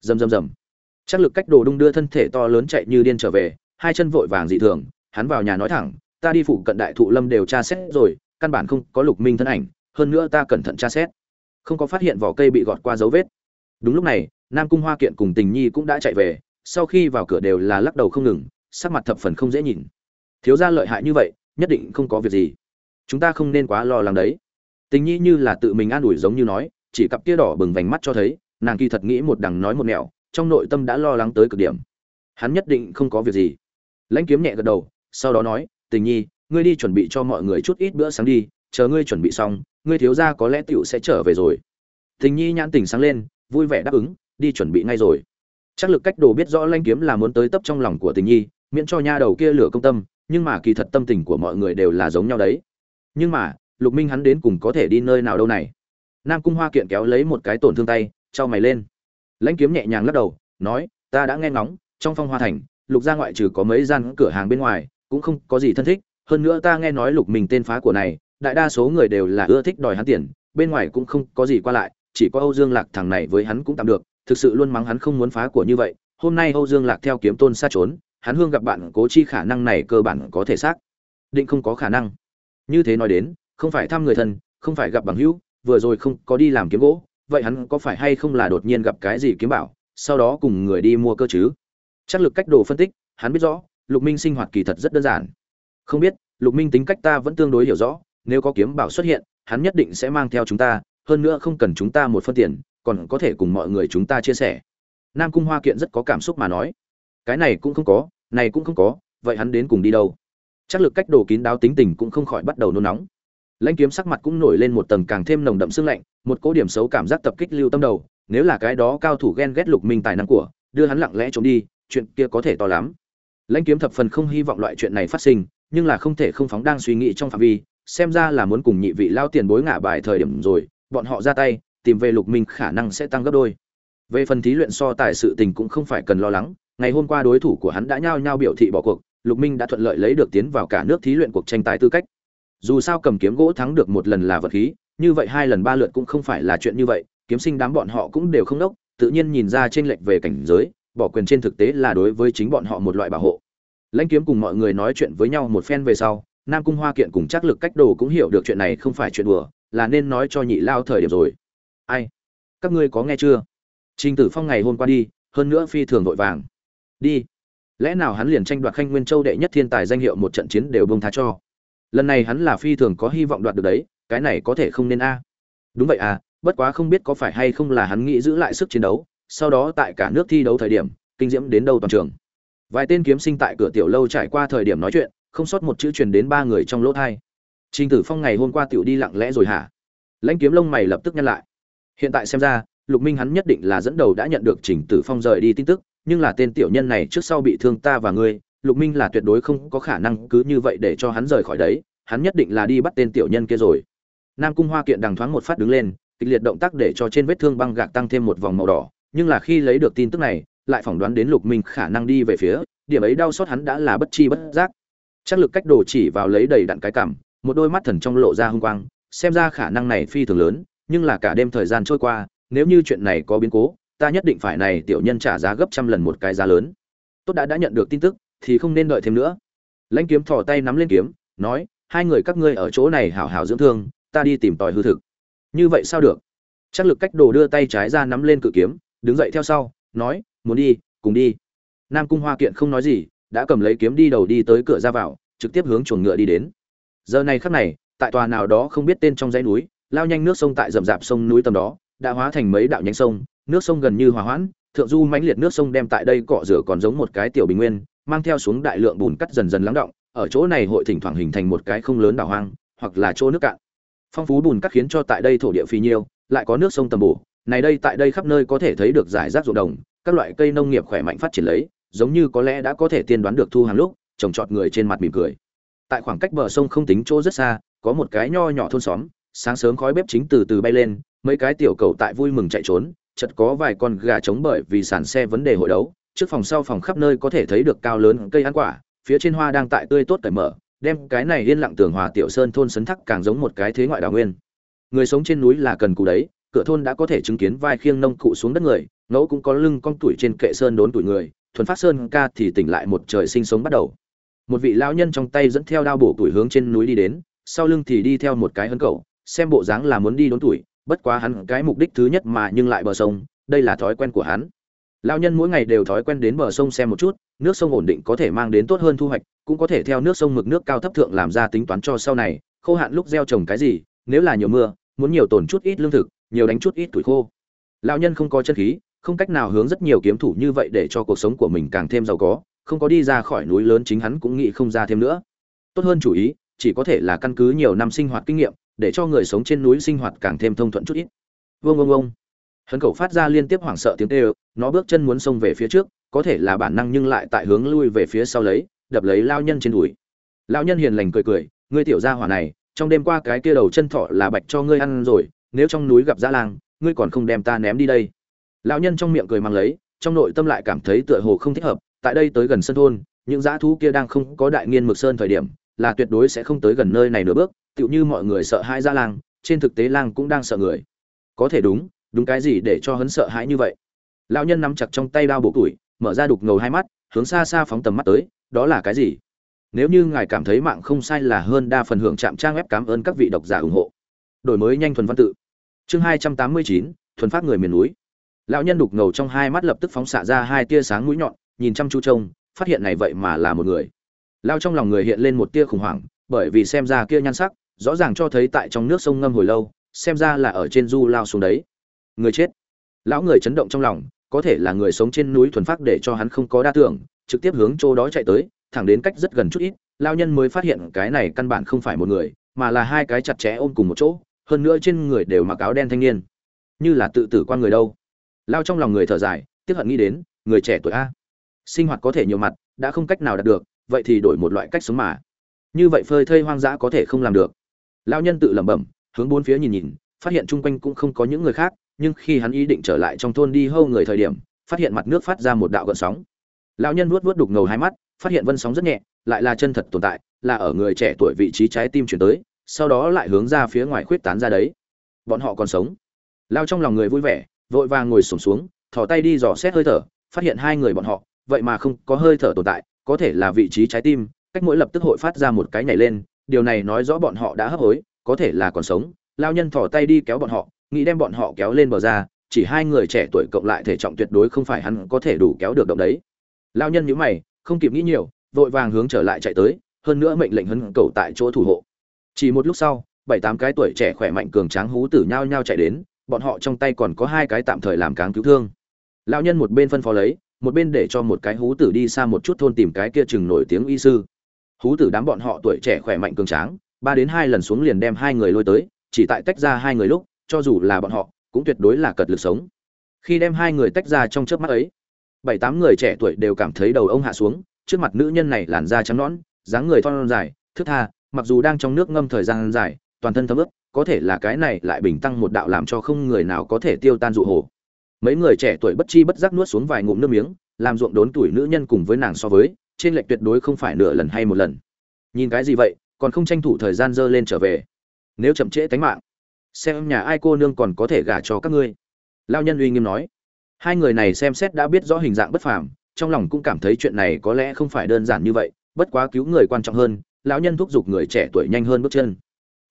rầm rầm rầm. Chắc lực cách đồ đung đưa thân thể to lớn chạy như điên trở về, hai chân vội vàng dị thường, hắn vào nhà nói thẳng, ta đi phụ cận đại thụ lâm đều tra xét rồi, căn bản không có lục minh thân ảnh, hơn nữa ta cẩn thận tra xét. Không có phát hiện vỏ cây bị gọt qua dấu vết. Đúng lúc này, nam cung hoa kiện cùng tình nhi cũng đã chạy về, sau khi vào cửa đều là lắc đầu không ngừng, sắc mặt thập phần không dễ nhìn. Thiếu gia lợi hại như vậy, nhất định không có việc gì. Chúng ta không nên quá lo lắng đấy. Tình nhi như là tự mình an ủi giống như nói, chỉ cặp kia đỏ bừng vành mắt cho thấy nàng kỳ thật nghĩ một đằng nói một nẻo, trong nội tâm đã lo lắng tới cực điểm. Hắn nhất định không có việc gì. Lãnh kiếm nhẹ gật đầu, sau đó nói, tình nhi, ngươi đi chuẩn bị cho mọi người chút ít bữa sáng đi, chờ ngươi chuẩn bị xong, ngươi thiếu gia có lẽ tiểu sẽ trở về rồi. Tình nhi nhãn tỉnh sáng lên, vui vẻ đáp ứng, đi chuẩn bị ngay rồi. Chắc lực cách đồ biết rõ lãnh kiếm là muốn tới tấp trong lòng của tình nhi, miễn cho nha đầu kia lửa công tâm, nhưng mà kỳ thật tâm tình của mọi người đều là giống nhau đấy. Nhưng mà, lục minh hắn đến cùng có thể đi nơi nào đâu này? Nam cung hoa kiện kéo lấy một cái tổn thương tay trao mày lên. Lãnh kiếm nhẹ nhàng lắc đầu, nói, ta đã nghe ngóng, trong phong hoa thành, lục gia ngoại trừ có mấy gian cửa hàng bên ngoài, cũng không có gì thân thích. Hơn nữa ta nghe nói lục mình tên phá của này, đại đa số người đều là ưa thích đòi hắn tiền, bên ngoài cũng không có gì qua lại, chỉ có âu dương lạc thằng này với hắn cũng tạm được, thực sự luôn mắng hắn không muốn phá của như vậy. Hôm nay âu dương lạc theo kiếm tôn xa trốn, hắn hương gặp bạn cố chi khả năng này cơ bản có thể xác định không có khả năng. Như thế nói đến, không phải thăm người thân, không phải gặp bằng hữu, vừa rồi không có đi làm kiếm gỗ vậy hắn có phải hay không là đột nhiên gặp cái gì kiếm bảo, sau đó cùng người đi mua cơ chứ? Chắc lực cách đồ phân tích, hắn biết rõ, lục minh sinh hoạt kỳ thật rất đơn giản. Không biết, lục minh tính cách ta vẫn tương đối hiểu rõ, nếu có kiếm bảo xuất hiện, hắn nhất định sẽ mang theo chúng ta, hơn nữa không cần chúng ta một phân tiền, còn có thể cùng mọi người chúng ta chia sẻ. Nam cung hoa kiện rất có cảm xúc mà nói. Cái này cũng không có, này cũng không có, vậy hắn đến cùng đi đâu? Chắc lực cách đồ kín đáo tính tình cũng không khỏi bắt đầu nôn nóng lãnh kiếm sắc mặt cũng nổi lên một tầng càng thêm nồng đậm sương lạnh, một cố điểm xấu cảm giác tập kích lưu tâm đầu, nếu là cái đó cao thủ ghen ghét lục minh tài năng của, đưa hắn lặng lẽ trốn đi, chuyện kia có thể to lắm. Lãnh kiếm thập phần không hy vọng loại chuyện này phát sinh, nhưng là không thể không phóng đang suy nghĩ trong phạm vi, xem ra là muốn cùng nhị vị lao tiền bối ngả bài thời điểm rồi, bọn họ ra tay, tìm về lục minh khả năng sẽ tăng gấp đôi. Về phần thí luyện so tài sự tình cũng không phải cần lo lắng, ngày hôm qua đối thủ của hắn đã nhao nhao biểu thị bỏ cuộc, lục minh đã thuận lợi lấy được tiến vào cả nước thí luyện cuộc tranh tài tư cách dù sao cầm kiếm gỗ thắng được một lần là vật khí, như vậy hai lần ba lượt cũng không phải là chuyện như vậy, kiếm sinh đám bọn họ cũng đều không đốc, tự nhiên nhìn ra trên lệch về cảnh giới, bỏ quyền trên thực tế là đối với chính bọn họ một loại bảo hộ. Lãnh kiếm cùng mọi người nói chuyện với nhau một phen về sau, nam cung hoa kiện cùng chắc lực cách đồ cũng hiểu được chuyện này không phải chuyện đùa, là nên nói cho nhị lao thời điểm rồi. Ai? Các ngươi có nghe chưa? Trình tử phong ngày hôm qua đi, hơn nữa phi thường vội vàng. Đi. Lẽ nào hắn liền tranh đoạt khanh nguyên châu đệ nhất thiên tài danh hiệu một trận chiến đều bông tha cho? Lần này hắn là phi thường có hy vọng đoạt được đấy, cái này có thể không nên a. Đúng vậy à bất quá không biết có phải hay không là hắn nghĩ giữ lại sức chiến đấu, sau đó tại cả nước thi đấu thời điểm, kinh diễm đến đâu toàn trường. Vài tên kiếm sinh tại cửa tiểu lâu trải qua thời điểm nói chuyện, không sót một chữ truyền đến ba người trong lỗ thai. Trình tử phong ngày hôm qua tiểu đi lặng lẽ rồi hả? Lãnh kiếm lông mày lập tức nhăn lại. Hiện tại xem ra, lục minh hắn nhất định là dẫn đầu đã nhận được trình tử phong rời đi tin tức, nhưng là tên tiểu nhân này trước sau bị thương ta và ngươi lục minh là tuyệt đối không có khả năng cứ như vậy để cho hắn rời khỏi đấy, hắn nhất định là đi bắt tên tiểu nhân kia rồi. Nam cung hoa kiện đằng thoáng một phát đứng lên, kịch liệt động tác để cho trên vết thương băng gạc tăng thêm một vòng màu đỏ, nhưng là khi lấy được tin tức này, lại phỏng đoán đến lục minh khả năng đi về phía, điểm ấy đau xót hắn đã là bất chi bất giác. Chắc lực cách đồ chỉ vào lấy đầy đặn cái cảm, một đôi mắt thần trong lộ ra hung quang, xem ra khả năng này phi thường lớn, nhưng là cả đêm thời gian trôi qua, nếu như chuyện này có biến cố, ta nhất định phải này tiểu nhân trả giá gấp trăm lần một cái giá lớn. Tốt đã đã nhận được tin tức thì không nên đợi thêm nữa. Lãnh kiếm thò tay nắm lên kiếm, nói, hai người các ngươi ở chỗ này hảo hảo dưỡng thương, ta đi tìm tòi hư thực. Như vậy sao được? Chắc lực cách đồ đưa tay trái ra nắm lên cự kiếm, đứng dậy theo sau, nói, muốn đi, cùng đi. Nam cung hoa kiện không nói gì, đã cầm lấy kiếm đi đầu đi tới cửa ra vào, trực tiếp hướng chuồng ngựa đi đến. Giờ này khắc này, tại tòa nào đó không biết tên trong dãy núi, lao nhanh nước sông tại rậm rạp sông núi tầm đó, đã hóa thành mấy đạo nhánh sông, nước sông gần như hòa hoãn, thượng du mãnh liệt nước sông đem tại đây cọ rửa còn giống một cái tiểu bình nguyên mang theo xuống đại lượng bùn cắt dần dần lắng động, ở chỗ này hội thỉnh thoảng hình thành một cái không lớn đảo hoang, hoặc là chỗ nước cạn. Phong phú bùn cắt khiến cho tại đây thổ địa phi nhiêu, lại có nước sông tầm bổ. Này đây tại đây khắp nơi có thể thấy được giải rác ruộng đồng, các loại cây nông nghiệp khỏe mạnh phát triển lấy, giống như có lẽ đã có thể tiên đoán được thu hàng lúc, trồng trọt người trên mặt mỉm cười. Tại khoảng cách bờ sông không tính chỗ rất xa, có một cái nho nhỏ thôn xóm, sáng sớm khói bếp chính từ từ bay lên, mấy cái tiểu cầu tại vui mừng chạy trốn, chợt có vài con gà trống bởi vì sản xe vấn đề hội đấu trước phòng sau phòng khắp nơi có thể thấy được cao lớn cây ăn quả, phía trên hoa đang tại tươi tốt cởi mở, đem cái này yên lặng tường hòa tiểu sơn thôn sấn thắc càng giống một cái thế ngoại đào nguyên. Người sống trên núi là cần cù đấy, cửa thôn đã có thể chứng kiến vai khiêng nông cụ xuống đất người, ngẫu cũng có lưng con tuổi trên kệ sơn đốn tuổi người, thuần phát sơn ca thì tỉnh lại một trời sinh sống bắt đầu. Một vị lão nhân trong tay dẫn theo đao bổ tuổi hướng trên núi đi đến, sau lưng thì đi theo một cái hân cậu xem bộ dáng là muốn đi đốn tuổi, bất quá hắn cái mục đích thứ nhất mà nhưng lại bờ sông, đây là thói quen của hắn lão nhân mỗi ngày đều thói quen đến bờ sông xem một chút nước sông ổn định có thể mang đến tốt hơn thu hoạch cũng có thể theo nước sông mực nước cao thấp thượng làm ra tính toán cho sau này khô hạn lúc gieo trồng cái gì nếu là nhiều mưa muốn nhiều tồn chút ít lương thực nhiều đánh chút ít tuổi khô. Lão nhân không có chân khí không cách nào hướng rất nhiều kiếm thủ như vậy để cho cuộc sống của mình càng thêm giàu có không có đi ra khỏi núi lớn chính hắn cũng nghĩ không ra thêm nữa. Tốt hơn chủ ý chỉ có thể là căn cứ nhiều năm sinh hoạt kinh nghiệm để cho người sống trên núi sinh hoạt càng thêm thông thuận chút ít. Vương Vương Vương, hấn cầu phát ra liên tiếp hoảng sợ tiếng kêu nó bước chân muốn xông về phía trước, có thể là bản năng nhưng lại tại hướng lui về phía sau lấy, đập lấy lao nhân trên đùi. Lao nhân hiền lành cười cười, ngươi tiểu gia hỏa này, trong đêm qua cái kia đầu chân thọ là bạch cho ngươi ăn rồi, nếu trong núi gặp dã lang, ngươi còn không đem ta ném đi đây. Lão nhân trong miệng cười mang lấy, trong nội tâm lại cảm thấy tựa hồ không thích hợp, tại đây tới gần sân thôn, những dã thú kia đang không có đại nghiên mực sơn thời điểm, là tuyệt đối sẽ không tới gần nơi này nửa bước, tựu như mọi người sợ hãi dã lang, trên thực tế lang cũng đang sợ người. Có thể đúng đúng cái gì để cho hấn sợ hãi như vậy? Lão nhân nắm chặt trong tay đao bộ tuổi mở ra đục ngầu hai mắt, hướng xa xa phóng tầm mắt tới, đó là cái gì? Nếu như ngài cảm thấy mạng không sai là hơn đa phần hưởng chạm trang web cảm ơn các vị độc giả ủng hộ. Đổi mới nhanh thuần văn tự. Chương hai trăm tám mươi chín, thuần phát người miền núi. Lão nhân đục ngầu trong hai mắt lập tức phóng xạ ra hai tia sáng mũi nhọn, nhìn chăm chú trông, phát hiện này vậy mà là một người. Lao trong lòng người hiện lên một tia khủng hoảng, bởi vì xem ra kia nhan sắc, rõ ràng cho thấy tại trong nước sông ngâm hồi lâu, xem ra là ở trên du lao xuống đấy. Người chết. Lão người chấn động trong lòng có thể là người sống trên núi thuần phát để cho hắn không có đa tưởng, trực tiếp hướng chỗ đó chạy tới, thẳng đến cách rất gần chút ít lao nhân mới phát hiện cái này căn bản không phải một người, mà là hai cái chặt chẽ ôm cùng một chỗ, hơn nữa trên người đều mặc áo đen thanh niên. Như là tự tử qua người đâu. Lao trong lòng người thở dài, tiếc hận nghĩ đến, người trẻ tuổi a. Sinh hoạt có thể nhiều mặt, đã không cách nào đạt được, vậy thì đổi một loại cách sống mà. Như vậy phơi thây hoang dã có thể không làm được. Lao nhân tự lẩm bẩm, hướng bốn phía nhìn nhìn, phát hiện chung quanh cũng không có những người khác nhưng khi hắn ý định trở lại trong thôn đi hâu người thời điểm phát hiện mặt nước phát ra một đạo gợn sóng. Lão nhân vuốt vuốt đục ngầu hai mắt phát hiện vân sóng rất nhẹ lại là chân thật tồn tại là ở người trẻ tuổi vị trí trái tim chuyển tới sau đó lại hướng ra phía ngoài khuyết tán ra đấy. Bọn họ còn sống. Lao trong lòng người vui vẻ vội vàng ngồi sổm xuống, xuống thò tay đi dò xét hơi thở phát hiện hai người bọn họ vậy mà không có hơi thở tồn tại có thể là vị trí trái tim cách mỗi lập tức hội phát ra một cái nhảy lên điều này nói rõ bọn họ đã hấp hối có thể là còn sống. Lao nhân thò tay đi kéo bọn họ nghĩ đem bọn họ kéo lên bờ ra, chỉ hai người trẻ tuổi cộng lại thể trọng tuyệt đối không phải hắn có thể đủ kéo được động đấy. Lao nhân nhíu mày, không kịp nghĩ nhiều, vội vàng hướng trở lại chạy tới, hơn nữa mệnh lệnh hấn cầu tại chỗ thủ hộ. Chỉ một lúc sau, bảy tám cái tuổi trẻ khỏe mạnh cường tráng hú tử nhao nhao chạy đến, bọn họ trong tay còn có hai cái tạm thời làm cáng cứu thương. Lão nhân một bên phân phó lấy, một bên để cho một cái hú tử đi xa một chút thôn tìm cái kia chừng nổi tiếng y sư. Hú tử đám bọn họ tuổi trẻ khỏe mạnh cường tráng, ba đến hai lần xuống liền đem hai người lôi tới, chỉ tại tách ra hai người lúc cho dù là bọn họ, cũng tuyệt đối là cật lực sống. Khi đem hai người tách ra trong chớp mắt ấy, bảy tám người trẻ tuổi đều cảm thấy đầu ông hạ xuống, trước mặt nữ nhân này làn da trắng nõn, dáng người thon dài, thức tha, mặc dù đang trong nước ngâm thời gian dài, toàn thân thấm ướt, có thể là cái này lại bình tăng một đạo làm cho không người nào có thể tiêu tan dụ hồ. Mấy người trẻ tuổi bất chi bất giác nuốt xuống vài ngụm nước miếng, làm ruộng đốn tuổi nữ nhân cùng với nàng so với, trên lệch tuyệt đối không phải nửa lần hay một lần. Nhìn cái gì vậy, còn không tranh thủ thời gian dơ lên trở về. Nếu chậm trễ tánh mạng xem nhà ai cô nương còn có thể gả cho các ngươi. Lao nhân uy nghiêm nói. Hai người này xem xét đã biết rõ hình dạng bất phàm, trong lòng cũng cảm thấy chuyện này có lẽ không phải đơn giản như vậy, bất quá cứu người quan trọng hơn, lão nhân thúc giục người trẻ tuổi nhanh hơn bước chân.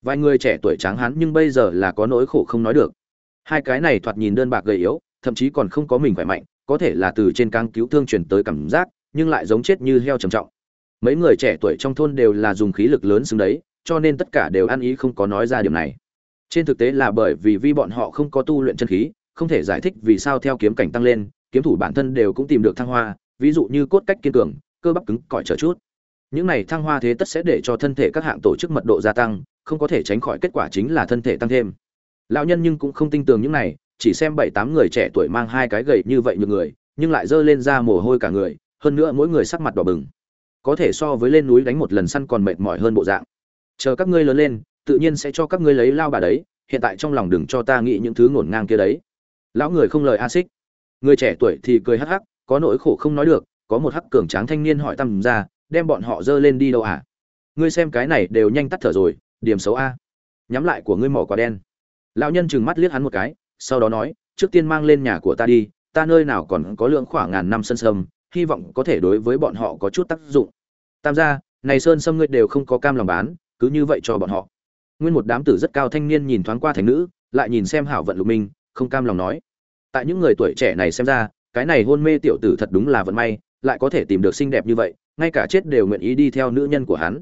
Vài người trẻ tuổi tráng hán nhưng bây giờ là có nỗi khổ không nói được. Hai cái này thoạt nhìn đơn bạc gầy yếu, thậm chí còn không có mình khỏe mạnh, có thể là từ trên căng cứu thương truyền tới cảm giác, nhưng lại giống chết như heo trầm trọng. Mấy người trẻ tuổi trong thôn đều là dùng khí lực lớn xứng đấy, cho nên tất cả đều ăn ý không có nói ra điều này trên thực tế là bởi vì vi bọn họ không có tu luyện chân khí, không thể giải thích vì sao theo kiếm cảnh tăng lên, kiếm thủ bản thân đều cũng tìm được thăng hoa, ví dụ như cốt cách kiên cường, cơ bắp cứng, cỏi trở chút. Những này thăng hoa thế tất sẽ để cho thân thể các hạng tổ chức mật độ gia tăng, không có thể tránh khỏi kết quả chính là thân thể tăng thêm. Lão nhân nhưng cũng không tin tưởng những này, chỉ xem bảy tám người trẻ tuổi mang hai cái gậy như vậy như người, nhưng lại dơ lên ra mồ hôi cả người, hơn nữa mỗi người sắc mặt đỏ bừng. Có thể so với lên núi đánh một lần săn còn mệt mỏi hơn bộ dạng. Chờ các ngươi lớn lên tự nhiên sẽ cho các ngươi lấy lao bà đấy, hiện tại trong lòng đừng cho ta nghĩ những thứ ngổn ngang kia đấy. Lão người không lời a xích. Người trẻ tuổi thì cười hắc hắc, có nỗi khổ không nói được, có một hắc cường tráng thanh niên hỏi tầm ra, đem bọn họ dơ lên đi đâu à ngươi xem cái này đều nhanh tắt thở rồi, điểm xấu a. Nhắm lại của ngươi mỏ quả đen. Lão nhân chừng mắt liếc hắn một cái, sau đó nói, trước tiên mang lên nhà của ta đi, ta nơi nào còn có lượng khoảng ngàn năm sơn sâm, hy vọng có thể đối với bọn họ có chút tác dụng. Tam gia, này sơn sâm ngươi đều không có cam lòng bán, cứ như vậy cho bọn họ nguyên một đám tử rất cao thanh niên nhìn thoáng qua thành nữ, lại nhìn xem hảo vận lục minh, không cam lòng nói. Tại những người tuổi trẻ này xem ra, cái này hôn mê tiểu tử thật đúng là vận may, lại có thể tìm được xinh đẹp như vậy, ngay cả chết đều nguyện ý đi theo nữ nhân của hắn.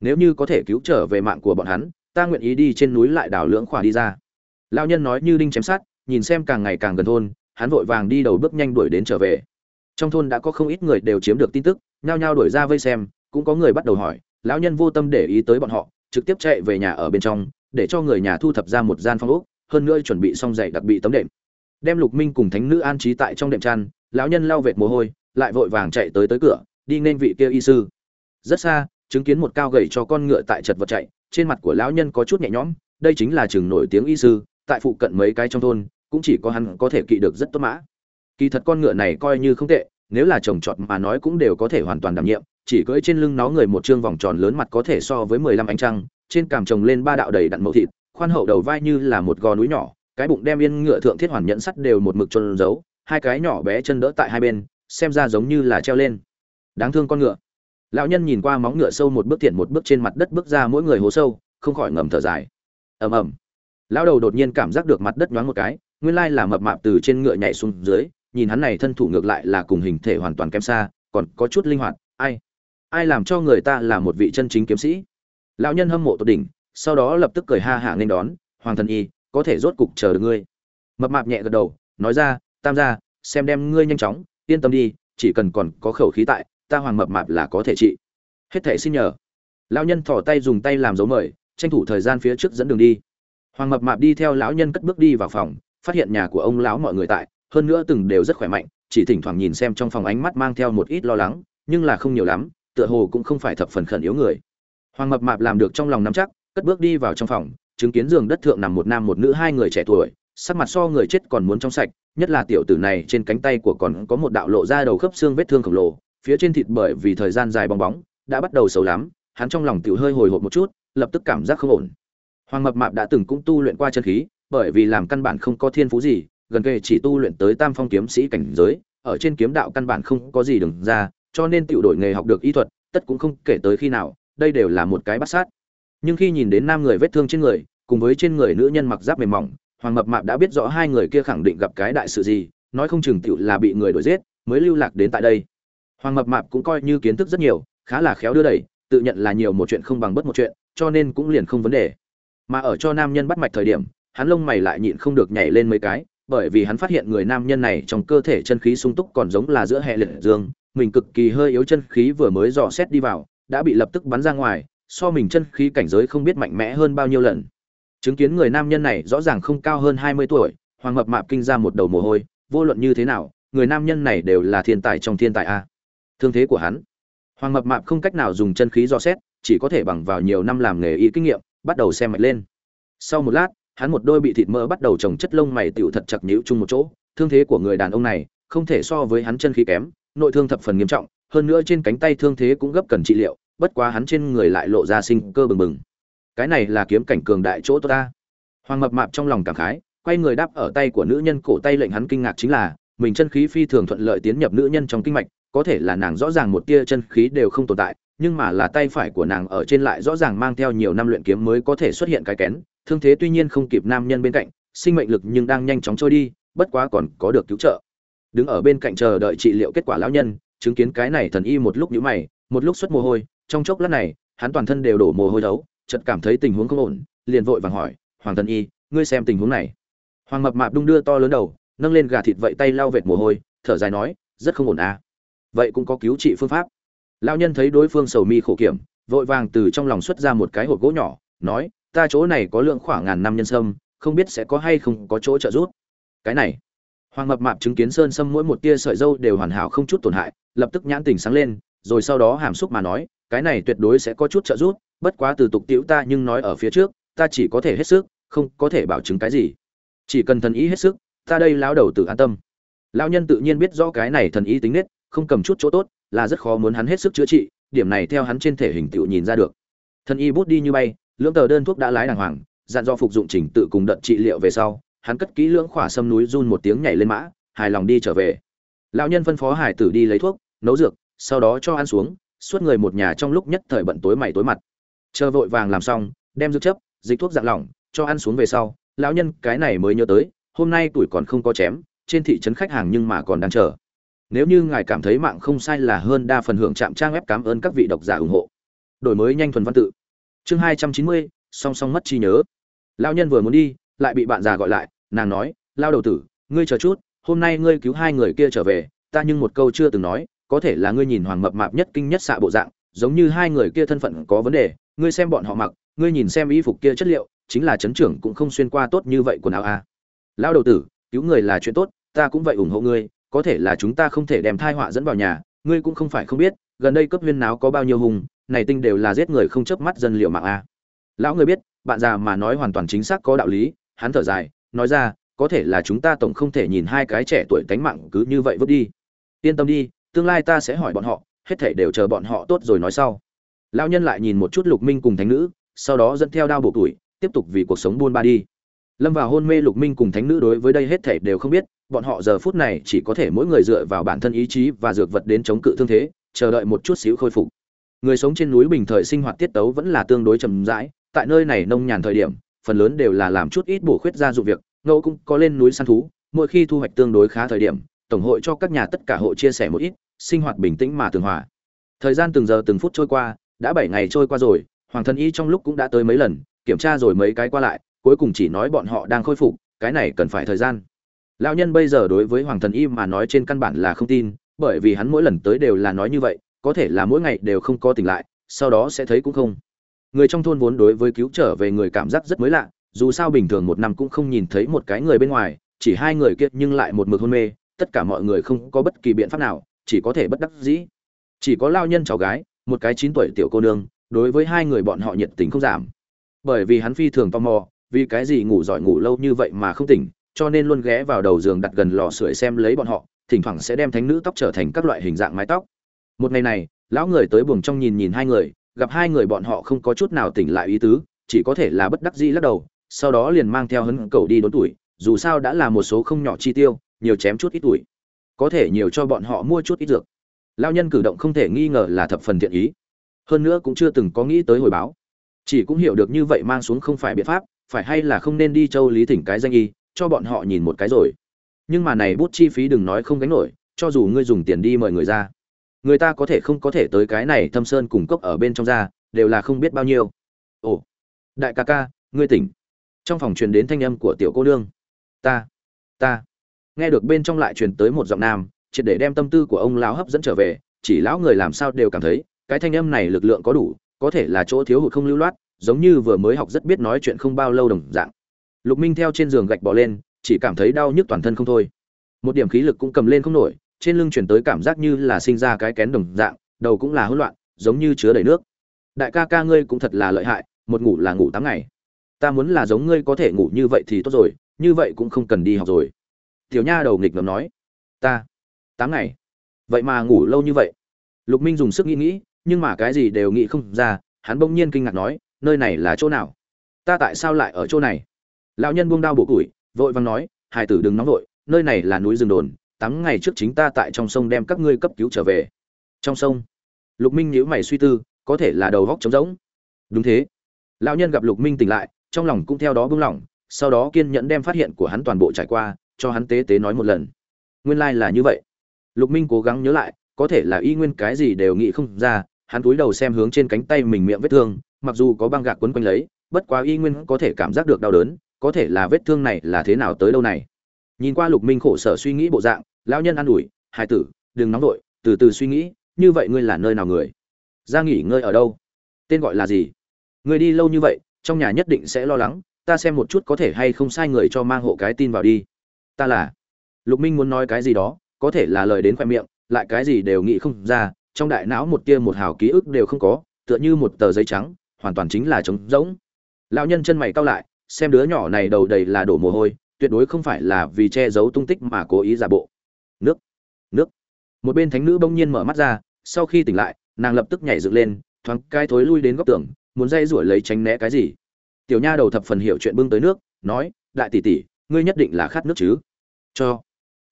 Nếu như có thể cứu trở về mạng của bọn hắn, ta nguyện ý đi trên núi lại đào lưỡng khỏa đi ra. Lão nhân nói như đinh chém sát nhìn xem càng ngày càng gần thôn, hắn vội vàng đi đầu bước nhanh đuổi đến trở về. Trong thôn đã có không ít người đều chiếm được tin tức, nhao nhao đuổi ra vây xem, cũng có người bắt đầu hỏi, lão nhân vô tâm để ý tới bọn họ trực tiếp chạy về nhà ở bên trong, để cho người nhà thu thập ra một gian phòng ốc, hơn nữa chuẩn bị xong giày đặc bị tấm đệm. Đem lục minh cùng thánh nữ an trí tại trong đệm chăn, lão nhân lau vệt mồ hôi, lại vội vàng chạy tới tới cửa, đi nên vị kia y sư. Rất xa, chứng kiến một cao gầy cho con ngựa tại chật vật chạy, trên mặt của lão nhân có chút nhẹ nhõm, đây chính là trường nổi tiếng y sư, tại phụ cận mấy cái trong thôn, cũng chỉ có hắn có thể kỵ được rất tốt mã. Kỳ thật con ngựa này coi như không tệ, nếu là trồng trọt mà nói cũng đều có thể hoàn toàn đảm nhiệm chỉ cưỡi trên lưng nó người một trương vòng tròn lớn mặt có thể so với mười lăm ánh trăng, trên cằm trồng lên ba đạo đầy đặn mẫu thịt, khoan hậu đầu vai như là một gò núi nhỏ, cái bụng đem yên ngựa thượng thiết hoàn nhẫn sắt đều một mực trôn giấu, hai cái nhỏ bé chân đỡ tại hai bên, xem ra giống như là treo lên. Đáng thương con ngựa. Lão nhân nhìn qua móng ngựa sâu một bước tiện một bước trên mặt đất bước ra mỗi người hố sâu, không khỏi ngầm thở dài. Ầm ầm. Lão đầu đột nhiên cảm giác được mặt đất nhoáng một cái, nguyên lai là mập mạp từ trên ngựa nhảy xuống dưới, nhìn hắn này thân thủ ngược lại là cùng hình thể hoàn toàn kém xa, còn có chút linh hoạt, ai? Ai làm cho người ta là một vị chân chính kiếm sĩ? Lão nhân hâm mộ tột đỉnh, sau đó lập tức cười ha hả nên đón, hoàng thần y, có thể rốt cục chờ được ngươi. Mập mạp nhẹ gật đầu, nói ra, tam gia, xem đem ngươi nhanh chóng, yên tâm đi, chỉ cần còn có khẩu khí tại, ta hoàng mập mạp là có thể trị. Hết thể xin nhờ. Lão nhân thỏ tay dùng tay làm dấu mời, tranh thủ thời gian phía trước dẫn đường đi. Hoàng mập mạp đi theo lão nhân cất bước đi vào phòng, phát hiện nhà của ông lão mọi người tại, hơn nữa từng đều rất khỏe mạnh, chỉ thỉnh thoảng nhìn xem trong phòng ánh mắt mang theo một ít lo lắng, nhưng là không nhiều lắm tựa hồ cũng không phải thập phần khẩn yếu người. Hoàng mập mạp làm được trong lòng nắm chắc, cất bước đi vào trong phòng, chứng kiến giường đất thượng nằm một nam một nữ hai người trẻ tuổi, sắc mặt so người chết còn muốn trong sạch, nhất là tiểu tử này trên cánh tay của còn có một đạo lộ ra đầu khớp xương vết thương khổng lồ, phía trên thịt bởi vì thời gian dài bong bóng, đã bắt đầu xấu lắm, hắn trong lòng tiểu hơi hồi hộp một chút, lập tức cảm giác không ổn. Hoàng mập mạp đã từng cũng tu luyện qua chân khí, bởi vì làm căn bản không có thiên phú gì, gần kề chỉ tu luyện tới tam phong kiếm sĩ cảnh giới, ở trên kiếm đạo căn bản không có gì đừng ra cho nên tiểu đổi nghề học được y thuật, tất cũng không kể tới khi nào, đây đều là một cái bắt sát. Nhưng khi nhìn đến nam người vết thương trên người, cùng với trên người nữ nhân mặc giáp mềm mỏng, hoàng mập mạp đã biết rõ hai người kia khẳng định gặp cái đại sự gì, nói không chừng tiểu là bị người đuổi giết, mới lưu lạc đến tại đây. Hoàng mập mạp cũng coi như kiến thức rất nhiều, khá là khéo đưa đẩy, tự nhận là nhiều một chuyện không bằng bất một chuyện, cho nên cũng liền không vấn đề. Mà ở cho nam nhân bắt mạch thời điểm, hắn lông mày lại nhịn không được nhảy lên mấy cái, bởi vì hắn phát hiện người nam nhân này trong cơ thể chân khí sung túc còn giống là giữa hệ liệt dương mình cực kỳ hơi yếu chân khí vừa mới dò xét đi vào, đã bị lập tức bắn ra ngoài, so mình chân khí cảnh giới không biết mạnh mẽ hơn bao nhiêu lần. Chứng kiến người nam nhân này rõ ràng không cao hơn hai mươi tuổi, hoàng mập mạp kinh ra một đầu mồ hôi, vô luận như thế nào, người nam nhân này đều là thiên tài trong thiên tài a. Thương thế của hắn. Hoàng mập mạp không cách nào dùng chân khí dò xét, chỉ có thể bằng vào nhiều năm làm nghề y kinh nghiệm, bắt đầu xem mạch lên. Sau một lát, hắn một đôi bị thịt mỡ bắt đầu trồng chất lông mày tiểu thật chặt nhíu chung một chỗ. Thương thế của người đàn ông này không thể so với hắn chân khí kém nội thương thập phần nghiêm trọng, hơn nữa trên cánh tay thương thế cũng gấp cần trị liệu, bất quá hắn trên người lại lộ ra sinh cơ bừng bừng. Cái này là kiếm cảnh cường đại chỗ tốt ta. Hoàng mập mạp trong lòng cảm khái, quay người đáp ở tay của nữ nhân cổ tay lệnh hắn kinh ngạc chính là, mình chân khí phi thường thuận lợi tiến nhập nữ nhân trong kinh mạch, có thể là nàng rõ ràng một tia chân khí đều không tồn tại, nhưng mà là tay phải của nàng ở trên lại rõ ràng mang theo nhiều năm luyện kiếm mới có thể xuất hiện cái kén. Thương thế tuy nhiên không kịp nam nhân bên cạnh, sinh mệnh lực nhưng đang nhanh chóng trôi đi, bất quá còn có được cứu trợ đứng ở bên cạnh chờ đợi trị liệu kết quả lão nhân, chứng kiến cái này thần y một lúc nhũ mày, một lúc xuất mồ hôi, trong chốc lát này, hắn toàn thân đều đổ mồ hôi đấu, chợt cảm thấy tình huống không ổn, liền vội vàng hỏi, hoàng thần y, ngươi xem tình huống này. Hoàng mập mạp đung đưa to lớn đầu, nâng lên gà thịt vậy tay lau vệt mồ hôi, thở dài nói, rất không ổn à. Vậy cũng có cứu trị phương pháp. Lão nhân thấy đối phương sầu mi khổ kiểm, vội vàng từ trong lòng xuất ra một cái hộp gỗ nhỏ, nói, ta chỗ này có lượng khoảng ngàn năm nhân sâm, không biết sẽ có hay không có chỗ trợ giúp. Cái này hoàng mập mạp chứng kiến sơn sâm mỗi một tia sợi dâu đều hoàn hảo không chút tổn hại, lập tức nhãn tình sáng lên, rồi sau đó hàm xúc mà nói, cái này tuyệt đối sẽ có chút trợ giúp, bất quá từ tục tiễu ta nhưng nói ở phía trước, ta chỉ có thể hết sức, không có thể bảo chứng cái gì. Chỉ cần thần ý hết sức, ta đây lão đầu tự an tâm. Lão nhân tự nhiên biết rõ cái này thần ý tính nết, không cầm chút chỗ tốt, là rất khó muốn hắn hết sức chữa trị, điểm này theo hắn trên thể hình tựu nhìn ra được. Thần y bút đi như bay, lưỡng tờ đơn thuốc đã lái đàng hoàng, dặn do phục dụng trình tự cùng đợt trị liệu về sau hắn cất kỹ lưỡng khỏa sâm núi run một tiếng nhảy lên mã, hài lòng đi trở về. Lão nhân phân phó hải tử đi lấy thuốc, nấu dược, sau đó cho ăn xuống, suốt người một nhà trong lúc nhất thời bận tối mày tối mặt. Chờ vội vàng làm xong, đem dược chấp, dịch thuốc dạng lỏng, cho ăn xuống về sau, lão nhân cái này mới nhớ tới, hôm nay tuổi còn không có chém, trên thị trấn khách hàng nhưng mà còn đang chờ. Nếu như ngài cảm thấy mạng không sai là hơn đa phần hưởng trạm trang web cảm ơn các vị độc giả ủng hộ. Đổi mới nhanh thuần văn tự. Chương hai trăm chín mươi, song song mất trí nhớ. Lão nhân vừa muốn đi lại bị bạn già gọi lại, nàng nói, lao đầu tử, ngươi chờ chút, hôm nay ngươi cứu hai người kia trở về, ta nhưng một câu chưa từng nói, có thể là ngươi nhìn hoàng mập mạp nhất kinh nhất xạ bộ dạng, giống như hai người kia thân phận có vấn đề, ngươi xem bọn họ mặc, ngươi nhìn xem y phục kia chất liệu, chính là chấn trưởng cũng không xuyên qua tốt như vậy quần áo a à. lao đầu tử, cứu người là chuyện tốt, ta cũng vậy ủng hộ ngươi, có thể là chúng ta không thể đem thai họa dẫn vào nhà, ngươi cũng không phải không biết, gần đây cấp viên náo có bao nhiêu hùng này tinh đều là giết người không chớp mắt dân liệu mạng a lão người biết, bạn già mà nói hoàn toàn chính xác có đạo lý hắn thở dài, nói ra, có thể là chúng ta tổng không thể nhìn hai cái trẻ tuổi tánh mạng cứ như vậy vứt đi. Yên tâm đi, tương lai ta sẽ hỏi bọn họ, hết thể đều chờ bọn họ tốt rồi nói sau. Lão nhân lại nhìn một chút lục minh cùng thánh nữ, sau đó dẫn theo đao bộ tuổi, tiếp tục vì cuộc sống buôn ba đi. Lâm vào hôn mê lục minh cùng thánh nữ đối với đây hết thể đều không biết, bọn họ giờ phút này chỉ có thể mỗi người dựa vào bản thân ý chí và dược vật đến chống cự thương thế, chờ đợi một chút xíu khôi phục. Người sống trên núi bình thời sinh hoạt tiết tấu vẫn là tương đối chậm rãi, tại nơi này nông nhàn thời điểm phần lớn đều là làm chút ít bổ khuyết ra dụng việc, ngẫu cũng có lên núi săn thú, mỗi khi thu hoạch tương đối khá thời điểm, tổng hội cho các nhà tất cả hộ chia sẻ một ít, sinh hoạt bình tĩnh mà tường hòa. Thời gian từng giờ từng phút trôi qua, đã bảy ngày trôi qua rồi, hoàng thân y trong lúc cũng đã tới mấy lần, kiểm tra rồi mấy cái qua lại, cuối cùng chỉ nói bọn họ đang khôi phục, cái này cần phải thời gian. Lão nhân bây giờ đối với hoàng thần y mà nói trên căn bản là không tin, bởi vì hắn mỗi lần tới đều là nói như vậy, có thể là mỗi ngày đều không có tỉnh lại, sau đó sẽ thấy cũng không người trong thôn vốn đối với cứu trở về người cảm giác rất mới lạ, dù sao bình thường một năm cũng không nhìn thấy một cái người bên ngoài, chỉ hai người kia nhưng lại một mực hôn mê, tất cả mọi người không có bất kỳ biện pháp nào, chỉ có thể bất đắc dĩ. Chỉ có lao nhân cháu gái, một cái chín tuổi tiểu cô nương, đối với hai người bọn họ nhiệt tình không giảm. Bởi vì hắn phi thường tò mò, vì cái gì ngủ giỏi ngủ lâu như vậy mà không tỉnh, cho nên luôn ghé vào đầu giường đặt gần lò sưởi xem lấy bọn họ, thỉnh thoảng sẽ đem thánh nữ tóc trở thành các loại hình dạng mái tóc. Một ngày này, lão người tới buồng trong nhìn nhìn hai người gặp hai người bọn họ không có chút nào tỉnh lại ý tứ, chỉ có thể là bất đắc dĩ lắc đầu, sau đó liền mang theo hấn cầu đi đốn tuổi, dù sao đã là một số không nhỏ chi tiêu, nhiều chém chút ít tuổi. Có thể nhiều cho bọn họ mua chút ít dược. Lao nhân cử động không thể nghi ngờ là thập phần thiện ý. Hơn nữa cũng chưa từng có nghĩ tới hồi báo. Chỉ cũng hiểu được như vậy mang xuống không phải biện pháp, phải hay là không nên đi châu lý thỉnh cái danh y, cho bọn họ nhìn một cái rồi. Nhưng mà này bút chi phí đừng nói không gánh nổi, cho dù ngươi dùng tiền đi mời người ra người ta có thể không có thể tới cái này thâm sơn cùng cốc ở bên trong ra, đều là không biết bao nhiêu. Ồ, đại ca ca, ngươi tỉnh. Trong phòng truyền đến thanh âm của tiểu cô nương. Ta ta. Nghe được bên trong lại truyền tới một giọng nam, triệt để đem tâm tư của ông lão hấp dẫn trở về, chỉ lão người làm sao đều cảm thấy, cái thanh âm này lực lượng có đủ, có thể là chỗ thiếu hụt không lưu loát, giống như vừa mới học rất biết nói chuyện không bao lâu đồng dạng. Lục minh theo trên giường gạch bỏ lên, chỉ cảm thấy đau nhức toàn thân không thôi. Một điểm khí lực cũng cầm lên không nổi trên lưng chuyển tới cảm giác như là sinh ra cái kén đồng dạng, đầu cũng là hỗn loạn, giống như chứa đầy nước. Đại ca ca ngươi cũng thật là lợi hại, một ngủ là ngủ tám ngày. Ta muốn là giống ngươi có thể ngủ như vậy thì tốt rồi, như vậy cũng không cần đi học rồi. Tiểu nha đầu nghịch ngầm nói. Ta, tám ngày. Vậy mà ngủ lâu như vậy. Lục minh dùng sức nghĩ nghĩ, nhưng mà cái gì đều nghĩ không ra, hắn bỗng nhiên kinh ngạc nói, nơi này là chỗ nào? Ta tại sao lại ở chỗ này? Lão nhân buông đao bổ củi, vội vàng nói, hải tử đừng nóng vội, nơi này là núi rừng đồn tám ngày trước chính ta tại trong sông đem các ngươi cấp cứu trở về. Trong sông, lục minh nhíu mày suy tư, có thể là đầu góc trống rỗng. Đúng thế. Lão nhân gặp lục minh tỉnh lại, trong lòng cũng theo đó buông lỏng, sau đó kiên nhẫn đem phát hiện của hắn toàn bộ trải qua, cho hắn tế tế nói một lần. Nguyên lai là như vậy. Lục minh cố gắng nhớ lại, có thể là y nguyên cái gì đều nghĩ không ra, hắn cúi đầu xem hướng trên cánh tay mình miệng vết thương, mặc dù có băng gạc quấn quanh lấy, bất quá y nguyên có thể cảm giác được đau đớn, có thể là vết thương này là thế nào tới đâu này. Nhìn qua lục minh khổ sở suy nghĩ bộ dạng lão nhân an ủi hai tử, đừng nóng vội, từ từ suy nghĩ, như vậy ngươi là nơi nào người? Ra nghỉ ngơi ở đâu? Tên gọi là gì? Người đi lâu như vậy, trong nhà nhất định sẽ lo lắng, ta xem một chút có thể hay không sai người cho mang hộ cái tin vào đi. Ta là. Lục minh muốn nói cái gì đó, có thể là lời đến khoe miệng, lại cái gì đều nghĩ không ra, trong đại não một tia một hào ký ức đều không có, tựa như một tờ giấy trắng, hoàn toàn chính là trống rỗng. Lão nhân chân mày cau lại, xem đứa nhỏ này đầu đầy là đổ mồ hôi, tuyệt đối không phải là vì che giấu tung tích mà cố ý giả bộ nước nước. Một bên thánh nữ bỗng nhiên mở mắt ra, sau khi tỉnh lại, nàng lập tức nhảy dựng lên, thoáng cai thối lui đến góc tường, muốn dây rủi lấy tránh né cái gì. Tiểu nha đầu thập phần hiểu chuyện bưng tới nước, nói, đại tỷ tỷ, ngươi nhất định là khát nước chứ? Cho.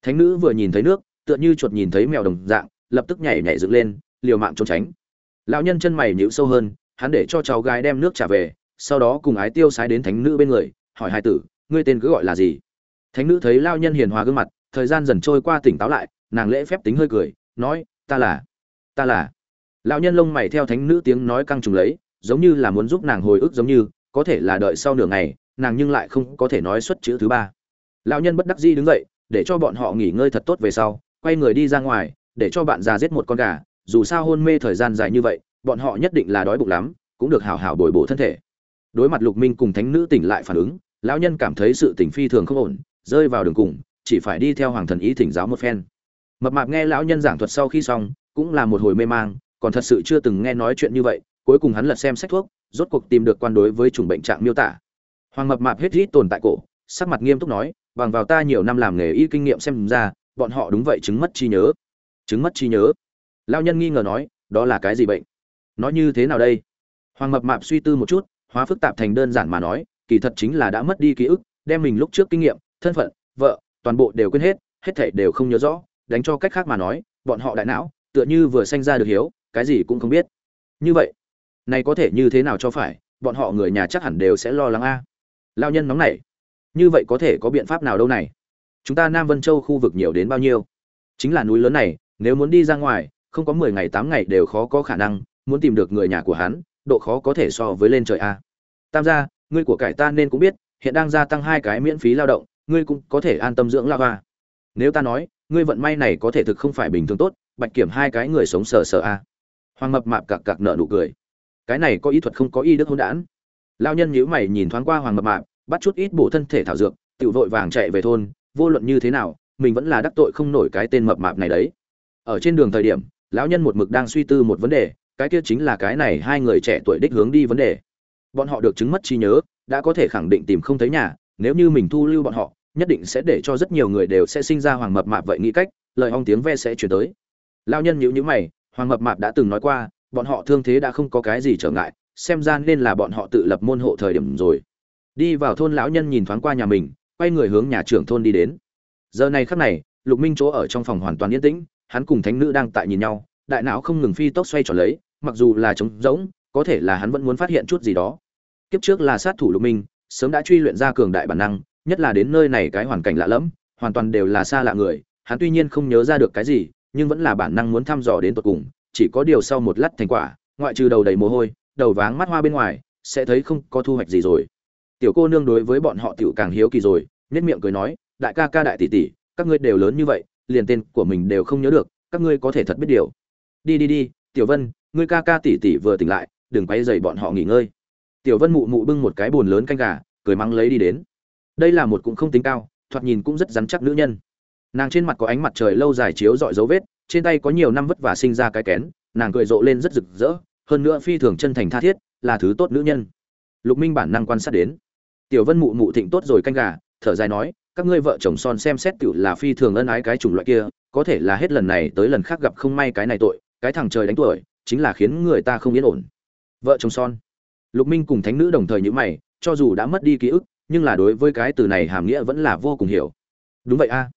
Thánh nữ vừa nhìn thấy nước, tựa như chuột nhìn thấy mèo đồng dạng, lập tức nhảy nhảy dựng lên, liều mạng trốn tránh. Lão nhân chân mày nhíu sâu hơn, hắn để cho cháu gái đem nước trả về, sau đó cùng ái tiêu sái đến thánh nữ bên người, hỏi hai tử, ngươi tên cứ gọi là gì? Thánh nữ thấy lao nhân hiền hòa gương mặt thời gian dần trôi qua tỉnh táo lại, nàng lễ phép tính hơi cười, nói, ta là ta là. Lão nhân lông mày theo thánh nữ tiếng nói căng trùng lấy, giống như là muốn giúp nàng hồi ức giống như, có thể là đợi sau nửa ngày, nàng nhưng lại không có thể nói xuất chữ thứ ba. Lão nhân bất đắc dĩ đứng dậy, để cho bọn họ nghỉ ngơi thật tốt về sau, quay người đi ra ngoài, để cho bạn già giết một con gà, dù sao hôn mê thời gian dài như vậy, bọn họ nhất định là đói bụng lắm, cũng được hảo hảo bồi bổ thân thể. Đối mặt lục minh cùng thánh nữ tỉnh lại phản ứng, lão nhân cảm thấy sự tỉnh phi thường không ổn, rơi vào đường cùng chỉ phải đi theo hoàng thần ý thỉnh giáo một phen. Mập mạp nghe lão nhân giảng thuật sau khi xong, cũng là một hồi mê mang, còn thật sự chưa từng nghe nói chuyện như vậy, cuối cùng hắn lật xem sách thuốc, rốt cuộc tìm được quan đối với chủng bệnh trạng miêu tả. Hoàng mập mạp hết rít tồn tại cổ, sắc mặt nghiêm túc nói, bằng vào ta nhiều năm làm nghề y kinh nghiệm xem ra, bọn họ đúng vậy chứng mất trí nhớ. Chứng mất trí nhớ. Lao nhân nghi ngờ nói, đó là cái gì bệnh? Nó như thế nào đây? Hoàng mập mạp suy tư một chút, hóa phức tạp thành đơn giản mà nói, kỳ thật chính là đã mất đi ký ức, đem mình lúc trước kinh nghiệm, thân phận, vợ toàn bộ đều quên hết hết thảy đều không nhớ rõ, đánh cho cách khác mà nói, bọn họ đại não, tựa như vừa sanh ra được hiếu, cái gì cũng không biết. Như vậy, này có thể như thế nào cho phải, bọn họ người nhà chắc hẳn đều sẽ lo lắng a. À. lao nhân nóng nảy. Như vậy có thể có biện pháp nào đâu này? Chúng ta nam vân châu khu vực nhiều đến bao nhiêu? Chính là núi lớn này, nếu muốn đi ra ngoài, không có mười ngày, tám ngày đều khó có khả năng, muốn tìm được người nhà của hắn, độ khó có thể so với lên trời a. Tam gia, ngươi của cải ta nên cũng biết, hiện đang gia tăng hai cái miễn phí lao động ngươi cũng có thể an tâm dưỡng La hoa. Nếu ta nói, ngươi vận may này có thể thực không phải bình thường tốt, bạch kiểm hai cái người sống sờ sờ a. Hoàng mập mạp cặc cặc nợ nụ cười. Cái này có ý thuật không có y đức hỗn đản. Lao nhân nhíu mày nhìn thoáng qua hoàng mập mạp, bắt chút ít bổ thân thể thảo dược, tiểu vội vàng chạy về thôn, vô luận như thế nào, mình vẫn là đắc tội không nổi cái tên mập mạp này đấy. Ở trên đường thời điểm, lão nhân một mực đang suy tư một vấn đề, cái kia chính là cái này hai người trẻ tuổi đích hướng đi vấn đề. Bọn họ được chứng mất trí nhớ, đã có thể khẳng định tìm không thấy nhà nếu như mình thu lưu bọn họ, nhất định sẽ để cho rất nhiều người đều sẽ sinh ra hoàng mập mạp vậy nghĩ cách, lời hong tiếng ve sẽ chuyển tới. Lao nhân nhữ nhữ mày, hoàng mập mạp đã từng nói qua, bọn họ thương thế đã không có cái gì trở ngại, xem ra nên là bọn họ tự lập môn hộ thời điểm rồi. Đi vào thôn lão nhân nhìn thoáng qua nhà mình, quay người hướng nhà trưởng thôn đi đến. Giờ này khắc này, lục minh chỗ ở trong phòng hoàn toàn yên tĩnh, hắn cùng thánh nữ đang tại nhìn nhau, đại não không ngừng phi tốc xoay tròn lấy, mặc dù là trống rỗng, có thể là hắn vẫn muốn phát hiện chút gì đó. Kiếp trước là sát thủ lục minh sớm đã truy luyện ra cường đại bản năng, nhất là đến nơi này cái hoàn cảnh lạ lẫm, hoàn toàn đều là xa lạ người, hắn tuy nhiên không nhớ ra được cái gì, nhưng vẫn là bản năng muốn thăm dò đến tận cùng, chỉ có điều sau một lát thành quả, ngoại trừ đầu đầy mồ hôi, đầu váng mắt hoa bên ngoài, sẽ thấy không có thu hoạch gì rồi. Tiểu cô nương đối với bọn họ tiểu càng hiếu kỳ rồi, nhếch miệng cười nói, đại ca ca đại tỷ tỷ, các ngươi đều lớn như vậy, liền tên của mình đều không nhớ được, các ngươi có thể thật biết điều. Đi đi đi, tiểu vân, ngươi ca ca tỷ tỷ vừa tỉnh lại, đừng quấy rầy bọn họ nghỉ ngơi tiểu vân mụ mụ bưng một cái bồn lớn canh gà, cười mắng lấy đi đến. Đây là một cũng không tính cao, thoạt nhìn cũng rất rắn chắc nữ nhân. Nàng trên mặt có ánh mặt trời lâu dài chiếu dọi dấu vết, trên tay có nhiều năm vất vả sinh ra cái kén, nàng cười rộ lên rất rực rỡ, hơn nữa phi thường chân thành tha thiết, là thứ tốt nữ nhân. Lục minh bản năng quan sát đến. Tiểu vân mụ mụ thịnh tốt rồi canh gà, thở dài nói, các ngươi vợ chồng son xem xét cựu là phi thường ân ái cái chủng loại kia, có thể là hết lần này tới lần khác gặp không may cái này tội, cái thằng trời đánh tuổi, chính là khiến người ta không yên ổn. Vợ chồng son lục minh cùng thánh nữ đồng thời như mày, cho dù đã mất đi ký ức, nhưng là đối với cái từ này hàm nghĩa vẫn là vô cùng hiểu. Đúng vậy a.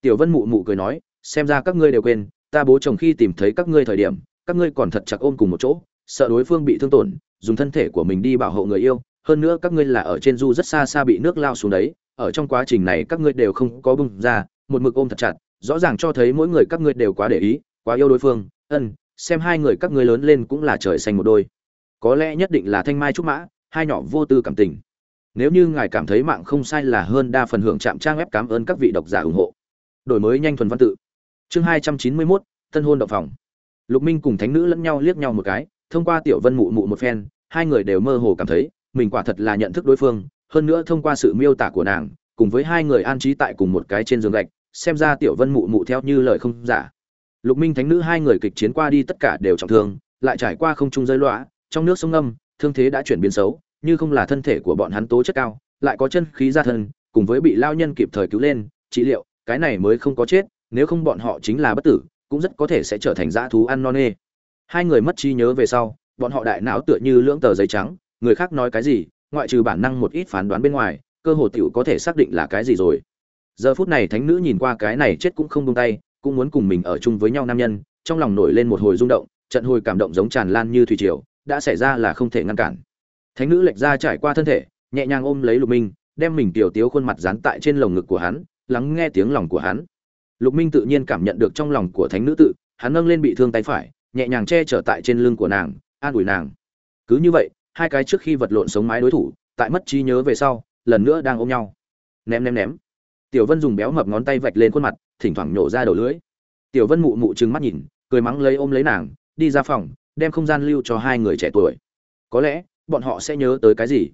Tiểu vân mụ mụ cười nói, xem ra các ngươi đều quên, ta bố chồng khi tìm thấy các ngươi thời điểm, các ngươi còn thật chặt ôm cùng một chỗ, sợ đối phương bị thương tổn, dùng thân thể của mình đi bảo hộ người yêu, hơn nữa các ngươi là ở trên du rất xa xa bị nước lao xuống đấy, ở trong quá trình này các ngươi đều không có bung ra, một mực ôm thật chặt, rõ ràng cho thấy mỗi người các ngươi đều quá để ý, quá yêu đối phương, ân, xem hai người các ngươi lớn lên cũng là trời xanh một đôi có lẽ nhất định là thanh mai trúc mã, hai nhỏ vô tư cảm tình. Nếu như ngài cảm thấy mạng không sai là hơn đa phần hưởng chạm trang web cảm ơn các vị độc giả ủng hộ. Đổi mới nhanh thuần văn tự. Chương hai trăm chín mươi mốt, tân hôn động phòng. Lục minh cùng thánh nữ lẫn nhau liếc nhau một cái, thông qua tiểu vân mụ mụ một phen, hai người đều mơ hồ cảm thấy, mình quả thật là nhận thức đối phương, hơn nữa thông qua sự miêu tả của nàng, cùng với hai người an trí tại cùng một cái trên giường gạch, xem ra tiểu vân mụ mụ theo như lời không giả. Lục minh thánh nữ hai người kịch chiến qua đi tất cả đều trọng thương, lại trải qua không trung rơi loã trong nước sông ngâm, thương thế đã chuyển biến xấu, như không là thân thể của bọn hắn tố chất cao, lại có chân khí ra thân, cùng với bị lao nhân kịp thời cứu lên, trị liệu, cái này mới không có chết, nếu không bọn họ chính là bất tử, cũng rất có thể sẽ trở thành dã thú ăn non nê. Hai người mất trí nhớ về sau, bọn họ đại não tựa như lưỡng tờ giấy trắng, người khác nói cái gì, ngoại trừ bản năng một ít phán đoán bên ngoài, cơ hồ tiểu có thể xác định là cái gì rồi. Giờ phút này thánh nữ nhìn qua cái này chết cũng không buông tay, cũng muốn cùng mình ở chung với nhau nam nhân, trong lòng nổi lên một hồi rung động, trận hồi cảm động giống tràn lan như thủy triều đã xảy ra là không thể ngăn cản. Thánh nữ lệch ra trải qua thân thể, nhẹ nhàng ôm lấy lục minh, đem mình tiểu tiếu khuôn mặt dán tại trên lồng ngực của hắn, lắng nghe tiếng lòng của hắn. Lục minh tự nhiên cảm nhận được trong lòng của thánh nữ tự, hắn nâng lên bị thương tay phải, nhẹ nhàng che chở tại trên lưng của nàng, an ủi nàng. Cứ như vậy, hai cái trước khi vật lộn sống mái đối thủ, tại mất trí nhớ về sau, lần nữa đang ôm nhau. Ném ném ném. Tiểu vân dùng béo mập ngón tay vạch lên khuôn mặt, thỉnh thoảng nhổ ra đầu lưỡi. Tiểu vân mụ mụ trừng mắt nhìn, cười mắng lấy ôm lấy nàng, đi ra phòng đem không gian lưu cho hai người trẻ tuổi. Có lẽ, bọn họ sẽ nhớ tới cái gì?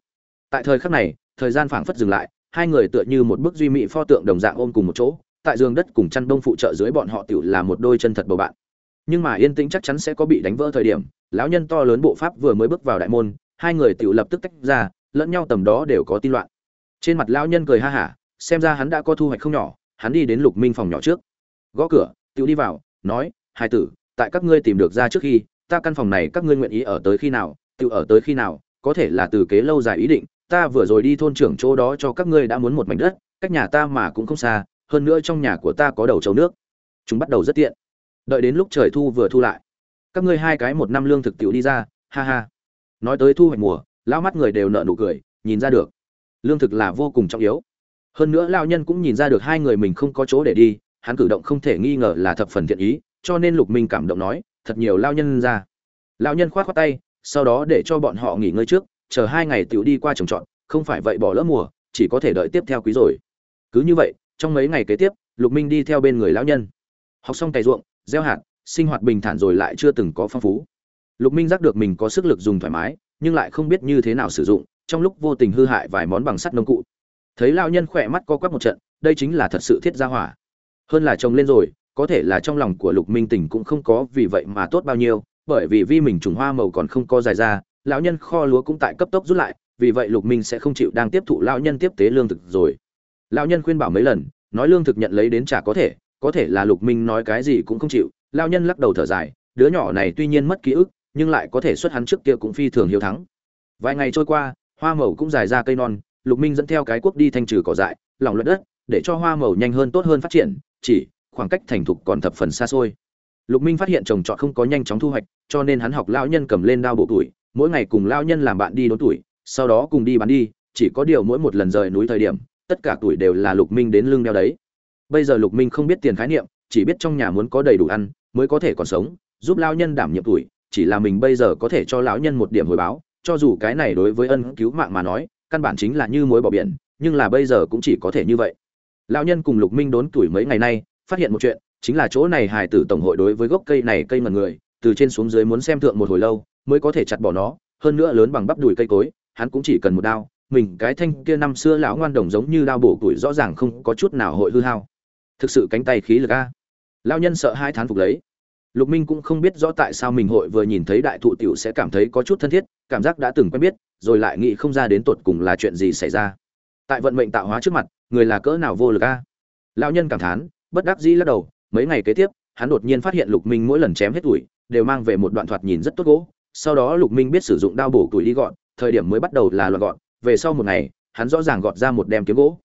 Tại thời khắc này, thời gian phảng phất dừng lại, hai người tựa như một bức duy mỹ pho tượng đồng dạng ôm cùng một chỗ, tại giường đất cùng chăn đông phụ trợ dưới bọn họ tiểu là một đôi chân thật bầu bạn. Nhưng mà yên tĩnh chắc chắn sẽ có bị đánh vỡ thời điểm, lão nhân to lớn bộ pháp vừa mới bước vào đại môn, hai người tiểu lập tức tách ra, lẫn nhau tầm đó đều có tin loạn. Trên mặt lão nhân cười ha hả, xem ra hắn đã có thu hoạch không nhỏ, hắn đi đến lục minh phòng nhỏ trước. Gõ cửa, tiểu đi vào, nói hai tử, tại các ngươi tìm được ra trước khi ta căn phòng này các ngươi nguyện ý ở tới khi nào, tự ở tới khi nào, có thể là từ kế lâu dài ý định, ta vừa rồi đi thôn trưởng chỗ đó cho các ngươi đã muốn một mảnh đất, cách nhà ta mà cũng không xa, hơn nữa trong nhà của ta có đầu chấu nước. Chúng bắt đầu rất tiện. Đợi đến lúc trời thu vừa thu lại. Các ngươi hai cái một năm lương thực tiểu đi ra, ha ha. Nói tới thu hoạch mùa, lão mắt người đều nở nụ cười, nhìn ra được. Lương thực là vô cùng trọng yếu. Hơn nữa lão nhân cũng nhìn ra được hai người mình không có chỗ để đi, hắn cử động không thể nghi ngờ là thập phần thiện ý, cho nên lục minh cảm động nói thật nhiều lao nhân ra. Lao nhân khoát khoát tay, sau đó để cho bọn họ nghỉ ngơi trước, chờ hai ngày tiểu đi qua trồng trọt, không phải vậy bỏ lỡ mùa, chỉ có thể đợi tiếp theo quý rồi. Cứ như vậy, trong mấy ngày kế tiếp, lục minh đi theo bên người lão nhân. Học xong cày ruộng, gieo hạt, sinh hoạt bình thản rồi lại chưa từng có phong phú. Lục minh giác được mình có sức lực dùng thoải mái, nhưng lại không biết như thế nào sử dụng, trong lúc vô tình hư hại vài món bằng sắt nông cụ. Thấy lão nhân khỏe mắt co quắp một trận, đây chính là thật sự thiết gia hỏa. Hơn là trồng lên rồi có thể là trong lòng của lục minh tình cũng không có vì vậy mà tốt bao nhiêu, bởi vì vi mình trùng hoa màu còn không có dài ra, lão nhân kho lúa cũng tại cấp tốc rút lại, vì vậy lục minh sẽ không chịu đang tiếp thụ lão nhân tiếp tế lương thực rồi. Lão nhân khuyên bảo mấy lần, nói lương thực nhận lấy đến chả có thể có thể là lục minh nói cái gì cũng không chịu, lão nhân lắc đầu thở dài, đứa nhỏ này tuy nhiên mất ký ức, nhưng lại có thể xuất hắn trước kia cũng phi thường hiếu thắng. Vài ngày trôi qua, hoa màu cũng dài ra cây non, lục minh dẫn theo cái cuốc đi thanh trừ cỏ dại lòng luyện đất, để cho hoa màu nhanh hơn tốt hơn phát triển, chỉ khoảng cách thành thục còn thập phần xa xôi. Lục minh phát hiện trồng trọt không có nhanh chóng thu hoạch, cho nên hắn học lão nhân cầm lên đao bộ tuổi, mỗi ngày cùng lão nhân làm bạn đi đốn tuổi, sau đó cùng đi bán đi, chỉ có điều mỗi một lần rời núi thời điểm, tất cả tuổi đều là lục minh đến lưng đeo đấy. Bây giờ lục minh không biết tiền khái niệm, chỉ biết trong nhà muốn có đầy đủ ăn, mới có thể còn sống, giúp lão nhân đảm nhiệm tuổi, chỉ là mình bây giờ có thể cho lão nhân một điểm hồi báo, cho dù cái này đối với ân cứu mạng mà nói, căn bản chính là như muối bỏ biển, nhưng là bây giờ cũng chỉ có thể như vậy. Lão nhân cùng lục minh đốn tuổi mấy ngày nay phát hiện một chuyện, chính là chỗ này hải tử tổng hội đối với gốc cây này cây mật người, từ trên xuống dưới muốn xem thượng một hồi lâu, mới có thể chặt bỏ nó, hơn nữa lớn bằng bắp đùi cây cối, hắn cũng chỉ cần một đao, mình cái thanh kia năm xưa lão ngoan đồng giống như đao bổ củi rõ ràng không có chút nào hội hư hao. Thực sự cánh tay khí lực a. Lão nhân sợ hai thán phục lấy. Lục minh cũng không biết rõ tại sao mình hội vừa nhìn thấy đại thụ tiểu sẽ cảm thấy có chút thân thiết, cảm giác đã từng quen biết, rồi lại nghĩ không ra đến tột cùng là chuyện gì xảy ra. Tại vận mệnh tạo hóa trước mặt, người là cỡ nào vô lực a? Lão nhân cảm thán bất đắc dĩ lắc đầu, mấy ngày kế tiếp, hắn đột nhiên phát hiện lục minh mỗi lần chém hết tuổi, đều mang về một đoạn thoạt nhìn rất tốt gỗ. Sau đó lục minh biết sử dụng đao bổ tuổi đi gọn, thời điểm mới bắt đầu là loạn gọn. Về sau một ngày, hắn rõ ràng gọt ra một đem kiếm gỗ.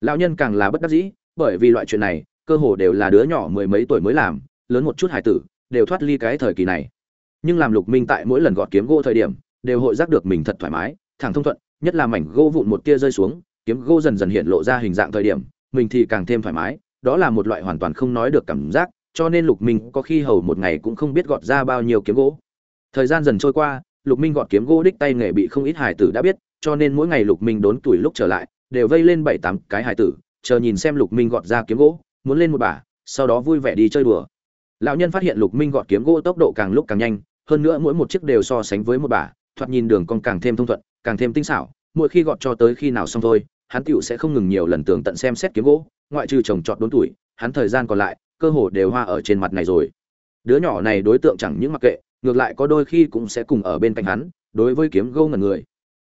Lão nhân càng là bất đắc dĩ, bởi vì loại chuyện này, cơ hồ đều là đứa nhỏ mười mấy tuổi mới làm, lớn một chút hải tử, đều thoát ly cái thời kỳ này. Nhưng làm lục minh tại mỗi lần gọt kiếm gỗ thời điểm, đều hội giác được mình thật thoải mái, thẳng thông thuận, nhất là mảnh gỗ vụn một tia rơi xuống, kiếm gỗ dần dần hiện lộ ra hình dạng thời điểm, mình thì càng thêm thoải mái đó là một loại hoàn toàn không nói được cảm giác, cho nên lục minh có khi hầu một ngày cũng không biết gọt ra bao nhiêu kiếm gỗ. Thời gian dần trôi qua, lục minh gọt kiếm gỗ đích tay nghề bị không ít hải tử đã biết, cho nên mỗi ngày lục minh đốn tuổi lúc trở lại, đều vây lên bảy tám cái hải tử, chờ nhìn xem lục minh gọt ra kiếm gỗ, muốn lên một bả, sau đó vui vẻ đi chơi đùa. Lão nhân phát hiện lục minh gọt kiếm gỗ tốc độ càng lúc càng nhanh, hơn nữa mỗi một chiếc đều so sánh với một bả, thoạt nhìn đường cong càng thêm thông thuận, càng thêm tinh xảo, mỗi khi gọt cho tới khi nào xong thôi hắn tựu sẽ không ngừng nhiều lần tường tận xem xét kiếm gỗ, ngoại trừ trồng trọt đốn tuổi, hắn thời gian còn lại, cơ hồ đều hoa ở trên mặt này rồi. Đứa nhỏ này đối tượng chẳng những mặc kệ, ngược lại có đôi khi cũng sẽ cùng ở bên cạnh hắn, đối với kiếm gỗ ngần người.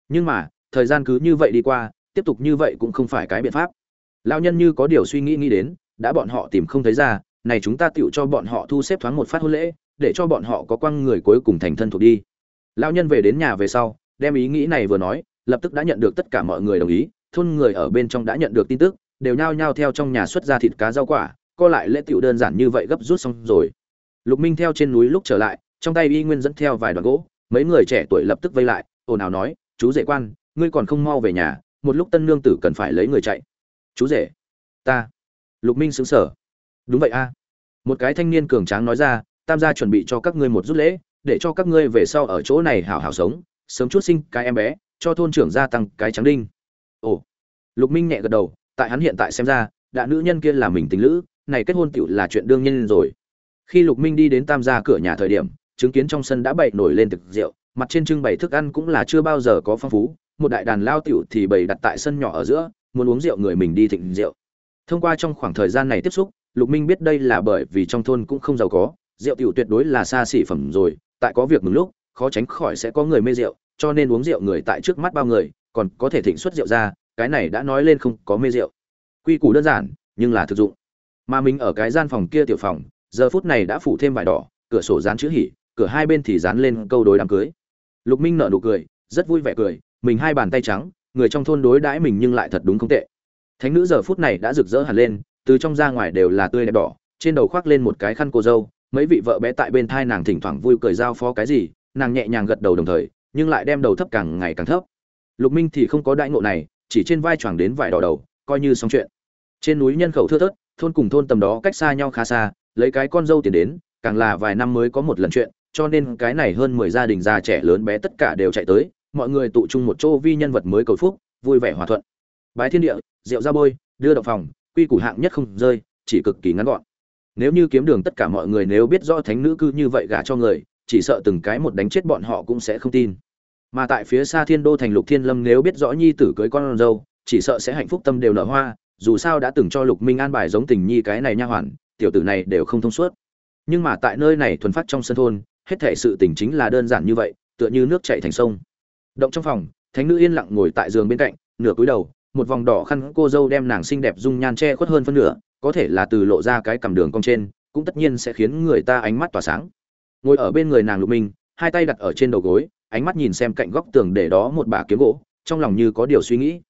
Nhưng mà, thời gian cứ như vậy đi qua, tiếp tục như vậy cũng không phải cái biện pháp. Lão nhân như có điều suy nghĩ nghĩ đến, đã bọn họ tìm không thấy ra, này chúng ta tựu cho bọn họ thu xếp thoáng một phát hôn lễ, để cho bọn họ có quăng người cuối cùng thành thân thuộc đi. Lão nhân về đến nhà về sau, đem ý nghĩ này vừa nói, lập tức đã nhận được tất cả mọi người đồng ý thôn người ở bên trong đã nhận được tin tức, đều nhao nhao theo trong nhà xuất ra thịt cá rau quả, co lại lễ tiệu đơn giản như vậy gấp rút xong rồi. Lục minh theo trên núi lúc trở lại, trong tay y nguyên dẫn theo vài đoạn gỗ, mấy người trẻ tuổi lập tức vây lại, ồn ào nói, chú rể quan, ngươi còn không mau về nhà, một lúc tân nương tử cần phải lấy người chạy. Chú rể, ta. Lục minh xứng sở đúng vậy a. Một cái thanh niên cường tráng nói ra, tam gia chuẩn bị cho các ngươi một rút lễ, để cho các ngươi về sau ở chỗ này hảo hảo sống, sớm chút sinh cái em bé, cho thôn trưởng gia tăng cái trắng đinh ồ. Lục minh nhẹ gật đầu, tại hắn hiện tại xem ra, đã nữ nhân kia là mình tình lữ, này kết hôn tựu là chuyện đương nhiên rồi. Khi lục minh đi đến tam gia cửa nhà thời điểm, chứng kiến trong sân đã bày nổi lên thực rượu, mặt trên trưng bày thức ăn cũng là chưa bao giờ có phong phú, một đại đàn lao tiểu thì bày đặt tại sân nhỏ ở giữa, muốn uống rượu người mình đi thịnh rượu. Thông qua trong khoảng thời gian này tiếp xúc, lục minh biết đây là bởi vì trong thôn cũng không giàu có, rượu tiểu tuyệt đối là xa xỉ phẩm rồi, tại có việc mừng lúc, khó tránh khỏi sẽ có người mê rượu, cho nên uống rượu người tại trước mắt bao người còn có thể thịnh xuất rượu ra, cái này đã nói lên không có mê rượu. Quy củ đơn giản, nhưng là thực dụng. Mà mình ở cái gian phòng kia tiểu phòng, giờ phút này đã phủ thêm vải đỏ, cửa sổ dán chữ hỉ, cửa hai bên thì dán lên câu đối đám cưới. Lục minh nở nụ cười, rất vui vẻ cười, mình hai bàn tay trắng, người trong thôn đối đãi mình nhưng lại thật đúng không tệ. Thánh nữ giờ phút này đã rực rỡ hẳn lên, từ trong ra ngoài đều là tươi đẹp đỏ, trên đầu khoác lên một cái khăn cô dâu, mấy vị vợ bé tại bên thai nàng thỉnh thoảng vui cười giao phó cái gì, nàng nhẹ nhàng gật đầu đồng thời, nhưng lại đem đầu thấp càng ngày càng thấp lục minh thì không có đại ngộ này, chỉ trên vai choàng đến vải đỏ đầu, coi như xong chuyện. Trên núi nhân khẩu thưa thớt, thôn cùng thôn tầm đó cách xa nhau khá xa, lấy cái con dâu tiền đến, càng là vài năm mới có một lần chuyện, cho nên cái này hơn mười gia đình già trẻ lớn bé tất cả đều chạy tới, mọi người tụ chung một chỗ vi nhân vật mới cầu phúc, vui vẻ hòa thuận. Bái thiên địa, rượu ra bôi, đưa động phòng, quy củ hạng nhất không rơi, chỉ cực kỳ ngắn gọn. Nếu như kiếm đường tất cả mọi người nếu biết rõ thánh nữ cư như vậy gả cho người, chỉ sợ từng cái một đánh chết bọn họ cũng sẽ không tin mà tại phía xa thiên đô thành lục thiên lâm nếu biết rõ nhi tử cưới con dâu, chỉ sợ sẽ hạnh phúc tâm đều nở hoa, dù sao đã từng cho lục minh an bài giống tình nhi cái này nha hoàn, tiểu tử này đều không thông suốt. Nhưng mà tại nơi này thuần phát trong sân thôn, hết thể sự tình chính là đơn giản như vậy, tựa như nước chảy thành sông. Động trong phòng, thánh nữ yên lặng ngồi tại giường bên cạnh, nửa cúi đầu, một vòng đỏ khăn cô dâu đem nàng xinh đẹp dung nhan che khuất hơn phân nửa, có thể là từ lộ ra cái cằm đường cong trên, cũng tất nhiên sẽ khiến người ta ánh mắt tỏa sáng. Ngồi ở bên người nàng lục minh, hai tay đặt ở trên đầu gối ánh mắt nhìn xem cạnh góc tường để đó một bả kiếm gỗ, trong lòng như có điều suy nghĩ.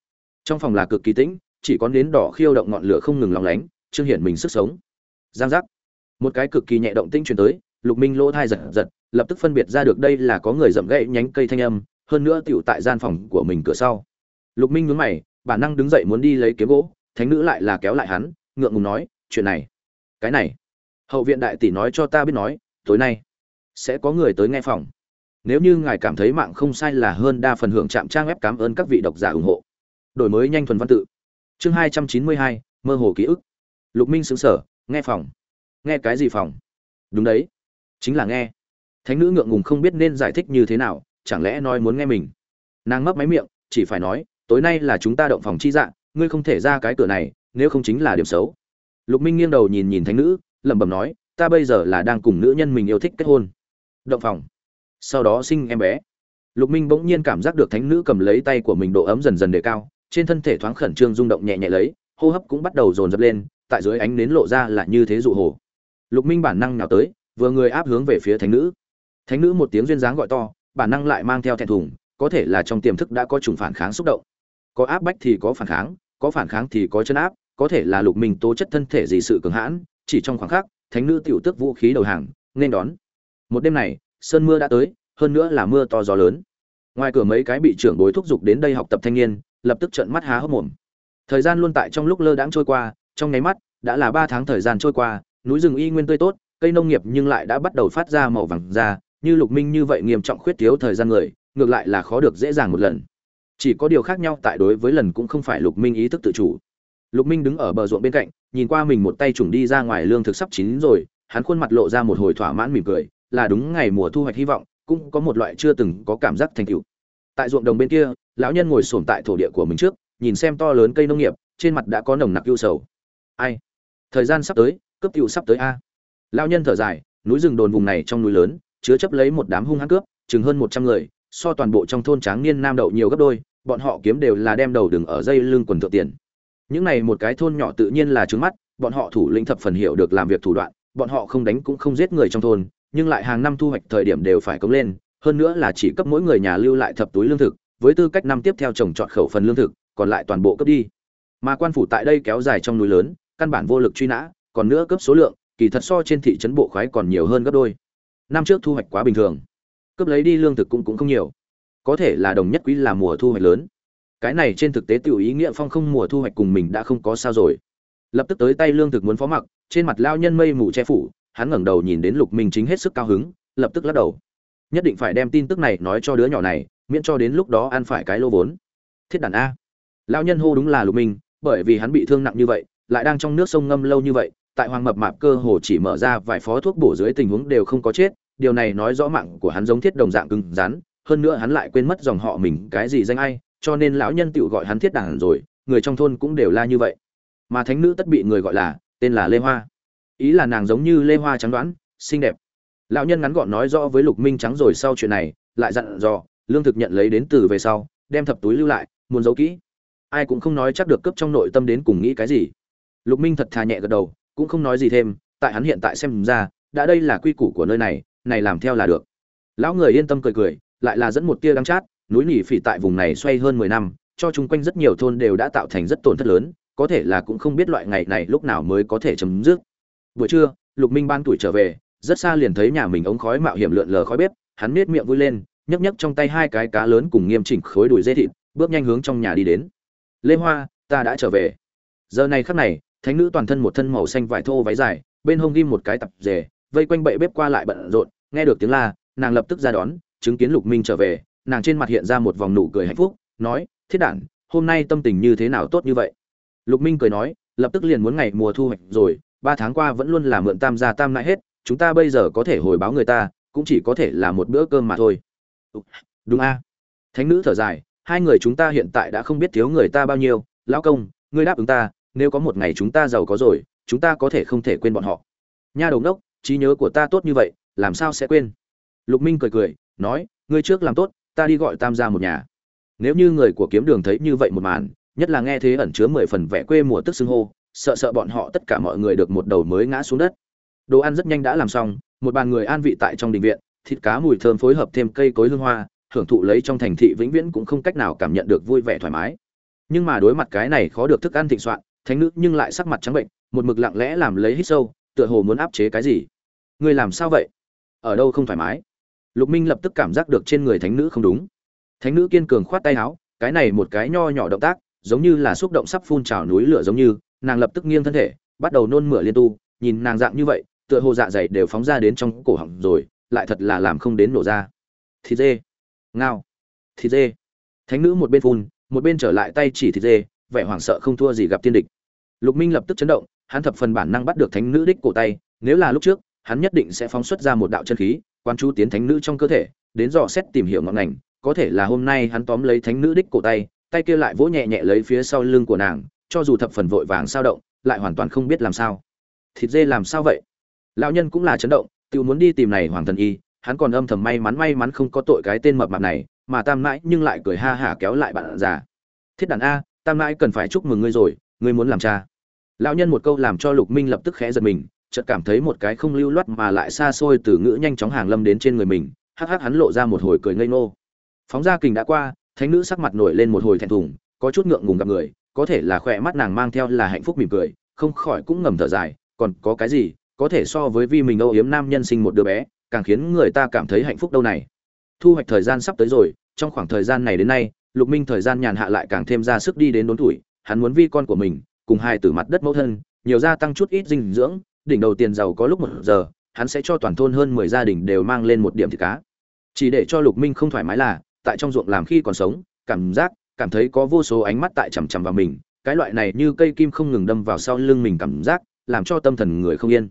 Trong phòng là cực kỳ tĩnh, chỉ có nến đỏ khiêu động ngọn lửa không ngừng lòng lánh, trương hiển mình sức sống. Giang giác. Một cái cực kỳ nhẹ động tinh truyền tới, lục minh lỗ thai giật giật, lập tức phân biệt ra được đây là có người dậm gậy nhánh cây thanh âm, hơn nữa tựu tại gian phòng của mình cửa sau. Lục minh nhướng mày, bản năng đứng dậy muốn đi lấy kiếm gỗ, thánh nữ lại là kéo lại hắn, ngượng ngùng nói, chuyện này, cái này. Hậu viện đại tỷ nói cho ta biết nói, tối nay sẽ có người tới nghe phòng nếu như ngài cảm thấy mạng không sai là hơn đa phần hưởng chạm trang web cảm ơn các vị độc giả ủng hộ. Đổi mới nhanh thuần văn tự. Chương hai trăm chín mươi hai, mơ hồ ký ức. Lục minh xứng sở nghe phòng. Nghe cái gì phòng? Đúng đấy. Chính là nghe. Thánh nữ ngượng ngùng không biết nên giải thích như thế nào, chẳng lẽ nói muốn nghe mình? Nàng mấp máy miệng, chỉ phải nói, tối nay là chúng ta động phòng chi dạng, ngươi không thể ra cái cửa này, nếu không chính là điểm xấu. Lục minh nghiêng đầu nhìn nhìn thánh nữ, lẩm bẩm nói, ta bây giờ là đang cùng nữ nhân mình yêu thích kết hôn. Động phòng sau đó sinh em bé. Lục minh bỗng nhiên cảm giác được thánh nữ cầm lấy tay của mình độ ấm dần dần đề cao, trên thân thể thoáng khẩn trương rung động nhẹ nhẹ lấy, hô hấp cũng bắt đầu dồn dập lên, tại dưới ánh nến lộ ra là như thế dụ hồ. Lục minh bản năng nào tới, vừa người áp hướng về phía thánh nữ. Thánh nữ một tiếng duyên dáng gọi to, bản năng lại mang theo thẹn thùng, có thể là trong tiềm thức đã có chủng phản kháng xúc động. Có áp bách thì có phản kháng, có phản kháng thì có chân áp, có thể là lục minh tố chất thân thể gì sự cường hãn, chỉ trong khoảng khắc, thánh nữ tiểu tước vũ khí đầu hàng, nên đón. Một đêm này sơn mưa đã tới, hơn nữa là mưa to gió lớn. Ngoài cửa mấy cái bị trưởng bối thúc giục đến đây học tập thanh niên, lập tức trợn mắt há hốc mồm. Thời gian luôn tại trong lúc lơ đãng trôi qua, trong nháy mắt, đã là ba tháng thời gian trôi qua, núi rừng y nguyên tươi tốt, cây nông nghiệp nhưng lại đã bắt đầu phát ra màu vàng ra, như lục minh như vậy nghiêm trọng khuyết thiếu thời gian người, ngược lại là khó được dễ dàng một lần. Chỉ có điều khác nhau tại đối với lần cũng không phải lục minh ý thức tự chủ. Lục minh đứng ở bờ ruộng bên cạnh, nhìn qua mình một tay trùng đi ra ngoài lương thực sắp chín rồi, hắn khuôn mặt lộ ra một hồi thỏa mãn mỉm cười là đúng ngày mùa thu hoạch hy vọng, cũng có một loại chưa từng có cảm giác thành tựu. Tại ruộng đồng bên kia, lão nhân ngồi xổm tại thổ địa của mình trước, nhìn xem to lớn cây nông nghiệp, trên mặt đã có nồng nặc ưu sầu. Ai? Thời gian sắp tới, cướp tựu sắp tới a. Lão nhân thở dài, núi rừng đồn vùng này trong núi lớn, chứa chấp lấy một đám hung hăng cướp, chừng hơn một trăm người, so toàn bộ trong thôn tráng niên nam đậu nhiều gấp đôi, bọn họ kiếm đều là đem đầu đừng ở dây lưng quần thượng tiền. Những này một cái thôn nhỏ tự nhiên là trướng mắt, bọn họ thủ lĩnh thập phần hiểu được làm việc thủ đoạn, bọn họ không đánh cũng không giết người trong thôn nhưng lại hàng năm thu hoạch thời điểm đều phải cống lên, hơn nữa là chỉ cấp mỗi người nhà lưu lại thập túi lương thực, với tư cách năm tiếp theo trồng trọt khẩu phần lương thực, còn lại toàn bộ cấp đi. Mà quan phủ tại đây kéo dài trong núi lớn, căn bản vô lực truy nã, còn nữa cấp số lượng, kỳ thật so trên thị trấn bộ khoái còn nhiều hơn gấp đôi. Năm trước thu hoạch quá bình thường, cấp lấy đi lương thực cũng cũng không nhiều. Có thể là đồng nhất quý là mùa thu hoạch lớn. Cái này trên thực tế tiểu ý nghĩa phong không mùa thu hoạch cùng mình đã không có sao rồi. Lập tức tới tay lương thực muốn phó mặc, trên mặt lao nhân mây mù che phủ hắn ngẩng đầu nhìn đến lục minh chính hết sức cao hứng, lập tức lắc đầu. Nhất định phải đem tin tức này nói cho đứa nhỏ này, miễn cho đến lúc đó ăn phải cái lô vốn. Thiết đàn a. Lão nhân hô đúng là lục minh, bởi vì hắn bị thương nặng như vậy, lại đang trong nước sông ngâm lâu như vậy, tại hoàng mập mạp cơ hồ chỉ mở ra vài phó thuốc bổ dưới tình huống đều không có chết, điều này nói rõ mạng của hắn giống thiết đồng dạng cứng rắn, hơn nữa hắn lại quên mất dòng họ mình, cái gì danh ai, cho nên lão nhân tựu gọi hắn thiết đàn rồi, người trong thôn cũng đều la như vậy. Mà thánh nữ tất bị người gọi là, tên là lê hoa ý là nàng giống như lê hoa trắng đoán, xinh đẹp. Lão nhân ngắn gọn nói rõ với lục minh trắng rồi sau chuyện này, lại dặn dò, lương thực nhận lấy đến từ về sau, đem thập túi lưu lại, muốn giấu kỹ. Ai cũng không nói chắc được cấp trong nội tâm đến cùng nghĩ cái gì. Lục minh thật thà nhẹ gật đầu, cũng không nói gì thêm, tại hắn hiện tại xem ra, đã đây là quy củ của nơi này này làm theo là được. Lão người yên tâm cười cười, lại là dẫn một tia đắng chát, núi nỉ phỉ tại vùng này xoay hơn mười năm, cho chung quanh rất nhiều thôn đều đã tạo thành rất tổn thất lớn, có thể là cũng không biết loại ngày này lúc nào mới có thể chấm dứt buổi trưa, lục minh ban tuổi trở về, rất xa liền thấy nhà mình ống khói mạo hiểm lượn lờ khói bếp, hắn nết miệng vui lên, nhấc nhấc trong tay hai cái cá lớn cùng nghiêm chỉnh khối đùi dê thịt, bước nhanh hướng trong nhà đi đến. Lê hoa, ta đã trở về. Giờ này khắc này, thánh nữ toàn thân một thân màu xanh vải thô váy dài, bên hông ghim một cái tập rể, vây quanh bậy bếp qua lại bận rộn, nghe được tiếng la, nàng lập tức ra đón, chứng kiến lục minh trở về, nàng trên mặt hiện ra một vòng nụ cười hạnh phúc, nói, thiết đản, hôm nay tâm tình như thế nào tốt như vậy? Lục minh cười nói, lập tức liền muốn ngày mùa thu hoạch rồi ba tháng qua vẫn luôn là mượn tam gia tam lại hết, chúng ta bây giờ có thể hồi báo người ta, cũng chỉ có thể là một bữa cơm mà thôi. Ừ, đúng a. Thánh nữ thở dài, hai người chúng ta hiện tại đã không biết thiếu người ta bao nhiêu. Lão công, ngươi đáp ứng ta, nếu có một ngày chúng ta giàu có rồi, chúng ta có thể không thể quên bọn họ. Nha đầu đốc trí nhớ của ta tốt như vậy, làm sao sẽ quên? Lục minh cười cười, nói, ngươi trước làm tốt, ta đi gọi tam gia một nhà. Nếu như người của kiếm đường thấy như vậy một màn, nhất là nghe thế ẩn chứa mười phần vẻ quê mùa tức xưng hô sợ sợ bọn họ tất cả mọi người được một đầu mới ngã xuống đất. Đồ ăn rất nhanh đã làm xong, một bàn người an vị tại trong đình viện, thịt cá mùi thơm phối hợp thêm cây cối hương hoa, hưởng thụ lấy trong thành thị vĩnh viễn cũng không cách nào cảm nhận được vui vẻ thoải mái. Nhưng mà đối mặt cái này khó được thức ăn thịnh soạn, thánh nữ nhưng lại sắc mặt trắng bệnh, một mực lặng lẽ làm lấy hít sâu, tựa hồ muốn áp chế cái gì. Ngươi làm sao vậy? Ở đâu không thoải mái? Lục minh lập tức cảm giác được trên người thánh nữ không đúng. Thánh nữ kiên cường khoát tay áo, cái này một cái nho nhỏ động tác, giống như là xúc động sắp phun trào núi lửa giống như nàng lập tức nghiêng thân thể, bắt đầu nôn mửa liên tu, nhìn nàng dạng như vậy, tựa hồ dạ dày đều phóng ra đến trong cổ họng rồi, lại thật là làm không đến nổ ra. Thịt dê. Ngao. Thịt dê. Thánh nữ một bên phun, một bên trở lại tay chỉ thịt dê, vẻ hoảng sợ không thua gì gặp tiên địch. Lục minh lập tức chấn động, hắn thập phần bản năng bắt được thánh nữ đích cổ tay, nếu là lúc trước, hắn nhất định sẽ phóng xuất ra một đạo chân khí quan chú tiến thánh nữ trong cơ thể, đến dò xét tìm hiểu ngọn ngành, có thể là hôm nay hắn tóm lấy thánh nữ đích cổ tay tay kia lại vỗ nhẹ nhẹ lấy phía sau lưng của nàng cho dù thập phần vội vàng sao động, lại hoàn toàn không biết làm sao. Thịt dê làm sao vậy? Lão nhân cũng là chấn động tự muốn đi tìm này hoàng thần y, hắn còn âm thầm may mắn may mắn không có tội cái tên mập mạp này, mà tam mãi nhưng lại cười ha hả kéo lại bạn già. Thiết đàn a, tam mãi cần phải chúc mừng ngươi rồi, ngươi muốn làm cha. Lão nhân một câu làm cho lục minh lập tức khẽ giật mình, chợt cảm thấy một cái không lưu loát mà lại xa xôi từ ngữ nhanh chóng hàng lâm đến trên người mình, hắc hắc hắn lộ ra một hồi cười ngây ngô. Phóng ra kình đã qua, thánh nữ sắc mặt nổi lên một hồi thẹn thùng, có chút ngượng ngùng gặp người có thể là khỏe mắt nàng mang theo là hạnh phúc mỉm cười, không khỏi cũng ngầm thở dài, còn có cái gì, có thể so với vi mình âu yếm nam nhân sinh một đứa bé, càng khiến người ta cảm thấy hạnh phúc đâu này. Thu hoạch thời gian sắp tới rồi, trong khoảng thời gian này đến nay, lục minh thời gian nhàn hạ lại càng thêm ra sức đi đến đốn tuổi, hắn muốn vi con của mình, cùng hai từ mặt đất mẫu thân, nhiều gia tăng chút ít dinh dưỡng, đỉnh đầu tiền giàu có lúc một giờ, hắn sẽ cho toàn thôn hơn mười gia đình đều mang lên một điểm thịt cá. Chỉ để cho lục minh không thoải mái là, tại trong ruộng làm khi còn sống, cảm giác cảm thấy có vô số ánh mắt tại chằm chằm vào mình, cái loại này như cây kim không ngừng đâm vào sau lưng mình cảm giác, làm cho tâm thần người không yên.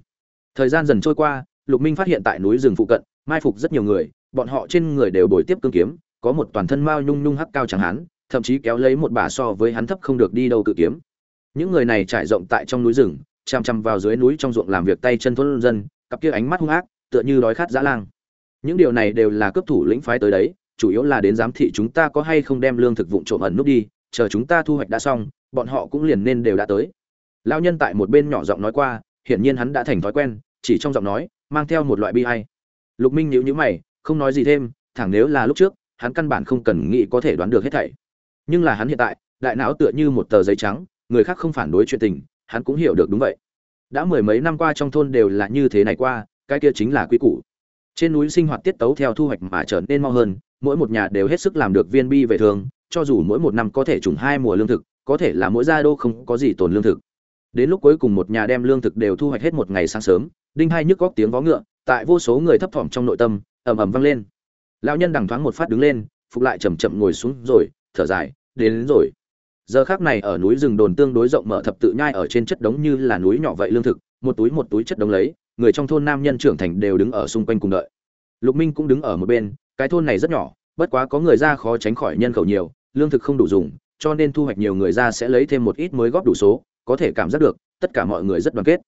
Thời gian dần trôi qua, lục minh phát hiện tại núi rừng phụ cận, mai phục rất nhiều người, bọn họ trên người đều bồi tiếp cương kiếm, có một toàn thân mao nhung nhung hắc cao chẳng hán, thậm chí kéo lấy một bà so với hắn thấp không được đi đâu cự kiếm. Những người này trải rộng tại trong núi rừng, chằm chằm vào dưới núi trong ruộng làm việc tay chân thôn dân, cặp kia ánh mắt hung ác, tựa như đói khát dã lang. Những điều này đều là cấp thủ lĩnh phái tới đấy chủ yếu là đến giám thị chúng ta có hay không đem lương thực vụn trộm ẩn núp đi, chờ chúng ta thu hoạch đã xong, bọn họ cũng liền nên đều đã tới. Lão nhân tại một bên nhỏ giọng nói qua, hiển nhiên hắn đã thành thói quen, chỉ trong giọng nói, mang theo một loại bi hay lục minh nhíu nhíu mày, không nói gì thêm, thẳng nếu là lúc trước, hắn căn bản không cần nghĩ có thể đoán được hết thảy. Nhưng là hắn hiện tại, đại não tựa như một tờ giấy trắng, người khác không phản đối chuyện tình, hắn cũng hiểu được đúng vậy. Đã mười mấy năm qua trong thôn đều là như thế này qua, cái kia chính là quy củ. Trên núi sinh hoạt tiết tấu theo thu hoạch mà trở nên mau hơn mỗi một nhà đều hết sức làm được viên bi về thường cho dù mỗi một năm có thể trùng hai mùa lương thực có thể là mỗi gia đô không có gì tồn lương thực. Đến lúc cuối cùng một nhà đem lương thực đều thu hoạch hết một ngày sáng sớm đinh hai nhức góc tiếng vó ngựa tại vô số người thấp thỏm trong nội tâm ầm ầm vang lên. Lão nhân đằng thoáng một phát đứng lên phục lại chầm chậm ngồi xuống rồi thở dài đến, đến rồi. Giờ khác này ở núi rừng đồn tương đối rộng mở thập tự nhai ở trên chất đống như là núi nhỏ vậy lương thực một túi một túi chất đống lấy người trong thôn nam nhân trưởng thành đều đứng ở xung quanh cùng đợi. Lục minh cũng đứng ở một bên cái thôn này rất nhỏ, bất quá có người ra khó tránh khỏi nhân khẩu nhiều, lương thực không đủ dùng, cho nên thu hoạch nhiều người ra sẽ lấy thêm một ít mới góp đủ số, có thể cảm giác được, tất cả mọi người rất đoàn kết.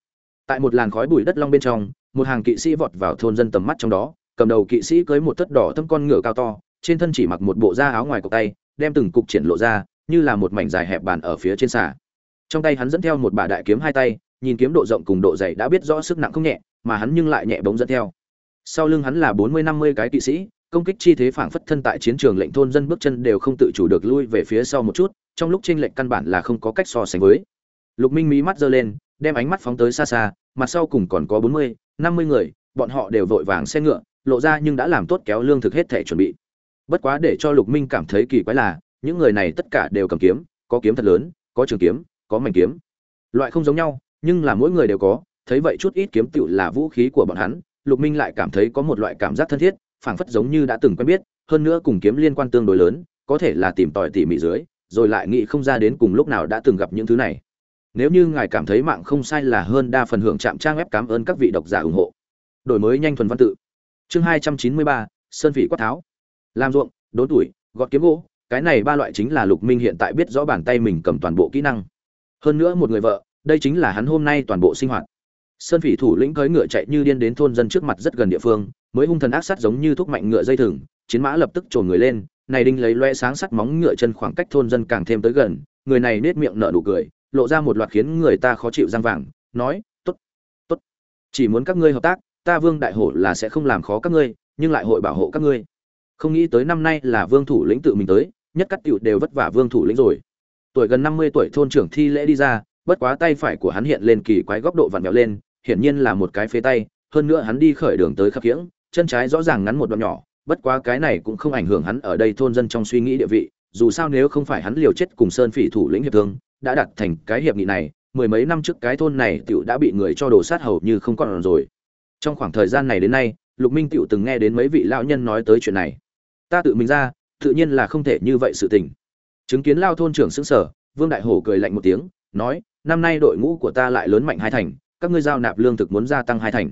Tại một làn khói bụi đất long bên trong, một hàng kỵ sĩ vọt vào thôn dân tầm mắt trong đó, cầm đầu kỵ sĩ cưới một tấc đỏ thâm con ngựa cao to, trên thân chỉ mặc một bộ da áo ngoài cổ tay, đem từng cục triển lộ ra, như là một mảnh dài hẹp bàn ở phía trên xà. Trong tay hắn dẫn theo một bà đại kiếm hai tay, nhìn kiếm độ rộng cùng độ dày đã biết rõ sức nặng không nhẹ, mà hắn nhưng lại nhẹ bóng dẫn theo. Sau lưng hắn là bốn mươi năm mươi cái kỵ sĩ công kích chi thế phảng phất thân tại chiến trường lệnh thôn dân bước chân đều không tự chủ được lui về phía sau một chút, trong lúc tranh lệnh căn bản là không có cách so sánh với. Lục minh mí mắt giơ lên, đem ánh mắt phóng tới xa xa, mặt sau cùng còn có bốn mươi, năm mươi người, bọn họ đều vội vàng xe ngựa, lộ ra nhưng đã làm tốt kéo lương thực hết thể chuẩn bị. Bất quá để cho lục minh cảm thấy kỳ quái là, những người này tất cả đều cầm kiếm, có kiếm thật lớn, có trường kiếm, có mảnh kiếm. Loại không giống nhau, nhưng là mỗi người đều có, thấy vậy chút ít kiếm tựu là vũ khí của bọn hắn, lục minh lại cảm thấy có một loại cảm giác thân thiết phảng phất giống như đã từng quen biết, hơn nữa cùng kiếm liên quan tương đối lớn, có thể là tìm tòi tỉ mỉ dưới, rồi lại nghĩ không ra đến cùng lúc nào đã từng gặp những thứ này. Nếu như ngài cảm thấy mạng không sai là hơn đa phần hưởng trạm trang web cảm ơn các vị độc giả ủng hộ. Đổi mới nhanh thuần văn tự. Chương hai trăm chín mươi ba, sơn vị quát tháo. Làm ruộng, đốn tuổi, gọt kiếm gỗ, cái này ba loại chính là lục minh hiện tại biết rõ bàn tay mình cầm toàn bộ kỹ năng. Hơn nữa một người vợ, đây chính là hắn hôm nay toàn bộ sinh hoạt. Sơn phỉ thủ lĩnh cưỡi ngựa chạy như điên đến thôn dân trước mặt rất gần địa phương mới hung thần ác sát giống như thúc mạnh ngựa dây thừng, chiến mã lập tức trồn người lên, này đinh lấy loe sáng sắt móng ngựa chân khoảng cách thôn dân càng thêm tới gần, người này nết miệng nở nụ cười, lộ ra một loạt khiến người ta khó chịu răng vàng, nói, tốt tốt, chỉ muốn các ngươi hợp tác, ta vương đại hổ là sẽ không làm khó các ngươi, nhưng lại hội bảo hộ các ngươi. Không nghĩ tới năm nay là vương thủ lĩnh tự mình tới, nhất cắt tiểu đều vất vả vương thủ lĩnh rồi. Tuổi gần năm mươi tuổi thôn trưởng thi lễ đi ra, bất quá tay phải của hắn hiện lên kỳ quái góc độ vặn vẹo lên, hiển nhiên là một cái phế tay, hơn nữa hắn đi khởi đường tới khập khiễng chân trái rõ ràng ngắn một đoạn nhỏ, bất quá cái này cũng không ảnh hưởng hắn ở đây thôn dân trong suy nghĩ địa vị, dù sao nếu không phải hắn liều chết cùng sơn phỉ thủ lĩnh hiệp thương, đã đặt thành cái hiệp nghị này, mười mấy năm trước cái thôn này tiểu đã bị người cho đổ sát hầu như không còn rồi. Trong khoảng thời gian này đến nay, lục minh tiểu từng nghe đến mấy vị lão nhân nói tới chuyện này. Ta tự mình ra, tự nhiên là không thể như vậy sự tình. Chứng kiến lao thôn trưởng sững sở vương đại hổ cười lạnh một tiếng, nói, năm nay đội ngũ của ta lại lớn mạnh hai thành, các ngươi giao nạp lương thực muốn gia tăng hai thành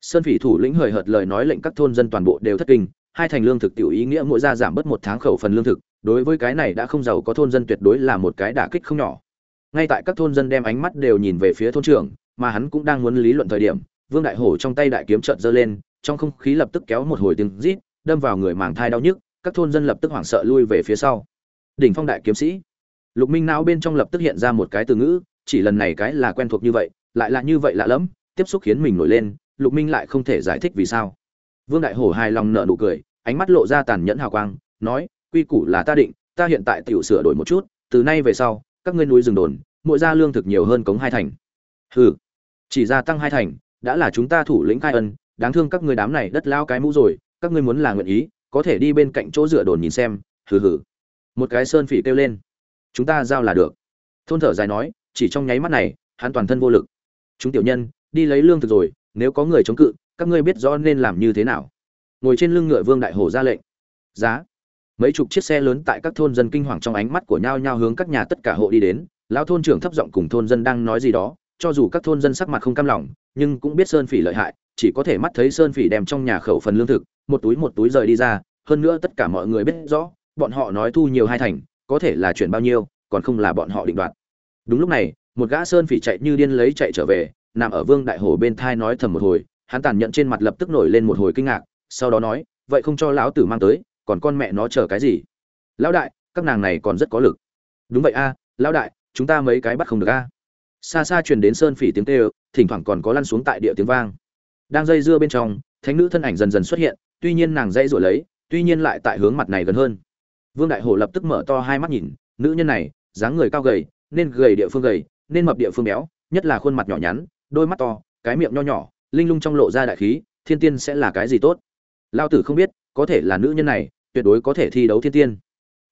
sơn phỉ thủ lĩnh hời hợt lời nói lệnh các thôn dân toàn bộ đều thất kinh, hai thành lương thực tiểu ý nghĩa mỗi gia giảm bớt một tháng khẩu phần lương thực, đối với cái này đã không giàu có thôn dân tuyệt đối là một cái đả kích không nhỏ. Ngay tại các thôn dân đem ánh mắt đều nhìn về phía thôn trưởng, mà hắn cũng đang muốn lý luận thời điểm, vương đại hổ trong tay đại kiếm trợn giơ lên, trong không khí lập tức kéo một hồi tiếng rít, đâm vào người màng thai đau nhức, các thôn dân lập tức hoảng sợ lui về phía sau. Đỉnh phong đại kiếm sĩ. Lục minh não bên trong lập tức hiện ra một cái từ ngữ, chỉ lần này cái là quen thuộc như vậy, lại là như vậy lạ lẫm, tiếp xúc khiến mình nổi lên lục minh lại không thể giải thích vì sao. Vương đại hổ hài lòng nở nụ cười, ánh mắt lộ ra tàn nhẫn hào quang, nói, quy củ là ta định, ta hiện tại tiểu sửa đổi một chút, từ nay về sau, các ngươi núi rừng đồn, mỗi gia lương thực nhiều hơn cống hai thành. Hừ, chỉ gia tăng hai thành, đã là chúng ta thủ lĩnh khai ân, đáng thương các ngươi đám này đất lao cái mũ rồi, các ngươi muốn là nguyện ý, có thể đi bên cạnh chỗ dựa đồn nhìn xem, hừ hừ. Một cái sơn phỉ kêu lên, chúng ta giao là được. Thôn thở dài nói, chỉ trong nháy mắt này, hắn toàn thân vô lực. Chúng tiểu nhân, đi lấy lương thực rồi nếu có người chống cự, các ngươi biết rõ nên làm như thế nào. Ngồi trên lưng ngựa vương đại hổ ra lệnh. Giá. Mấy chục chiếc xe lớn tại các thôn dân kinh hoàng trong ánh mắt của nhau nhau hướng các nhà tất cả hộ đi đến, lão thôn trưởng thấp giọng cùng thôn dân đang nói gì đó, cho dù các thôn dân sắc mặt không cam lòng, nhưng cũng biết sơn phỉ lợi hại, chỉ có thể mắt thấy sơn phỉ đem trong nhà khẩu phần lương thực, một túi một túi rời đi ra, hơn nữa tất cả mọi người biết rõ, bọn họ nói thu nhiều hai thành, có thể là chuyển bao nhiêu, còn không là bọn họ định đoạt. Đúng lúc này, một gã sơn phỉ chạy như điên lấy chạy trở về nằm ở vương đại Hổ bên thai nói thầm một hồi, hắn tàn nhẫn trên mặt lập tức nổi lên một hồi kinh ngạc, sau đó nói, vậy không cho lão tử mang tới, còn con mẹ nó chờ cái gì? Lão đại, các nàng này còn rất có lực. Đúng vậy a, lão đại, chúng ta mấy cái bắt không được a. Xa xa truyền đến sơn phỉ tiếng kêu, thỉnh thoảng còn có lăn xuống tại địa tiếng vang. Đang dây dưa bên trong, thánh nữ thân ảnh dần dần xuất hiện, tuy nhiên nàng dây rồi lấy, tuy nhiên lại tại hướng mặt này gần hơn. Vương đại Hổ lập tức mở to hai mắt nhìn, nữ nhân này, dáng người cao gầy, nên gầy địa phương gầy, nên mập địa phương béo, nhất là khuôn mặt nhỏ nhắn đôi mắt to, cái miệng nho nhỏ, linh lung trong lộ ra đại khí, thiên tiên sẽ là cái gì tốt? Lao tử không biết, có thể là nữ nhân này, tuyệt đối có thể thi đấu thiên tiên.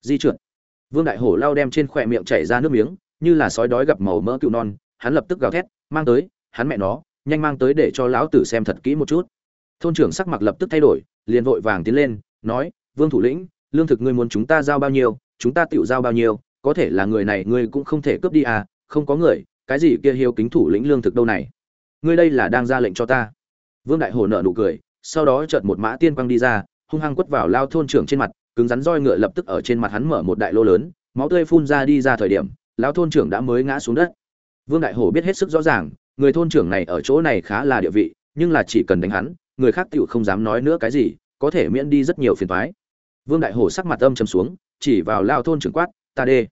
Di trượt. Vương đại hổ lao đem trên khỏe miệng chảy ra nước miếng, như là sói đói gặp màu mỡ cựu non, hắn lập tức gào thét, mang tới, hắn mẹ nó, nhanh mang tới để cho lão tử xem thật kỹ một chút. Thôn trưởng sắc mặt lập tức thay đổi, liền vội vàng tiến lên, nói, vương thủ lĩnh, lương thực ngươi muốn chúng ta giao bao nhiêu, chúng ta tự giao bao nhiêu, có thể là người này ngươi cũng không thể cướp đi à không có người cái gì kia hiếu kính thủ lĩnh lương thực đâu này? Ngươi đây là đang ra lệnh cho ta. Vương đại hồ nợ nụ cười, sau đó chợt một mã tiên quang đi ra, hung hăng quất vào lao thôn trưởng trên mặt, cứng rắn roi ngựa lập tức ở trên mặt hắn mở một đại lô lớn, máu tươi phun ra đi ra thời điểm lão thôn trưởng đã mới ngã xuống đất. Vương đại hổ biết hết sức rõ ràng, người thôn trưởng này ở chỗ này khá là địa vị, nhưng là chỉ cần đánh hắn, người khác tựu không dám nói nữa cái gì, có thể miễn đi rất nhiều phiền toái. Vương đại hổ sắc mặt âm trầm xuống, chỉ vào lao thôn trưởng quát, ta đê.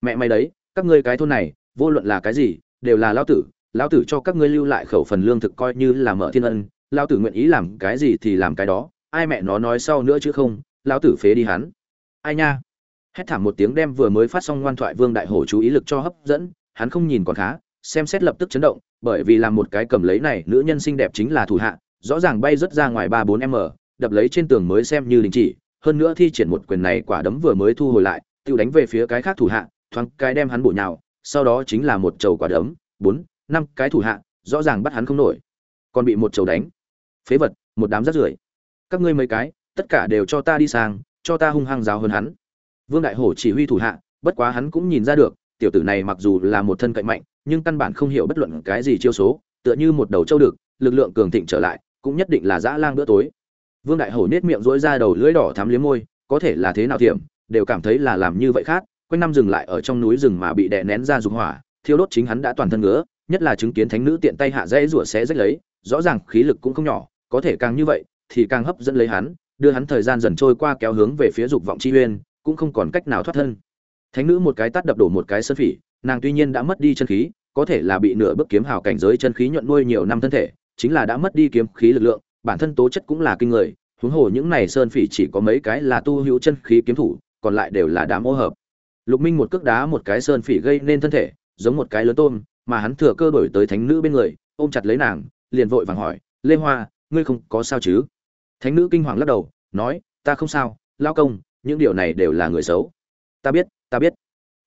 Mẹ mày đấy, các ngươi cái thôn này vô luận là cái gì, đều là lao tử lao tử cho các ngươi lưu lại khẩu phần lương thực coi như là mở thiên ân lao tử nguyện ý làm cái gì thì làm cái đó, ai mẹ nó nói sau nữa chứ không lao tử phế đi hắn. Ai nha? Hét thảm một tiếng đem vừa mới phát xong ngoan thoại vương đại hổ chú ý lực cho hấp dẫn, hắn không nhìn còn khá, xem xét lập tức chấn động, bởi vì làm một cái cầm lấy này, nữ nhân xinh đẹp chính là thủ hạ, rõ ràng bay rất ra ngoài ba bốn m đập lấy trên tường mới xem như đình chỉ, hơn nữa thi triển một quyền này quả đấm vừa mới thu hồi lại, tự đánh về phía cái khác thủ hạ, thoáng cái đem hắn bổ nhào sau đó chính là một chầu quả đấm, bốn, năm cái thủ hạ, rõ ràng bắt hắn không nổi. Còn bị một chầu đánh. Phế vật, một đám rác rưởi. Các ngươi mấy cái, tất cả đều cho ta đi sang, cho ta hung hăng giáo hơn hắn. Vương đại hổ chỉ huy thủ hạ, bất quá hắn cũng nhìn ra được, tiểu tử này mặc dù là một thân cạnh mạnh, nhưng căn bản không hiểu bất luận cái gì chiêu số, tựa như một đầu trâu đực lực lượng cường thịnh trở lại, cũng nhất định là dã lang bữa tối. Vương đại hổ nết miệng dỗi ra đầu lưỡi đỏ thắm liếm môi, có thể là thế nào thiểm, đều cảm thấy là làm như vậy khác quanh năm dừng lại ở trong núi rừng mà bị đè nén ra dục hỏa, thiêu đốt chính hắn đã toàn thân ngứa, nhất là chứng kiến thánh nữ tiện tay hạ dãy rủa xé rách lấy, rõ ràng khí lực cũng không nhỏ, có thể càng như vậy thì càng hấp dẫn lấy hắn, đưa hắn thời gian dần trôi qua kéo hướng về phía dục vọng chi uyên, cũng không còn cách nào thoát thân. Thánh nữ một cái tát đập đổ một cái sơn phỉ, nàng tuy nhiên đã mất đi chân khí, có thể là bị nửa bước kiếm hào cảnh giới chân khí nhuận nuôi nhiều năm thân thể, chính là đã mất đi kiếm khí lực lượng, bản thân tố chất cũng là kinh người, huống hồ những này sơn phỉ chỉ có mấy cái là tu hữu chân khí kiếm thủ, còn lại đều là đám ô hợp lục minh một cước đá một cái sơn phỉ gây nên thân thể, giống một cái lớn tôm, mà hắn thừa cơ đổi tới thánh nữ bên người, ôm chặt lấy nàng, liền vội vàng hỏi, lê hoa, ngươi không có sao chứ? Thánh nữ kinh hoàng lắc đầu, nói, ta không sao, lão công, những điều này đều là người xấu. Ta biết ta biết.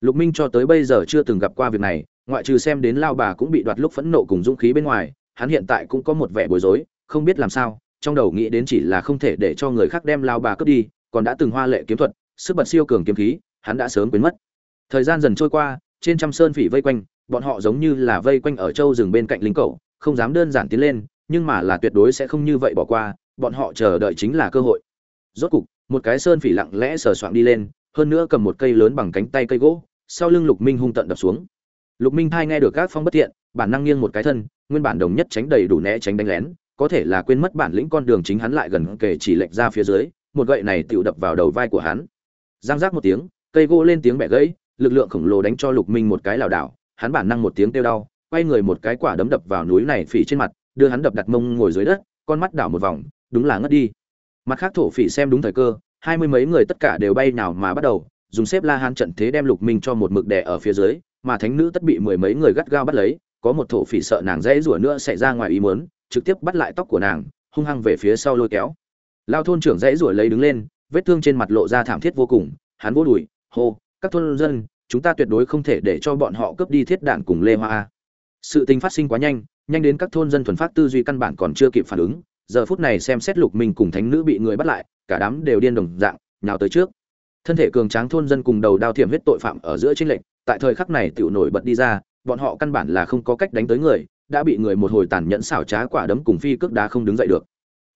Lục minh cho tới bây giờ chưa từng gặp qua việc này, ngoại trừ xem đến lao bà cũng bị đoạt lúc phẫn nộ cùng dũng khí bên ngoài, hắn hiện tại cũng có một vẻ bối rối, không biết làm sao, trong đầu nghĩ đến chỉ là không thể để cho người khác đem lao bà cướp đi, còn đã từng hoa lệ kiếm thuật, sức bật siêu cường kiếm khí hắn đã sớm quên mất. Thời gian dần trôi qua, trên trăm sơn phỉ vây quanh, bọn họ giống như là vây quanh ở châu rừng bên cạnh lính cậu không dám đơn giản tiến lên, nhưng mà là tuyệt đối sẽ không như vậy bỏ qua, bọn họ chờ đợi chính là cơ hội. Rốt cục, một cái sơn phỉ lặng lẽ sờ soạng đi lên, hơn nữa cầm một cây lớn bằng cánh tay cây gỗ, sau lưng lục minh hung tận đập xuống. Lục minh thai nghe được các phong bất thiện, bản năng nghiêng một cái thân, nguyên bản đồng nhất tránh đầy đủ né tránh đánh lén, có thể là quên mất bản lĩnh con đường chính hắn lại gần kề chỉ lệch ra phía dưới, một gậy này tựu đập vào đầu vai của hắn. Giang giác một tiếng cây gỗ lên tiếng bẻ gãy, lực lượng khổng lồ đánh cho lục minh một cái lảo đảo, hắn bản năng một tiếng kêu đau, quay người một cái quả đấm đập vào núi này phỉ trên mặt, đưa hắn đập đặt mông ngồi dưới đất, con mắt đảo một vòng, đúng là ngất đi. Mặt khác thổ phỉ xem đúng thời cơ, hai mươi mấy người tất cả đều bay nào mà bắt đầu, dùng xếp la hán trận thế đem lục minh cho một mực đè ở phía dưới, mà thánh nữ tất bị mười mấy người gắt gao bắt lấy, có một thổ phỉ sợ nàng dễ rủa nữa xảy ra ngoài ý muốn, trực tiếp bắt lại tóc của nàng, hung hăng về phía sau lôi kéo. Lao thôn trưởng dễ rủa lấy đứng lên, vết thương trên mặt lộ ra thảm thiết vô cùng, hắn vô đùi hô, các thôn dân, chúng ta tuyệt đối không thể để cho bọn họ cướp đi thiết đạn cùng lê hoa sự tình phát sinh quá nhanh nhanh đến các thôn dân thuần phát tư duy căn bản còn chưa kịp phản ứng, giờ phút này xem xét lục minh cùng thánh nữ bị người bắt lại, cả đám đều điên đồng dạng, nhào tới trước. Thân thể cường tráng thôn dân cùng đầu đao thiểm huyết tội phạm ở giữa chính lệnh tại thời khắc này tiểu nổi bật đi ra, bọn họ căn bản là không có cách đánh tới người, đã bị người một hồi tàn nhẫn xảo trá quả đấm cùng phi cước đá không đứng dậy được.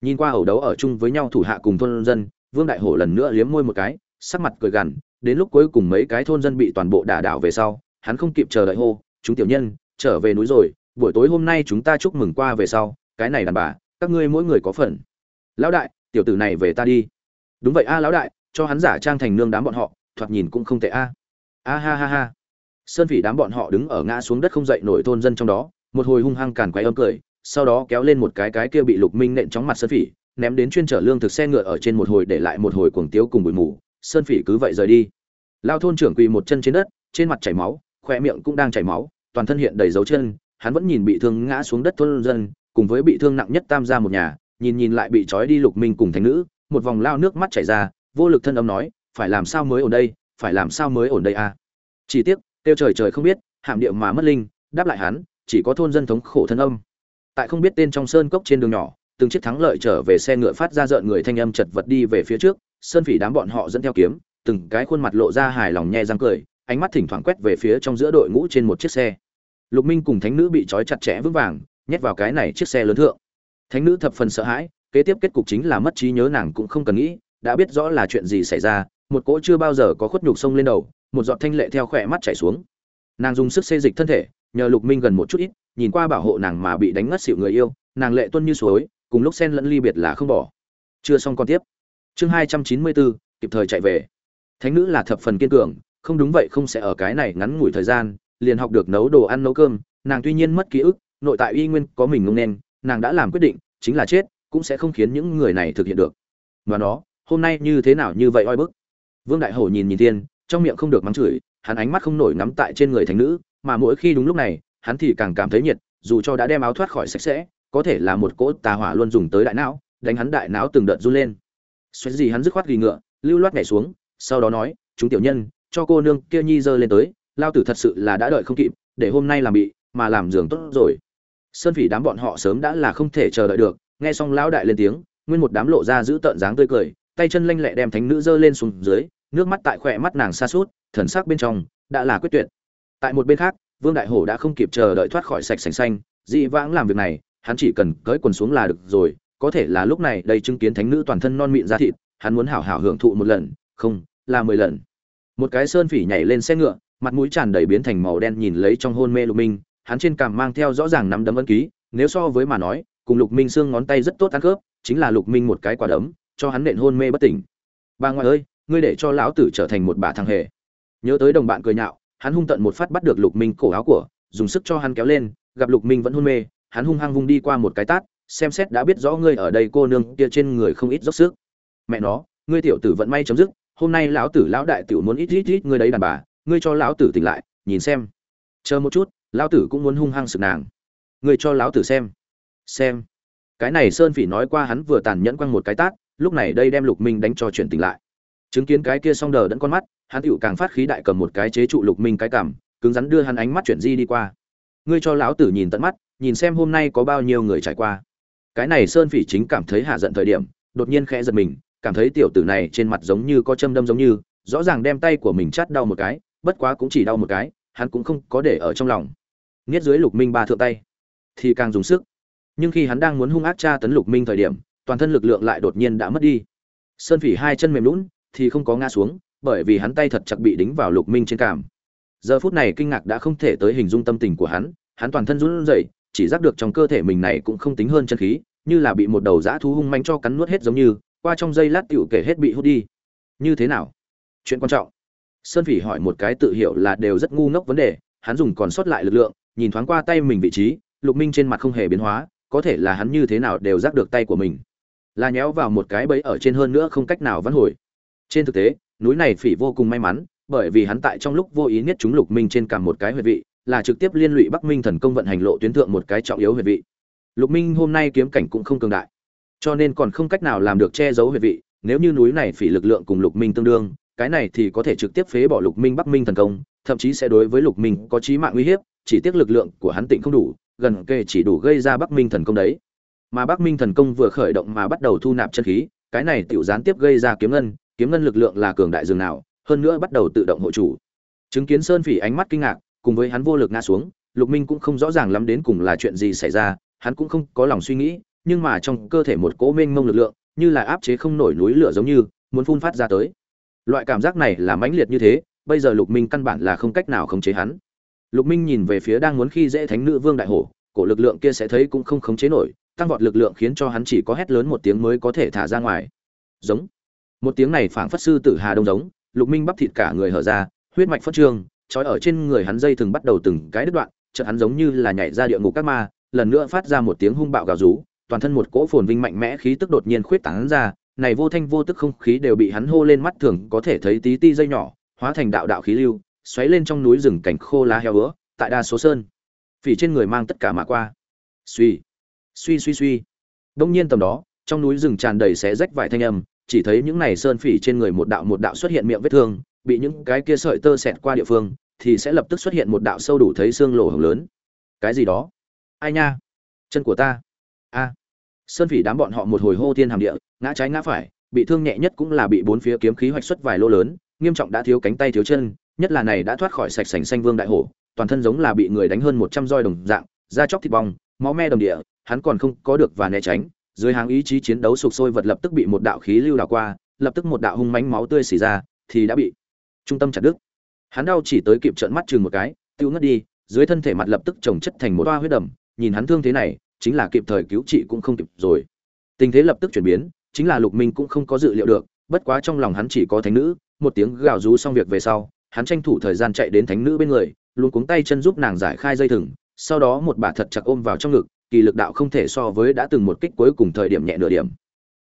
Nhìn qua hầu đấu ở chung với nhau thủ hạ cùng thôn dân, vương đại hổ lần nữa liếm môi một cái, sắc mặt cười gằn đến lúc cuối cùng mấy cái thôn dân bị toàn bộ đả đảo về sau, hắn không kịp chờ đợi hô, chúng tiểu nhân, trở về núi rồi, buổi tối hôm nay chúng ta chúc mừng qua về sau, cái này đàn bà, các ngươi mỗi người có phần. Lão đại, tiểu tử này về ta đi. Đúng vậy a, lão đại, cho hắn giả trang thành nương đám bọn họ, thoạt nhìn cũng không tệ a. A ha ha ha. Sơn phỉ đám bọn họ đứng ở ngã xuống đất không dậy nổi thôn dân trong đó, một hồi hung hăng càn quấy âm cười, sau đó kéo lên một cái cái kia bị lục minh nện chóng mặt sơn phỉ, ném đến chuyên trở lương thực xe ngựa ở trên một hồi để lại một hồi cuồng tiếu cùng bụi mù sơn phỉ cứ vậy rời đi. Lao thôn trưởng quỳ một chân trên đất, trên mặt chảy máu khoe miệng cũng đang chảy máu, toàn thân hiện đầy dấu chân, hắn vẫn nhìn bị thương ngã xuống đất thôn dân, cùng với bị thương nặng nhất tam gia một nhà, nhìn nhìn lại bị trói đi lục minh cùng thánh nữ, một vòng lao nước mắt chảy ra, vô lực thân âm nói, phải làm sao mới ổn đây? Phải làm sao mới ổn đây à? chỉ tiếc tiêu trời trời không biết, hạm điệu mà mất linh, đáp lại hắn, chỉ có thôn dân thống khổ thân âm. Tại không biết tên trong sơn cốc trên đường nhỏ, từng chiếc thắng lợi trở về xe ngựa phát ra rợn người thanh âm chật vật đi về phía trước sơn phỉ đám bọn họ dẫn theo kiếm, từng cái khuôn mặt lộ ra hài lòng nhe răng cười, ánh mắt thỉnh thoảng quét về phía trong giữa đội ngũ trên một chiếc xe. Lục minh cùng thánh nữ bị trói chặt chẽ vững vàng, nhét vào cái này chiếc xe lớn thượng. Thánh nữ thập phần sợ hãi, kế tiếp kết cục chính là mất trí nhớ nàng cũng không cần nghĩ, đã biết rõ là chuyện gì xảy ra, một cỗ chưa bao giờ có khuất nhục sông lên đầu, một giọt thanh lệ theo khỏe mắt chảy xuống. Nàng dùng sức xê dịch thân thể, nhờ lục minh gần một chút ít, nhìn qua bảo hộ nàng mà bị đánh ngất xịu người yêu, nàng lệ tuân như suối, cùng lúc sen lẫn ly biệt là không bỏ. Chưa xong còn tiếp chương hai trăm chín mươi bốn, kịp thời chạy về. Thánh nữ là thập phần kiên cường, không đúng vậy không sẽ ở cái này ngắn ngủi thời gian, liền học được nấu đồ ăn nấu cơm. Nàng tuy nhiên mất ký ức, nội tại uy nguyên có mình ngông nên, nàng đã làm quyết định, chính là chết, cũng sẽ không khiến những người này thực hiện được. Và nó, hôm nay như thế nào như vậy oi bức? Vương đại hổ nhìn nhìn thiên, trong miệng không được mắng chửi, hắn ánh mắt không nổi ngắm tại trên người thánh nữ, mà mỗi khi đúng lúc này, hắn thì càng cảm thấy nhiệt, dù cho đã đem áo thoát khỏi sạch sẽ, có thể là một cỗ tà hỏa luôn dùng tới đại não, đánh hắn đại não từng đợt run lên xoáy gì hắn dứt khoát ghi ngựa, lưu loát nhảy xuống, sau đó nói, chúng tiểu nhân, cho cô nương kia nhi dơ lên tới, lao tử thật sự là đã đợi không kịp, để hôm nay làm bị, mà làm giường tốt rồi. Sơn phỉ đám bọn họ sớm đã là không thể chờ đợi được, nghe xong lão đại lên tiếng, nguyên một đám lộ ra giữ tợn dáng tươi cười, tay chân lanh lẹ đem thánh nữ dơ lên xuống dưới, nước mắt tại khỏe mắt nàng xa suốt thần sắc bên trong đã là quyết tuyệt. Tại một bên khác, vương đại hổ đã không kịp chờ đợi thoát khỏi sạch sành xanh, dị vãng làm việc này, hắn chỉ cần cởi quần xuống là được rồi có thể là lúc này đây chứng kiến thánh nữ toàn thân non mịn ra thịt, hắn muốn hảo hảo hưởng thụ một lần, không, là mười lần. Một cái sơn phỉ nhảy lên xe ngựa, mặt mũi tràn đầy biến thành màu đen nhìn lấy trong hôn mê lục minh, hắn trên cằm mang theo rõ ràng nắm đấm ân ký, nếu so với mà nói, cùng lục minh xương ngón tay rất tốt ăn khớp, chính là lục minh một cái quả đấm, cho hắn nện hôn mê bất tỉnh. Bà ngoại ơi, ngươi để cho lão tử trở thành một bà thằng hề. Nhớ tới đồng bạn cười nhạo, hắn hung tận một phát bắt được lục minh cổ áo của, dùng sức cho hắn kéo lên, gặp lục minh vẫn hôn mê, hắn hung hăng vung đi qua một cái tát xem xét đã biết rõ ngươi ở đây cô nương kia trên người không ít dốc sức. Mẹ nó, ngươi tiểu tử vận may chấm dứt, hôm nay lão tử lão đại tiểu muốn ít ít ít ngươi đấy đàn bà, ngươi cho lão tử tỉnh lại, nhìn xem. Chờ một chút, lão tử cũng muốn hung hăng sực nàng. Ngươi cho lão tử xem. Xem. Cái này sơn phỉ nói qua hắn vừa tàn nhẫn quăng một cái tát, lúc này đây đem lục minh đánh cho chuyển tỉnh lại. Chứng kiến cái kia xong đờ đẫn con mắt, hắn tựu càng phát khí đại cầm một cái chế trụ lục minh cái cảm cứng rắn đưa hắn ánh mắt chuyển di đi qua. Ngươi cho lão tử nhìn tận mắt, nhìn xem hôm nay có bao nhiêu người trải qua cái này sơn phỉ chính cảm thấy hạ giận thời điểm, đột nhiên khẽ giật mình, cảm thấy tiểu tử này trên mặt giống như có châm đâm giống như, rõ ràng đem tay của mình chát đau một cái, bất quá cũng chỉ đau một cái, hắn cũng không có để ở trong lòng. Nghiết dưới lục minh ba thượng tay, thì càng dùng sức. Nhưng khi hắn đang muốn hung ác tra tấn lục minh thời điểm, toàn thân lực lượng lại đột nhiên đã mất đi. Sơn phỉ hai chân mềm lún, thì không có ngã xuống, bởi vì hắn tay thật chặt bị đính vào lục minh trên cảm giờ phút này kinh ngạc đã không thể tới hình dung tâm tình của hắn hắn toàn thân run rẩy chỉ giác được trong cơ thể mình này cũng không tính hơn chân khí, như là bị một đầu dã thú hung manh cho cắn nuốt hết giống như, qua trong giây lát tiểu kể hết bị hút đi. Như thế nào? Chuyện quan trọng. Sơn phỉ hỏi một cái tự hiểu là đều rất ngu ngốc vấn đề, hắn dùng còn sót lại lực lượng, nhìn thoáng qua tay mình vị trí, lục minh trên mặt không hề biến hóa, có thể là hắn như thế nào đều giác được tay của mình. Là nhéo vào một cái bẫy ở trên hơn nữa không cách nào vãn hồi. Trên thực tế, núi này phỉ vô cùng may mắn, bởi vì hắn tại trong lúc vô ý nhất chúng lục minh trên cả một cái huyệt vị là trực tiếp liên lụy bắc minh thần công vận hành lộ tuyến thượng một cái trọng yếu huyệt vị. Lục minh hôm nay kiếm cảnh cũng không cường đại, cho nên còn không cách nào làm được che giấu huyệt vị, nếu như núi này phỉ lực lượng cùng lục minh tương đương, cái này thì có thể trực tiếp phế bỏ lục minh bắc minh thần công, thậm chí sẽ đối với lục minh có chí mạng uy hiếp, chỉ tiếc lực lượng của hắn tịnh không đủ, gần kề chỉ đủ gây ra bắc minh thần công đấy. Mà bắc minh thần công vừa khởi động mà bắt đầu thu nạp chân khí, cái này tiểu gián tiếp gây ra kiếm ngân kiếm ngân lực lượng là cường đại dường nào, hơn nữa bắt đầu tự động hộ chủ. Chứng kiến sơn phỉ ánh mắt kinh ngạc cùng với hắn vô lực ngã xuống, lục minh cũng không rõ ràng lắm đến cùng là chuyện gì xảy ra, hắn cũng không có lòng suy nghĩ, nhưng mà trong cơ thể một cỗ mênh mông lực lượng, như là áp chế không nổi núi lửa giống như, muốn phun phát ra tới. Loại cảm giác này là mãnh liệt như thế, bây giờ lục minh căn bản là không cách nào khống chế hắn. Lục minh nhìn về phía đang muốn khi dễ thánh nữ vương đại hổ, cổ lực lượng kia sẽ thấy cũng không khống chế nổi, tăng vọt lực lượng khiến cho hắn chỉ có hét lớn một tiếng mới có thể thả ra ngoài. Giống. Một tiếng này phảng phất sư tử hà đông giống, lục minh bắp thịt cả người hở ra, huyết mạch phất trương trói ở trên người hắn dây thường bắt đầu từng cái đứt đoạn chợt hắn giống như là nhảy ra địa ngục các ma lần nữa phát ra một tiếng hung bạo gào rú toàn thân một cỗ phồn vinh mạnh mẽ khí tức đột nhiên khuyết tán ra này vô thanh vô tức không khí đều bị hắn hô lên mắt thường có thể thấy tí ti dây nhỏ hóa thành đạo đạo khí lưu xoáy lên trong núi rừng cảnh khô lá heo hứa, tại đa số sơn phỉ trên người mang tất cả mà qua. Suy suy suy suy. Đông nhiên tầm đó trong núi rừng tràn đầy xé rách vài thanh âm chỉ thấy những này sơn phỉ trên người một đạo một đạo xuất hiện miệng vết thương bị những cái kia sợi tơ xẹt qua địa phương thì sẽ lập tức xuất hiện một đạo sâu đủ thấy xương lỗ hồng lớn. Cái gì đó? Ai nha? Chân của ta. A. Sơn phỉ đám bọn họ một hồi hô thiên hàm địa, ngã trái ngã phải, bị thương nhẹ nhất cũng là bị bốn phía kiếm khí hoạch xuất vài lô lớn, nghiêm trọng đã thiếu cánh tay thiếu chân, nhất là này đã thoát khỏi sạch sành xanh vương đại hổ, toàn thân giống là bị người đánh hơn một trăm roi đồng dạng, da chóc thịt bong, máu me đồng địa, hắn còn không có được và né tránh, dưới hàng ý chí chiến đấu sục sôi vật lập tức bị một đạo khí lưu đảo qua, lập tức một đạo hung mánh máu tươi xì ra, thì đã bị trung tâm chặt đứt hắn đau chỉ tới kịp trợn mắt chừng một cái, tiêu ngất đi, dưới thân thể mặt lập tức trồng chất thành một toa huyết đầm, nhìn hắn thương thế này, chính là kịp thời cứu trị cũng không kịp rồi. Tình thế lập tức chuyển biến, chính là lục minh cũng không có dự liệu được, bất quá trong lòng hắn chỉ có thánh nữ, một tiếng gào rú xong việc về sau, hắn tranh thủ thời gian chạy đến thánh nữ bên người, luôn cuống tay chân giúp nàng giải khai dây thừng, sau đó một bà thật chặt ôm vào trong ngực, kỳ lực đạo không thể so với đã từng một kích cuối cùng thời điểm nhẹ nửa điểm.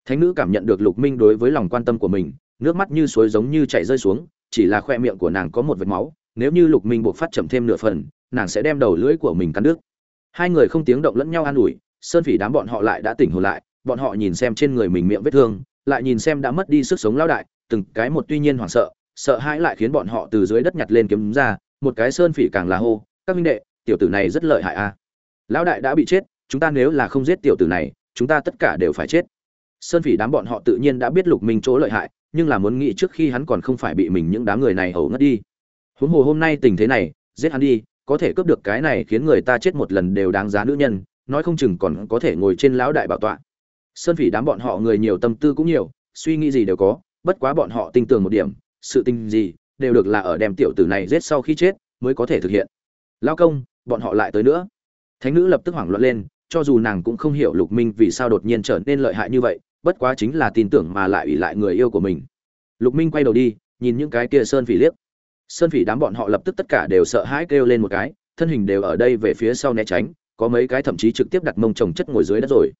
Thánh nữ cảm nhận được lục minh đối với lòng quan tâm của mình, nước mắt như suối giống như chảy rơi xuống chỉ là khoe miệng của nàng có một vệt máu, nếu như lục minh buộc phát chậm thêm nửa phần, nàng sẽ đem đầu lưỡi của mình cắn đứt. Hai người không tiếng động lẫn nhau an ủi, sơn phỉ đám bọn họ lại đã tỉnh hồn lại, bọn họ nhìn xem trên người mình miệng vết thương, lại nhìn xem đã mất đi sức sống lao đại, từng cái một tuy nhiên hoảng sợ sợ hãi lại khiến bọn họ từ dưới đất nhặt lên kiếm ra, một cái sơn phỉ càng là hô, các minh đệ, tiểu tử này rất lợi hại a. Lão đại đã bị chết, chúng ta nếu là không giết tiểu tử này, chúng ta tất cả đều phải chết. Sơn phỉ đám bọn họ tự nhiên đã biết lục minh chỗ lợi hại nhưng là muốn nghĩ trước khi hắn còn không phải bị mình những đám người này ẩu ngất đi. Huống hồ hôm nay tình thế này, giết hắn đi, có thể cướp được cái này khiến người ta chết một lần đều đáng giá nữ nhân, nói không chừng còn có thể ngồi trên lão đại bảo tọa. Sơn phỉ đám bọn họ người nhiều tâm tư cũng nhiều, suy nghĩ gì đều có, bất quá bọn họ tin tưởng một điểm, sự tình gì đều được là ở đem tiểu tử này giết sau khi chết mới có thể thực hiện. Lao công, bọn họ lại tới nữa. Thánh nữ lập tức hoảng loạn lên, cho dù nàng cũng không hiểu lục minh vì sao đột nhiên trở nên lợi hại như vậy bất quá chính là tin tưởng mà lại ủy lại người yêu của mình. Lục minh quay đầu đi, nhìn những cái kia sơn phỉ liếc. Sơn phỉ đám bọn họ lập tức tất cả đều sợ hãi kêu lên một cái, thân hình đều ở đây về phía sau né tránh, có mấy cái thậm chí trực tiếp đặt mông chồng chất ngồi dưới đất rồi.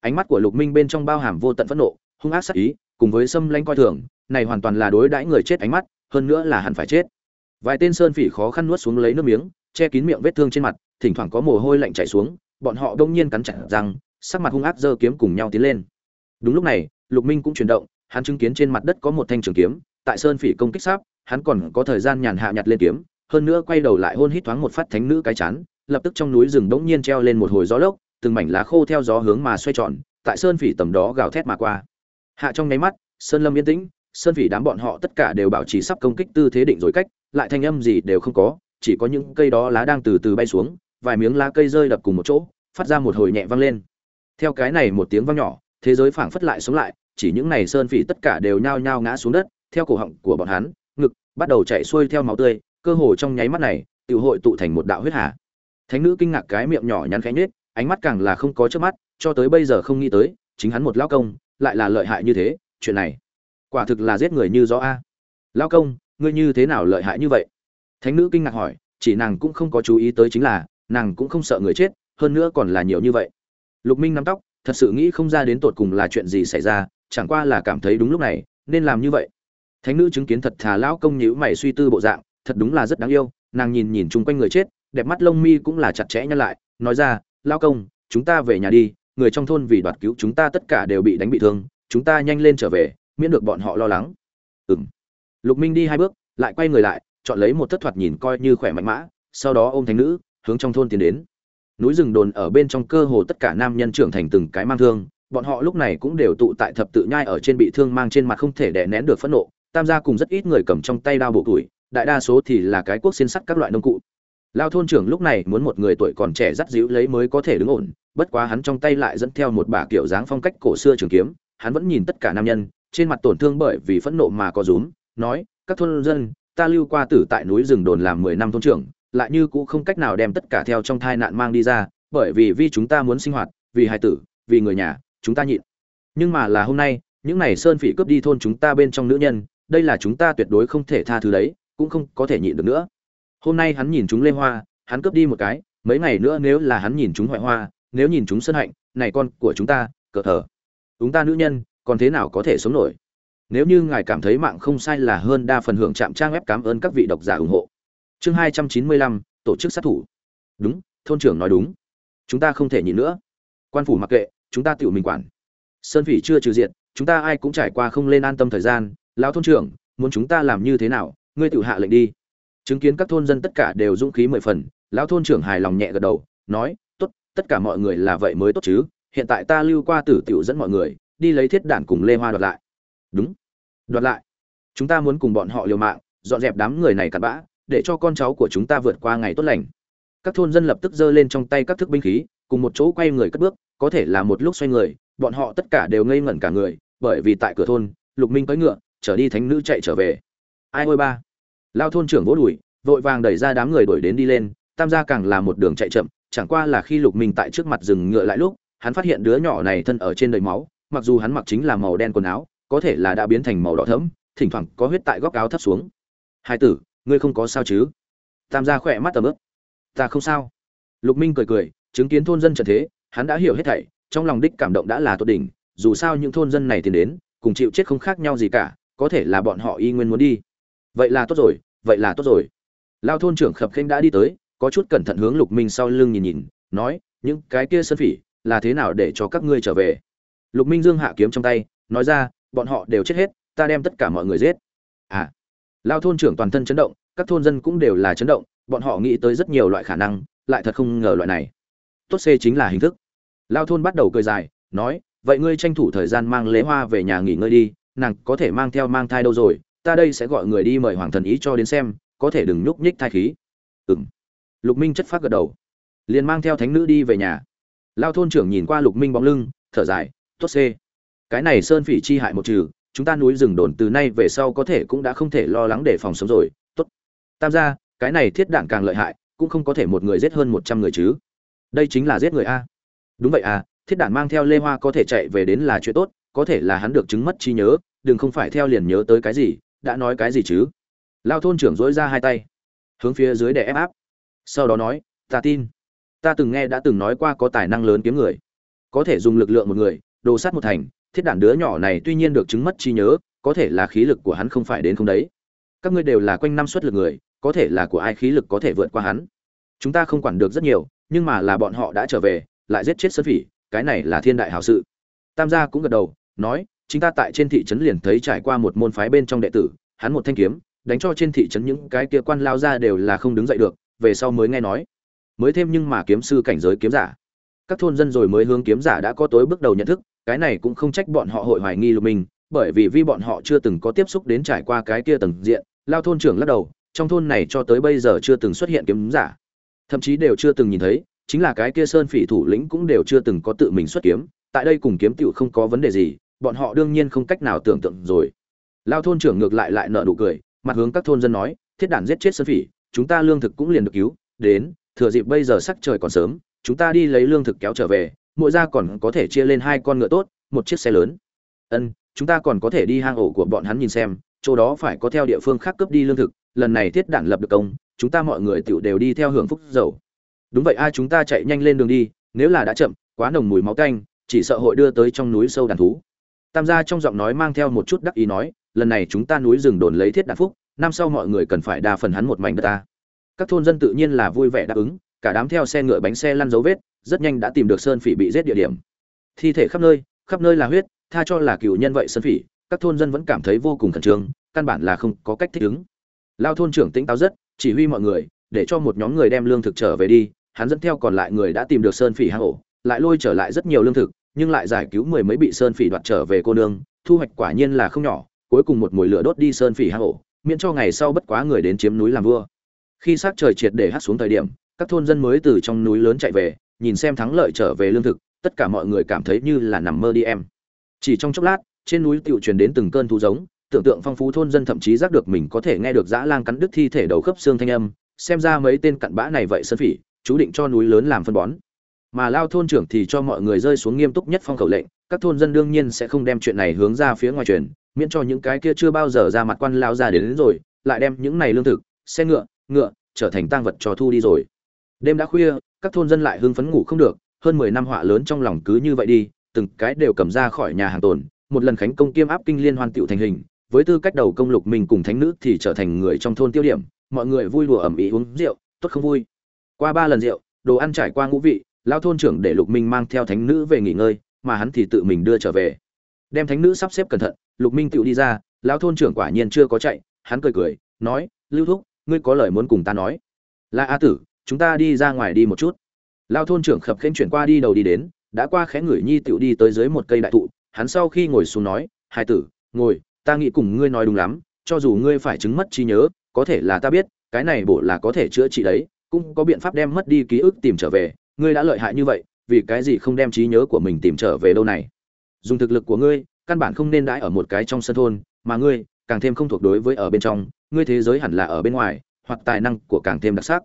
Ánh mắt của lục minh bên trong bao hàm vô tận phẫn nộ, hung ác sắc ý, cùng với xâm lanh coi thường, này hoàn toàn là đối đãi người chết ánh mắt, hơn nữa là hẳn phải chết. Vài tên sơn phỉ khó khăn nuốt xuống lấy nước miếng, che kín miệng vết thương trên mặt, thỉnh thoảng có mồ hôi lạnh chảy xuống, bọn họ đông nhiên cắn chặt răng, sắc mặt hung ác giơ kiếm cùng nhau tiến lên đúng lúc này, lục minh cũng chuyển động, hắn chứng kiến trên mặt đất có một thanh trường kiếm, tại sơn phỉ công kích sắp, hắn còn có thời gian nhàn hạ nhặt lên kiếm, hơn nữa quay đầu lại hôn hít thoáng một phát thánh nữ cái chán, lập tức trong núi rừng đống nhiên treo lên một hồi gió lốc, từng mảnh lá khô theo gió hướng mà xoay tròn, tại sơn phỉ tầm đó gào thét mà qua. Hạ trong nháy mắt, sơn lâm yên tĩnh, sơn phỉ đám bọn họ tất cả đều bảo trì sắp công kích tư thế định rồi cách, lại thanh âm gì đều không có, chỉ có những cây đó lá đang từ từ bay xuống, vài miếng lá cây rơi đập cùng một chỗ, phát ra một hồi nhẹ vang lên. Theo cái này một tiếng vang nhỏ thế giới phảng phất lại sống lại, chỉ những này sơn phỉ tất cả đều nhao nhao ngã xuống đất, theo cổ họng của bọn hắn, ngực bắt đầu chạy xuôi theo máu tươi, cơ hồ trong nháy mắt này, tiểu hội tụ thành một đạo huyết hà. Thánh nữ kinh ngạc cái miệng nhỏ nhắn khẽ nhếch, ánh mắt càng là không có trước mắt, cho tới bây giờ không nghĩ tới, chính hắn một lao công, lại là lợi hại như thế, chuyện này, quả thực là giết người như gió a. Lao công, ngươi như thế nào lợi hại như vậy? Thánh nữ kinh ngạc hỏi, chỉ nàng cũng không có chú ý tới chính là, nàng cũng không sợ người chết, hơn nữa còn là nhiều như vậy. Lục minh nắm tóc thật sự nghĩ không ra đến tột cùng là chuyện gì xảy ra, chẳng qua là cảm thấy đúng lúc này, nên làm như vậy. Thánh nữ chứng kiến thật thà lão công nhữ mày suy tư bộ dạng, thật đúng là rất đáng yêu, nàng nhìn nhìn chung quanh người chết, đẹp mắt lông mi cũng là chặt chẽ nhăn lại, nói ra, lão công, chúng ta về nhà đi, người trong thôn vì đoạt cứu chúng ta tất cả đều bị đánh bị thương, chúng ta nhanh lên trở về, miễn được bọn họ lo lắng. Ừm. Lục minh đi hai bước, lại quay người lại, chọn lấy một thất thoạt nhìn coi như khỏe mạnh mã, sau đó ôm thánh nữ, hướng trong thôn tiến đến núi rừng đồn ở bên trong cơ hồ tất cả nam nhân trưởng thành từng cái mang thương, bọn họ lúc này cũng đều tụ tại thập tự nhai ở trên bị thương mang trên mặt không thể đè nén được phẫn nộ, tam gia cùng rất ít người cầm trong tay đao bộ tuổi, đại đa số thì là cái quốc xiên sắt các loại nông cụ. Lao thôn trưởng lúc này muốn một người tuổi còn trẻ dắt dĩu lấy mới có thể đứng ổn, bất quá hắn trong tay lại dẫn theo một bả kiểu dáng phong cách cổ xưa trường kiếm, hắn vẫn nhìn tất cả nam nhân, trên mặt tổn thương bởi vì phẫn nộ mà có rúm, nói, các thôn dân, ta lưu qua tử tại núi rừng đồn làm mười năm thôn trưởng lại như cũng không cách nào đem tất cả theo trong thai nạn mang đi ra, bởi vì vì chúng ta muốn sinh hoạt, vì hài tử, vì người nhà, chúng ta nhịn. Nhưng mà là hôm nay, những này sơn phỉ cướp đi thôn chúng ta bên trong nữ nhân, đây là chúng ta tuyệt đối không thể tha thứ đấy, cũng không có thể nhịn được nữa. Hôm nay hắn nhìn chúng lê hoa, hắn cướp đi một cái, mấy ngày nữa nếu là hắn nhìn chúng hoại hoa, nếu nhìn chúng sân hạnh, này con của chúng ta cờ thờ chúng ta nữ nhân, còn thế nào có thể sống nổi? Nếu như ngài cảm thấy mạng không sai là hơn đa phần hưởng chạm trang web cảm ơn các vị độc giả ủng hộ chương hai trăm chín mươi lăm, tổ chức sát thủ. Đúng, thôn trưởng nói đúng. Chúng ta không thể nhịn nữa. Quan phủ mặc kệ, chúng ta tự mình quản. Sơn phỉ chưa trừ diện chúng ta ai cũng trải qua không lên an tâm thời gian. Lão thôn trưởng, muốn chúng ta làm như thế nào? Ngươi tự hạ lệnh đi. Chứng kiến các thôn dân tất cả đều dũng khí mười phần, lão thôn trưởng hài lòng nhẹ gật đầu, nói, tốt, tất cả mọi người là vậy mới tốt chứ. Hiện tại ta lưu qua tử tiểu dẫn mọi người, đi lấy thiết đản cùng lê hoa đoạt lại. Đúng, đoạt lại. Chúng ta muốn cùng bọn họ liều mạng, dọn dẹp đám người này cặn bã để cho con cháu của chúng ta vượt qua ngày tốt lành. Các thôn dân lập tức giơ lên trong tay các thức binh khí, cùng một chỗ quay người cất bước, có thể là một lúc xoay người, bọn họ tất cả đều ngây ngẩn cả người, bởi vì tại cửa thôn, lục minh cưỡi ngựa, trở đi thánh nữ chạy trở về. Ai ôi ba! Lao thôn trưởng vỗ đùi, vội vàng đẩy ra đám người đuổi đến đi lên, tam gia càng là một đường chạy chậm, chẳng qua là khi lục minh tại trước mặt dừng ngựa lại lúc, hắn phát hiện đứa nhỏ này thân ở trên đầy máu, mặc dù hắn mặc chính là màu đen quần áo, có thể là đã biến thành màu đỏ thẫm, thỉnh thoảng có huyết tại góc áo thấp xuống. Hai tử ngươi không có sao chứ? Tam gia khỏe mắt tầm ướp ta không sao. Lục minh cười cười, chứng kiến thôn dân trần thế, hắn đã hiểu hết thảy, trong lòng đích cảm động đã là tốt đỉnh, dù sao những thôn dân này tìm đến, cùng chịu chết không khác nhau gì cả, có thể là bọn họ y nguyên muốn đi. Vậy là tốt rồi, vậy là tốt rồi. Lao thôn trưởng khập khênh đã đi tới, có chút cẩn thận hướng lục minh sau lưng nhìn nhìn, nói, những cái kia sơn phỉ, là thế nào để cho các ngươi trở về? Lục minh dương hạ kiếm trong tay, nói ra, bọn họ đều chết hết, ta đem tất cả mọi người giết. À lao thôn trưởng toàn thân chấn động, các thôn dân cũng đều là chấn động, bọn họ nghĩ tới rất nhiều loại khả năng, lại thật không ngờ loại này. Tốt c chính là hình thức. Lao thôn bắt đầu cười dài, nói, vậy ngươi tranh thủ thời gian mang lễ hoa về nhà nghỉ ngơi đi, nàng có thể mang theo mang thai đâu rồi, ta đây sẽ gọi người đi mời hoàng thần ý cho đến xem, có thể đừng nhúc nhích thai khí. Ừng lục minh chất phát gật đầu. Liền mang theo thánh nữ đi về nhà. Lao thôn trưởng nhìn qua lục minh bóng lưng, thở dài, tốt c cái này sơn phỉ chi hại một trừ chúng ta núi rừng đồn từ nay về sau có thể cũng đã không thể lo lắng để phòng sống rồi. Tốt. Tam gia, cái này thiết đạn càng lợi hại, cũng không có thể một người giết hơn một trăm người chứ. Đây chính là giết người a. Đúng vậy à thiết đạn mang theo lê hoa có thể chạy về đến là chuyện tốt, có thể là hắn được chứng mất trí nhớ, đừng không phải theo liền nhớ tới cái gì, đã nói cái gì chứ. Lao thôn trưởng dối ra hai tay, hướng phía dưới để ép áp. Sau đó nói, ta tin. Ta từng nghe đã từng nói qua có tài năng lớn kiếm người. Có thể dùng lực lượng một người, đồ sát một thành thiết đản đứa nhỏ này tuy nhiên được chứng mất trí nhớ, có thể là khí lực của hắn không phải đến không đấy. Các ngươi đều là quanh năm suất lực người, có thể là của ai khí lực có thể vượt qua hắn. Chúng ta không quản được rất nhiều, nhưng mà là bọn họ đã trở về, lại giết chết sơn phỉ, cái này là thiên đại hảo sự. Tam gia cũng gật đầu, nói chúng ta tại trên thị trấn liền thấy trải qua một môn phái bên trong đệ tử, hắn một thanh kiếm, đánh cho trên thị trấn những cái kia quan lao ra đều là không đứng dậy được, về sau mới nghe nói. Mới thêm nhưng mà kiếm sư cảnh giới kiếm giả. Các thôn dân rồi mới hướng kiếm giả đã có tối bước đầu nhận thức cái này cũng không trách bọn họ hội hoài nghi lục minh, bởi vì vì bọn họ chưa từng có tiếp xúc đến trải qua cái kia tầng diện, lao thôn trưởng lắc đầu, trong thôn này cho tới bây giờ chưa từng xuất hiện kiếm giả. Thậm chí đều chưa từng nhìn thấy, chính là cái kia sơn phỉ thủ lĩnh cũng đều chưa từng có tự mình xuất kiếm, tại đây cùng kiếm tựu không có vấn đề gì, bọn họ đương nhiên không cách nào tưởng tượng rồi. Lao thôn trưởng ngược lại lại nợ nụ cười, mặt hướng các thôn dân nói, thiết đản giết chết sơn phỉ, chúng ta lương thực cũng liền được cứu, đến, thừa dịp bây giờ sắc trời còn sớm, chúng ta đi lấy lương thực kéo trở về mỗi gia còn có thể chia lên hai con ngựa tốt, một chiếc xe lớn. Ân, chúng ta còn có thể đi hang ổ của bọn hắn nhìn xem, chỗ đó phải có theo địa phương khác cướp đi lương thực, lần này thiết đản lập được công, chúng ta mọi người tựu đều đi theo hưởng phúc dầu. Đúng vậy, ai chúng ta chạy nhanh lên đường đi, nếu là đã chậm, quá nồng mùi máu tanh, chỉ sợ hội đưa tới trong núi sâu đàn thú. Tam gia trong giọng nói mang theo một chút đắc ý nói, lần này chúng ta núi rừng đồn lấy thiết đạn phúc, năm sau mọi người cần phải đa phần hắn một mảnh đất ta. Các thôn dân tự nhiên là vui vẻ đáp ứng cả đám theo xe ngựa bánh xe lăn dấu vết, rất nhanh đã tìm được sơn phỉ bị giết địa điểm. Thi thể khắp nơi khắp nơi là huyết, tha cho là cựu nhân vậy sơn phỉ, các thôn dân vẫn cảm thấy vô cùng khẩn trương, căn bản là không có cách thích ứng. Lao thôn trưởng tĩnh táo rất, chỉ huy mọi người, để cho một nhóm người đem lương thực trở về đi, hắn dẫn theo còn lại người đã tìm được sơn phỉ hang ổ, lại lôi trở lại rất nhiều lương thực, nhưng lại giải cứu mười mấy bị sơn phỉ đoạt trở về cô nương, thu hoạch quả nhiên là không nhỏ, cuối cùng một mùi lửa đốt đi sơn phỉ hang ổ, miễn cho ngày sau bất quá người đến chiếm núi làm vua. Khi sắc trời triệt để hát xuống thời điểm các thôn dân mới từ trong núi lớn chạy về nhìn xem thắng lợi trở về lương thực tất cả mọi người cảm thấy như là nằm mơ đi em. Chỉ trong chốc lát trên núi tựu truyền đến từng cơn thú giống tưởng tượng phong phú thôn dân thậm chí giác được mình có thể nghe được dã lang cắn đứt thi thể đầu khớp xương thanh âm xem ra mấy tên cặn bã này vậy sơn phỉ chú định cho núi lớn làm phân bón. Mà lao thôn trưởng thì cho mọi người rơi xuống nghiêm túc nhất phong khẩu lệnh các thôn dân đương nhiên sẽ không đem chuyện này hướng ra phía ngoài truyền miễn cho những cái kia chưa bao giờ ra mặt quan lao ra đến, đến rồi lại đem những này lương thực xe ngựa ngựa trở thành tang vật cho thu đi rồi đêm đã khuya, các thôn dân lại hưng phấn ngủ không được, hơn mười năm họa lớn trong lòng cứ như vậy đi, từng cái đều cầm ra khỏi nhà hàng tồn, một lần khánh công kiêm áp kinh liên hoan tiểu thành hình, với tư cách đầu công lục mình cùng thánh nữ thì trở thành người trong thôn tiêu điểm, mọi người vui đùa ẩm ý uống rượu, tốt không vui. Qua ba lần rượu, đồ ăn trải qua ngũ vị lao thôn trưởng để lục minh mang theo thánh nữ về nghỉ ngơi, mà hắn thì tự mình đưa trở về. Đem thánh nữ sắp xếp cẩn thận, lục minh tự đi ra, lão thôn trưởng quả nhiên chưa có chạy, hắn cười cười, nói, lưu thúc, ngươi có lời muốn cùng ta nói? Là a tử chúng ta đi ra ngoài đi một chút. Lao thôn trưởng khập khênh chuyển qua đi đầu đi đến, đã qua khẽ ngửi nhi tựu đi tới dưới một cây đại thụ, hắn sau khi ngồi xuống nói hai tử, ngồi, ta nghĩ cùng ngươi nói đúng lắm, cho dù ngươi phải chứng mất trí nhớ, có thể là ta biết, cái này bổ là có thể chữa trị đấy, cũng có biện pháp đem mất đi ký ức tìm trở về, ngươi đã lợi hại như vậy, vì cái gì không đem trí nhớ của mình tìm trở về đâu này? Dùng thực lực của ngươi, căn bản không nên đãi ở một cái trong sân thôn, mà ngươi, càng thêm không thuộc đối với ở bên trong, ngươi thế giới hẳn là ở bên ngoài, hoặc tài năng của càng thêm đặc sắc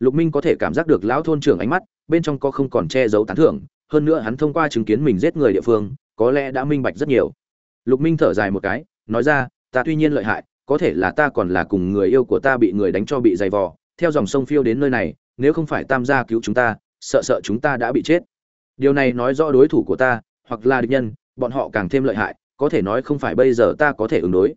lục minh có thể cảm giác được lão thôn trưởng ánh mắt, bên trong có không còn che giấu tán thưởng, hơn nữa hắn thông qua chứng kiến mình giết người địa phương, có lẽ đã minh bạch rất nhiều. Lục minh thở dài một cái, nói ra, ta tuy nhiên lợi hại, có thể là ta còn là cùng người yêu của ta bị người đánh cho bị dày vò, theo dòng sông phiêu đến nơi này, nếu không phải tam gia cứu chúng ta, sợ sợ chúng ta đã bị chết. Điều này nói rõ đối thủ của ta, hoặc là địch nhân, bọn họ càng thêm lợi hại, có thể nói không phải bây giờ ta có thể ứng đối.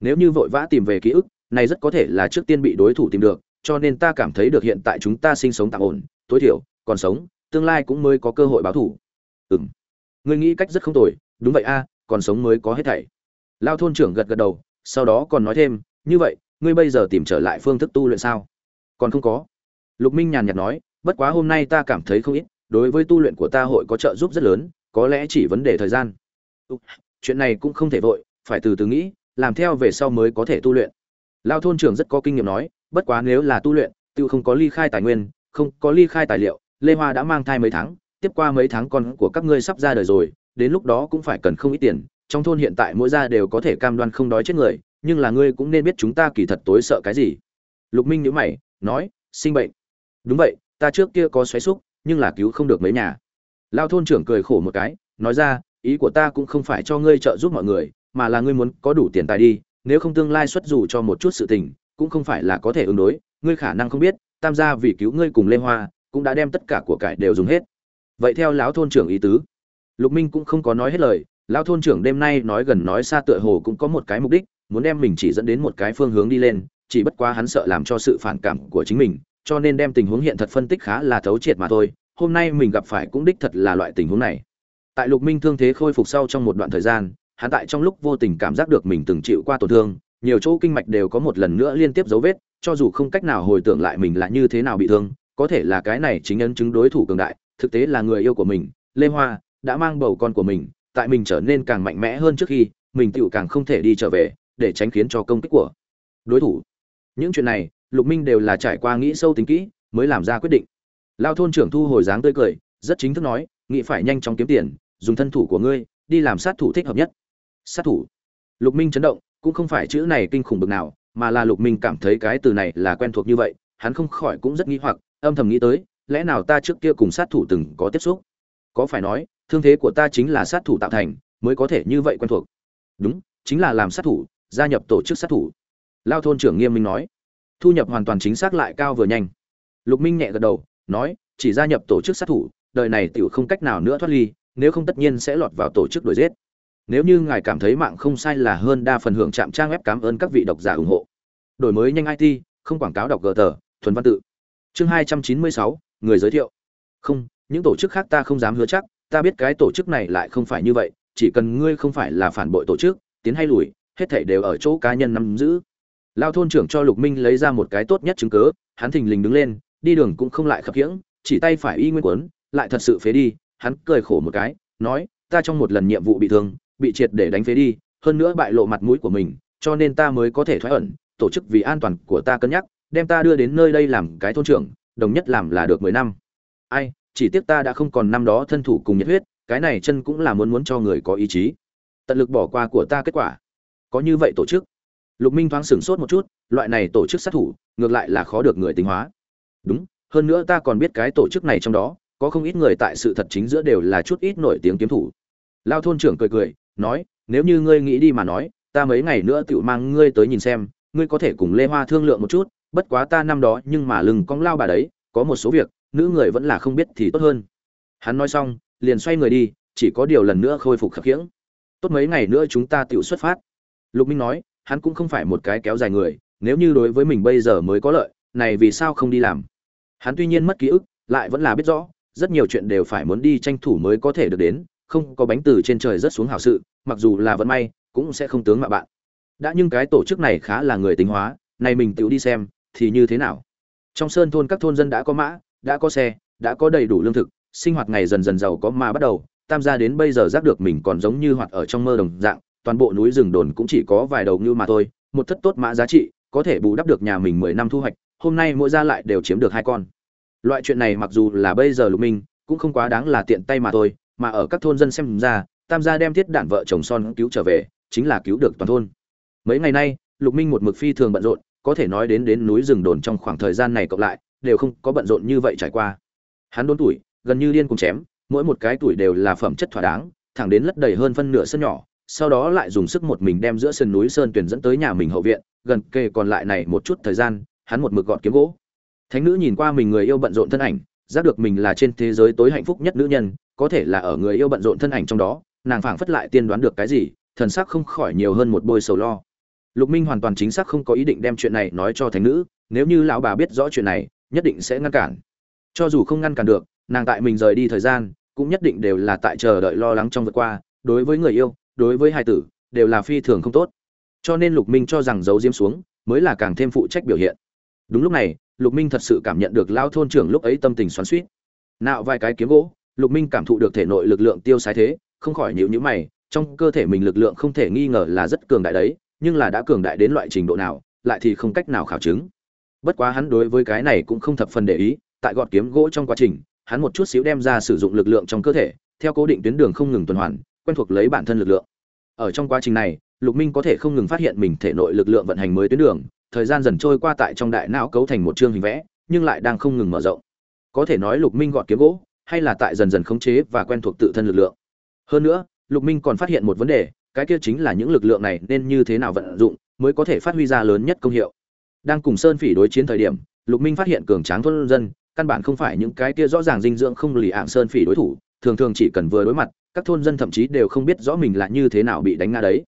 Nếu như vội vã tìm về ký ức, này rất có thể là trước tiên bị đối thủ tìm được cho nên ta cảm thấy được hiện tại chúng ta sinh sống tạm ổn, tối thiểu, còn sống, tương lai cũng mới có cơ hội báo thủ. Ừm. Ngươi nghĩ cách rất không tồi, đúng vậy a, còn sống mới có hết thảy. Lao thôn trưởng gật gật đầu, sau đó còn nói thêm, như vậy, ngươi bây giờ tìm trở lại phương thức tu luyện sao? Còn không có. Lục minh nhàn nhạt nói, bất quá hôm nay ta cảm thấy không ít, đối với tu luyện của ta hội có trợ giúp rất lớn, có lẽ chỉ vấn đề thời gian. Chuyện này cũng không thể vội, phải từ từ nghĩ, làm theo về sau mới có thể tu luyện. Lao thôn trưởng rất có kinh nghiệm nói bất quá nếu là tu luyện tự không có ly khai tài nguyên, không có ly khai tài liệu, lê hoa đã mang thai mấy tháng, tiếp qua mấy tháng con của các ngươi sắp ra đời rồi, đến lúc đó cũng phải cần không ít tiền. Trong thôn hiện tại mỗi gia đều có thể cam đoan không đói chết người, nhưng là ngươi cũng nên biết chúng ta kỳ thật tối sợ cái gì. Lục minh nhíu mày, nói, sinh bệnh. Đúng vậy, ta trước kia có xoáy xúc, nhưng là cứu không được mấy nhà. Lao thôn trưởng cười khổ một cái, nói ra, ý của ta cũng không phải cho ngươi trợ giúp mọi người, mà là ngươi muốn có đủ tiền tài đi, nếu không tương lai xuất dù cho một chút sự tình cũng không phải là có thể ứng đối, ngươi khả năng không biết, tam gia vì cứu ngươi cùng lê hoa, cũng đã đem tất cả của cải đều dùng hết. Vậy theo lão thôn trưởng ý tứ, lục minh cũng không có nói hết lời, lão thôn trưởng đêm nay nói gần nói xa tựa hồ cũng có một cái mục đích, muốn đem mình chỉ dẫn đến một cái phương hướng đi lên, chỉ bất quá hắn sợ làm cho sự phản cảm của chính mình, cho nên đem tình huống hiện thật phân tích khá là thấu triệt mà thôi, hôm nay mình gặp phải cũng đích thật là loại tình huống này. Tại lục minh thương thế khôi phục sau trong một đoạn thời gian, hắn tại trong lúc vô tình cảm giác được mình từng chịu qua tổn thương nhiều chỗ kinh mạch đều có một lần nữa liên tiếp dấu vết, cho dù không cách nào hồi tưởng lại mình là như thế nào bị thương, có thể là cái này chính ấn chứng đối thủ cường đại, thực tế là người yêu của mình, lê hoa, đã mang bầu con của mình, tại mình trở nên càng mạnh mẽ hơn trước khi, mình tựu càng không thể đi trở về, để tránh khiến cho công kích của đối thủ. Những chuyện này, lục minh đều là trải qua nghĩ sâu tính kỹ, mới làm ra quyết định. Lao thôn trưởng thu hồi dáng tươi cười, rất chính thức nói, nghĩ phải nhanh chóng kiếm tiền, dùng thân thủ của ngươi, đi làm sát thủ thích hợp nhất. Sát thủ. Lục minh chấn động cũng không phải chữ này kinh khủng bực nào, mà là lục minh cảm thấy cái từ này là quen thuộc như vậy, hắn không khỏi cũng rất nghi hoặc, âm thầm nghĩ tới, lẽ nào ta trước kia cùng sát thủ từng có tiếp xúc? Có phải nói, thương thế của ta chính là sát thủ tạo thành, mới có thể như vậy quen thuộc? Đúng, chính là làm sát thủ, gia nhập tổ chức sát thủ. Lao thôn trưởng nghiêm minh nói. Thu nhập hoàn toàn chính xác lại cao vừa nhanh. Lục minh nhẹ gật đầu, nói, chỉ gia nhập tổ chức sát thủ, đời này tiểu không cách nào nữa thoát ly, nếu không tất nhiên sẽ lọt vào tổ chức đuổi giết nếu như ngài cảm thấy mạng không sai là hơn đa phần hưởng trạm trang web cảm ơn các vị độc giả ủng hộ. Đổi mới nhanh it không quảng cáo đọc gờ tờ thuần văn tự. Chương hai trăm chín mươi sáu, người giới thiệu. Không, những tổ chức khác ta không dám hứa chắc, ta biết cái tổ chức này lại không phải như vậy, chỉ cần ngươi không phải là phản bội tổ chức, tiến hay lùi, hết thảy đều ở chỗ cá nhân nắm giữ. Lao thôn trưởng cho lục minh lấy ra một cái tốt nhất chứng cớ hắn thình lình đứng lên, đi đường cũng không lại khập khiễng, chỉ tay phải y nguyên quấn lại thật sự phế đi, hắn cười khổ một cái, nói, ta trong một lần nhiệm vụ bị thương bị triệt để đánh phế đi, hơn nữa bại lộ mặt mũi của mình, cho nên ta mới có thể thoái ẩn, tổ chức vì an toàn của ta cân nhắc, đem ta đưa đến nơi đây làm cái thôn trưởng, đồng nhất làm là được mười năm. Ai, chỉ tiếc ta đã không còn năm đó thân thủ cùng nhiệt huyết, cái này chân cũng là muốn muốn cho người có ý chí. Tận lực bỏ qua của ta kết quả. Có như vậy tổ chức. Lục minh thoáng sửng sốt một chút, loại này tổ chức sát thủ, ngược lại là khó được người tính hóa. Đúng, hơn nữa ta còn biết cái tổ chức này trong đó, có không ít người tại sự thật chính giữa đều là chút ít nổi tiếng kiếm thủ. Lao thôn trưởng cười cười nói, nếu như ngươi nghĩ đi mà nói, ta mấy ngày nữa tựu mang ngươi tới nhìn xem, ngươi có thể cùng lê hoa thương lượng một chút, bất quá ta năm đó nhưng mà lừng cong lao bà đấy, có một số việc, nữ người vẫn là không biết thì tốt hơn. Hắn nói xong, liền xoay người đi, chỉ có điều lần nữa khôi phục khập khiễng. Tốt mấy ngày nữa chúng ta tựu xuất phát. Lục minh nói, hắn cũng không phải một cái kéo dài người, nếu như đối với mình bây giờ mới có lợi, này vì sao không đi làm? Hắn tuy nhiên mất ký ức, lại vẫn là biết rõ, rất nhiều chuyện đều phải muốn đi tranh thủ mới có thể được đến không có bánh từ trên trời rất xuống hảo sự, mặc dù là vận may, cũng sẽ không tướng mà bạn. Đã nhưng cái tổ chức này khá là người tính hóa, này mình tự đi xem, thì như thế nào? Trong sơn thôn các thôn dân đã có mã, đã có xe, đã có đầy đủ lương thực, sinh hoạt ngày dần dần giàu có mà bắt đầu, tam gia đến bây giờ giác được mình còn giống như hoạt ở trong mơ đồng dạng, toàn bộ núi rừng đồn cũng chỉ có vài đầu như mà thôi, một thất tốt mã giá trị, có thể bù đắp được nhà mình mười năm thu hoạch, hôm nay mỗi gia lại đều chiếm được hai con. Loại chuyện này mặc dù là bây giờ lục minh, cũng không quá đáng là tiện tay mà thôi mà ở các thôn dân xem ra, tam gia đem thiết đạn vợ chồng son cứu trở về, chính là cứu được toàn thôn. Mấy ngày nay, lục minh một mực phi thường bận rộn, có thể nói đến đến núi rừng đồn trong khoảng thời gian này cộng lại, đều không có bận rộn như vậy trải qua. Hắn đốn tuổi, gần như điên cùng chém, mỗi một cái tuổi đều là phẩm chất thỏa đáng, thẳng đến lất đầy hơn phân nửa sân nhỏ, sau đó lại dùng sức một mình đem giữa sườn núi sơn tuyển dẫn tới nhà mình hậu viện, gần kề còn lại này một chút thời gian, hắn một mực gọn kiếm gỗ. Thánh nữ nhìn qua mình người yêu bận rộn thân ảnh, giác được mình là trên thế giới tối hạnh phúc nhất nữ nhân có thể là ở người yêu bận rộn thân ảnh trong đó, nàng phảng phất lại tiên đoán được cái gì, thần sắc không khỏi nhiều hơn một bôi sầu lo. Lục minh hoàn toàn chính xác không có ý định đem chuyện này nói cho thánh nữ, nếu như lão bà biết rõ chuyện này, nhất định sẽ ngăn cản. Cho dù không ngăn cản được, nàng tại mình rời đi thời gian, cũng nhất định đều là tại chờ đợi lo lắng trong vượt qua, đối với người yêu, đối với hai tử, đều là phi thường không tốt. Cho nên lục minh cho rằng giấu diếm xuống, mới là càng thêm phụ trách biểu hiện. Đúng lúc này, lục minh thật sự cảm nhận được lao thôn trưởng lúc ấy tâm tình xoắn suýt nạo vài cái kiếm gỗ lục minh cảm thụ được thể nội lực lượng tiêu sái thế, không khỏi nhịu nhữ mày, trong cơ thể mình lực lượng không thể nghi ngờ là rất cường đại đấy, nhưng là đã cường đại đến loại trình độ nào, lại thì không cách nào khảo chứng. Bất quá hắn đối với cái này cũng không thập phần để ý, tại gọt kiếm gỗ trong quá trình, hắn một chút xíu đem ra sử dụng lực lượng trong cơ thể, theo cố định tuyến đường không ngừng tuần hoàn, quen thuộc lấy bản thân lực lượng. Ở trong quá trình này, lục minh có thể không ngừng phát hiện mình thể nội lực lượng vận hành mới tuyến đường, thời gian dần trôi qua tại trong đại não cấu thành một chương hình vẽ, nhưng lại đang không ngừng mở rộng. Có thể nói lục minh gọt kiếm gỗ hay là tại dần dần khống chế và quen thuộc tự thân lực lượng. Hơn nữa, lục minh còn phát hiện một vấn đề, cái kia chính là những lực lượng này nên như thế nào vận dụng mới có thể phát huy ra lớn nhất công hiệu. Đang cùng sơn phỉ đối chiến thời điểm, lục minh phát hiện cường tráng thôn dân, căn bản không phải những cái kia rõ ràng dinh dưỡng không lì ạng sơn phỉ đối thủ, thường thường chỉ cần vừa đối mặt, các thôn dân thậm chí đều không biết rõ mình là như thế nào bị đánh ngã đấy.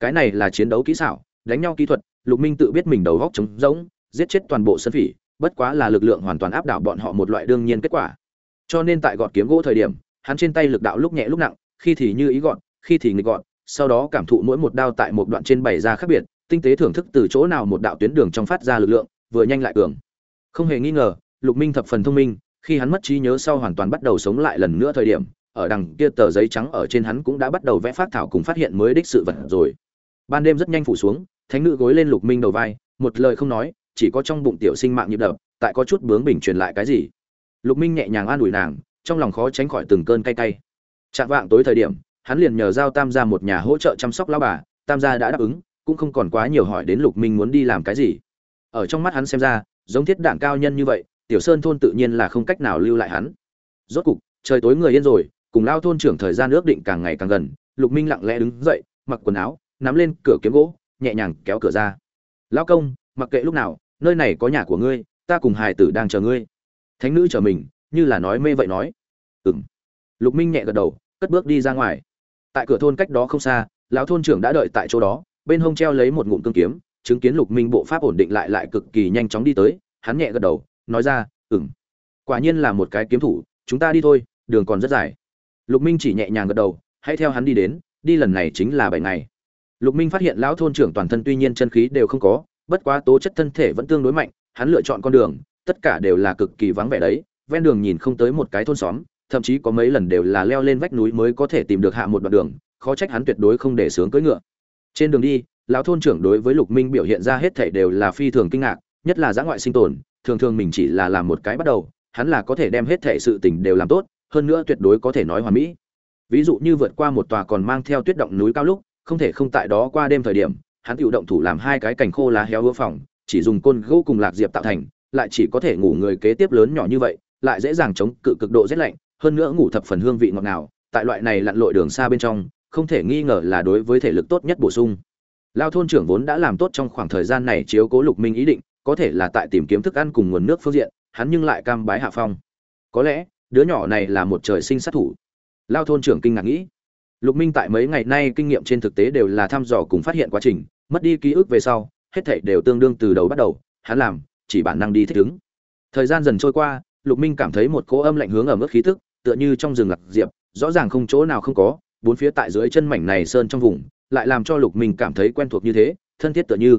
Cái này là chiến đấu kỹ xảo, đánh nhau kỹ thuật, lục minh tự biết mình đầu góc trống rỗng, giết chết toàn bộ sơn phỉ, bất quá là lực lượng hoàn toàn áp đảo bọn họ một loại đương nhiên kết quả cho nên tại gọt kiếm gỗ thời điểm, hắn trên tay lực đạo lúc nhẹ lúc nặng, khi thì như ý gọn, khi thì nghịch gọn, sau đó cảm thụ mỗi một đao tại một đoạn trên bày ra khác biệt, tinh tế thưởng thức từ chỗ nào một đạo tuyến đường trong phát ra lực lượng, vừa nhanh lại cường. Không hề nghi ngờ, lục minh thập phần thông minh, khi hắn mất trí nhớ sau hoàn toàn bắt đầu sống lại lần nữa thời điểm, ở đằng kia tờ giấy trắng ở trên hắn cũng đã bắt đầu vẽ phát thảo cùng phát hiện mới đích sự vật rồi. Ban đêm rất nhanh phủ xuống, thánh nữ gối lên lục minh đầu vai, một lời không nói, chỉ có trong bụng tiểu sinh mạng nhịp đập, tại có chút bướng bình truyền lại cái gì lục minh nhẹ nhàng an ủi nàng, trong lòng khó tránh khỏi từng cơn cay cay. Chạm vạng tối thời điểm, hắn liền nhờ giao tam gia một nhà hỗ trợ chăm sóc lão bà, tam gia đã đáp ứng, cũng không còn quá nhiều hỏi đến lục minh muốn đi làm cái gì. Ở trong mắt hắn xem ra, giống thiết đảng cao nhân như vậy, tiểu sơn thôn tự nhiên là không cách nào lưu lại hắn. Rốt cục, trời tối người yên rồi, cùng lao thôn trưởng thời gian ước định càng ngày càng gần, lục minh lặng lẽ đứng dậy, mặc quần áo, nắm lên cửa kiếm gỗ, nhẹ nhàng kéo cửa ra. Lao công, mặc kệ lúc nào, nơi này có nhà của ngươi, ta cùng hài tử đang chờ ngươi thánh nữ trở mình, như là nói mê vậy nói. Ừng lục minh nhẹ gật đầu, cất bước đi ra ngoài. Tại cửa thôn cách đó không xa, lão thôn trưởng đã đợi tại chỗ đó, bên hông treo lấy một ngụm cương kiếm, chứng kiến lục minh bộ pháp ổn định lại lại cực kỳ nhanh chóng đi tới, hắn nhẹ gật đầu, nói ra ừng quả nhiên là một cái kiếm thủ, chúng ta đi thôi, đường còn rất dài. Lục minh chỉ nhẹ nhàng gật đầu, hãy theo hắn đi đến, đi lần này chính là bảy ngày. Lục minh phát hiện lão thôn trưởng toàn thân tuy nhiên chân khí đều không có, bất quá tố chất thân thể vẫn tương đối mạnh, hắn lựa chọn con đường tất cả đều là cực kỳ vắng vẻ đấy, ven đường nhìn không tới một cái thôn xóm, thậm chí có mấy lần đều là leo lên vách núi mới có thể tìm được hạ một đoạn đường, khó trách hắn tuyệt đối không để sướng cưỡi ngựa. Trên đường đi, lão thôn trưởng đối với lục minh biểu hiện ra hết thảy đều là phi thường kinh ngạc, nhất là giã ngoại sinh tồn, thường thường mình chỉ là làm một cái bắt đầu, hắn là có thể đem hết thảy sự tình đều làm tốt, hơn nữa tuyệt đối có thể nói hoàn mỹ. Ví dụ như vượt qua một tòa còn mang theo tuyết động núi cao lúc, không thể không tại đó qua đêm thời điểm, hắn tự động thủ làm hai cái cành khô lá héo hứa phòng, chỉ dùng côn gỗ cùng lạc diệp tạo thành lại chỉ có thể ngủ người kế tiếp lớn nhỏ như vậy, lại dễ dàng chống cự cực độ rét lạnh, hơn nữa ngủ thập phần hương vị ngọt ngào, tại loại này lặn lội đường xa bên trong, không thể nghi ngờ là đối với thể lực tốt nhất bổ sung. Lao thôn trưởng vốn đã làm tốt trong khoảng thời gian này chiếu cố lục minh ý định, có thể là tại tìm kiếm thức ăn cùng nguồn nước phương diện, hắn nhưng lại cam bái hạ phong. Có lẽ, đứa nhỏ này là một trời sinh sát thủ. Lao thôn trưởng kinh ngạc nghĩ. Lục minh tại mấy ngày nay kinh nghiệm trên thực tế đều là thăm dò cùng phát hiện quá trình, mất đi ký ức về sau, hết thảy đều tương đương từ đầu bắt đầu, hắn làm chỉ bản năng đi thích ứng. Thời gian dần trôi qua, lục minh cảm thấy một cỗ âm lạnh hướng ở mức khí tức, tựa như trong rừng lạc diệp, rõ ràng không chỗ nào không có, bốn phía tại dưới chân mảnh này sơn trong vùng, lại làm cho lục minh cảm thấy quen thuộc như thế, thân thiết tựa như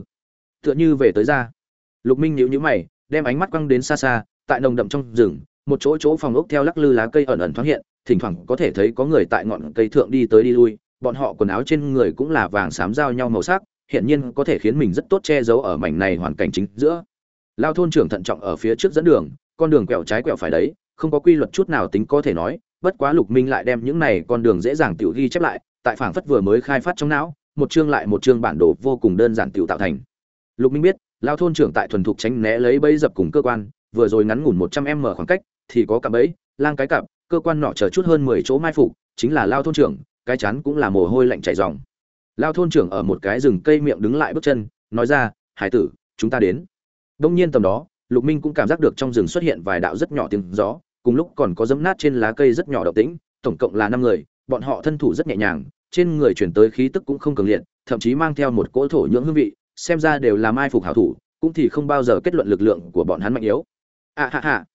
tựa như về tới ra. Lục minh nhíu nhíu mày, đem ánh mắt quăng đến xa xa, tại nồng đậm trong rừng, một chỗ chỗ phòng ốc theo lắc lư lá cây ẩn ẩn thoáng hiện, thỉnh thoảng có thể thấy có người tại ngọn cây thượng đi tới đi lui, bọn họ quần áo trên người cũng là vàng xám giao nhau màu sắc hiện nhiên có thể khiến mình rất tốt che giấu ở mảnh này hoàn cảnh chính giữa lao thôn trưởng thận trọng ở phía trước dẫn đường, con đường quẹo trái quẹo phải đấy, không có quy luật chút nào tính có thể nói, bất quá lục minh lại đem những này con đường dễ dàng tiểu ghi chép lại, tại phảng phất vừa mới khai phát trong não, một chương lại một chương bản đồ vô cùng đơn giản tiểu tạo thành. Lục minh biết, lao thôn trưởng tại thuần thục tránh né lấy bẫy dập cùng cơ quan, vừa rồi ngắn ngủn một trăm m khoảng cách, thì có cả bẫy, lang cái cặp cơ quan nọ chờ chút hơn mười chỗ mai phục, chính là lao thôn trưởng, cái chán cũng là mồ hôi lạnh chảy ròng. Lao thôn trưởng ở một cái rừng cây miệng đứng lại bước chân, nói ra, hải tử, chúng ta đến đông nhiên tầm đó lục minh cũng cảm giác được trong rừng xuất hiện vài đạo rất nhỏ tiếng gió cùng lúc còn có dấm nát trên lá cây rất nhỏ động tĩnh tổng cộng là năm người bọn họ thân thủ rất nhẹ nhàng trên người chuyển tới khí tức cũng không cường liệt thậm chí mang theo một cỗ thổ nhưỡng hương vị xem ra đều là mai phục hảo thủ cũng thì không bao giờ kết luận lực lượng của bọn hắn mạnh yếu. À ha ha,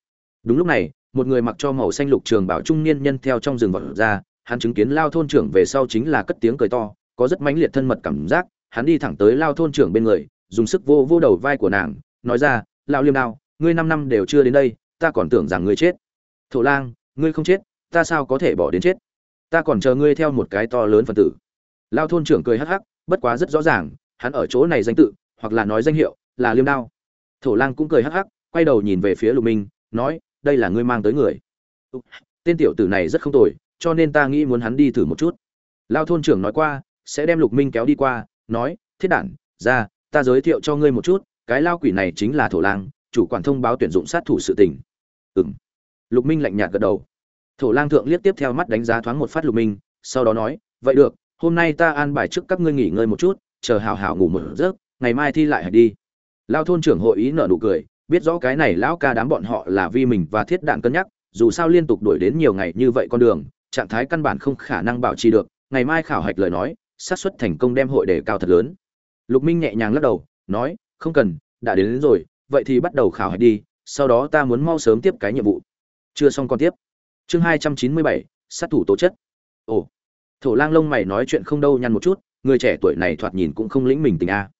đúng lúc này một người mặc cho màu xanh lục trường bảo trung niên nhân theo trong rừng vọt ra hắn chứng kiến lao thôn trưởng về sau chính là cất tiếng cười to có rất mãnh liệt thân mật cảm giác hắn đi thẳng tới lao thôn trưởng bên người dùng sức vô vô đầu vai của nàng nói ra lao liêm đao, ngươi năm năm đều chưa đến đây, ta còn tưởng rằng ngươi chết. Thổ lang, ngươi không chết, ta sao có thể bỏ đến chết? Ta còn chờ ngươi theo một cái to lớn phần tử. Lao thôn trưởng cười hắc hắc, bất quá rất rõ ràng, hắn ở chỗ này danh tự, hoặc là nói danh hiệu, là liêm đao. Thổ lang cũng cười hắc hắc, quay đầu nhìn về phía lục minh, nói, đây là ngươi mang tới người. Tên tiểu tử này rất không tồi, cho nên ta nghĩ muốn hắn đi thử một chút. Lao thôn trưởng nói qua, sẽ đem lục minh kéo đi qua, nói, thiết đản, ra, ta giới thiệu cho ngươi một chút cái lao quỷ này chính là thổ lang, chủ quản thông báo tuyển dụng sát thủ sự tình. Ừng lục minh lạnh nhạt gật đầu. Thổ lang thượng liếc tiếp theo mắt đánh giá thoáng một phát lục minh, sau đó nói, vậy được, hôm nay ta an bài trước các ngươi nghỉ ngơi một chút, chờ hảo hảo ngủ một giấc, ngày mai thi lại hãy đi. Lao thôn trưởng hội ý nở nụ cười, biết rõ cái này lão ca đám bọn họ là vì mình và thiết đạn cân nhắc, dù sao liên tục đuổi đến nhiều ngày như vậy con đường, trạng thái căn bản không khả năng bảo trì được, ngày mai khảo hạch lời nói, xác suất thành công đem hội đề cao thật lớn. Lục minh nhẹ nhàng lắc đầu, nói không cần đã đến, đến rồi vậy thì bắt đầu khảo hạch đi sau đó ta muốn mau sớm tiếp cái nhiệm vụ. Chưa xong còn tiếp. Chương hai trăm chín mươi bảy sát thủ tố chất. Ồ thổ lang lông mày nói chuyện không đâu nhăn một chút người trẻ tuổi này thoạt nhìn cũng không lĩnh mình tình a.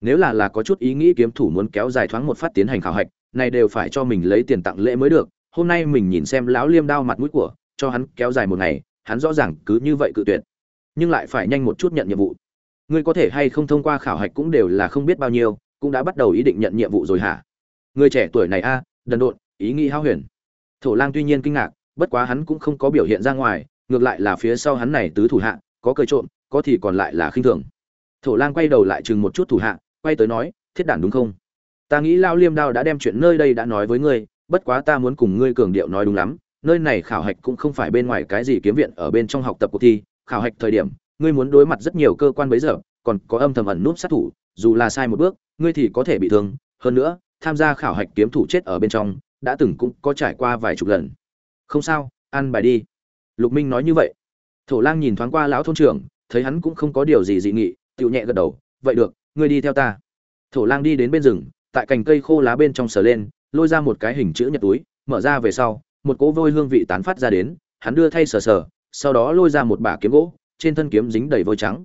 Nếu là là có chút ý nghĩ kiếm thủ muốn kéo dài thoáng một phát tiến hành khảo hạch này đều phải cho mình lấy tiền tặng lễ mới được. Hôm nay mình nhìn xem lão liêm đao mặt mũi của cho hắn kéo dài một ngày hắn rõ ràng cứ như vậy cự tuyệt. Nhưng lại phải nhanh một chút nhận nhiệm vụ. Ngươi có thể hay không thông qua khảo hạch cũng đều là không biết bao nhiêu cũng đã bắt đầu ý định nhận nhiệm vụ rồi hả? Người trẻ tuổi này a, đần độn, ý nghĩ hao huyền. Thổ lang tuy nhiên kinh ngạc, bất quá hắn cũng không có biểu hiện ra ngoài, ngược lại là phía sau hắn này tứ thủ hạ, có cười trộm, có thì còn lại là khinh thường. Thổ lang quay đầu lại chừng một chút thủ hạ, quay tới nói, thiết đản đúng không? Ta nghĩ lao liêm đao đã đem chuyện nơi đây đã nói với ngươi, bất quá ta muốn cùng ngươi cường điệu nói đúng lắm, nơi này khảo hạch cũng không phải bên ngoài cái gì kiếm viện ở bên trong học tập cuộc thi, khảo hạch thời điểm, ngươi muốn đối mặt rất nhiều cơ quan bấy giờ, còn có âm thầm ẩn núp sát thủ, dù là sai một bước ngươi thì có thể bị thương, hơn nữa, tham gia khảo hạch kiếm thủ chết ở bên trong, đã từng cũng có trải qua vài chục lần. Không sao, ăn bài đi. Lục minh nói như vậy. Thổ lang nhìn thoáng qua lão thôn trưởng, thấy hắn cũng không có điều gì dị nghị tựu nhẹ gật đầu, vậy được, ngươi đi theo ta. Thổ lang đi đến bên rừng, tại cành cây khô lá bên trong sờ lên, lôi ra một cái hình chữ nhật túi, mở ra về sau, một cỗ vôi hương vị tán phát ra đến, hắn đưa thay sờ sờ, sau đó lôi ra một bả kiếm gỗ, trên thân kiếm dính đầy vôi trắng.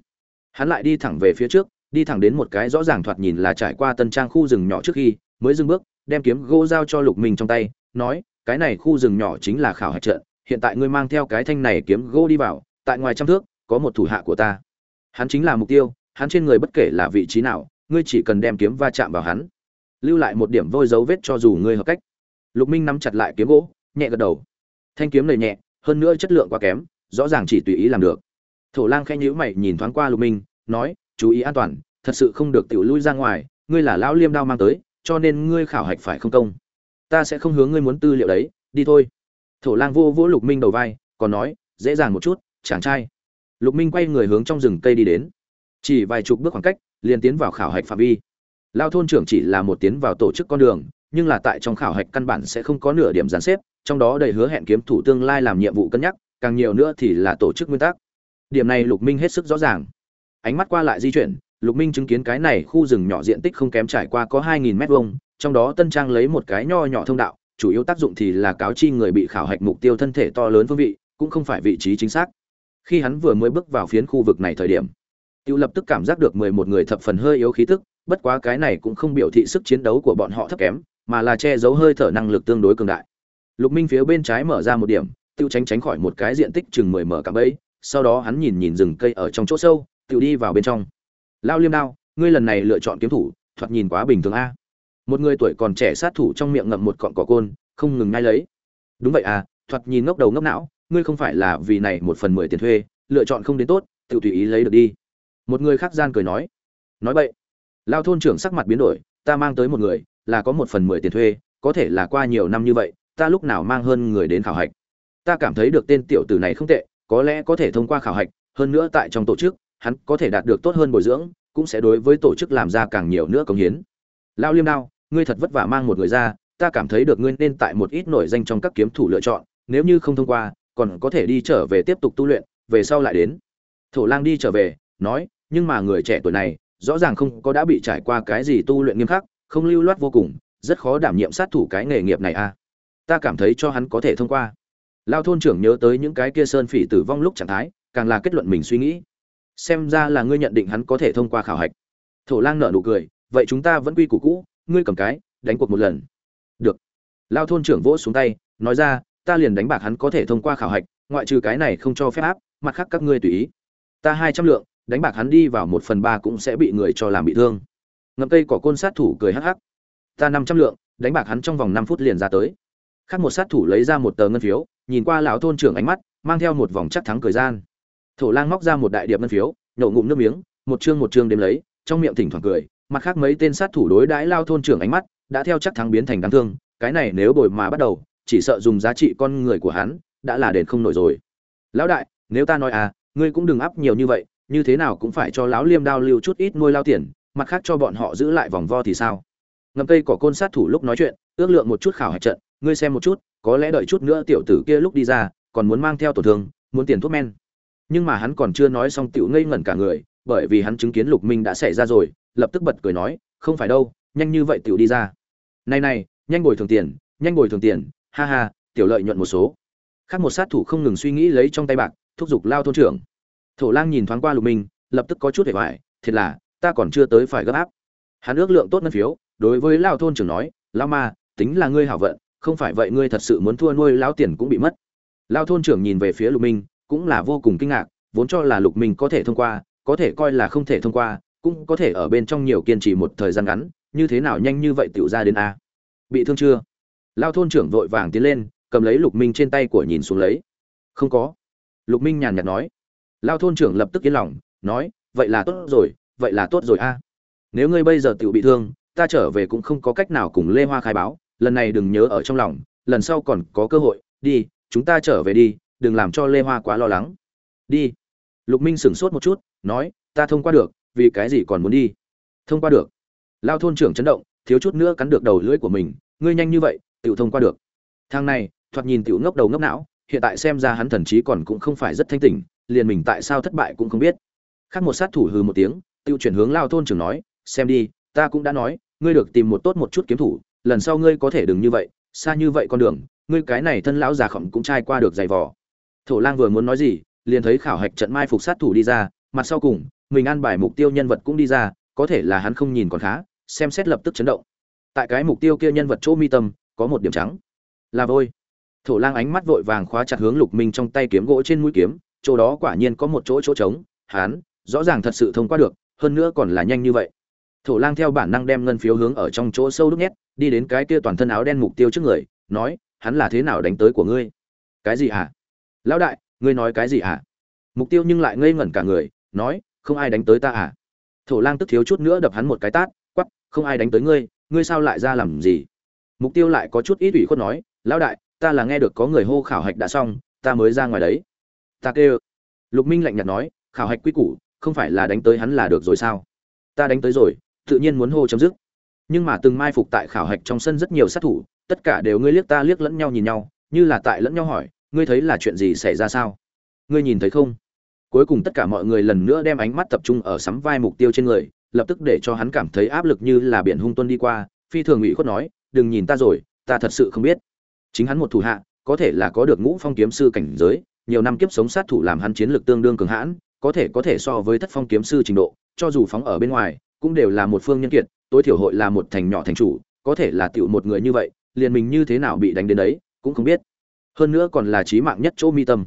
Hắn lại đi thẳng về phía trước đi thẳng đến một cái rõ ràng thoạt nhìn là trải qua tân trang khu rừng nhỏ trước khi, mới dừng bước, đem kiếm gỗ giao cho lục minh trong tay, nói, cái này khu rừng nhỏ chính là khảo hạch trận, hiện tại ngươi mang theo cái thanh này kiếm gỗ đi vào, tại ngoài trăm thước, có một thủ hạ của ta. Hắn chính là mục tiêu, hắn trên người bất kể là vị trí nào, ngươi chỉ cần đem kiếm va chạm vào hắn, lưu lại một điểm vôi dấu vết cho dù ngươi hợp cách. Lục minh nắm chặt lại kiếm gỗ, nhẹ gật đầu. Thanh kiếm này nhẹ, hơn nữa chất lượng quá kém, rõ ràng chỉ tùy ý làm được. Thổ lang khẽ nhíu mày nhìn thoáng qua lục minh, nói chú ý an toàn, thật sự không được tiểu lui ra ngoài, ngươi là lão liêm đao mang tới, cho nên ngươi khảo hạch phải không công? Ta sẽ không hướng ngươi muốn tư liệu đấy, đi thôi. Thổ lang vô vỗ lục minh đầu vai, còn nói, dễ dàng một chút, chàng trai. Lục minh quay người hướng trong rừng cây đi đến. Chỉ vài chục bước khoảng cách, liền tiến vào khảo hạch phạm vi. Lao thôn trưởng chỉ là một tiến vào tổ chức con đường, nhưng là tại trong khảo hạch căn bản sẽ không có nửa điểm gián xếp, trong đó đầy hứa hẹn kiếm thủ tương lai làm nhiệm vụ cân nhắc, càng nhiều nữa thì là tổ chức nguyên tắc. Điểm này lục minh hết sức rõ ràng ánh mắt qua lại di chuyển, lục minh chứng kiến cái này khu rừng nhỏ diện tích không kém trải qua có hai nghìn mét vuông, trong đó tân trang lấy một cái nho nhỏ thông đạo, chủ yếu tác dụng thì là cáo chi người bị khảo hạch mục tiêu thân thể to lớn phương vị, cũng không phải vị trí chính xác. Khi hắn vừa mới bước vào phiến khu vực này thời điểm, tiêu lập tức cảm giác được mười một người thập phần hơi yếu khí tức, bất quá cái này cũng không biểu thị sức chiến đấu của bọn họ thấp kém, mà là che giấu hơi thở năng lực tương đối cường đại. Lục minh phía bên trái mở ra một điểm, tiêu tránh tránh khỏi một cái diện tích chừng mười mở cả bẫy, sau đó hắn nhìn nhìn rừng cây ở trong chỗ sâu tự đi vào bên trong. Lao liêm đao, ngươi lần này lựa chọn kiếm thủ, thoạt nhìn quá bình thường a. Một người tuổi còn trẻ sát thủ trong miệng ngậm một cọn cỏ côn, không ngừng ngay lấy. Đúng vậy à thoạt nhìn ngốc đầu ngốc não, ngươi không phải là vì này một phần mười tiền thuê, lựa chọn không đến tốt tự tùy ý lấy được đi. Một người khác gian cười nói. Nói vậy lao thôn trưởng sắc mặt biến đổi, ta mang tới một người, là có một phần mười tiền thuê, có thể là qua nhiều năm như vậy, ta lúc nào mang hơn người đến khảo hạch. Ta cảm thấy được tên tiểu tử này không tệ, có lẽ có thể thông qua khảo hạch, hơn nữa tại trong tổ chức hắn có thể đạt được tốt hơn bồi dưỡng, cũng sẽ đối với tổ chức làm ra càng nhiều nữa công hiến. Lao liêm đao, ngươi thật vất vả mang một người ra, ta cảm thấy được ngươi nên tại một ít nổi danh trong các kiếm thủ lựa chọn, nếu như không thông qua, còn có thể đi trở về tiếp tục tu luyện, về sau lại đến. Thổ lang đi trở về, nói, nhưng mà người trẻ tuổi này, rõ ràng không có đã bị trải qua cái gì tu luyện nghiêm khắc, không lưu loát vô cùng, rất khó đảm nhiệm sát thủ cái nghề nghiệp này a à. ta cảm thấy cho hắn có thể thông qua. Lao thôn trưởng nhớ tới những cái kia sơn phỉ tử vong lúc trạng thái, càng là kết luận mình suy nghĩ xem ra là ngươi nhận định hắn có thể thông qua khảo hạch. Thổ lang nở nụ cười, vậy chúng ta vẫn quy củ cũ, ngươi cầm cái, đánh cuộc một lần. Được. Lao thôn trưởng vỗ xuống tay, nói ra, ta liền đánh bạc hắn có thể thông qua khảo hạch, ngoại trừ cái này không cho phép áp, mặt khác các ngươi tùy ý. Ta hai trăm lượng, đánh bạc hắn đi vào một phần ba cũng sẽ bị người cho làm bị thương. Ngậm cây cỏ côn sát thủ cười hắc hắc. Ta năm trăm lượng, đánh bạc hắn trong vòng năm phút liền ra tới. Khác một sát thủ lấy ra một tờ ngân phiếu, nhìn qua lão thôn trưởng ánh mắt, mang theo một vòng chắc thắng cười gian thổ lang móc ra một đại điệp ngân phiếu nhổ ngụm nước miếng, một chương một chương đếm lấy, trong miệng thỉnh thoảng cười, mặt khác mấy tên sát thủ đối đãi lao thôn trưởng ánh mắt, đã theo chắc thắng biến thành đáng thương, cái này nếu bồi mà bắt đầu, chỉ sợ dùng giá trị con người của hắn, đã là đền không nổi rồi. Lão đại, nếu ta nói à ngươi cũng đừng áp nhiều như vậy, như thế nào cũng phải cho lão liêm đao lưu chút ít nuôi lao tiền, mặt khác cho bọn họ giữ lại vòng vo thì sao? Ngầm cây cỏ côn sát thủ lúc nói chuyện, ước lượng một chút khảo hạch trận, ngươi xem một chút, có lẽ đợi chút nữa tiểu tử kia lúc đi ra, còn muốn mang theo tổn thương, muốn tiền thuốc men nhưng mà hắn còn chưa nói xong tiểu ngây ngẩn cả người, bởi vì hắn chứng kiến lục minh đã xảy ra rồi, lập tức bật cười nói, không phải đâu, nhanh như vậy tiểu đi ra. Này này, nhanh bồi thường tiền, nhanh bồi thường tiền, ha ha, tiểu lợi nhuận một số. Khác một sát thủ không ngừng suy nghĩ lấy trong tay bạc, thúc giục lao thôn trưởng. Thổ lang nhìn thoáng qua lục minh, lập tức có chút hề hoài thiệt là, ta còn chưa tới phải gấp áp. Hắn ước lượng tốt ngân phiếu, đối với lao thôn trưởng nói, lao ma, tính là ngươi hảo vận, không phải vậy ngươi thật sự muốn thua nuôi lao tiền cũng bị mất. Lao thôn trưởng nhìn về phía lục minh cũng là vô cùng kinh ngạc, vốn cho là lục minh có thể thông qua, có thể coi là không thể thông qua, cũng có thể ở bên trong nhiều kiên trì một thời gian ngắn, như thế nào nhanh như vậy tiểu ra đến a. Bị thương chưa? Lao thôn trưởng vội vàng tiến lên, cầm lấy lục minh trên tay của nhìn xuống lấy. Không có. Lục minh nhàn nhạt nói. Lao thôn trưởng lập tức yên lòng, nói, vậy là tốt rồi, vậy là tốt rồi a. Nếu ngươi bây giờ tự bị thương, ta trở về cũng không có cách nào cùng lê hoa khai báo, lần này đừng nhớ ở trong lòng, lần sau còn có cơ hội, đi, chúng ta trở về đi đừng làm cho lê hoa quá lo lắng. Đi. Lục minh sửng sốt một chút, nói, ta thông qua được, vì cái gì còn muốn đi? Thông qua được. Lao thôn trưởng chấn động, thiếu chút nữa cắn được đầu lưỡi của mình, ngươi nhanh như vậy tự thông qua được. Thang này, thoạt nhìn tiểu ngốc đầu ngốc não, hiện tại xem ra hắn thần chí còn cũng không phải rất thanh tỉnh, liền mình tại sao thất bại cũng không biết. Khác một sát thủ hừ một tiếng, tiêu chuyển hướng lao thôn trưởng nói, xem đi, ta cũng đã nói, ngươi được tìm một tốt một chút kiếm thủ, lần sau ngươi có thể đừng như vậy, xa như vậy con đường, ngươi cái này thân lão già khổng cũng trai qua được dày vò thổ lang vừa muốn nói gì, liền thấy khảo hạch trận mai phục sát thủ đi ra, mặt sau cùng, mình ăn bài mục tiêu nhân vật cũng đi ra, có thể là hắn không nhìn còn khá, xem xét lập tức chấn động. Tại cái mục tiêu kia nhân vật chỗ mi tâm, có một điểm trắng. Là vôi. Thổ lang ánh mắt vội vàng khóa chặt hướng lục minh trong tay kiếm gỗ trên mũi kiếm, chỗ đó quả nhiên có một chỗ chỗ trống, hắn, rõ ràng thật sự thông qua được, hơn nữa còn là nhanh như vậy. Thổ lang theo bản năng đem ngân phiếu hướng ở trong chỗ sâu đúc nhét, đi đến cái kia toàn thân áo đen mục tiêu trước người, nói, hắn là thế nào đánh tới của ngươi? Cái gì hả? Lão đại, ngươi nói cái gì hả mục tiêu nhưng lại ngây ngẩn cả người, nói, không ai đánh tới ta à? Thổ lang tức thiếu chút nữa đập hắn một cái tát quắp không ai đánh tới ngươi ngươi sao lại ra làm gì? Mục tiêu lại có chút ít ủy khuất nói, lão đại, ta là nghe được có người hô khảo hạch đã xong, ta mới ra ngoài đấy. Ta kêu. Lục minh lạnh nhạt nói, khảo hạch quy củ, không phải là đánh tới hắn là được rồi sao? Ta đánh tới rồi, tự nhiên muốn hô chấm dứt. Nhưng mà từng mai phục tại khảo hạch trong sân rất nhiều sát thủ, tất cả đều ngươi liếc ta liếc lẫn nhau nhìn nhau, như là tại lẫn nhau hỏi ngươi thấy là chuyện gì xảy ra sao? Ngươi nhìn thấy không? Cuối cùng tất cả mọi người lần nữa đem ánh mắt tập trung ở sắm vai mục tiêu trên người, lập tức để cho hắn cảm thấy áp lực như là biển hung tuân đi qua, phi thường ủy khuất nói, đừng nhìn ta rồi, ta thật sự không biết. Chính hắn một thủ hạ, có thể là có được ngũ phong kiếm sư cảnh giới, nhiều năm kiếp sống sát thủ làm hắn chiến lược tương đương cường hãn, có thể có thể so với thất phong kiếm sư trình độ, cho dù phóng ở bên ngoài, cũng đều là một phương nhân kiệt, tối thiểu hội là một thành nhỏ thành chủ, có thể là tiểu một người như vậy, liền mình như thế nào bị đánh đến đấy, cũng không biết hơn nữa còn là trí mạng nhất chỗ mi tâm.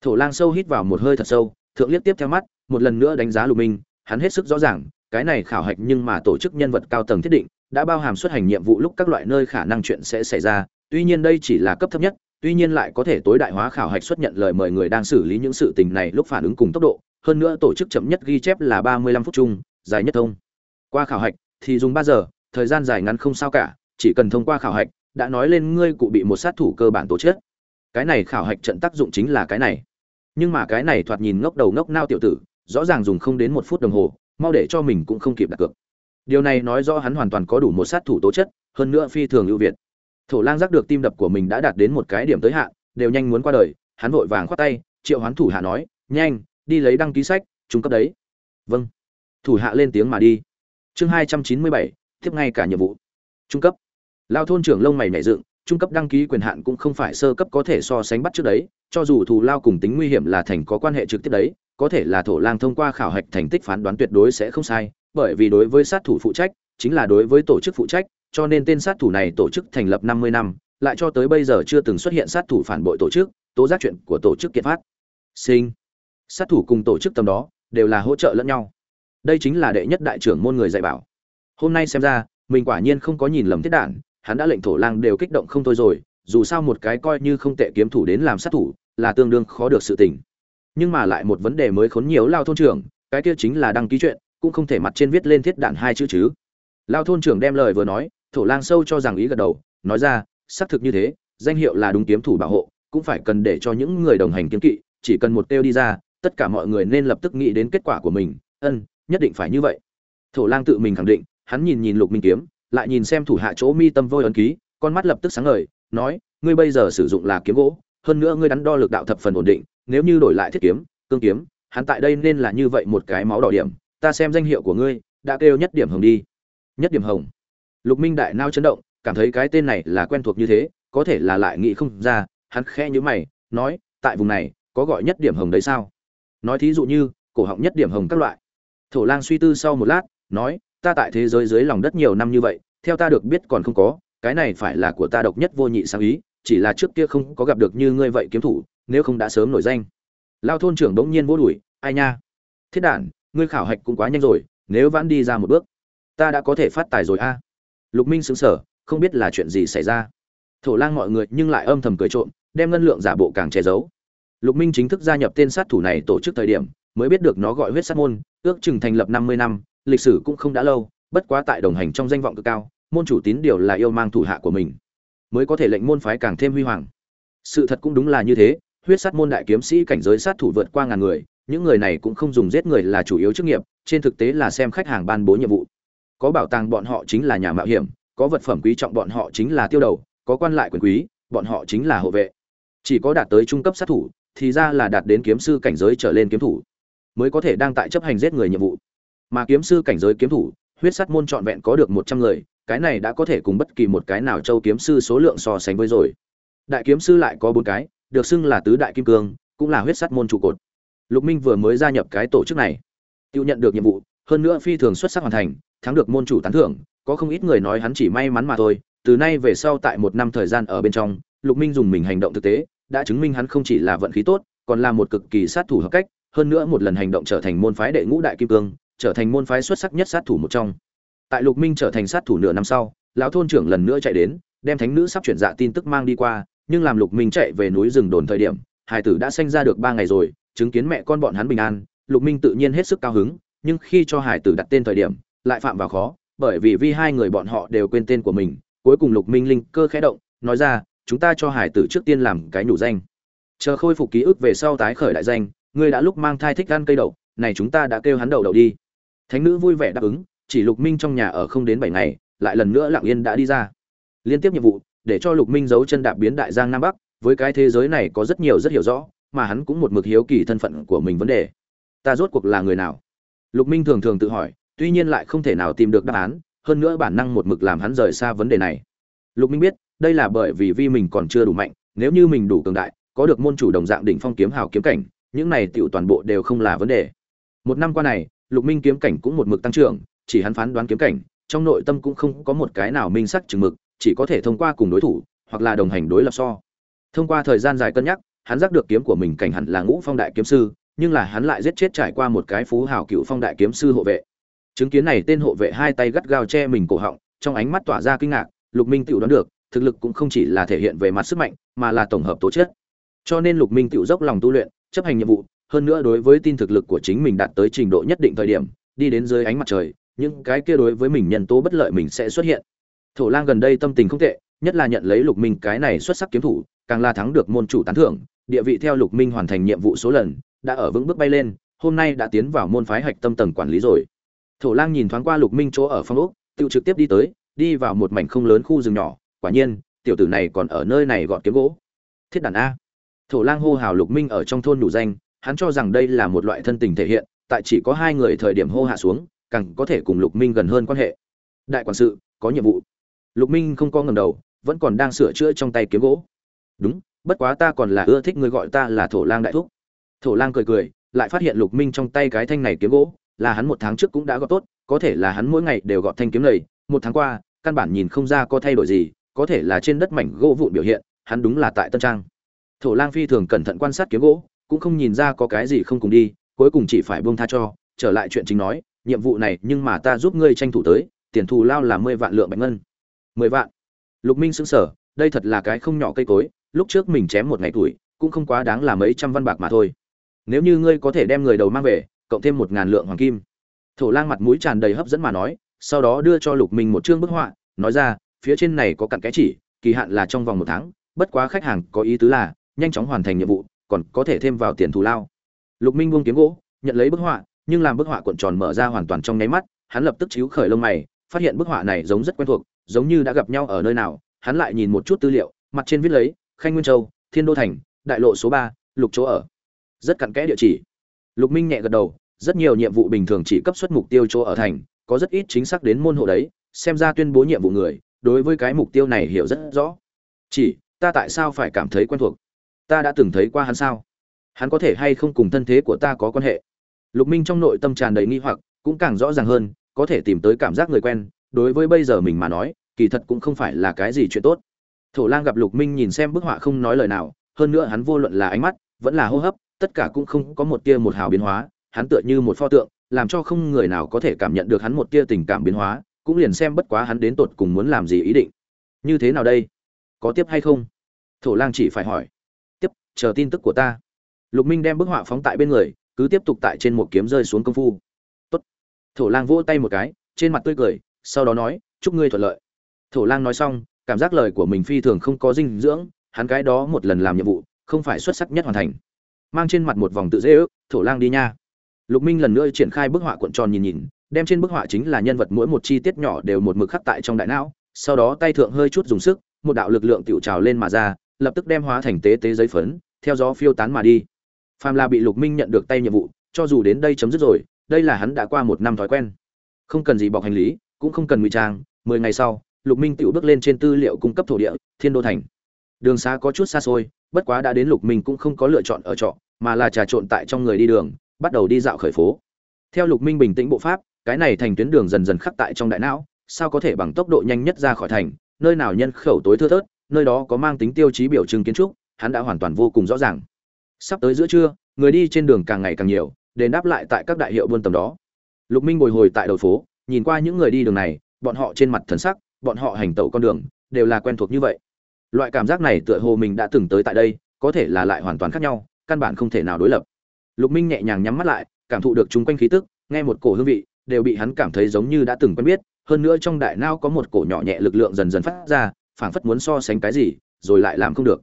Thổ lang sâu hít vào một hơi thật sâu, thượng liếc tiếp theo mắt, một lần nữa đánh giá lục minh, hắn hết sức rõ ràng, cái này khảo hạch nhưng mà tổ chức nhân vật cao tầng thiết định, đã bao hàm xuất hành nhiệm vụ lúc các loại nơi khả năng chuyện sẽ xảy ra, tuy nhiên đây chỉ là cấp thấp nhất, tuy nhiên lại có thể tối đại hóa khảo hạch xuất nhận lời mời người đang xử lý những sự tình này lúc phản ứng cùng tốc độ, hơn nữa tổ chức chậm nhất ghi chép là ba mươi lăm phút chung, dài nhất thông. Qua khảo hạch thì dùng ba giờ, thời gian dài ngắn không sao cả, chỉ cần thông qua khảo hạch, đã nói lên ngươi cụ bị một sát thủ cơ bản tổ chức cái này khảo hạch trận tác dụng chính là cái này. Nhưng mà cái này thoạt nhìn ngốc đầu ngốc nao tiểu tử, rõ ràng dùng không đến một phút đồng hồ, mau để cho mình cũng không kịp đặt cược. Điều này nói rõ hắn hoàn toàn có đủ một sát thủ tố chất, hơn nữa phi thường ưu việt. Thổ lang giác được tim đập của mình đã đạt đến một cái điểm tới hạn, đều nhanh muốn qua đời, hắn vội vàng khoát tay, triệu hoán thủ hạ nói, nhanh, đi lấy đăng ký sách, trung cấp đấy. Vâng. Thủ hạ lên tiếng mà đi. Chương hai trăm chín mươi bảy, tiếp ngay cả nhiệm vụ. Trung cấp. Lao thôn trưởng lông mày nhảy dựng trung cấp đăng ký quyền hạn cũng không phải sơ cấp có thể so sánh bắt trước đấy, cho dù thù lao cùng tính nguy hiểm là thành có quan hệ trực tiếp đấy, có thể là thổ lang thông qua khảo hạch thành tích phán đoán tuyệt đối sẽ không sai, bởi vì đối với sát thủ phụ trách, chính là đối với tổ chức phụ trách, cho nên tên sát thủ này tổ chức thành lập năm mươi năm, lại cho tới bây giờ chưa từng xuất hiện sát thủ phản bội tổ chức, tố giác chuyện của tổ chức kiện phát. Sinh. Sát thủ cùng tổ chức tầm đó, đều là hỗ trợ lẫn nhau. Đây chính là đệ nhất đại trưởng môn người dạy bảo. Hôm nay xem ra, mình quả nhiên không có nhìn lầm thiết đản hắn đã lệnh thổ lang đều kích động không thôi rồi, dù sao một cái coi như không tệ kiếm thủ đến làm sát thủ, là tương đương khó được sự tình. Nhưng mà lại một vấn đề mới khốn nhiều lao thôn trưởng, cái kia chính là đăng ký chuyện, cũng không thể mặt trên viết lên thiết đạn hai chữ chứ. Lao thôn trưởng đem lời vừa nói, thổ lang sâu cho rằng ý gật đầu, nói ra, xác thực như thế, danh hiệu là đúng kiếm thủ bảo hộ, cũng phải cần để cho những người đồng hành kiếm kỵ, chỉ cần một tiêu đi ra, tất cả mọi người nên lập tức nghĩ đến kết quả của mình. Ân, nhất định phải như vậy. Thổ lang tự mình khẳng định, hắn nhìn nhìn lục minh kiếm lại nhìn xem thủ hạ chỗ mi tâm vôi ấn ký, con mắt lập tức sáng ngời, nói, ngươi bây giờ sử dụng là kiếm gỗ, hơn nữa ngươi đắn đo lực đạo thập phần ổn định, nếu như đổi lại thiết kiếm, cương kiếm, hắn tại đây nên là như vậy một cái máu đỏ điểm, ta xem danh hiệu của ngươi, đã kêu nhất điểm hồng đi. Nhất điểm hồng. Lục minh đại nao chấn động, cảm thấy cái tên này là quen thuộc như thế, có thể là lại nghĩ không ra, hắn khẽ nhíu mày, nói, tại vùng này, có gọi nhất điểm hồng đấy sao? Nói thí dụ như, cổ họng nhất điểm hồng các loại. Thổ lang suy tư sau một lát, nói ta tại thế giới dưới lòng đất nhiều năm như vậy, theo ta được biết còn không có, cái này phải là của ta độc nhất vô nhị sáng ý, chỉ là trước kia không có gặp được như ngươi vậy kiếm thủ, nếu không đã sớm nổi danh. Lao thôn trưởng đống nhiên vô đuổi, ai nha? Thiết đản, ngươi khảo hạch cũng quá nhanh rồi, nếu vãn đi ra một bước, ta đã có thể phát tài rồi a. Lục minh xứng sở không biết là chuyện gì xảy ra. Thổ lang mọi người nhưng lại âm thầm cười trộm, đem ngân lượng giả bộ càng che giấu. Lục minh chính thức gia nhập tên sát thủ này tổ chức thời điểm, mới biết được nó gọi huyết sát môn, ước chừng thành lập năm mươi năm lịch sử cũng không đã lâu, bất quá tại đồng hành trong danh vọng cực cao, môn chủ tín điều là yêu mang thủ hạ của mình, mới có thể lệnh môn phái càng thêm huy hoàng. Sự thật cũng đúng là như thế, huyết sát môn đại kiếm sĩ cảnh giới sát thủ vượt qua ngàn người, những người này cũng không dùng giết người là chủ yếu chức nghiệp, trên thực tế là xem khách hàng ban bố nhiệm vụ. Có bảo tàng bọn họ chính là nhà mạo hiểm, có vật phẩm quý trọng bọn họ chính là tiêu đầu, có quan lại quyền quý, bọn họ chính là hộ vệ. Chỉ có đạt tới trung cấp sát thủ, thì ra là đạt đến kiếm sư cảnh giới trở lên kiếm thủ, mới có thể đang tại chấp hành giết người nhiệm vụ mà kiếm sư cảnh giới kiếm thủ, huyết sắt môn trọn vẹn có được một trăm người, cái này đã có thể cùng bất kỳ một cái nào châu kiếm sư số lượng so sánh với rồi. Đại kiếm sư lại có bốn cái, được xưng là tứ đại kim cương, cũng là huyết sắt môn trụ cột. Lục minh vừa mới gia nhập cái tổ chức này, tự nhận được nhiệm vụ, hơn nữa phi thường xuất sắc hoàn thành, thắng được môn chủ tán thưởng, có không ít người nói hắn chỉ may mắn mà thôi. Từ nay về sau tại một năm thời gian ở bên trong, lục minh dùng mình hành động thực tế, đã chứng minh hắn không chỉ là vận khí tốt, còn là một cực kỳ sát thủ hợp cách, hơn nữa một lần hành động trở thành môn phái đệ ngũ đại kim cương trở thành môn phái xuất sắc nhất sát thủ một trong. Tại lục minh trở thành sát thủ nửa năm sau, lão thôn trưởng lần nữa chạy đến, đem thánh nữ sắp chuyển dạ tin tức mang đi qua, nhưng làm lục minh chạy về núi rừng đồn thời điểm hải tử đã sinh ra được ba ngày rồi, chứng kiến mẹ con bọn hắn bình an, lục minh tự nhiên hết sức cao hứng, nhưng khi cho hải tử đặt tên thời điểm, lại phạm vào khó, bởi vì vì hai người bọn họ đều quên tên của mình, cuối cùng lục minh linh cơ khẽ động, nói ra, chúng ta cho hải tử trước tiên làm cái nhủ danh. Chờ khôi phục ký ức về sau tái khởi đại danh, ngươi đã lúc mang thai thích ăn cây đậu, này chúng ta đã kêu hắn đậu đậu đi thánh nữ vui vẻ đáp ứng, chỉ lục minh trong nhà ở không đến bảy ngày, lại lần nữa lặng yên đã đi ra. Liên tiếp nhiệm vụ, để cho lục minh giấu chân đạp biến đại giang nam bắc, với cái thế giới này có rất nhiều rất hiểu rõ, mà hắn cũng một mực hiếu kỳ thân phận của mình vấn đề. Ta rốt cuộc là người nào? Lục minh thường thường tự hỏi, tuy nhiên lại không thể nào tìm được đáp án, hơn nữa bản năng một mực làm hắn rời xa vấn đề này. Lục minh biết, đây là bởi vì vi mình còn chưa đủ mạnh, nếu như mình đủ cường đại, có được môn chủ đồng dạng đỉnh phong kiếm hào kiếm cảnh, những này tiểu toàn bộ đều không là vấn đề. Một năm qua này lục minh kiếm cảnh cũng một mực tăng trưởng, chỉ hắn phán đoán kiếm cảnh, trong nội tâm cũng không có một cái nào minh sắc chừng mực, chỉ có thể thông qua cùng đối thủ, hoặc là đồng hành đối lập so. Thông qua thời gian dài cân nhắc, hắn giác được kiếm của mình cảnh hẳn là ngũ phong đại kiếm sư, nhưng là hắn lại giết chết trải qua một cái phú hào cựu phong đại kiếm sư hộ vệ. Chứng kiến này, tên hộ vệ hai tay gắt gao che mình cổ họng, trong ánh mắt tỏa ra kinh ngạc, lục minh tự đoán được, thực lực cũng không chỉ là thể hiện về mặt sức mạnh, mà là tổng hợp tố chất. Cho nên lục minh tự dốc lòng tu luyện, chấp hành nhiệm vụ hơn nữa đối với tin thực lực của chính mình đạt tới trình độ nhất định thời điểm, đi đến dưới ánh mặt trời, những cái kia đối với mình nhân tố bất lợi mình sẽ xuất hiện. Thổ lang gần đây tâm tình không tệ, nhất là nhận lấy lục minh cái này xuất sắc kiếm thủ, càng là thắng được môn chủ tán thưởng, địa vị theo lục minh hoàn thành nhiệm vụ số lần, đã ở vững bước bay lên, hôm nay đã tiến vào môn phái hạch tâm tầng quản lý rồi. Thổ lang nhìn thoáng qua lục minh chỗ ở phong ốc tự trực tiếp đi tới, đi vào một mảnh không lớn khu rừng nhỏ, quả nhiên, tiểu tử này còn ở nơi này gọt kiếm gỗ. Thiết đàn a. Thổ lang hô hào lục minh ở trong thôn đủ danh hắn cho rằng đây là một loại thân tình thể hiện, tại chỉ có hai người thời điểm hô hạ xuống, càng có thể cùng lục minh gần hơn quan hệ. Đại quản sự, có nhiệm vụ. Lục minh không có ngẩng đầu, vẫn còn đang sửa chữa trong tay kiếm gỗ. Đúng, bất quá ta còn là ưa thích người gọi ta là thổ lang đại thúc. Thổ lang cười cười, lại phát hiện lục minh trong tay cái thanh này kiếm gỗ, là hắn một tháng trước cũng đã gọt tốt, có thể là hắn mỗi ngày đều gọt thanh kiếm này. Một tháng qua, căn bản nhìn không ra có thay đổi gì, có thể là trên đất mảnh gỗ vụn biểu hiện, hắn đúng là tại tân trang. Thổ lang phi thường cẩn thận quan sát kiếm gỗ cũng không nhìn ra có cái gì không cùng đi, cuối cùng chỉ phải buông tha cho, trở lại chuyện chính nói, nhiệm vụ này nhưng mà ta giúp ngươi tranh thủ tới, tiền thù lao là mười vạn lượng bạch ngân. Mười vạn? Lục minh sững sờ, đây thật là cái không nhỏ cây cối, lúc trước mình chém một ngày tuổi, cũng không quá đáng là mấy trăm văn bạc mà thôi. Nếu như ngươi có thể đem người đầu mang về, cộng thêm một ngàn lượng hoàng kim. Thổ lang mặt mũi tràn đầy hấp dẫn mà nói, sau đó đưa cho lục minh một chương bức họa, nói ra, phía trên này có cặn cái chỉ, kỳ hạn là trong vòng một tháng, bất quá khách hàng có ý tứ là, nhanh chóng hoàn thành nhiệm vụ còn có thể thêm vào tiền thù lao. Lục minh buông kiếm gỗ, nhận lấy bức họa, nhưng làm bức họa cuộn tròn mở ra hoàn toàn trong nháy mắt, hắn lập tức chíu khởi lông mày, phát hiện bức họa này giống rất quen thuộc, giống như đã gặp nhau ở nơi nào, hắn lại nhìn một chút tư liệu, mặt trên viết lấy, khanh nguyên châu, thiên đô thành, đại lộ số ba, lục chỗ ở. Rất cặn kẽ địa chỉ. Lục minh nhẹ gật đầu, rất nhiều nhiệm vụ bình thường chỉ cấp xuất mục tiêu chỗ ở thành, có rất ít chính xác đến môn hộ đấy, xem ra tuyên bố nhiệm vụ người, đối với cái mục tiêu này hiểu rất rõ. Chỉ, ta tại sao phải cảm thấy quen thuộc? Ta đã từng thấy qua hắn sao? Hắn có thể hay không cùng thân thế của ta có quan hệ? Lục minh trong nội tâm tràn đầy nghi hoặc, cũng càng rõ ràng hơn, có thể tìm tới cảm giác người quen, đối với bây giờ mình mà nói, kỳ thật cũng không phải là cái gì chuyện tốt. Thổ lang gặp lục minh nhìn xem bức họa không nói lời nào, hơn nữa hắn vô luận là ánh mắt, vẫn là hô hấp, tất cả cũng không có một tia một hào biến hóa, hắn tựa như một pho tượng, làm cho không người nào có thể cảm nhận được hắn một tia tình cảm biến hóa, cũng liền xem bất quá hắn đến tột cùng muốn làm gì ý định. Như thế nào đây? Có tiếp hay không? Thổ lang chỉ phải hỏi chờ tin tức của ta. Lục minh đem bức họa phóng tại bên người, cứ tiếp tục tại trên một kiếm rơi xuống công phu. Tốt. thổ lang vỗ tay một cái, trên mặt tươi cười, sau đó nói, chúc ngươi thuận lợi. Thổ lang nói xong, cảm giác lời của mình phi thường không có dinh dưỡng, hắn cái đó một lần làm nhiệm vụ, không phải xuất sắc nhất hoàn thành. Mang trên mặt một vòng tự dễ ước, thổ lang đi nha. Lục minh lần nữa triển khai bức họa cuộn tròn nhìn nhìn, đem trên bức họa chính là nhân vật mỗi một chi tiết nhỏ đều một mực khắc tại trong đại não, sau đó tay thượng hơi chút dùng sức, một đạo lực lượng tiểu trào lên mà ra lập tức đem hóa thành tế tế giấy phấn, theo gió phiêu tán mà đi. Phàm là bị lục minh nhận được tay nhiệm vụ, cho dù đến đây chấm dứt rồi, đây là hắn đã qua một năm thói quen. Không cần gì bọc hành lý, cũng không cần ngụy trang, mười ngày sau, lục minh tự bước lên trên tư liệu cung cấp thổ địa, thiên đô thành. Đường xa có chút xa xôi, bất quá đã đến lục minh cũng không có lựa chọn ở trọ, mà là trà trộn tại trong người đi đường, bắt đầu đi dạo khởi phố. Theo lục minh bình tĩnh bộ pháp, cái này thành tuyến đường dần dần khắc tại trong đại não, sao có thể bằng tốc độ nhanh nhất ra khỏi thành, nơi nào nhân khẩu tối thưa thớt nơi đó có mang tính tiêu chí biểu trưng kiến trúc, hắn đã hoàn toàn vô cùng rõ ràng. Sắp tới giữa trưa, người đi trên đường càng ngày càng nhiều, đền đáp lại tại các đại hiệu buôn tầm đó. Lục minh bồi hồi tại đầu phố, nhìn qua những người đi đường này, bọn họ trên mặt thần sắc, bọn họ hành tẩu con đường, đều là quen thuộc như vậy. Loại cảm giác này tựa hồ mình đã từng tới tại đây, có thể là lại hoàn toàn khác nhau, căn bản không thể nào đối lập. Lục minh nhẹ nhàng nhắm mắt lại, cảm thụ được chúng quanh khí tức, nghe một cổ hương vị, đều bị hắn cảm thấy giống như đã từng quen biết, hơn nữa trong đại não có một cổ nhỏ nhẹ lực lượng dần dần phát ra phảng phất muốn so sánh cái gì, rồi lại làm không được.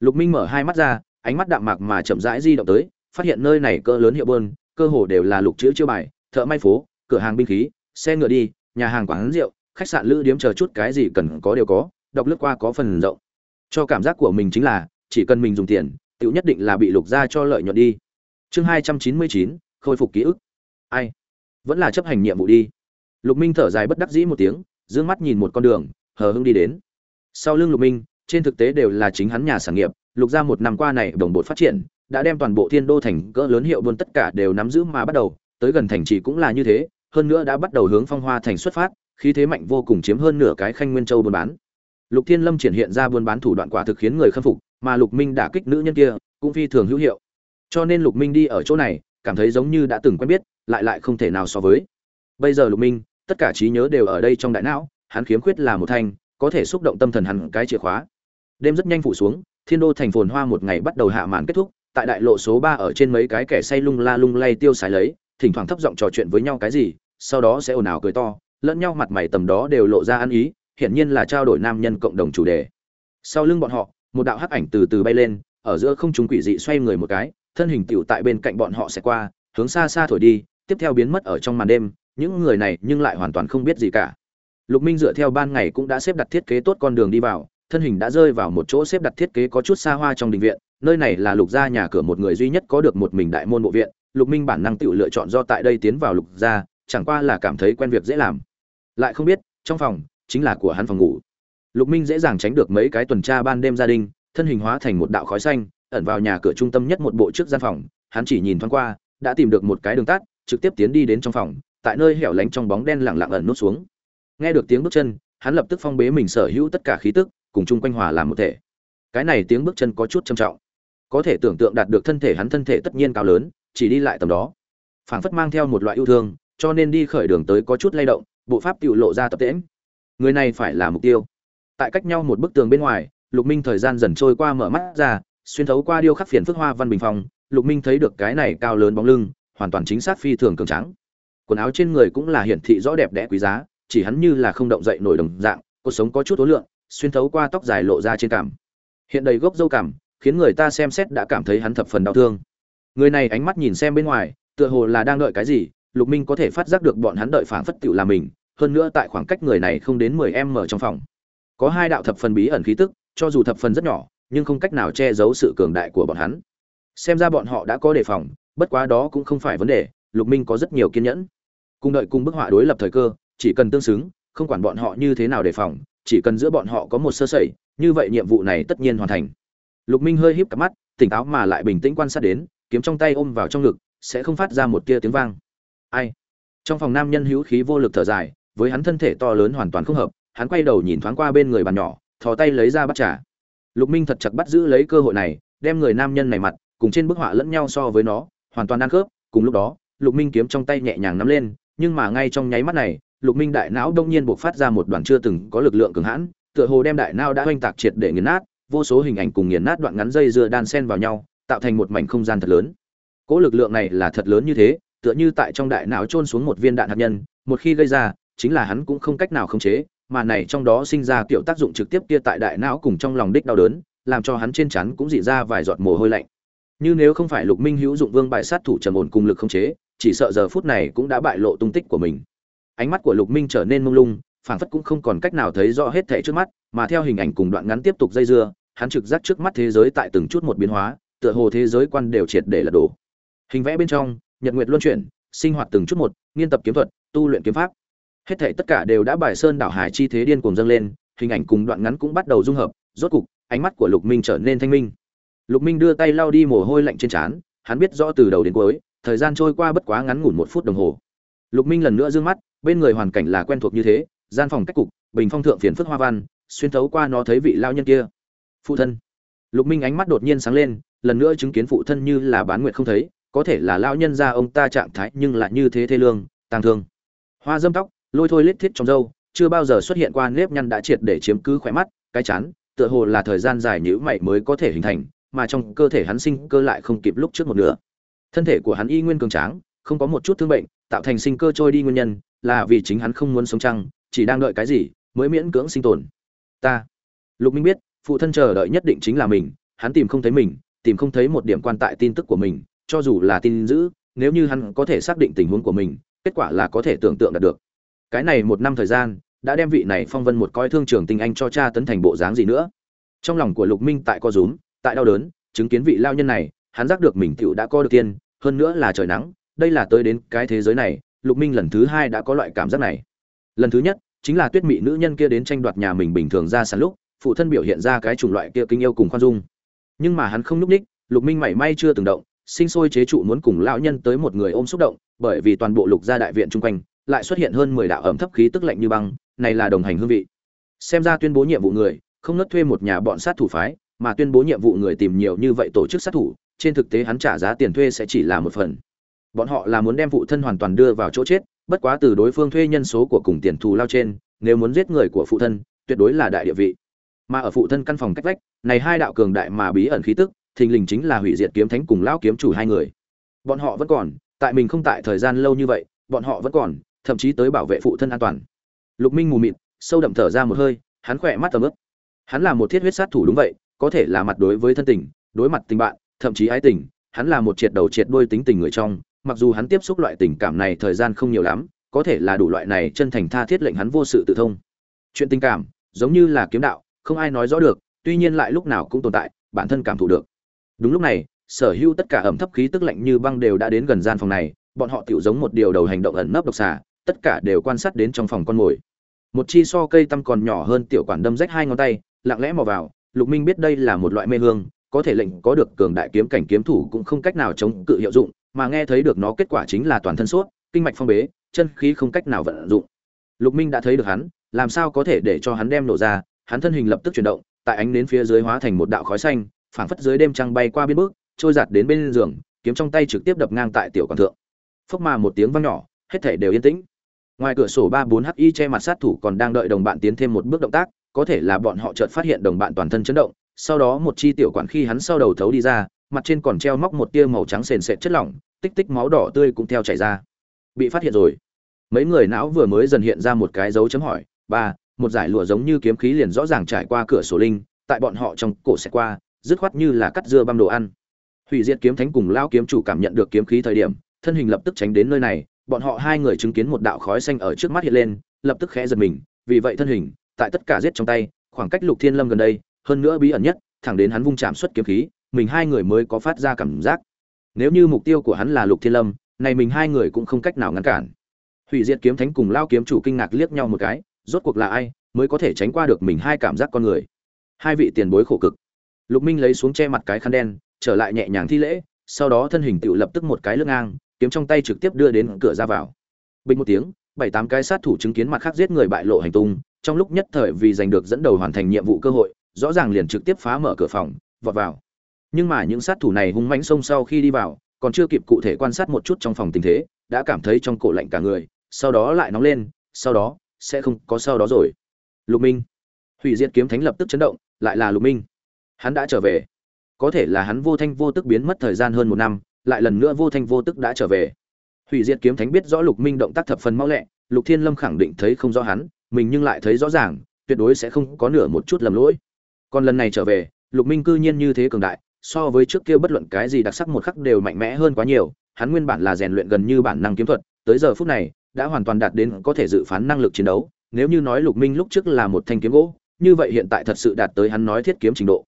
Lục minh mở hai mắt ra, ánh mắt đạm mạc mà chậm rãi di động tới, phát hiện nơi này cỡ lớn hiệu bơn cơ hồ đều là lục chữ chiêu bài, thợ may phố, cửa hàng binh khí, xe ngựa đi, nhà hàng quán rượu, khách sạn lữ điếm chờ chút cái gì cần có đều có, đọc lướt qua có phần rộng. Cho cảm giác của mình chính là, chỉ cần mình dùng tiền tự nhất định là bị lục ra cho lợi nhuận đi. Chương hai trăm chín mươi chín, khôi phục ký ức. Ai? Vẫn là chấp hành nhiệm vụ đi. Lục minh thở dài bất đắc dĩ một tiếng d mắt nhìn một con đường, hờ hững đi đến sau lưng lục minh, trên thực tế đều là chính hắn nhà sản nghiệp, lục gia một năm qua này đồng bộ phát triển, đã đem toàn bộ thiên đô thành cỡ lớn hiệu buôn tất cả đều nắm giữ mà bắt đầu, tới gần thành trì cũng là như thế, hơn nữa đã bắt đầu hướng phong hoa thành xuất phát, khí thế mạnh vô cùng chiếm hơn nửa cái khanh nguyên châu buôn bán. Lục thiên lâm triển hiện ra buôn bán thủ đoạn quả thực khiến người khâm phục, mà lục minh đả kích nữ nhân kia, cũng phi thường hữu hiệu. Cho nên lục minh đi ở chỗ này, cảm thấy giống như đã từng quen biết, lại lại không thể nào so với. Bây giờ lục minh, tất cả trí nhớ đều ở đây trong đại não, hắn khiếm khuyết là một thanh có thể xúc động tâm thần hắn cái chìa khóa. Đêm rất nhanh phủ xuống, thiên đô thành phồn hoa một ngày bắt đầu hạ màn kết thúc, tại đại lộ số ba ở trên mấy cái kẻ say lung la lung lay tiêu xài lấy, thỉnh thoảng thấp giọng trò chuyện với nhau cái gì, sau đó sẽ ồn ào cười to, lẫn nhau mặt mày tầm đó đều lộ ra ăn ý, hiển nhiên là trao đổi nam nhân cộng đồng chủ đề. Sau lưng bọn họ, một đạo hắc ảnh từ từ bay lên, ở giữa không trung quỷ dị xoay người một cái, thân hình tiểu tại bên cạnh bọn họ sẽ qua, hướng xa xa thổi đi, tiếp theo biến mất ở trong màn đêm, những người này nhưng lại hoàn toàn không biết gì cả lục minh dựa theo ban ngày cũng đã xếp đặt thiết kế tốt con đường đi vào, thân hình đã rơi vào một chỗ xếp đặt thiết kế có chút xa hoa trong đình viện, nơi này là lục gia nhà cửa một người duy nhất có được một mình đại môn bộ viện, lục minh bản năng tự lựa chọn do tại đây tiến vào lục gia, chẳng qua là cảm thấy quen việc dễ làm. Lại không biết, trong phòng, chính là của hắn phòng ngủ. Lục minh dễ dàng tránh được mấy cái tuần tra ban đêm gia đình, thân hình hóa thành một đạo khói xanh, ẩn vào nhà cửa trung tâm nhất một bộ trước gian phòng, hắn chỉ nhìn thoáng qua, đã tìm được một cái đường tắt, trực tiếp tiến đi đến trong phòng, tại nơi hẻo lánh trong bóng đen lặng lặng ẩn nút xuống nghe được tiếng bước chân, hắn lập tức phong bế mình sở hữu tất cả khí tức, cùng chung quanh hòa làm một thể. Cái này tiếng bước chân có chút trầm trọng. Có thể tưởng tượng đạt được thân thể hắn thân thể tất nhiên cao lớn, chỉ đi lại tầm đó. Phảng phất mang theo một loại yêu thương, cho nên đi khởi đường tới có chút lay động, bộ pháp tự lộ ra tập tễm người này phải là mục tiêu. Tại cách nhau một bức tường bên ngoài, lục minh thời gian dần trôi qua mở mắt ra, xuyên thấu qua điêu khắc phiền phức hoa văn bình phong, lục minh thấy được cái này cao lớn bóng lưng, hoàn toàn chính xác phi thường cường trắng quần áo trên người cũng là hiển thị rõ đẹp đẽ quý giá chỉ hắn như là không động dậy nổi đồng dạng cuộc sống có chút ố lượng xuyên thấu qua tóc dài lộ ra trên cảm, hiện đầy gốc dâu cảm, khiến người ta xem xét đã cảm thấy hắn thập phần đau thương. Người này ánh mắt nhìn xem bên ngoài tựa hồ là đang đợi cái gì lục minh có thể phát giác được bọn hắn đợi phảng phất tựu là mình hơn nữa tại khoảng cách người này không đến mười em mở trong phòng. Có hai đạo thập phần bí ẩn khí tức cho dù thập phần rất nhỏ nhưng không cách nào che giấu sự cường đại của bọn hắn. Xem ra bọn họ đã có đề phòng bất quá đó cũng không phải vấn đề lục minh có rất nhiều kiên nhẫn. Cùng đợi cùng bức họa đối lập thời cơ chỉ cần tương xứng, không quản bọn họ như thế nào đề phòng, chỉ cần giữa bọn họ có một sơ sẩy, như vậy nhiệm vụ này tất nhiên hoàn thành. Lục minh hơi híp cặp mắt, tỉnh táo mà lại bình tĩnh quan sát đến, kiếm trong tay ôm vào trong ngực, sẽ không phát ra một tia tiếng vang. Ai? Trong phòng nam nhân hữu khí vô lực thở dài, với hắn thân thể to lớn hoàn toàn không hợp, hắn quay đầu nhìn thoáng qua bên người bàn nhỏ, thò tay lấy ra bắt trà. Lục minh thật chặt bắt giữ lấy cơ hội này, đem người nam nhân này mặt, cùng trên bức họa lẫn nhau so với nó, hoàn toàn ăn khớp. Cùng lúc đó, lục minh kiếm trong tay nhẹ nhàng nắm lên, nhưng mà ngay trong nháy mắt này lục minh đại não đông nhiên buộc phát ra một đoàn chưa từng có lực lượng cường hãn, tựa hồ đem đại não đã oanh tạc triệt để nghiền nát, vô số hình ảnh cùng nghiền nát đoạn ngắn dây dưa đan xen vào nhau, tạo thành một mảnh không gian thật lớn. Cỗ lực lượng này là thật lớn như thế, tựa như tại trong đại não trôn xuống một viên đạn hạt nhân, một khi gây ra, chính là hắn cũng không cách nào khống chế, mà này trong đó sinh ra kiểu tác dụng trực tiếp kia tại đại não cùng trong lòng đích đau đớn, làm cho hắn trên chắn cũng dị ra vài giọt mồ hôi lạnh. Như nếu không phải lục minh hữu dụng vương bại sát thủ trầm ổn cùng lực khống chế, chỉ sợ giờ phút này cũng đã bại lộ tung tích của mình ánh mắt của lục minh trở nên mông lung, phảng phất cũng không còn cách nào thấy rõ hết thảy trước mắt, mà theo hình ảnh cùng đoạn ngắn tiếp tục dây dưa, hắn trực giác trước mắt thế giới tại từng chút một biến hóa, tựa hồ thế giới quan đều triệt để lật đổ. Hình vẽ bên trong, nhật nguyệt luân chuyển, sinh hoạt từng chút một, nghiên tập kiếm thuật, tu luyện kiếm pháp. Hết thảy tất cả đều đã bài sơn đảo hải chi thế điên cuồng dâng lên, hình ảnh cùng đoạn ngắn cũng bắt đầu dung hợp, rốt cục, ánh mắt của lục minh trở nên thanh minh. Lục minh đưa tay lau đi mồ hôi lạnh trên trán, hắn biết rõ từ đầu đến cuối, thời gian trôi qua bất quá ngắn ngủn một phút đồng hồ. Lục minh lần nữa d mắt bên người hoàn cảnh là quen thuộc như thế, gian phòng cách cục, bình phong thượng phiền phức hoa văn, xuyên thấu qua nó thấy vị lao nhân kia. Phụ thân. Lục minh ánh mắt đột nhiên sáng lên, lần nữa chứng kiến phụ thân như là bán nguyện không thấy, có thể là lao nhân ra ông ta trạng thái nhưng lại như thế thê lương tàng thương. Hoa dâm tóc, lôi thôi lết thiết trong râu, chưa bao giờ xuất hiện qua nếp nhăn đã triệt để chiếm cứ khỏe mắt, cái chán, tựa hồ là thời gian dài nhữ mày mới có thể hình thành, mà trong cơ thể hắn sinh cơ lại không kịp lúc trước một nửa. Thân thể của hắn y nguyên cường tráng, không có một chút thương bệnh tạo thành sinh cơ trôi đi nguyên nhân, là vì chính hắn không muốn sống trăng chỉ đang đợi cái gì mới miễn cưỡng sinh tồn. Ta. Lục minh biết, phụ thân chờ đợi nhất định chính là mình, hắn tìm không thấy mình, tìm không thấy một điểm quan tại tin tức của mình, cho dù là tin giữ nếu như hắn có thể xác định tình huống của mình, kết quả là có thể tưởng tượng đạt được. Cái này một năm thời gian, đã đem vị này phong vân một coi thương trường tình anh cho cha tấn thành bộ dáng gì nữa. Trong lòng của lục minh tại co rúm, tại đau đớn, chứng kiến vị lao nhân này, hắn giác được mình tựu đã co được tiên, hơn nữa là trời nắng đây là tới đến cái thế giới này, lục minh lần thứ hai đã có loại cảm giác này. Lần thứ nhất, chính là tuyết mị nữ nhân kia đến tranh đoạt nhà mình bình thường ra sàn lúc, phụ thân biểu hiện ra cái chủng loại kia kinh yêu cùng khoan dung. Nhưng mà hắn không nhúc ních, lục minh mảy may chưa từng động, sinh sôi chế trụ muốn cùng lão nhân tới một người ôm xúc động, bởi vì toàn bộ lục gia đại viện chung quanh lại xuất hiện hơn mười đạo ẩm thấp khí tức lạnh như băng, này là đồng hành hương vị. Xem ra tuyên bố nhiệm vụ người, không nớt thuê một nhà bọn sát thủ phái, mà tuyên bố nhiệm vụ người tìm nhiều như vậy tổ chức sát thủ, trên thực tế hắn trả giá tiền thuê sẽ chỉ là một phần bọn họ là muốn đem phụ thân hoàn toàn đưa vào chỗ chết, bất quá từ đối phương thuê nhân số của cùng tiền thù lao trên, nếu muốn giết người của phụ thân, tuyệt đối là đại địa vị. Mà ở phụ thân căn phòng cách vách, này hai đạo cường đại mà bí ẩn khí tức, thình lình chính là hủy diệt kiếm thánh cùng lão kiếm chủ hai người. Bọn họ vẫn còn, tại mình không tại thời gian lâu như vậy, bọn họ vẫn còn, thậm chí tới bảo vệ phụ thân an toàn. Lục minh mù mịt, sâu đậm thở ra một hơi, hắn khỏe mắt tầm ướp hắn là một thiết huyết sát thủ đúng vậy, có thể là mặt đối với thân tình, đối mặt tình bạn, thậm chí ái tình, hắn là một triệt đầu triệt đuôi tính tình người trong mặc dù hắn tiếp xúc loại tình cảm này thời gian không nhiều lắm, có thể là đủ loại này chân thành tha thiết lệnh hắn vô sự tự thông. Chuyện tình cảm, giống như là kiếm đạo, không ai nói rõ được, tuy nhiên lại lúc nào cũng tồn tại, bản thân cảm thụ được. Đúng lúc này, sở hữu tất cả ẩm thấp khí tức lạnh như băng đều đã đến gần gian phòng này, bọn họ tiểu giống một điều đầu hành động ẩn nấp độc xà, tất cả đều quan sát đến trong phòng con mồi. Một chi so cây tăm còn nhỏ hơn tiểu quản đâm rách hai ngón tay, lặng lẽ mò vào, lục minh biết đây là một loại mê hương, có thể lệnh có được cường đại kiếm cảnh kiếm thủ cũng không cách nào chống cự hiệu dụng mà nghe thấy được nó kết quả chính là toàn thân suốt kinh mạch phong bế, chân khí không cách nào vận dụng. Lục minh đã thấy được hắn, làm sao có thể để cho hắn đem nổ ra, hắn thân hình lập tức chuyển động, tại ánh đến phía dưới hóa thành một đạo khói xanh, phảng phất dưới đêm trăng bay qua biên bước, trôi giạt đến bên giường, kiếm trong tay trực tiếp đập ngang tại tiểu quan thượng. Phốc mà một tiếng vang nhỏ, hết thảy đều yên tĩnh. Ngoài cửa sổ ba bốn hi che mặt sát thủ còn đang đợi đồng bạn tiến thêm một bước động tác, có thể là bọn họ chợt phát hiện đồng bạn toàn thân chấn động, sau đó một chi tiểu quản khi hắn sau đầu thấu đi ra, mặt trên còn treo móc một tia màu trắng sền sệt chất lỏng tích tích máu đỏ tươi cũng theo chảy ra. Bị phát hiện rồi. Mấy người não vừa mới dần hiện ra một cái dấu chấm hỏi, ba, một giải lụa giống như kiếm khí liền rõ ràng trải qua cửa sổ linh, tại bọn họ trong cổ sẽ qua, dứt khoát như là cắt dưa băm đồ ăn. Hủy diệt kiếm thánh cùng lao kiếm chủ cảm nhận được kiếm khí thời điểm, thân hình lập tức tránh đến nơi này, bọn họ hai người chứng kiến một đạo khói xanh ở trước mắt hiện lên, lập tức khẽ giật mình, vì vậy thân hình, tại tất cả giết trong tay, khoảng cách lục thiên lâm gần đây, hơn nữa bí ẩn nhất, thẳng đến hắn vung chạm xuất kiếm khí, mình hai người mới có phát ra cảm giác nếu như mục tiêu của hắn là lục thiên lâm, này mình hai người cũng không cách nào ngăn cản. Hủy diệt kiếm thánh cùng lao kiếm chủ kinh ngạc liếc nhau một cái, rốt cuộc là ai mới có thể tránh qua được mình hai cảm giác con người? Hai vị tiền bối khổ cực. Lục minh lấy xuống che mặt cái khăn đen, trở lại nhẹ nhàng thi lễ, sau đó thân hình tự lập tức một cái lưng ngang, kiếm trong tay trực tiếp đưa đến cửa ra vào. Bình một tiếng, bảy tám cái sát thủ chứng kiến mặt khác giết người bại lộ hành tung, trong lúc nhất thời vì giành được dẫn đầu hoàn thành nhiệm vụ cơ hội, rõ ràng liền trực tiếp phá mở cửa phòng, vọt vào nhưng mà những sát thủ này hung mãnh xông sau khi đi vào, còn chưa kịp cụ thể quan sát một chút trong phòng tình thế, đã cảm thấy trong cổ lạnh cả người, sau đó lại nóng lên, sau đó, sẽ không có sau đó rồi. Lục minh. Hủy diệt kiếm thánh lập tức chấn động, lại là lục minh. Hắn đã trở về. Có thể là hắn vô thanh vô tức biến mất thời gian hơn một năm, lại lần nữa vô thanh vô tức đã trở về. Hủy diệt kiếm thánh biết rõ lục minh động tác thập phần mau lẹ, lục thiên lâm khẳng định thấy không rõ hắn, mình nhưng lại thấy rõ ràng, tuyệt đối sẽ không có nửa một chút lầm lỗi. Còn lần này trở về, lục minh cư nhiên như thế cường đại so với trước kia bất luận cái gì đặc sắc một khắc đều mạnh mẽ hơn quá nhiều, hắn nguyên bản là rèn luyện gần như bản năng kiếm thuật, tới giờ phút này, đã hoàn toàn đạt đến có thể dự phán năng lực chiến đấu. Nếu như nói lục minh lúc trước là một thanh kiếm gỗ, như vậy hiện tại thật sự đạt tới hắn nói thiết kiếm trình độ.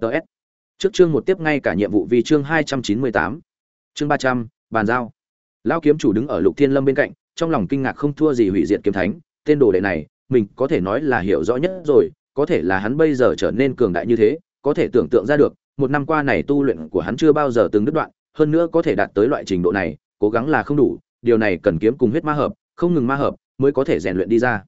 Ts trước chương một tiếp ngay cả nhiệm vụ vì chương hai trăm chín mươi tám. Chương ba trăm, bàn giao. Lao kiếm chủ đứng ở lục thiên lâm bên cạnh, trong lòng kinh ngạc không thua gì hủy diệt kiếm thánh, tên đồ đệ này, mình có thể nói là hiểu rõ nhất rồi, có thể là hắn bây giờ trở nên cường đại như thế, có thể tưởng tượng ra được một năm qua này tu luyện của hắn chưa bao giờ từng đứt đoạn, hơn nữa có thể đạt tới loại trình độ này, cố gắng là không đủ, điều này cần kiếm cùng huyết ma hợp, không ngừng ma hợp mới có thể rèn luyện đi ra.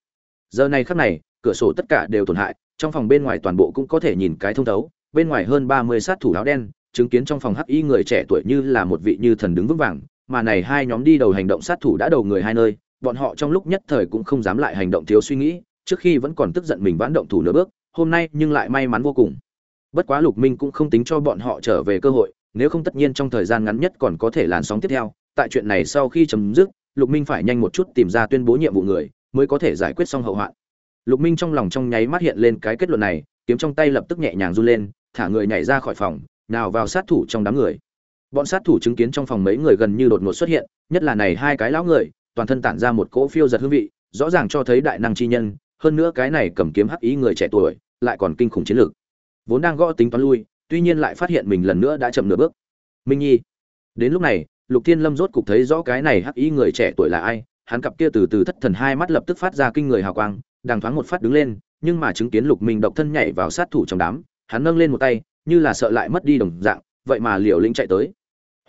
Giờ này khắc này, cửa sổ tất cả đều tổn hại, trong phòng bên ngoài toàn bộ cũng có thể nhìn cái thông thấu, bên ngoài hơn ba mươi sát thủ áo đen, chứng kiến trong phòng hắc y người trẻ tuổi như là một vị như thần đứng vững vàng, mà này hai nhóm đi đầu hành động sát thủ đã đầu người hai nơi, bọn họ trong lúc nhất thời cũng không dám lại hành động thiếu suy nghĩ, trước khi vẫn còn tức giận mình vãn động thủ nửa bước, hôm nay nhưng lại may mắn vô cùng bất quá lục minh cũng không tính cho bọn họ trở về cơ hội, nếu không tất nhiên trong thời gian ngắn nhất còn có thể làn sóng tiếp theo. Tại chuyện này sau khi chấm dứt, lục minh phải nhanh một chút tìm ra tuyên bố nhiệm vụ người, mới có thể giải quyết xong hậu hoạn. Lục minh trong lòng trong nháy mắt hiện lên cái kết luận này, kiếm trong tay lập tức nhẹ nhàng run lên, thả người nhảy ra khỏi phòng, nào vào sát thủ trong đám người. Bọn sát thủ chứng kiến trong phòng mấy người gần như đột ngột xuất hiện, nhất là này hai cái lão người, toàn thân tản ra một cỗ phiêu giật hương vị, rõ ràng cho thấy đại năng chi nhân, hơn nữa cái này cầm kiếm hắc ý người trẻ tuổi, lại còn kinh khủng chiến lược vốn đang gõ tính toán lui, tuy nhiên lại phát hiện mình lần nữa đã chậm nửa bước. Minh nhi, đến lúc này, lục thiên lâm rốt cục thấy rõ cái này hắc y người trẻ tuổi là ai, hắn cặp kia từ từ thất thần hai mắt lập tức phát ra kinh người hào quang, đàng thoáng một phát đứng lên, nhưng mà chứng kiến lục minh độc thân nhảy vào sát thủ trong đám, hắn nâng lên một tay, như là sợ lại mất đi đồng dạng, vậy mà liều lĩnh chạy tới.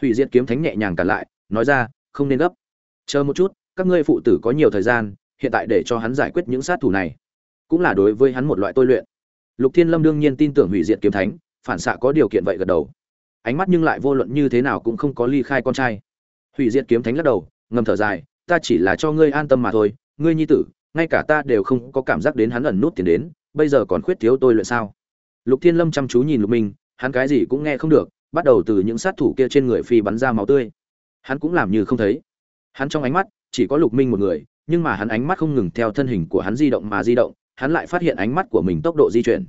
Hủy diệt kiếm thánh nhẹ nhàng cả lại, nói ra, không nên gấp. Chờ một chút, các ngươi phụ tử có nhiều thời gian, hiện tại để cho hắn giải quyết những sát thủ này. Cũng là đối với hắn một loại tôi luyện lục thiên lâm đương nhiên tin tưởng hủy diệt kiếm thánh, phản xạ có điều kiện vậy gật đầu. Ánh mắt nhưng lại vô luận như thế nào cũng không có ly khai con trai. Hủy diệt kiếm thánh lắc đầu, ngầm thở dài, ta chỉ là cho ngươi an tâm mà thôi, ngươi nhi tử, ngay cả ta đều không có cảm giác đến hắn ẩn nút tiền đến, bây giờ còn khuyết thiếu tôi luyện sao? Lục thiên lâm chăm chú nhìn lục minh, hắn cái gì cũng nghe không được, bắt đầu từ những sát thủ kia trên người phi bắn ra máu tươi. Hắn cũng làm như không thấy. Hắn trong ánh mắt chỉ có lục minh một người, nhưng mà hắn ánh mắt không ngừng theo thân hình của hắn di động mà di động hắn lại phát hiện ánh mắt của mình tốc độ di chuyển.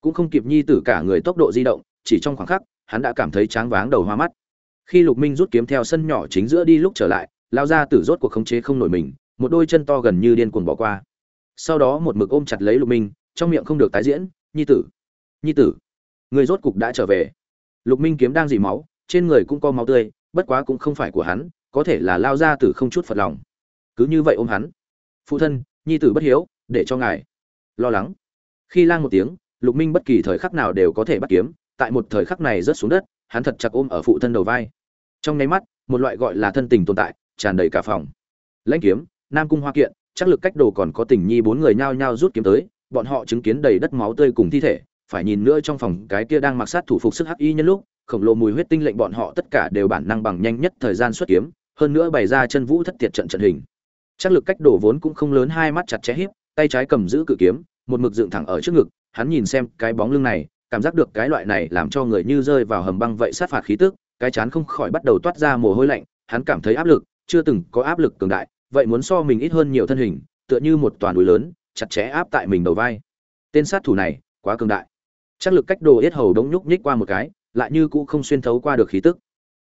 Cũng không kịp nhi tử cả người tốc độ di động, chỉ trong khoảng khắc, hắn đã cảm thấy tráng váng đầu hoa mắt. Khi lục minh rút kiếm theo sân nhỏ chính giữa đi lúc trở lại, lao ra tử rốt cuộc khống chế không nổi mình, một đôi chân to gần như điên cuồng bỏ qua. Sau đó một mực ôm chặt lấy lục minh, trong miệng không được tái diễn, nhi tử nhi tử, người rốt cục đã trở về. Lục minh kiếm đang dỉ máu, trên người cũng có máu tươi, bất quá cũng không phải của hắn, có thể là lao ra tử không chút phật lòng. Cứ như vậy ôm hắn. Phụ thân, nhi tử bất hiếu, để cho ngài lo lắng. Khi lang một tiếng, lục minh bất kỳ thời khắc nào đều có thể bắt kiếm, tại một thời khắc này rớt xuống đất, hắn thật chặt ôm ở phụ thân đầu vai. Trong nháy mắt, một loại gọi là thân tình tồn tại, tràn đầy cả phòng. Lãnh kiếm, nam cung hoa kiện, chắc lực cách đồ còn có tình nhi bốn người nhao nhao rút kiếm tới, bọn họ chứng kiến đầy đất máu tươi cùng thi thể, phải nhìn nữa trong phòng cái kia đang mặc sát thủ phục sức hắc y nhân lúc, khổng lồ mùi huyết tinh lệnh bọn họ tất cả đều bản năng bằng nhanh nhất thời gian xuất kiếm, hơn nữa bày ra chân vũ thất tiệt trận trận hình. Chắc lực cách đổ vốn cũng không lớn, hai mắt chặt chẽ hiếp tay trái cầm giữ cự kiếm, một mực dựng thẳng ở trước ngực, hắn nhìn xem cái bóng lưng này, cảm giác được cái loại này làm cho người như rơi vào hầm băng vậy sát phạt khí tức, cái chán không khỏi bắt đầu toát ra mồ hôi lạnh, hắn cảm thấy áp lực, chưa từng có áp lực cường đại, vậy muốn so mình ít hơn nhiều thân hình, tựa như một toàn núi lớn, chặt chẽ áp tại mình đầu vai. Tên sát thủ này, quá cường đại. Chắc lực cách đồ yết hầu đống nhúc nhích qua một cái, lại như cũ không xuyên thấu qua được khí tức.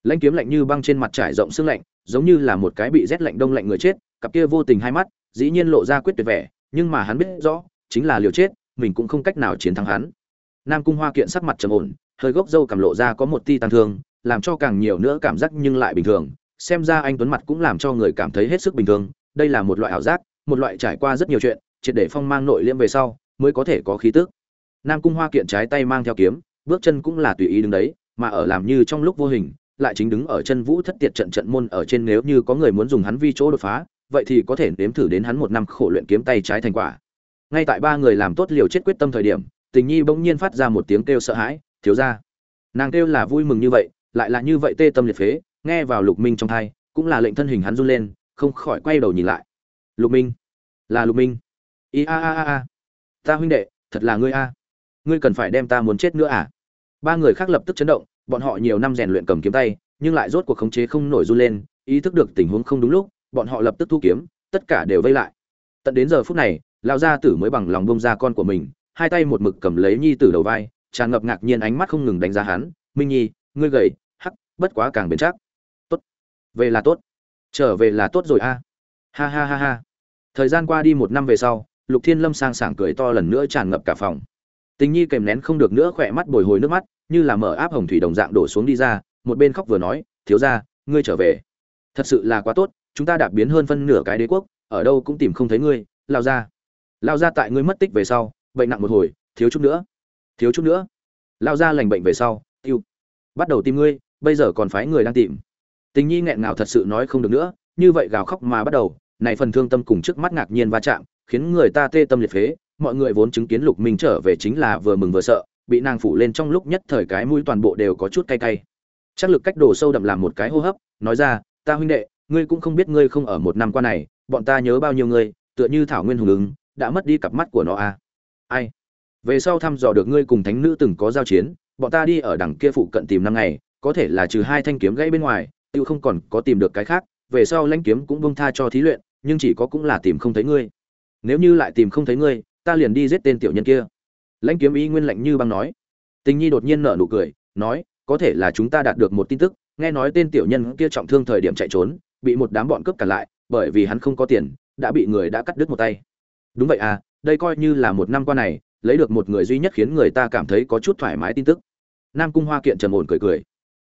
Lãnh kiếm lạnh như băng trên mặt trải rộng xương lạnh, giống như là một cái bị rét lạnh đông lạnh người chết, cặp kia vô tình hai mắt, dĩ nhiên lộ ra quyết tuyệt vẻ nhưng mà hắn biết rõ, chính là liều chết, mình cũng không cách nào chiến thắng hắn. Nam cung hoa kiện sắc mặt trầm ổn, hơi gốc râu cảm lộ ra có một ti tăng thương, làm cho càng nhiều nữa cảm giác nhưng lại bình thường. Xem ra anh tuấn mặt cũng làm cho người cảm thấy hết sức bình thường. Đây là một loại ảo giác, một loại trải qua rất nhiều chuyện, triệt để phong mang nội liễm về sau, mới có thể có khí tức. Nam cung hoa kiện trái tay mang theo kiếm, bước chân cũng là tùy ý đứng đấy, mà ở làm như trong lúc vô hình, lại chính đứng ở chân vũ thất tiệt trận trận môn ở trên nếu như có người muốn dùng hắn vi chỗ đột phá vậy thì có thể nếm thử đến hắn một năm khổ luyện kiếm tay trái thành quả. Ngay tại ba người làm tốt liều chết quyết tâm thời điểm, tình nhi bỗng nhiên phát ra một tiếng kêu sợ hãi, thiếu ra nàng kêu là vui mừng như vậy, lại là như vậy tê tâm liệt phế, nghe vào lục minh trong thai, cũng là lệnh thân hình hắn run lên, không khỏi quay đầu nhìn lại. Lục minh, là lục minh. I a a a a, ta huynh đệ, thật là ngươi a, ngươi cần phải đem ta muốn chết nữa à? Ba người khác lập tức chấn động, bọn họ nhiều năm rèn luyện cầm kiếm tay, nhưng lại rốt cuộc khống chế không nổi run lên, ý thức được tình huống không đúng lúc bọn họ lập tức thu kiếm, tất cả đều vây lại. Tận đến giờ phút này, lão gia tử mới bằng lòng bông ra con của mình, hai tay một mực cầm lấy nhi tử đầu vai, tràn ngập ngạc nhiên ánh mắt không ngừng đánh giá hắn. Minh nhi, ngươi gầy, hắc, bất quá càng bền chắc. Tốt, về là tốt, trở về là tốt rồi a. Ha ha ha ha. Thời gian qua đi một năm về sau, lục thiên lâm sang sảng cười to lần nữa tràn ngập cả phòng. Tình nhi kèm nén không được nữa khỏe mắt bồi hồi nước mắt, như là mở áp hồng thủy đồng dạng đổ xuống đi ra, một bên khóc vừa nói, thiếu ra ngươi trở về. Thật sự là quá tốt chúng ta đạp biến hơn phân nửa cái đế quốc, ở đâu cũng tìm không thấy ngươi, lao ra. Lao ra tại ngươi mất tích về sau, bệnh nặng một hồi, thiếu chút nữa. Thiếu chút nữa. Lao ra lành bệnh về sau, tiêu. Bắt đầu tìm ngươi, bây giờ còn phái người đang tìm. Tình nhi nghẹn ngào thật sự nói không được nữa, như vậy gào khóc mà bắt đầu, này phần thương tâm cùng trước mắt ngạc nhiên va chạm, khiến người ta tê tâm liệt phế, mọi người vốn chứng kiến lục minh trở về chính là vừa mừng vừa sợ, bị nàng phủ lên trong lúc nhất thời cái mũi toàn bộ đều có chút cay cay. Chắc lực cách đổ sâu đậm làm một cái hô hấp, nói ra, ta huynh đệ ngươi cũng không biết ngươi không ở một năm qua này, bọn ta nhớ bao nhiêu ngươi, tựa như thảo nguyên hùng ứng, đã mất đi cặp mắt của nó à. Ai? Về sau thăm dò được ngươi cùng thánh nữ từng có giao chiến, bọn ta đi ở đằng kia phụ cận tìm năm ngày, có thể là trừ hai thanh kiếm gãy bên ngoài, tiêu không còn có tìm được cái khác, về sau lãnh kiếm cũng bông tha cho thí luyện, nhưng chỉ có cũng là tìm không thấy ngươi. Nếu như lại tìm không thấy ngươi, ta liền đi giết tên tiểu nhân kia. Lãnh kiếm ý nguyên lạnh như băng nói. Tình nhi đột nhiên nở nụ cười, nói, có thể là chúng ta đạt được một tin tức, nghe nói tên tiểu nhân kia trọng thương thời điểm chạy trốn bị một đám bọn cướp cản lại, bởi vì hắn không có tiền, đã bị người đã cắt đứt một tay. Đúng vậy à đây coi như là một năm qua này, lấy được một người duy nhất khiến người ta cảm thấy có chút thoải mái tin tức. Nam cung hoa kiện trầm ổn cười cười.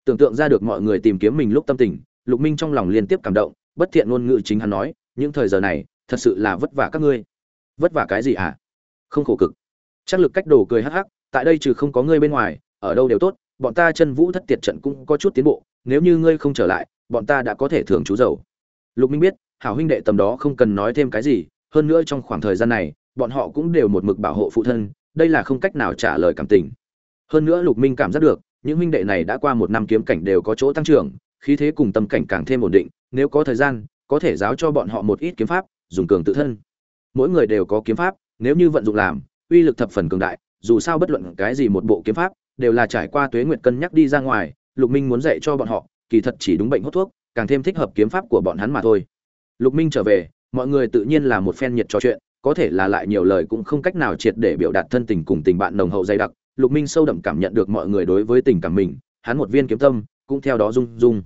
Tưởng tượng ra được mọi người tìm kiếm mình lúc tâm tình, lục minh trong lòng liên tiếp cảm động, bất thiện ngôn ngữ chính hắn nói, những thời giờ này, thật sự là vất vả các ngươi. Vất vả cái gì à? không khổ cực. Chắc lực cách đồ cười hắc hắc, tại đây trừ không có ngươi bên ngoài, ở đâu đều tốt, bọn ta chân vũ thất tiệt trận cũng có chút tiến bộ, nếu như ngươi không trở lại bọn ta đã có thể thưởng chú dầu. Lục minh biết, hảo huynh đệ tầm đó không cần nói thêm cái gì, hơn nữa trong khoảng thời gian này, bọn họ cũng đều một mực bảo hộ phụ thân, đây là không cách nào trả lời cảm tình. Hơn nữa lục minh cảm giác được, những huynh đệ này đã qua một năm kiếm cảnh đều có chỗ tăng trưởng, khí thế cùng tâm cảnh càng thêm ổn định, nếu có thời gian, có thể giáo cho bọn họ một ít kiếm pháp, dùng cường tự thân. Mỗi người đều có kiếm pháp, nếu như vận dụng làm, uy lực thập phần cường đại, dù sao bất luận cái gì một bộ kiếm pháp, đều là trải qua tuế nguyệt cân nhắc đi ra ngoài, lục minh muốn dạy cho bọn họ kỳ thật chỉ đúng bệnh hút thuốc, càng thêm thích hợp kiếm pháp của bọn hắn mà thôi. Lục minh trở về, mọi người tự nhiên là một phen nhiệt trò chuyện, có thể là lại nhiều lời cũng không cách nào triệt để biểu đạt thân tình cùng tình bạn nồng hậu dày đặc. Lục minh sâu đậm cảm nhận được mọi người đối với tình cảm mình, hắn một viên kiếm tâm, cũng theo đó rung rung.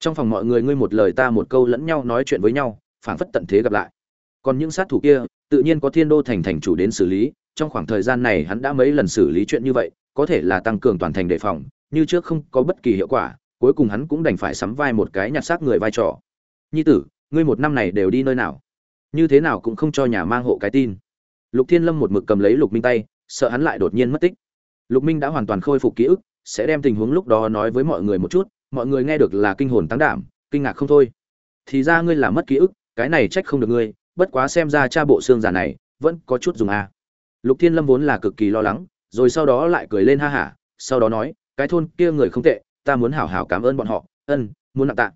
Trong phòng mọi người ngươi một lời ta một câu lẫn nhau nói chuyện với nhau, phảng phất tận thế gặp lại. Còn những sát thủ kia, tự nhiên có thiên đô thành thành chủ đến xử lý, trong khoảng thời gian này hắn đã mấy lần xử lý chuyện như vậy, có thể là tăng cường toàn thành đề phòng, như trước không có bất kỳ hiệu quả cuối cùng hắn cũng đành phải sắm vai một cái nhặt xác người vai trò. Nhi tử, ngươi một năm này đều đi nơi nào? Như thế nào cũng không cho nhà mang hộ cái tin. Lục thiên lâm một mực cầm lấy lục minh tay, sợ hắn lại đột nhiên mất tích. Lục minh đã hoàn toàn khôi phục ký ức, sẽ đem tình huống lúc đó nói với mọi người một chút, mọi người nghe được là kinh hồn tăng đảm, kinh ngạc không thôi. Thì ra ngươi là mất ký ức, cái này trách không được ngươi, bất quá xem ra cha bộ xương giả này vẫn có chút dùng a lục thiên lâm vốn là cực kỳ lo lắng, rồi sau đó lại cười lên ha hả, sau đó nói, cái thôn kia người không tệ ta muốn hảo hảo cảm ơn bọn họ. Ân, muốn nặng tạ.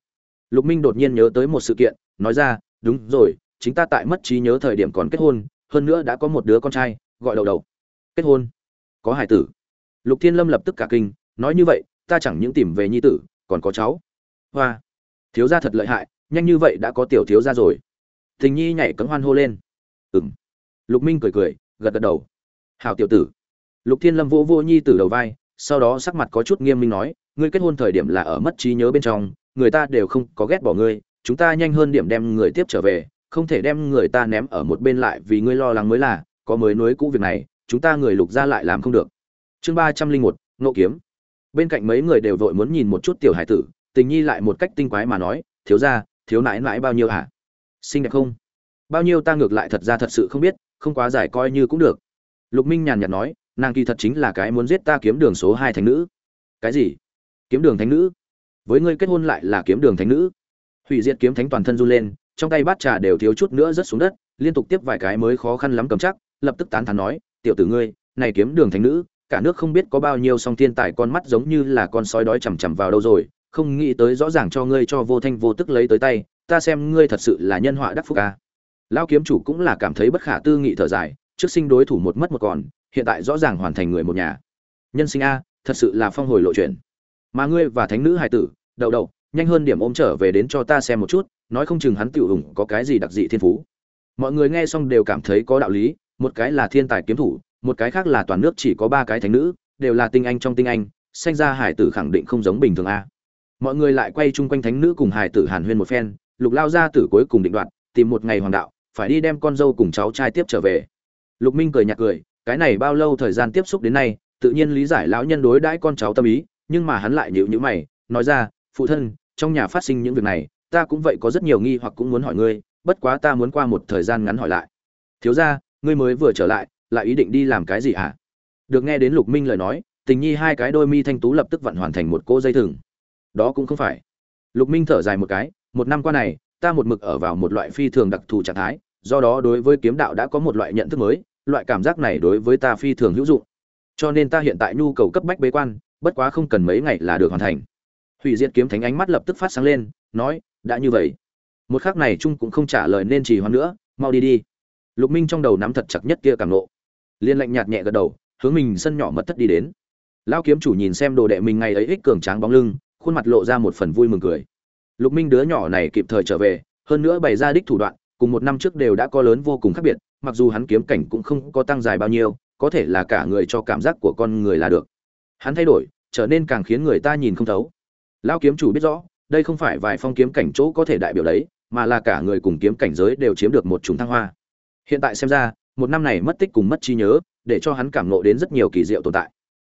Lục minh đột nhiên nhớ tới một sự kiện, nói ra, đúng rồi, chính ta tại mất trí nhớ thời điểm còn kết hôn, hơn nữa đã có một đứa con trai, gọi đầu đầu kết hôn? Có hải tử? Lục thiên lâm lập tức cả kinh, nói như vậy, ta chẳng những tìm về nhi tử, còn có cháu. Hoa, thiếu gia thật lợi hại, nhanh như vậy đã có tiểu thiếu gia rồi. Tình nhi nhảy cấm hoan hô lên. Ừng lục minh cười cười, gật gật đầu. Hào tiểu tử. Lục thiên lâm vô vô nhi tử đầu vai sau đó sắc mặt có chút nghiêm minh nói, ngươi kết hôn thời điểm là ở mất trí nhớ bên trong, người ta đều không có ghét bỏ ngươi, chúng ta nhanh hơn điểm đem người tiếp trở về, không thể đem người ta ném ở một bên lại vì ngươi lo lắng mới là, có mới nối cũ việc này, chúng ta người lục ra lại làm không được. Chương ba trăm linh một nộ kiếm. Bên cạnh mấy người đều vội muốn nhìn một chút tiểu hải tử, tình nhi lại một cách tinh quái mà nói, thiếu ra thiếu nãi nãi bao nhiêu hả? Xinh đẹp không? Bao nhiêu ta ngược lại thật ra thật sự không biết, không quá giải coi như cũng được. Lục minh nhàn nhạt nói nàng kỳ thật chính là cái muốn giết ta kiếm đường số hai thánh nữ. Cái gì? Kiếm đường thánh nữ? Với ngươi kết hôn lại là kiếm đường thánh nữ. Hủy diệt kiếm thánh toàn thân run lên, trong tay bát trà đều thiếu chút nữa rớt xuống đất, liên tục tiếp vài cái mới khó khăn lắm cầm chắc, lập tức tán thán nói, tiểu tử ngươi, này kiếm đường thánh nữ, cả nước không biết có bao nhiêu song thiên tài con mắt giống như là con sói đói chằm chằm vào đâu rồi, không nghĩ tới rõ ràng cho ngươi cho vô thanh vô tức lấy tới tay, ta xem ngươi thật sự là nhân họa đắc phúc ca lão kiếm chủ cũng là cảm thấy bất khả tư nghị thở dài, trước sinh đối thủ một mất một còn hiện tại rõ ràng hoàn thành người một nhà. Nhân sinh a, thật sự là phong hồi lộ chuyện. Mà ngươi và thánh nữ hài tử, đậu đậu, nhanh hơn điểm ôm trở về đến cho ta xem một chút, nói không chừng hắn tiểu hùng có cái gì đặc dị thiên phú. Mọi người nghe xong đều cảm thấy có đạo lý, một cái là thiên tài kiếm thủ, một cái khác là toàn nước chỉ có ba cái thánh nữ, đều là tinh anh trong tinh anh, sanh ra hải tử khẳng định không giống bình thường a. Mọi người lại quay chung quanh thánh nữ cùng hải tử hàn huyên một phen, lục lao ra tử cuối cùng định đoạt, tìm một ngày hoàng đạo, phải đi đem con dâu cùng cháu trai tiếp trở về. Lục minh cười nhạt cười cái này bao lâu thời gian tiếp xúc đến nay, tự nhiên lý giải lão nhân đối đãi con cháu tâm ý, nhưng mà hắn lại nhịu nhữ mày, nói ra, phụ thân, trong nhà phát sinh những việc này, ta cũng vậy có rất nhiều nghi hoặc cũng muốn hỏi ngươi, bất quá ta muốn qua một thời gian ngắn hỏi lại. Thiếu ra ngươi mới vừa trở lại lại ý định đi làm cái gì hả? Được nghe đến lục minh lời nói, tình nhi hai cái đôi mi thanh tú lập tức vặn hoàn thành một cô dây thừng. Đó cũng không phải. Lục minh thở dài một cái, một năm qua này, ta một mực ở vào một loại phi thường đặc thù trạng thái, do đó đối với kiếm đạo đã có một loại nhận thức mới loại cảm giác này đối với ta phi thường hữu dụng. Cho nên ta hiện tại nhu cầu cấp bách bế quan, bất quá không cần mấy ngày là được hoàn thành. Hủy diệt kiếm thánh ánh mắt lập tức phát sáng lên, nói, đã như vậy. Một khắc này trung cũng không trả lời nên chỉ hoan nữa, mau đi đi. Lục minh trong đầu nắm thật chặt nhất kia cảm nộ. Liên lạnh nhạt nhẹ gật đầu, hướng mình sân nhỏ mật thất đi đến. Lão kiếm chủ nhìn xem đồ đệ mình ngày ấy ích cường tráng bóng lưng, khuôn mặt lộ ra một phần vui mừng cười. Lục minh đứa nhỏ này kịp thời trở về, hơn nữa bày ra đích thủ đoạn, cùng một năm trước đều đã có lớn vô cùng khác biệt mặc dù hắn kiếm cảnh cũng không có tăng dài bao nhiêu, có thể là cả người cho cảm giác của con người là được. Hắn thay đổi, trở nên càng khiến người ta nhìn không thấu. Lão kiếm chủ biết rõ, đây không phải vài phong kiếm cảnh chỗ có thể đại biểu đấy, mà là cả người cùng kiếm cảnh giới đều chiếm được một chủng thăng hoa. Hiện tại xem ra, một năm này mất tích cùng mất trí nhớ, để cho hắn cảm nộ đến rất nhiều kỳ diệu tồn tại.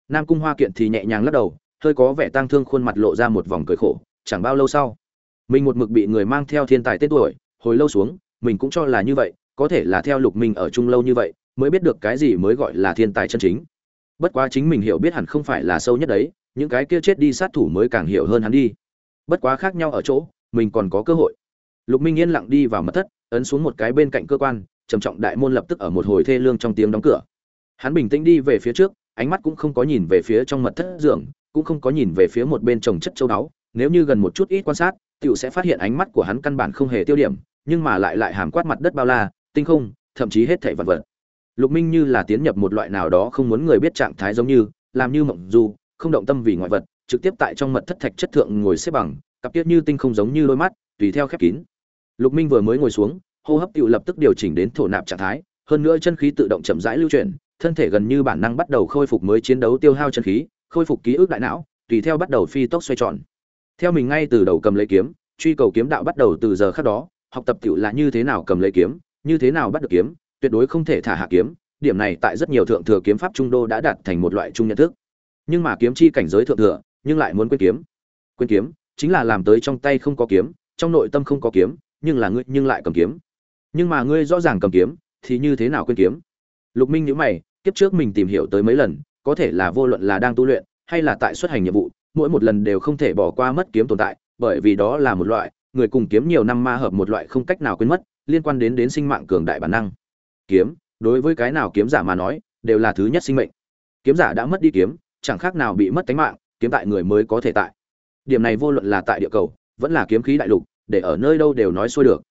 Nam cung hoa kiện thì nhẹ nhàng lắc đầu, hơi có vẻ tang thương khuôn mặt lộ ra một vòng cười khổ, chẳng bao lâu sau, mình một mực bị người mang theo thiên tài tên tuổi, hồi lâu xuống, mình cũng cho là như vậy có thể là theo lục minh ở chung lâu như vậy, mới biết được cái gì mới gọi là thiên tài chân chính. Bất quá chính mình hiểu biết hẳn không phải là sâu nhất đấy, những cái kia chết đi sát thủ mới càng hiểu hơn hắn đi. Bất quá khác nhau ở chỗ, mình còn có cơ hội. Lục minh yên lặng đi vào mật thất, ấn xuống một cái bên cạnh cơ quan, trầm trọng đại môn lập tức ở một hồi thê lương trong tiếng đóng cửa. Hắn bình tĩnh đi về phía trước, ánh mắt cũng không có nhìn về phía trong mật thất giường, cũng không có nhìn về phía một bên trồng chất châu đáo. nếu như gần một chút ít quan sát, tiểu sẽ phát hiện ánh mắt của hắn căn bản không hề tiêu điểm, nhưng mà lại lại hàm quát mặt đất bao la tinh không, thậm chí hết thảy vật vật. Lục minh như là tiến nhập một loại nào đó không muốn người biết trạng thái giống như, làm như mộng du, không động tâm vì ngoại vật, trực tiếp tại trong mật thất thạch chất thượng ngồi xếp bằng, cặp tiết như tinh không giống như đôi mắt, tùy theo khép kín. Lục minh vừa mới ngồi xuống, hô hấp tự lập tức điều chỉnh đến thổ nạp trạng thái, hơn nữa chân khí tự động chậm rãi lưu chuyển, thân thể gần như bản năng bắt đầu khôi phục mới chiến đấu tiêu hao chân khí, khôi phục ký ức đại não, tùy theo bắt đầu phi tốc xoay tròn. Theo mình ngay từ đầu cầm lấy kiếm, truy cầu kiếm đạo bắt đầu từ giờ khắc đó, học tập tự là như thế nào cầm lấy kiếm như thế nào bắt được kiếm, tuyệt đối không thể thả hạ kiếm, điểm này tại rất nhiều thượng thừa kiếm pháp trung đô đã đạt thành một loại chung nhận thức. Nhưng mà kiếm chi cảnh giới thượng thừa, nhưng lại muốn quên kiếm. Quên kiếm, chính là làm tới trong tay không có kiếm, trong nội tâm không có kiếm, nhưng là ngươi, nhưng lại cầm kiếm. Nhưng mà ngươi rõ ràng cầm kiếm, thì như thế nào quên kiếm? Lục minh nhíu mày, kiếp trước mình tìm hiểu tới mấy lần, có thể là vô luận là đang tu luyện, hay là tại xuất hành nhiệm vụ, mỗi một lần đều không thể bỏ qua mất kiếm tồn tại, bởi vì đó là một loại, người cùng kiếm nhiều năm ma hợp một loại không cách nào quên mất liên quan đến đến sinh mạng cường đại bản năng. Kiếm, đối với cái nào kiếm giả mà nói, đều là thứ nhất sinh mệnh. Kiếm giả đã mất đi kiếm, chẳng khác nào bị mất tính mạng, kiếm tại người mới có thể tại. Điểm này vô luận là tại địa cầu, vẫn là kiếm khí đại lục, để ở nơi đâu đều nói xuôi được.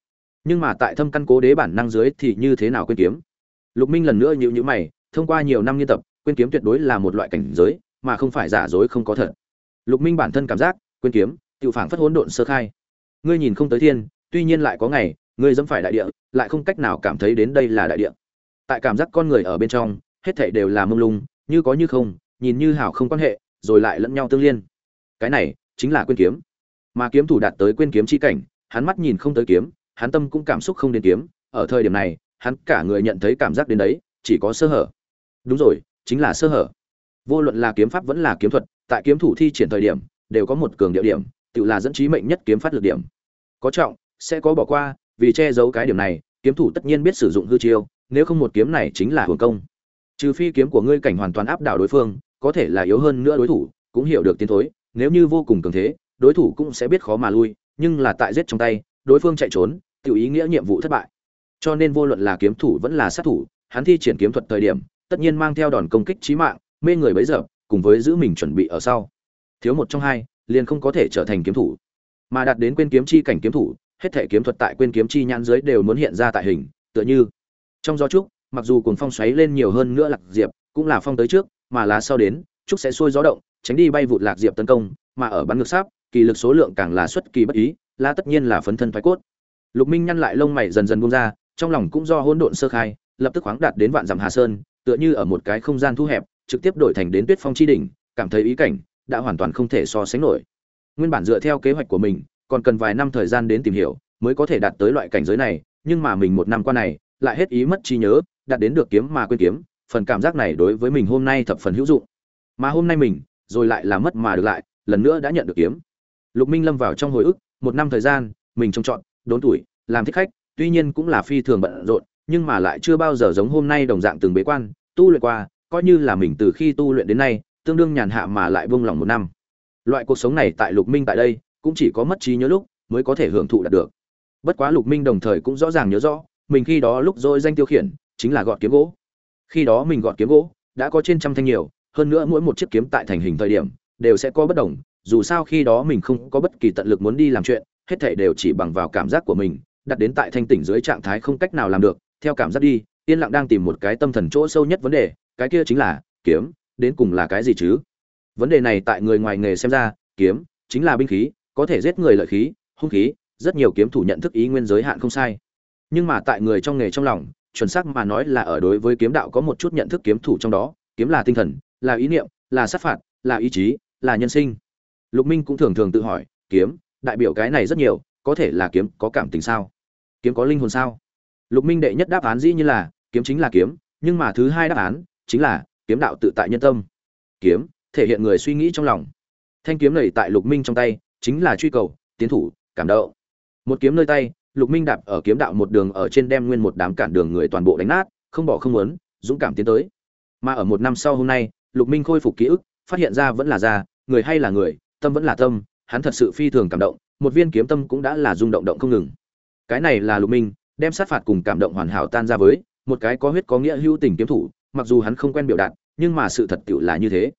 Nhưng mà tại thâm căn cố đế bản năng dưới thì như thế nào quên kiếm? Lục minh lần nữa nhíu nhíu mày, thông qua nhiều năm nghiên tập, quên kiếm tuyệt đối là một loại cảnh giới, mà không phải giả dối không có thật. Lục minh bản thân cảm giác, quên kiếm, tiểu phảng phất hỗn độn sơ khai. Ngươi nhìn không tới thiên, tuy nhiên lại có ngày ngươi dẫm phải đại địa, lại không cách nào cảm thấy đến đây là đại địa. Tại cảm giác con người ở bên trong, hết thảy đều là mông lung, như có như không, nhìn như hảo không quan hệ, rồi lại lẫn nhau tương liên. Cái này, chính là quên kiếm. Mà kiếm thủ đạt tới quên kiếm chi cảnh, hắn mắt nhìn không tới kiếm, hắn tâm cũng cảm xúc không đến kiếm. Ở thời điểm này, hắn cả người nhận thấy cảm giác đến đấy, chỉ có sơ hở. Đúng rồi, chính là sơ hở. Vô luận là kiếm pháp vẫn là kiếm thuật, tại kiếm thủ thi triển thời điểm, đều có một cường địa điểm, tự là dẫn trí mệnh nhất kiếm phát lực điểm. Có trọng, sẽ có bỏ qua vì che giấu cái điểm này, kiếm thủ tất nhiên biết sử dụng hư chiêu, nếu không một kiếm này chính là hưởng công. Trừ phi kiếm của ngươi cảnh hoàn toàn áp đảo đối phương, có thể là yếu hơn nữa đối thủ, cũng hiểu được tiến thối, nếu như vô cùng cường thế, đối thủ cũng sẽ biết khó mà lui, nhưng là tại giết trong tay, đối phương chạy trốn, tự ý nghĩa nhiệm vụ thất bại. Cho nên vô luận là kiếm thủ vẫn là sát thủ, hắn thi triển kiếm thuật thời điểm, tất nhiên mang theo đòn công kích chí mạng, mê người bấy giờ, cùng với giữ mình chuẩn bị ở sau. Thiếu một trong hai, liền không có thể trở thành kiếm thủ. Mà đạt đến quên kiếm chi cảnh kiếm thủ hết thể kiếm thuật tại quên kiếm chi nhãn dưới đều muốn hiện ra tại hình, tựa như. Trong gió trúc, mặc dù cuồng phong xoáy lên nhiều hơn nữa lạc diệp, cũng là phong tới trước, mà lá sau đến, trúc sẽ xuôi gió động, tránh đi bay vụt lạc diệp tấn công, mà ở bắn ngược sáp, kỳ lực số lượng càng là xuất kỳ bất ý là tất nhiên là phấn thân thoái cốt. Lục minh nhăn lại lông mày dần dần buông ra, trong lòng cũng do hỗn độn sơ khai, lập tức khoáng đạt đến vạn dặm hà sơn, tựa như ở một cái không gian thu hẹp, trực tiếp đổi thành đến tuyết phong chi đỉnh, cảm thấy ý cảnh, đã hoàn toàn không thể so sánh nổi. Nguyên bản dựa theo kế hoạch của mình còn cần vài năm thời gian đến tìm hiểu mới có thể đạt tới loại cảnh giới này, nhưng mà mình một năm qua này, lại hết ý mất trí nhớ, đạt đến được kiếm mà quên kiếm, phần cảm giác này đối với mình hôm nay thập phần hữu dụng. Mà hôm nay mình, rồi lại là mất mà được lại, lần nữa đã nhận được kiếm. Lục minh lâm vào trong hồi ức, một năm thời gian, mình trông chọn đốn tuổi, làm thích khách, tuy nhiên cũng là phi thường bận rộn, nhưng mà lại chưa bao giờ giống hôm nay đồng dạng từng bế quan, tu luyện qua, coi như là mình từ khi tu luyện đến nay, tương đương nhàn hạ mà lại buông lòng một năm. Loại cuộc sống này tại lục minh tại đây cũng chỉ có mất trí nhớ lúc mới có thể hưởng thụ đạt được. Bất quá lục minh đồng thời cũng rõ ràng nhớ rõ, mình khi đó lúc dôi danh tiêu khiển chính là gọt kiếm gỗ. Khi đó mình gọt kiếm gỗ đã có trên trăm thanh nhiều, hơn nữa mỗi một chiếc kiếm tại thành hình thời điểm đều sẽ có bất đồng, dù sao khi đó mình không có bất kỳ tận lực muốn đi làm chuyện, hết thảy đều chỉ bằng vào cảm giác của mình, đặt đến tại thanh tỉnh dưới trạng thái không cách nào làm được, theo cảm giác đi, yên lặng đang tìm một cái tâm thần chỗ sâu nhất vấn đề, cái kia chính là kiếm, đến cùng là cái gì chứ? Vấn đề này tại người ngoài nghề xem ra, kiếm chính là binh khí có thể giết người lợi khí, hung khí, rất nhiều kiếm thủ nhận thức ý nguyên giới hạn không sai. Nhưng mà tại người trong nghề trong lòng, chuẩn xác mà nói là ở đối với kiếm đạo có một chút nhận thức kiếm thủ trong đó, kiếm là tinh thần, là ý niệm, là sát phạt, là ý chí, là nhân sinh. Lục minh cũng thường thường tự hỏi, kiếm, đại biểu cái này rất nhiều, có thể là kiếm có cảm tình sao? Kiếm có linh hồn sao? Lục minh đệ nhất đáp án dĩ như là, kiếm chính là kiếm, nhưng mà thứ hai đáp án chính là, kiếm đạo tự tại nhân tâm. Kiếm, thể hiện người suy nghĩ trong lòng. Thanh kiếm này tại lục minh trong tay chính là truy cầu, tiến thủ, cảm động. Một kiếm nơi tay, lục minh đạp ở kiếm đạo một đường ở trên đem nguyên một đám cản đường người toàn bộ đánh nát, không bỏ không muốn, dũng cảm tiến tới. Mà ở một năm sau hôm nay, lục minh khôi phục ký ức, phát hiện ra vẫn là ra, người hay là người, tâm vẫn là tâm, hắn thật sự phi thường cảm động, một viên kiếm tâm cũng đã là rung động động không ngừng. Cái này là lục minh, đem sát phạt cùng cảm động hoàn hảo tan ra với, một cái có huyết có nghĩa hữu tình kiếm thủ, mặc dù hắn không quen biểu đạt, nhưng mà sự thật tựu là như thế.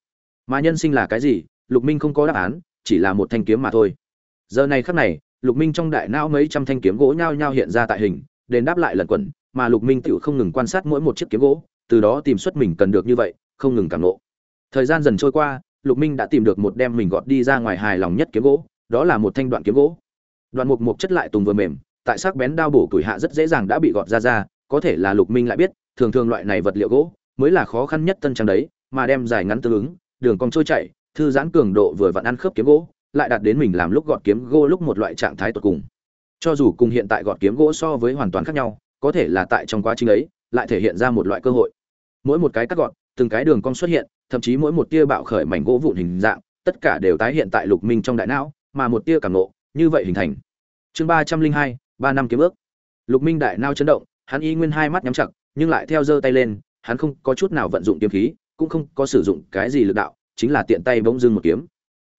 Mà nhân sinh là cái gì, lục minh không có đáp án chỉ là một thanh kiếm mà thôi. Giờ này khắc này, lục minh trong đại não mấy trăm thanh kiếm gỗ nhao nhao hiện ra tại hình, đền đáp lại lần quẩn, mà lục minh tự không ngừng quan sát mỗi một chiếc kiếm gỗ, từ đó tìm xuất mình cần được như vậy, không ngừng cảm nộ. Thời gian dần trôi qua, lục minh đã tìm được một đem mình gọt đi ra ngoài hài lòng nhất kiếm gỗ, đó là một thanh đoạn kiếm gỗ. Đoạn mục mục chất lại tùng vừa mềm, tại sắc bén đao bổ tuổi hạ rất dễ dàng đã bị gọt ra ra, có thể là lục minh lại biết, thường thường loại này vật liệu gỗ mới là khó khăn nhất tân trang đấy, mà đem dài ngắn tương ứng, đường cong trôi chảy thư giãn cường độ vừa vặn ăn khớp kiếm gỗ, lại đạt đến mình làm lúc gọt kiếm gỗ lúc một loại trạng thái tột cùng. Cho dù cùng hiện tại gọt kiếm gỗ so với hoàn toàn khác nhau, có thể là tại trong quá trình ấy, lại thể hiện ra một loại cơ hội. Mỗi một cái cắt gọt, từng cái đường cong xuất hiện, thậm chí mỗi một tia bạo khởi mảnh gỗ vụn hình dạng, tất cả đều tái hiện tại lục minh trong đại não, mà một tia cảm ngộ, như vậy hình thành. Chương ba trăm linh hai, ba năm kiếm ước. Lục minh đại nao chấn động, hắn y nguyên hai mắt nhắm chặt, nhưng lại theo giơ tay lên, hắn không có chút nào vận dụng kiếm khí, cũng không có sử dụng cái gì lực đạo chính là tiện tay bỗng dưng một kiếm.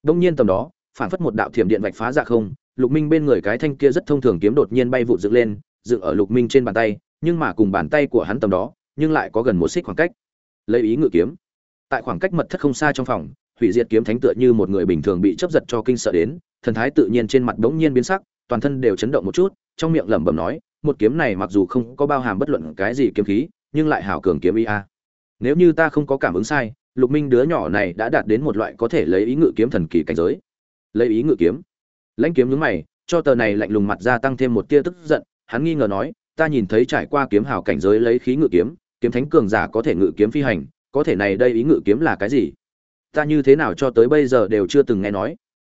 Đông nhiên tầm đó phản phất một đạo thiểm điện vạch phá dạ không, lục minh bên người cái thanh kia rất thông thường kiếm đột nhiên bay vụ dựng lên, dựng ở lục minh trên bàn tay, nhưng mà cùng bàn tay của hắn tầm đó, nhưng lại có gần một xích khoảng cách. Lấy ý ngự kiếm. Tại khoảng cách mật thất không xa trong phòng, hủy diệt kiếm thánh tựa như một người bình thường bị chớp giật cho kinh sợ đến, thần thái tự nhiên trên mặt bỗng nhiên biến sắc, toàn thân đều chấn động một chút, trong miệng lẩm bẩm nói, một kiếm này mặc dù không có bao hàm bất luận cái gì kiếm khí, nhưng lại hảo cường kiếm ý a. Nếu như ta không có cảm ứng sai lục minh đứa nhỏ này đã đạt đến một loại có thể lấy ý ngự kiếm thần kỳ cảnh giới. Lấy ý ngự kiếm. Lãnh kiếm nhướng mày, cho tờ này lạnh lùng mặt ra tăng thêm một tia tức giận, hắn nghi ngờ nói, ta nhìn thấy trải qua kiếm hào cảnh giới lấy khí ngự kiếm kiếm thánh cường giả có thể ngự kiếm phi hành, có thể này đây ý ngự kiếm là cái gì? Ta như thế nào cho tới bây giờ đều chưa từng nghe nói.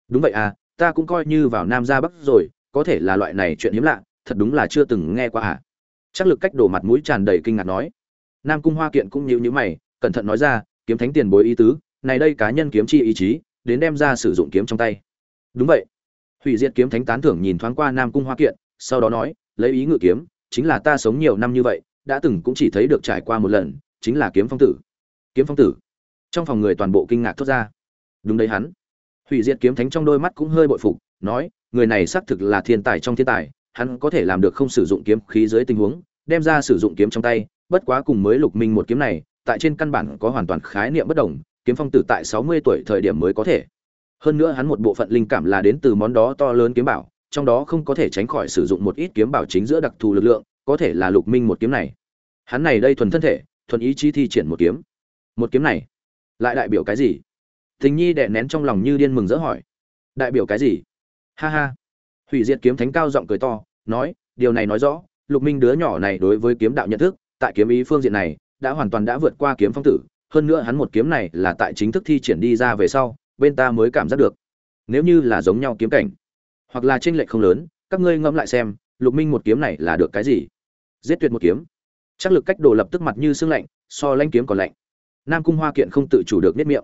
Đúng vậy à ta cũng coi như vào nam ra bắc rồi, có thể là loại này chuyện hiếm lạ, thật đúng là chưa từng nghe qua à. Chắc lực cách đổ mặt mũi tràn đầy kinh ngạc nói. Nam cung hoa kiện cũng nhíu nhíu mày, cẩn thận nói ra kiếm thánh tiền bối ý tứ, này đây cá nhân kiếm chi ý chí, đến đem ra sử dụng kiếm trong tay. Đúng vậy. Hủy diệt kiếm thánh tán thưởng nhìn thoáng qua nam cung hoa kiện, sau đó nói, lấy ý ngự kiếm, chính là ta sống nhiều năm như vậy, đã từng cũng chỉ thấy được trải qua một lần, chính là kiếm phong tử. Kiếm phong tử. Trong phòng người toàn bộ kinh ngạc thốt ra. Đúng đấy hắn. Hủy diệt kiếm thánh trong đôi mắt cũng hơi bội phục, nói, người này xác thực là thiên tài trong thiên tài, hắn có thể làm được không sử dụng kiếm khí dưới tình huống, đem ra sử dụng kiếm trong tay, bất quá cùng mới lục minh một kiếm này tại trên căn bản có hoàn toàn khái niệm bất đồng, kiếm phong tử tại sáu mươi tuổi thời điểm mới có thể. Hơn nữa hắn một bộ phận linh cảm là đến từ món đó to lớn kiếm bảo, trong đó không có thể tránh khỏi sử dụng một ít kiếm bảo chính giữa đặc thù lực lượng, có thể là lục minh một kiếm này. Hắn này đây thuần thân thể, thuần ý chí thi triển một kiếm. Một kiếm này, lại đại biểu cái gì? Tình nhi đè nén trong lòng như điên mừng rỡ hỏi. Đại biểu cái gì? Ha ha. Hủy diệt kiếm thánh cao giọng cười to, nói, điều này nói rõ, lục minh đứa nhỏ này đối với kiếm đạo nhận thức, tại kiếm ý phương diện này đã hoàn toàn đã vượt qua kiếm phong tử, hơn nữa hắn một kiếm này là tại chính thức thi triển đi ra về sau, bên ta mới cảm giác được. Nếu như là giống nhau kiếm cảnh, hoặc là tranh lệch không lớn, các ngươi ngẫm lại xem, lục minh một kiếm này là được cái gì? Giết tuyệt một kiếm. Chắc lực cách đồ lập tức mặt như xương lạnh, so lanh kiếm còn lạnh. Nam cung hoa kiện không tự chủ được nếp miệng.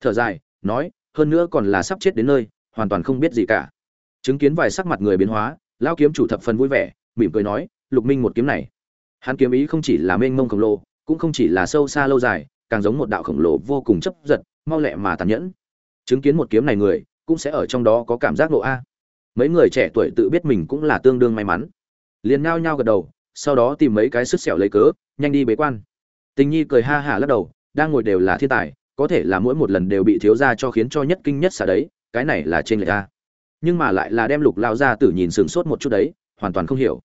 Thở dài, nói, hơn nữa còn là sắp chết đến nơi, hoàn toàn không biết gì cả. Chứng kiến vài sắc mặt người biến hóa lao kiếm chủ thập phần vui vẻ, mỉm cười nói, lục minh một kiếm này. Hắn kiếm ý không chỉ là mênh mông khổng lồ cũng không chỉ là sâu xa lâu dài, càng giống một đạo khổng lồ vô cùng chấp giật, mau lẹ mà tàn nhẫn. Chứng kiến một kiếm này người, cũng sẽ ở trong đó có cảm giác độ a. Mấy người trẻ tuổi tự biết mình cũng là tương đương may mắn. Liền ngao nhao gật đầu, sau đó tìm mấy cái sức sẹo lấy cớ, nhanh đi bế quan. Tình nhi cười ha hả lắc đầu, đang ngồi đều là thiên tài, có thể là mỗi một lần đều bị thiếu gia cho khiến cho nhất kinh nhất xả đấy, cái này là trên lệch a. Nhưng mà lại là đem lục lao ra tử nhìn sừng sốt một chút đấy, hoàn toàn không hiểu.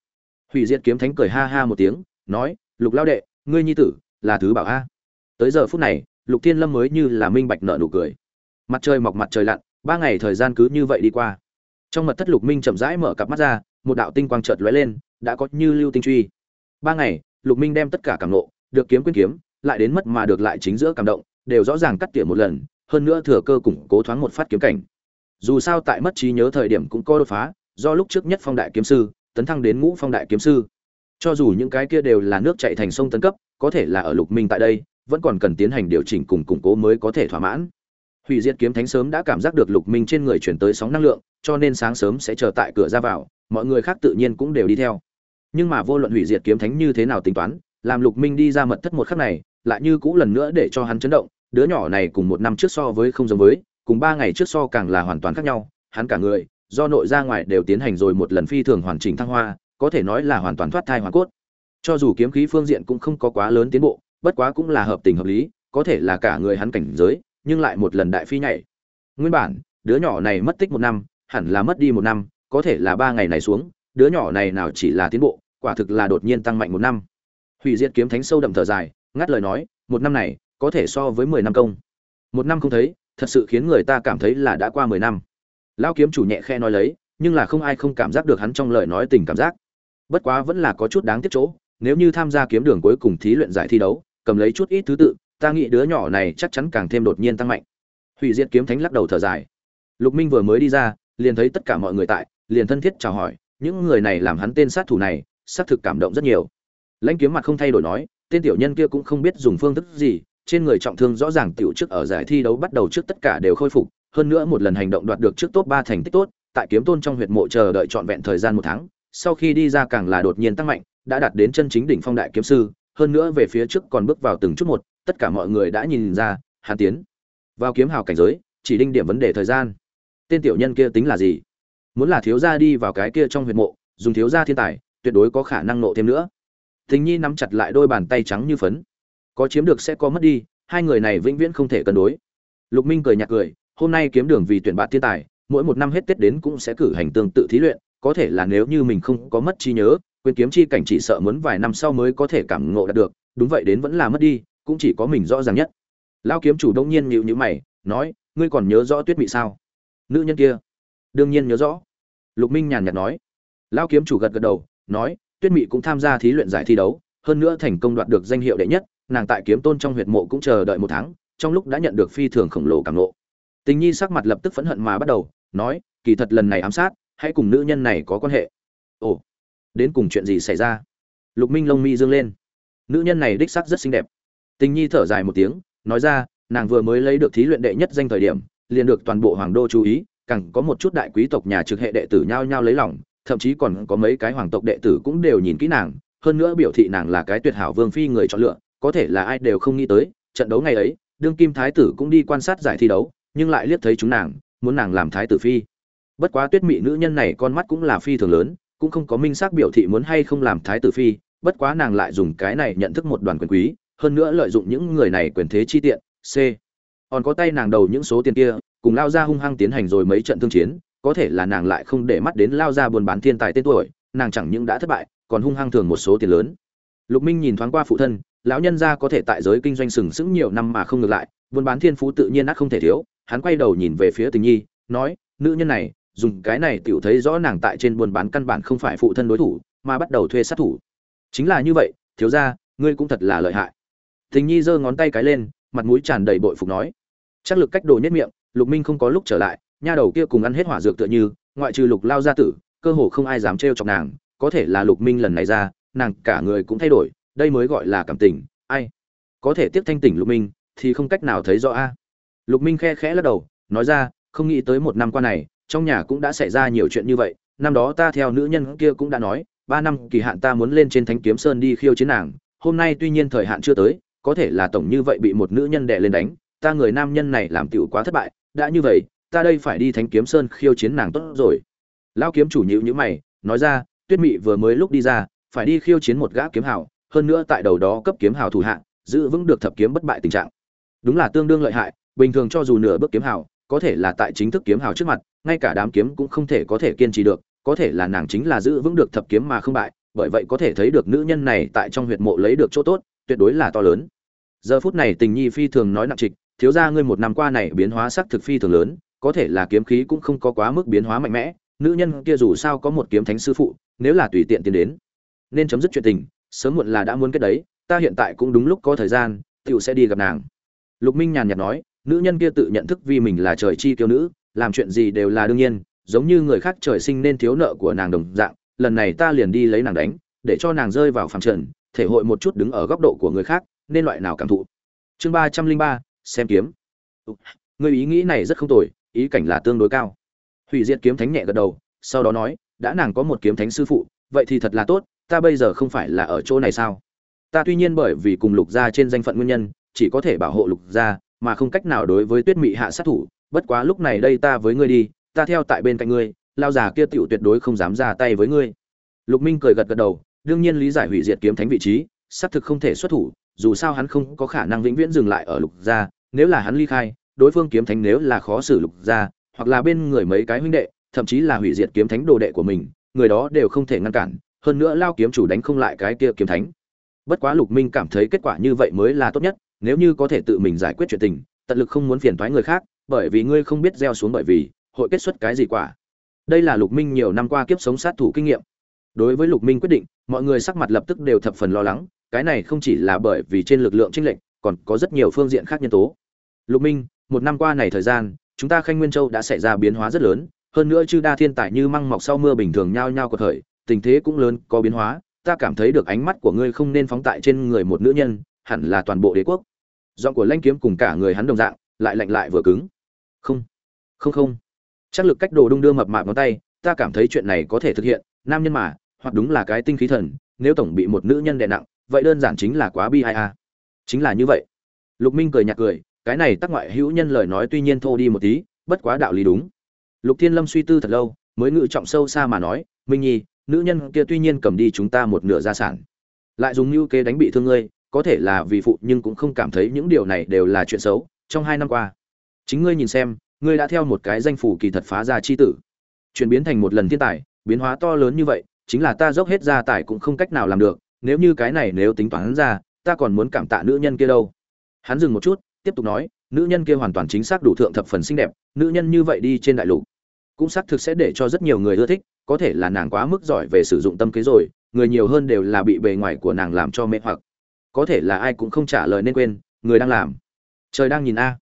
Hủy diệt kiếm thánh cười ha ha một tiếng, nói, lục lao đệ ngươi nhi tử là thứ bảo a. Tới giờ phút này, lục thiên lâm mới như là minh bạch nợ nụ cười. Mặt trời mọc mặt trời lặn, ba ngày thời gian cứ như vậy đi qua. Trong mật thất lục minh chậm rãi mở cặp mắt ra, một đạo tinh quang chợt lóe lên, đã có như lưu tinh truy. Ba ngày, lục minh đem tất cả cảm nộ được kiếm quyên kiếm, lại đến mất mà được lại chính giữa cảm động, đều rõ ràng cắt tỉa một lần, hơn nữa thừa cơ củng cố thoáng một phát kiếm cảnh. Dù sao tại mất trí nhớ thời điểm cũng có đột phá, do lúc trước nhất phong đại kiếm sư, tấn thăng đến ngũ phong đại kiếm sư cho dù những cái kia đều là nước chạy thành sông tấn cấp, có thể là ở lục minh tại đây, vẫn còn cần tiến hành điều chỉnh cùng củng cố mới có thể thỏa mãn. Hủy diệt kiếm thánh sớm đã cảm giác được lục minh trên người chuyển tới sóng năng lượng, cho nên sáng sớm sẽ chờ tại cửa ra vào, mọi người khác tự nhiên cũng đều đi theo. Nhưng mà vô luận hủy diệt kiếm thánh như thế nào tính toán, làm lục minh đi ra mật thất một khắc này, lại như cũ lần nữa để cho hắn chấn động, đứa nhỏ này cùng một năm trước so với không giống với, cùng ba ngày trước so càng là hoàn toàn khác nhau, hắn cả người, do nội ra ngoài đều tiến hành rồi một lần phi thường hoàn chỉnh thăng hoa có thể nói là hoàn toàn thoát thai hoàn cốt. Cho dù kiếm khí phương diện cũng không có quá lớn tiến bộ, bất quá cũng là hợp tình hợp lý, có thể là cả người hắn cảnh giới, nhưng lại một lần đại phi nhảy. Nguyên bản, đứa nhỏ này mất tích một năm, hẳn là mất đi một năm, có thể là ba ngày này xuống, đứa nhỏ này nào chỉ là tiến bộ, quả thực là đột nhiên tăng mạnh một năm. Hủy diệt kiếm thánh sâu đậm thở dài, ngắt lời nói, một năm này, có thể so với mười năm công. Một năm không thấy, thật sự khiến người ta cảm thấy là đã qua mười năm. Lao kiếm chủ nhẹ khe nói lấy, nhưng là không ai không cảm giác được hắn trong lời nói tình cảm giác bất quá vẫn là có chút đáng tiếc chỗ, nếu như tham gia kiếm đường cuối cùng thí luyện giải thi đấu, cầm lấy chút ít thứ tự, ta nghĩ đứa nhỏ này chắc chắn càng thêm đột nhiên tăng mạnh. Hủy diệt kiếm thánh lắc đầu thở dài. Lục minh vừa mới đi ra, liền thấy tất cả mọi người tại, liền thân thiết chào hỏi, những người này làm hắn tên sát thủ này, xác thực cảm động rất nhiều. Lãnh kiếm mặt không thay đổi nói, tên tiểu nhân kia cũng không biết dùng phương thức gì, trên người trọng thương rõ ràng tiểu trước ở giải thi đấu bắt đầu trước tất cả đều khôi phục, hơn nữa một lần hành động đoạt được trước top ba thành tích tốt, tại kiếm tôn trong huyệt mộ chờ đợi trọn vẹn thời gian một tháng sau khi đi ra càng là đột nhiên tăng mạnh, đã đạt đến chân chính đỉnh phong đại kiếm sư, hơn nữa về phía trước còn bước vào từng chút một, tất cả mọi người đã nhìn ra, hắn tiến vào kiếm hào cảnh giới, chỉ đinh điểm vấn đề thời gian. Tên tiểu nhân kia tính là gì? Muốn là thiếu gia đi vào cái kia trong huyệt mộ, dùng thiếu gia thiên tài, tuyệt đối có khả năng nộ thêm nữa. Tình nhi nắm chặt lại đôi bàn tay trắng như phấn. Có chiếm được sẽ có mất đi, hai người này vĩnh viễn không thể cân đối. Lục minh cười nhạt cười, hôm nay kiếm đường vì tuyển bạn thiên tài, mỗi một năm hết tết đến cũng sẽ cử hành tương tự thí luyện có thể là nếu như mình không có mất trí nhớ, quyền kiếm chi cảnh chỉ sợ muốn vài năm sau mới có thể cảm ngộ đạt được, đúng vậy đến vẫn là mất đi, cũng chỉ có mình rõ ràng nhất. Lao kiếm chủ đông nhiên nhịu nhữ mày, nói, ngươi còn nhớ rõ tuyết mị sao? Nữ nhân kia, đương nhiên nhớ rõ. Lục minh nhàn nhạt nói. Lao kiếm chủ gật gật đầu, nói, tuyết mị cũng tham gia thí luyện giải thi đấu, hơn nữa thành công đoạt được danh hiệu đệ nhất, nàng tại kiếm tôn trong huyệt mộ cũng chờ đợi một tháng, trong lúc đã nhận được phi thường khổng lồ cảm nộ tình nhi sắc mặt lập tức phẫn hận mà bắt đầu, nói, kỳ thật lần này ám sát hãy cùng nữ nhân này có quan hệ. Ồ, đến cùng chuyện gì xảy ra? Lục minh lông mi dương lên. Nữ nhân này đích sắc rất xinh đẹp. Tình nhi thở dài một tiếng, nói ra, nàng vừa mới lấy được thí luyện đệ nhất danh thời điểm, liền được toàn bộ hoàng đô chú ý, càng có một chút đại quý tộc nhà trực hệ đệ tử nhao nhao lấy lòng, thậm chí còn có mấy cái hoàng tộc đệ tử cũng đều nhìn kỹ nàng. Hơn nữa biểu thị nàng là cái tuyệt hảo vương phi người chọn lựa, có thể là ai đều không nghĩ tới, trận đấu ngày ấy, đương kim thái tử cũng đi quan sát giải thi đấu, nhưng lại liếc thấy chúng nàng, muốn nàng làm thái tử phi bất quá tuyết mị nữ nhân này con mắt cũng là phi thường lớn, cũng không có minh xác biểu thị muốn hay không làm thái tử phi, bất quá nàng lại dùng cái này nhận thức một đoàn quyền quý, hơn nữa lợi dụng những người này quyền thế chi tiện, c. Còn có tay nàng đầu những số tiền kia, cùng lao ra hung hăng tiến hành rồi mấy trận thương chiến, có thể là nàng lại không để mắt đến lao ra buôn bán thiên tài tên tuổi, nàng chẳng những đã thất bại, còn hung hăng thường một số tiền lớn. Lục minh nhìn thoáng qua phụ thân, lão nhân gia có thể tại giới kinh doanh sừng sững nhiều năm mà không ngược lại, buôn bán thiên phú tự nhiên ác không thể thiếu, hắn quay đầu nhìn về phía tình nhi, nói, nữ nhân này dùng cái này tiểu thấy rõ nàng tại trên buôn bán căn bản không phải phụ thân đối thủ, mà bắt đầu thuê sát thủ. Chính là như vậy, thiếu gia, ngươi cũng thật là lợi hại. Thình nhi giơ ngón tay cái lên, mặt mũi tràn đầy bội phục nói. Chắc lực cách đồ nhất miệng, lục minh không có lúc trở lại, nha đầu kia cùng ăn hết hỏa dược tựa như, ngoại trừ lục lao gia tử, cơ hồ không ai dám trêu chọc nàng, có thể là lục minh lần này ra, nàng cả người cũng thay đổi, đây mới gọi là cảm tình, ai? Có thể tiếp thanh tỉnh lục minh, thì không cách nào thấy rõ a. Lục minh khe khẽ lắc đầu, nói ra, không nghĩ tới một năm qua này trong nhà cũng đã xảy ra nhiều chuyện như vậy, năm đó ta theo nữ nhân kia cũng đã nói, ba năm kỳ hạn ta muốn lên trên thánh kiếm sơn đi khiêu chiến nàng, hôm nay tuy nhiên thời hạn chưa tới, có thể là tổng như vậy bị một nữ nhân đè lên đánh, ta người nam nhân này làm tiểu quá thất bại, đã như vậy, ta đây phải đi thánh kiếm sơn khiêu chiến nàng tốt rồi. Lao kiếm chủ nhữ nhữ mày, nói ra, tuyết mị vừa mới lúc đi ra, phải đi khiêu chiến một gã kiếm hào, hơn nữa tại đầu đó cấp kiếm hào thủ hạng giữ vững được thập kiếm bất bại tình trạng. Đúng là tương đương lợi hại, bình thường cho dù nửa bước kiếm hào, có thể là tại chính thức kiếm hào trước mặt ngay cả đám kiếm cũng không thể có thể kiên trì được, có thể là nàng chính là giữ vững được thập kiếm mà không bại, bởi vậy có thể thấy được nữ nhân này tại trong huyệt mộ lấy được chỗ tốt, tuyệt đối là to lớn. Giờ phút này tình nhi phi thường nói nặng trịch, thiếu gia ngươi một năm qua này biến hóa sắc thực phi thường lớn, có thể là kiếm khí cũng không có quá mức biến hóa mạnh mẽ, nữ nhân kia dù sao có một kiếm thánh sư phụ, nếu là tùy tiện tiến đến, nên chấm dứt chuyện tình, sớm muộn là đã muốn kết đấy, ta hiện tại cũng đúng lúc có thời gian tựu sẽ đi gặp nàng. Lục minh nhàn nhạt nói, nữ nhân kia tự nhận thức vì mình là trời chi tiêu nữ làm chuyện gì đều là đương nhiên, giống như người khác trời sinh nên thiếu nợ của nàng đồng dạng, lần này ta liền đi lấy nàng đánh, để cho nàng rơi vào phàm trần, thể hội một chút đứng ở góc độ của người khác, nên loại nào cảm thụ? Chương ba trăm linh ba, xem kiếm. Ngươi ý nghĩ này rất không tồi, ý cảnh là tương đối cao. Hủy diệt kiếm thánh nhẹ gật đầu, sau đó nói, đã nàng có một kiếm thánh sư phụ, vậy thì thật là tốt, ta bây giờ không phải là ở chỗ này sao? Ta tuy nhiên bởi vì cùng lục gia trên danh phận nguyên nhân, chỉ có thể bảo hộ lục gia, mà không cách nào đối với tuyết mị hạ sát thủ bất quá lúc này đây ta với ngươi đi, ta theo tại bên cạnh ngươi, lao già kia tựu tuyệt đối không dám ra tay với ngươi. Lục minh cười gật gật đầu, đương nhiên lý giải hủy diệt kiếm thánh vị trí, xác thực không thể xuất thủ, dù sao hắn không có khả năng vĩnh viễn dừng lại ở lục gia, nếu là hắn ly khai, đối phương kiếm thánh nếu là khó xử lục gia, hoặc là bên người mấy cái huynh đệ, thậm chí là hủy diệt kiếm thánh đồ đệ của mình, người đó đều không thể ngăn cản, hơn nữa lao kiếm chủ đánh không lại cái kia kiếm thánh. Bất quá lục minh cảm thấy kết quả như vậy mới là tốt nhất, nếu như có thể tự mình giải quyết chuyện tình, tận lực không muốn phiền thoái người khác bởi vì ngươi không biết gieo xuống bởi vì hội kết xuất cái gì quả. Đây là lục minh nhiều năm qua kiếp sống sát thủ kinh nghiệm. Đối với lục minh quyết định, mọi người sắc mặt lập tức đều thập phần lo lắng, cái này không chỉ là bởi vì trên lực lượng chênh lệch, còn có rất nhiều phương diện khác nhân tố. Lục minh, một năm qua này thời gian, chúng ta khanh nguyên châu đã xảy ra biến hóa rất lớn, hơn nữa chư đa thiên tài như măng mọc sau mưa bình thường nhao nhao của thời tình thế cũng lớn, có biến hóa, ta cảm thấy được ánh mắt của ngươi không nên phóng tại trên người một nữ nhân, hẳn là toàn bộ đế quốc. Giọng của lanh kiếm cùng cả người hắn đồng dạng, lại lạnh lại vừa cứng không. Không không. Chắc lực cách đồ đung đưa mập mạp ngón tay, ta cảm thấy chuyện này có thể thực hiện, nam nhân mà, hoặc đúng là cái tinh khí thần, nếu tổng bị một nữ nhân đè nặng, vậy đơn giản chính là quá bi ai a. Chính là như vậy. Lục minh cười nhạt cười, cái này tắc ngoại hữu nhân lời nói tuy nhiên thô đi một tí, bất quá đạo lý đúng. Lục thiên lâm suy tư thật lâu, mới ngự trọng sâu xa mà nói, minh nhi, nữ nhân kia tuy nhiên cầm đi chúng ta một nửa gia sản, lại dùng mưu kế đánh bị thương ngươi, có thể là vì phụ nhưng cũng không cảm thấy những điều này đều là chuyện xấu, trong hai năm qua chính ngươi nhìn xem, ngươi đã theo một cái danh phủ kỳ thật phá ra chi tử. Chuyển biến thành một lần thiên tài, biến hóa to lớn như vậy, chính là ta dốc hết gia tài cũng không cách nào làm được, nếu như cái này nếu tính toán ra, ta còn muốn cảm tạ nữ nhân kia đâu. Hắn dừng một chút, tiếp tục nói, nữ nhân kia hoàn toàn chính xác đủ thượng thập phần xinh đẹp, nữ nhân như vậy đi trên đại lục, cũng xác thực sẽ để cho rất nhiều người ưa thích, có thể là nàng quá mức giỏi về sử dụng tâm kế rồi, người nhiều hơn đều là bị bề ngoài của nàng làm cho mê hoặc. Có thể là ai cũng không trả lời nên quên, người đang làm. Trời đang nhìn a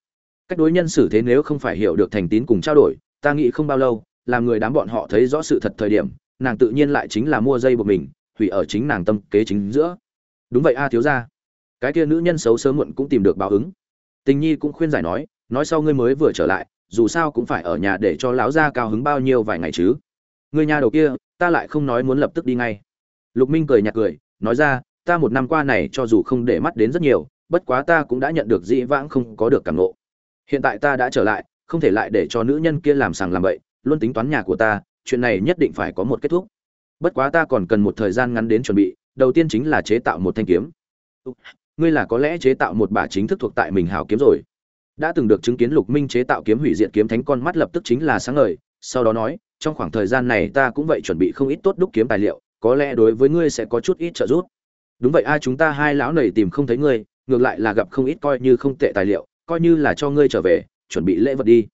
cách đối nhân xử thế nếu không phải hiểu được thành tín cùng trao đổi, ta nghĩ không bao lâu, làm người đám bọn họ thấy rõ sự thật thời điểm, nàng tự nhiên lại chính là mua dây buộc mình, hủy ở chính nàng tâm kế chính giữa. Đúng vậy a, thiếu gia. Cái kia nữ nhân xấu sớm muộn cũng tìm được báo ứng. Tình nhi cũng khuyên giải nói nói sau ngươi mới vừa trở lại, dù sao cũng phải ở nhà để cho lão gia cao hứng bao nhiêu vài ngày chứ. Người nhà đầu kia, ta lại không nói muốn lập tức đi ngay. Lục minh cười nhạt cười, nói ra, ta một năm qua này cho dù không để mắt đến rất nhiều, bất quá ta cũng đã nhận được dĩ vãng không có được cảm ngộ hiện tại ta đã trở lại, không thể lại để cho nữ nhân kia làm sàng làm bậy, luôn tính toán nhà của ta, chuyện này nhất định phải có một kết thúc. Bất quá ta còn cần một thời gian ngắn đến chuẩn bị, đầu tiên chính là chế tạo một thanh kiếm. Ngươi là có lẽ chế tạo một bả chính thức thuộc tại mình hào kiếm rồi. Đã từng được chứng kiến lục minh chế tạo kiếm hủy diệt kiếm thánh con mắt lập tức chính là sáng ngời, sau đó nói, trong khoảng thời gian này ta cũng vậy chuẩn bị không ít tốt đúc kiếm tài liệu, có lẽ đối với ngươi sẽ có chút ít trợ giúp. Đúng vậy ai chúng ta hai lão nầy tìm không thấy ngươi, ngược lại là gặp không ít coi như không tệ tài liệu coi như là cho ngươi trở về, chuẩn bị lễ vật đi.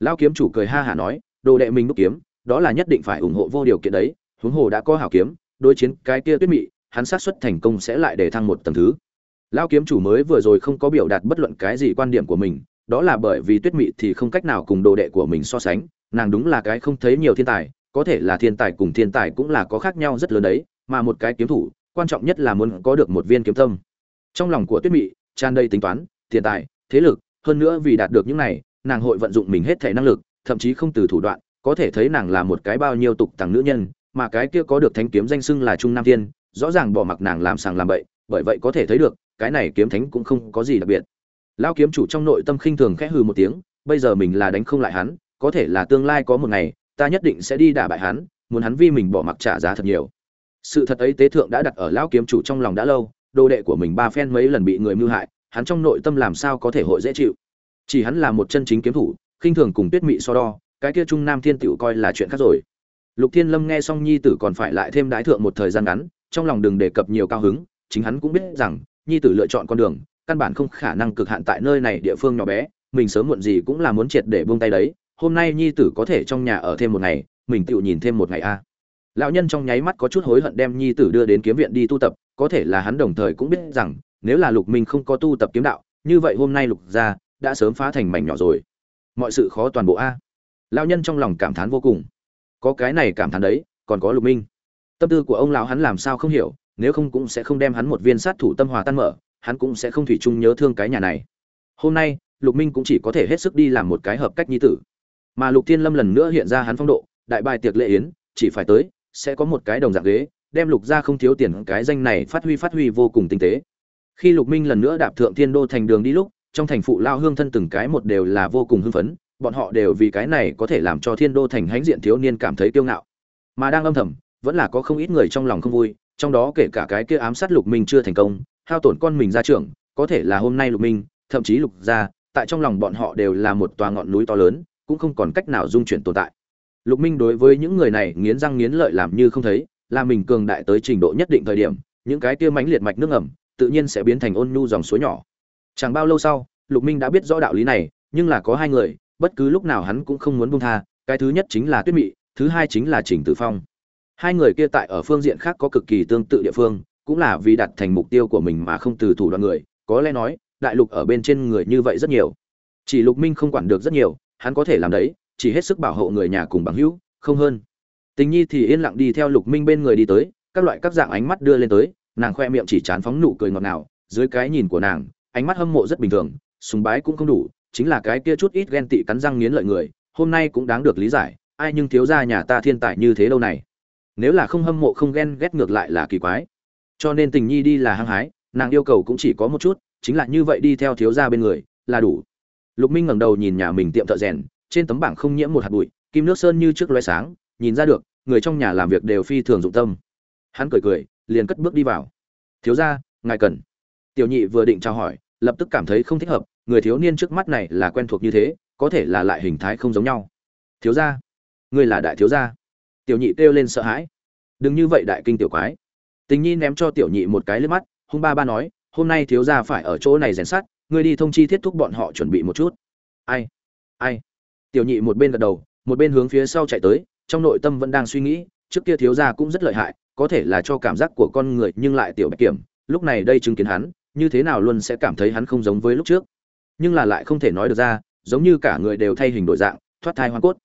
Lão kiếm chủ cười ha hả nói, đồ đệ mình đúc kiếm, đó là nhất định phải ủng hộ vô điều kiện đấy, huống hồ đã có hảo kiếm, đối chiến cái kia tuyết mị, hắn sát xuất thành công sẽ lại để thăng một tầng thứ. Lão kiếm chủ mới vừa rồi không có biểu đạt bất luận cái gì quan điểm của mình, đó là bởi vì tuyết mị thì không cách nào cùng đồ đệ của mình so sánh, nàng đúng là cái không thấy nhiều thiên tài, có thể là thiên tài cùng thiên tài cũng là có khác nhau rất lớn đấy, mà một cái kiếm thủ, quan trọng nhất là muốn có được một viên kiếm tâm trong lòng của tuyết mị, tràn đầy tính toán, thiên tài thế lực, hơn nữa vì đạt được những này, nàng hội vận dụng mình hết thể năng lực, thậm chí không từ thủ đoạn, có thể thấy nàng là một cái bao nhiêu tục tằng nữ nhân, mà cái kia có được thánh kiếm danh xưng là trung nam thiên, rõ ràng bỏ mặc nàng làm sàng làm bậy, bởi vậy có thể thấy được, cái này kiếm thánh cũng không có gì đặc biệt. Lão kiếm chủ trong nội tâm khinh thường khẽ hừ một tiếng, bây giờ mình là đánh không lại hắn, có thể là tương lai có một ngày, ta nhất định sẽ đi đả bại hắn, muốn hắn vì mình bỏ mặc trả giá thật nhiều. Sự thật ấy tế thượng đã đặt ở lão kiếm chủ trong lòng đã lâu, đồ đệ của mình ba phen mấy lần bị người mưu hại hắn trong nội tâm làm sao có thể hội dễ chịu? Chỉ hắn là một chân chính kiếm thủ, khinh thường cùng tuyết mị so đo, cái kia trung nam thiên tựu coi là chuyện khác rồi. Lục thiên lâm nghe xong nhi tử còn phải lại thêm đái thượng một thời gian ngắn, trong lòng đừng đề cập nhiều cao hứng, chính hắn cũng biết rằng, nhi tử lựa chọn con đường, căn bản không khả năng cực hạn tại nơi này địa phương nhỏ bé, mình sớm muộn gì cũng là muốn triệt để buông tay đấy, hôm nay nhi tử có thể trong nhà ở thêm một ngày, mình tựu nhìn thêm một ngày a. Lão nhân trong nháy mắt có chút hối hận đem nhi tử đưa đến kiếm viện đi tu tập, có thể là hắn đồng thời cũng biết rằng nếu là lục minh không có tu tập kiếm đạo, như vậy hôm nay lục gia đã sớm phá thành mảnh nhỏ rồi. Mọi sự khó toàn bộ a. Lão nhân trong lòng cảm thán vô cùng. Có cái này cảm thán đấy, còn có lục minh. Tâm tư của ông lão hắn làm sao không hiểu, nếu không cũng sẽ không đem hắn một viên sát thủ tâm hòa tan mở, hắn cũng sẽ không thủy chung nhớ thương cái nhà này. Hôm nay, lục minh cũng chỉ có thể hết sức đi làm một cái hợp cách nhi tử. Mà lục thiên lâm lần nữa hiện ra hắn phong độ, đại bài tiệc lễ yến, chỉ phải tới, sẽ có một cái đồng dạng ghế, đem lục ra không thiếu tiền, cái danh này phát huy phát huy vô cùng tinh tế khi lục minh lần nữa đạp thượng thiên đô thành đường đi lúc, trong thành phụ lao hương thân từng cái một đều là vô cùng hưng phấn, bọn họ đều vì cái này có thể làm cho thiên đô thành hãnh diện thiếu niên cảm thấy kiêu ngạo. Mà đang âm thầm, vẫn là có không ít người trong lòng không vui, trong đó kể cả cái kia ám sát lục minh chưa thành công, hao tổn con mình ra trưởng có thể là hôm nay lục minh, thậm chí lục gia, tại trong lòng bọn họ đều là một tòa ngọn núi to lớn, cũng không còn cách nào dung chuyển tồn tại. Lục minh đối với những người này nghiến răng nghiến lợi làm như không thấy, là mình cường đại tới trình độ nhất định thời điểm, những cái kia mãnh liệt mạch nước ẩm tự nhiên sẽ biến thành ôn nhu dòng suối nhỏ. Chẳng bao lâu sau, lục minh đã biết rõ đạo lý này, nhưng là có hai người, bất cứ lúc nào hắn cũng không muốn buông tha, cái thứ nhất chính là tuyết mị, thứ hai chính là trình tử phong. Hai người kia tại ở phương diện khác có cực kỳ tương tự địa phương, cũng là vì đặt thành mục tiêu của mình mà không từ thủ đoạn người, có lẽ nói, đại lục ở bên trên người như vậy rất nhiều. Chỉ lục minh không quản được rất nhiều, hắn có thể làm đấy, chỉ hết sức bảo hộ người nhà cùng bằng hữu, không hơn. Tình nhi thì yên lặng đi theo lục minh bên người đi tới, các loại các dạng ánh mắt đưa lên tới nàng khoe miệng chỉ chán phóng nụ cười ngọt ngào, dưới cái nhìn của nàng, ánh mắt hâm mộ rất bình thường, sùng bái cũng không đủ, chính là cái kia chút ít ghen tị cắn răng nghiến lợi người, hôm nay cũng đáng được lý giải, ai nhưng thiếu gia nhà ta thiên tài như thế lâu này. Nếu là không hâm mộ không ghen ghét ngược lại là kỳ quái. Cho nên tình nhi đi là hăng hái, nàng yêu cầu cũng chỉ có một chút, chính là như vậy đi theo thiếu gia bên người, là đủ. Lục minh ngẩng đầu nhìn nhà mình tiệm thợ rèn, trên tấm bảng không nhiễm một hạt bụi, kim nước sơn như trước loé sáng, nhìn ra được, người trong nhà làm việc đều phi thường dụng tâm. Hắn cười cười liền cất bước đi vào. Thiếu gia, ngài cần. Tiểu nhị vừa định chào hỏi, lập tức cảm thấy không thích hợp, người thiếu niên trước mắt này là quen thuộc như thế, có thể là lại hình thái không giống nhau. Thiếu gia, ngươi là đại thiếu gia? Tiểu nhị kêu lên sợ hãi. Đừng như vậy đại kinh tiểu quái. Tình nhi ném cho tiểu nhị một cái lên mắt, hung ba ba nói, hôm nay thiếu gia phải ở chỗ này rèn sắt, ngươi đi thông chi thiết thúc bọn họ chuẩn bị một chút. Ai ai? Tiểu nhị một bên gật đầu, một bên hướng phía sau chạy tới, trong nội tâm vẫn đang suy nghĩ, trước kia thiếu gia cũng rất lợi hại có thể là cho cảm giác của con người nhưng lại tiểu bạch kiểm. Lúc này đây chứng kiến hắn, như thế nào luôn sẽ cảm thấy hắn không giống với lúc trước. Nhưng là lại không thể nói được ra, giống như cả người đều thay hình đổi dạng, thoát thai hoa cốt.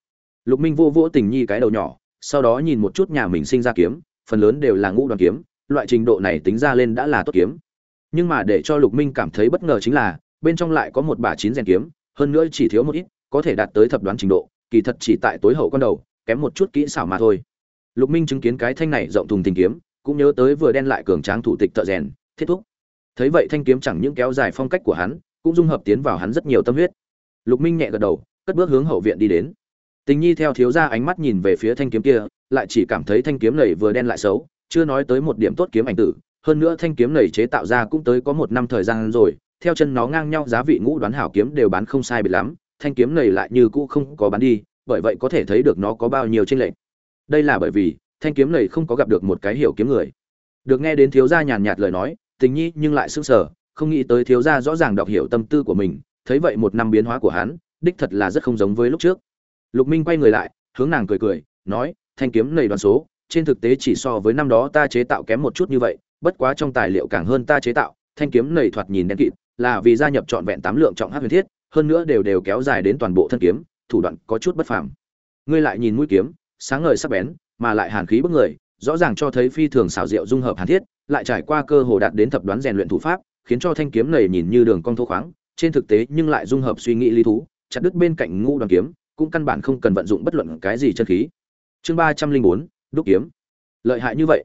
Lục minh vô vỗ tình nhi cái đầu nhỏ, sau đó nhìn một chút nhà mình sinh ra kiếm, phần lớn đều là ngũ đoàn kiếm, loại trình độ này tính ra lên đã là tốt kiếm. Nhưng mà để cho lục minh cảm thấy bất ngờ chính là, bên trong lại có một bả chín rèn kiếm, hơn nữa chỉ thiếu một ít, có thể đạt tới thập đoán trình độ, kỳ thật chỉ tại tối hậu con đầu, kém một chút kỹ xảo mà thôi lục minh chứng kiến cái thanh này rộng thùng tình kiếm, cũng nhớ tới vừa đen lại cường tráng thủ tịch thợ rèn, thiết thúc. Thấy vậy thanh kiếm chẳng những kéo dài phong cách của hắn, cũng dung hợp tiến vào hắn rất nhiều tâm huyết. Lục minh nhẹ gật đầu, cất bước hướng hậu viện đi đến. Tình nhi theo thiếu gia ánh mắt nhìn về phía thanh kiếm kia, lại chỉ cảm thấy thanh kiếm này vừa đen lại xấu, chưa nói tới một điểm tốt kiếm ảnh tử. Hơn nữa thanh kiếm này chế tạo ra cũng tới có một năm thời gian rồi, theo chân nó ngang nhau, giá vị ngũ đoán hảo kiếm đều bán không sai biệt lắm, thanh kiếm này lại như cũ không có bán đi, bởi vậy có thể thấy được nó có bao nhiêu tranh lệch đây là bởi vì, thanh kiếm này không có gặp được một cái hiểu kiếm người. Được nghe đến thiếu gia nhàn nhạt lời nói, tình nhi nhưng lại sững sờ, không nghĩ tới thiếu gia rõ ràng đọc hiểu tâm tư của mình, thấy vậy một năm biến hóa của hắn, đích thật là rất không giống với lúc trước. Lục minh quay người lại, hướng nàng cười cười, nói, thanh kiếm này đoàn số, trên thực tế chỉ so với năm đó ta chế tạo kém một chút như vậy, bất quá trong tài liệu càng hơn ta chế tạo, thanh kiếm này thoạt nhìn đen kịt, là vì gia nhập trọn vẹn tám lượng trọng hắc huyền thiết, hơn nữa đều đều kéo dài đến toàn bộ thân kiếm, thủ đoạn có chút bất phàm. Ngươi lại nhìn mũi kiếm sáng ngời sắc bén, mà lại hàn khí bức người, rõ ràng cho thấy phi thường xảo diệu dung hợp hàn thiết, lại trải qua cơ hồ đạt đến thập đoán rèn luyện thủ pháp, khiến cho thanh kiếm này nhìn như đường cong thô khoáng, trên thực tế nhưng lại dung hợp suy nghĩ lý thú, chặt đứt bên cạnh ngũ đoàn kiếm, cũng căn bản không cần vận dụng bất luận cái gì chân khí. Chương ba trăm linh bốn, đúc kiếm. Lợi hại như vậy.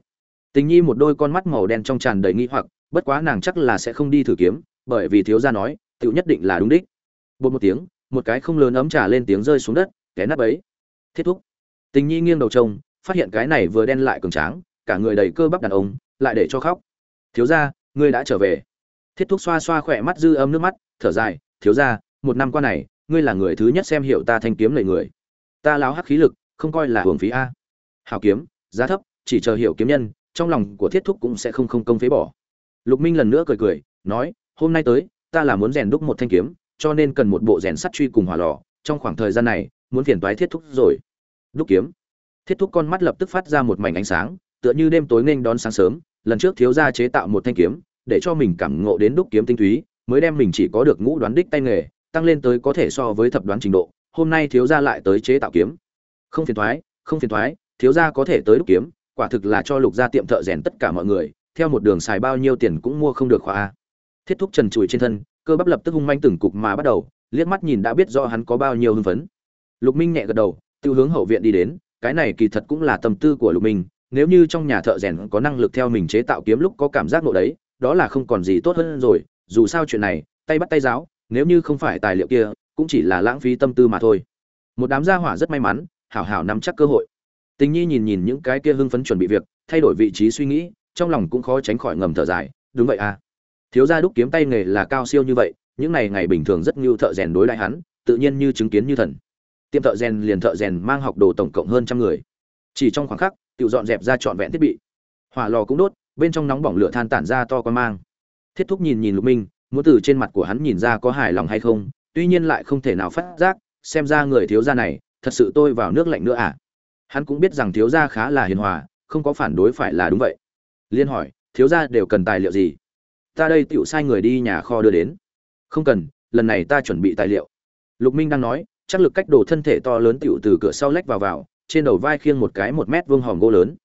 Tình nhi một đôi con mắt màu đen trong tràn đầy nghi hoặc, bất quá nàng chắc là sẽ không đi thử kiếm, bởi vì thiếu gia nói tựu nhất định là đúng đích. Bột một tiếng, một cái không lớn ấm trà lên tiếng rơi xuống đất, té nắp ấy thiết thúc tình nhi nghiêng đầu trông, phát hiện cái này vừa đen lại cường tráng, cả người đầy cơ bắp đàn ông, lại để cho khóc. Thiếu gia, ngươi đã trở về. Thiết thúc xoa xoa khỏe mắt dư âm nước mắt, thở dài, thiếu gia, một năm qua này, ngươi là người thứ nhất xem hiểu ta thanh kiếm lợi người. Ta láo hắc khí lực, không coi là hưởng phí a. Hảo kiếm, giá thấp, chỉ chờ hiểu kiếm nhân, trong lòng của thiết thúc cũng sẽ không không công phế bỏ. Lục minh lần nữa cười cười, nói, hôm nay tới, ta là muốn rèn đúc một thanh kiếm, cho nên cần một bộ rèn sắt truy cùng hỏa lò, trong khoảng thời gian này, muốn phiền toái thiết thúc rồi đúc kiếm. Thiết thúc con mắt lập tức phát ra một mảnh ánh sáng, tựa như đêm tối nghênh đón sáng sớm, lần trước thiếu gia chế tạo một thanh kiếm, để cho mình cảm ngộ đến đúc kiếm tinh túy, mới đem mình chỉ có được ngũ đoán đích tay nghề, tăng lên tới có thể so với thập đoán trình độ, hôm nay thiếu gia lại tới chế tạo kiếm. Không phiền thoái, không phiền thoái, thiếu gia có thể tới đúc kiếm, quả thực là cho lục gia tiệm thợ rèn tất cả mọi người, theo một đường xài bao nhiêu tiền cũng mua không được khóa. Thiết thúc trần trụi trên thân, cơ bắp lập tức hung manh từng cục mà bắt đầu, liếc mắt nhìn đã biết rõ hắn có bao nhiêu hưng phấn. Lục minh nhẹ gật đầu tiêu hướng hậu viện đi đến, cái này kỳ thật cũng là tâm tư của lục minh, nếu như trong nhà thợ rèn có năng lực theo mình chế tạo kiếm lúc có cảm giác nộ đấy, đó là không còn gì tốt hơn rồi, dù sao chuyện này, tay bắt tay giáo, nếu như không phải tài liệu kia, cũng chỉ là lãng phí tâm tư mà thôi. Một đám gia hỏa rất may mắn, hảo hảo nắm chắc cơ hội. Tình nhi nhìn nhìn những cái kia hưng phấn chuẩn bị việc, thay đổi vị trí suy nghĩ, trong lòng cũng khó tránh khỏi ngầm thở dài, đúng vậy à. Thiếu gia đúc kiếm tay nghề là cao siêu như vậy, những này ngày bình thường rất như thợ rèn đối lại hắn, tự nhiên như chứng kiến như thần tiệm thợ rèn liền thợ rèn mang học đồ tổng cộng hơn trăm người. Chỉ trong khoảng khắc tự dọn dẹp ra trọn vẹn thiết bị. Hỏa lò cũng đốt, bên trong nóng bỏng lửa than tản ra to con mang. Thiết thúc nhìn nhìn lục minh, muốn từ trên mặt của hắn nhìn ra có hài lòng hay không, tuy nhiên lại không thể nào phát giác, xem ra người thiếu gia này, thật sự tôi vào nước lạnh nữa à. Hắn cũng biết rằng thiếu gia khá là hiền hòa, không có phản đối phải là đúng vậy. Liên hỏi, thiếu gia đều cần tài liệu gì? Ta đây tựu sai người đi nhà kho đưa đến. Không cần, lần này ta chuẩn bị tài liệu. Lục minh đang nói chắc lực cách đồ thân thể to lớn tựu từ cửa sau lách vào vào, trên đầu vai khiêng một cái một mét vuông hòm gỗ lớn.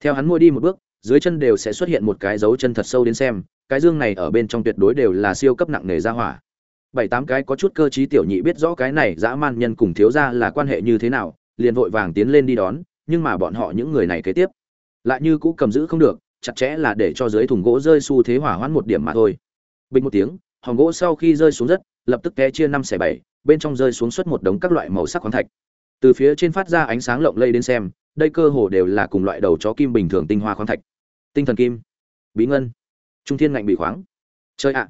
Theo hắn mua đi một bước, dưới chân đều sẽ xuất hiện một cái dấu chân thật sâu đến xem, cái dương này ở bên trong tuyệt đối đều là siêu cấp nặng nề ra hỏa. Bảy tám cái có chút cơ trí tiểu nhị biết rõ cái này dã man nhân cùng thiếu gia là quan hệ như thế nào, liền vội vàng tiến lên đi đón, nhưng mà bọn họ những người này kế tiếp, lại như cũ cầm giữ không được, chặt chẽ là để cho dưới thùng gỗ rơi xu thế hỏa hoãn một điểm mà thôi. Bình một tiếng hòn gỗ sau khi rơi xuống đất, lập tức té chia năm xẻ bảy bên trong rơi xuống suốt một đống các loại màu sắc khoáng thạch. Từ phía trên phát ra ánh sáng lộng lây đến xem, đây cơ hồ đều là cùng loại đầu chó kim bình thường tinh hoa khoáng thạch. Tinh thần kim, bí ngân, trung thiên ngạnh bị khoáng. Chơi ạ!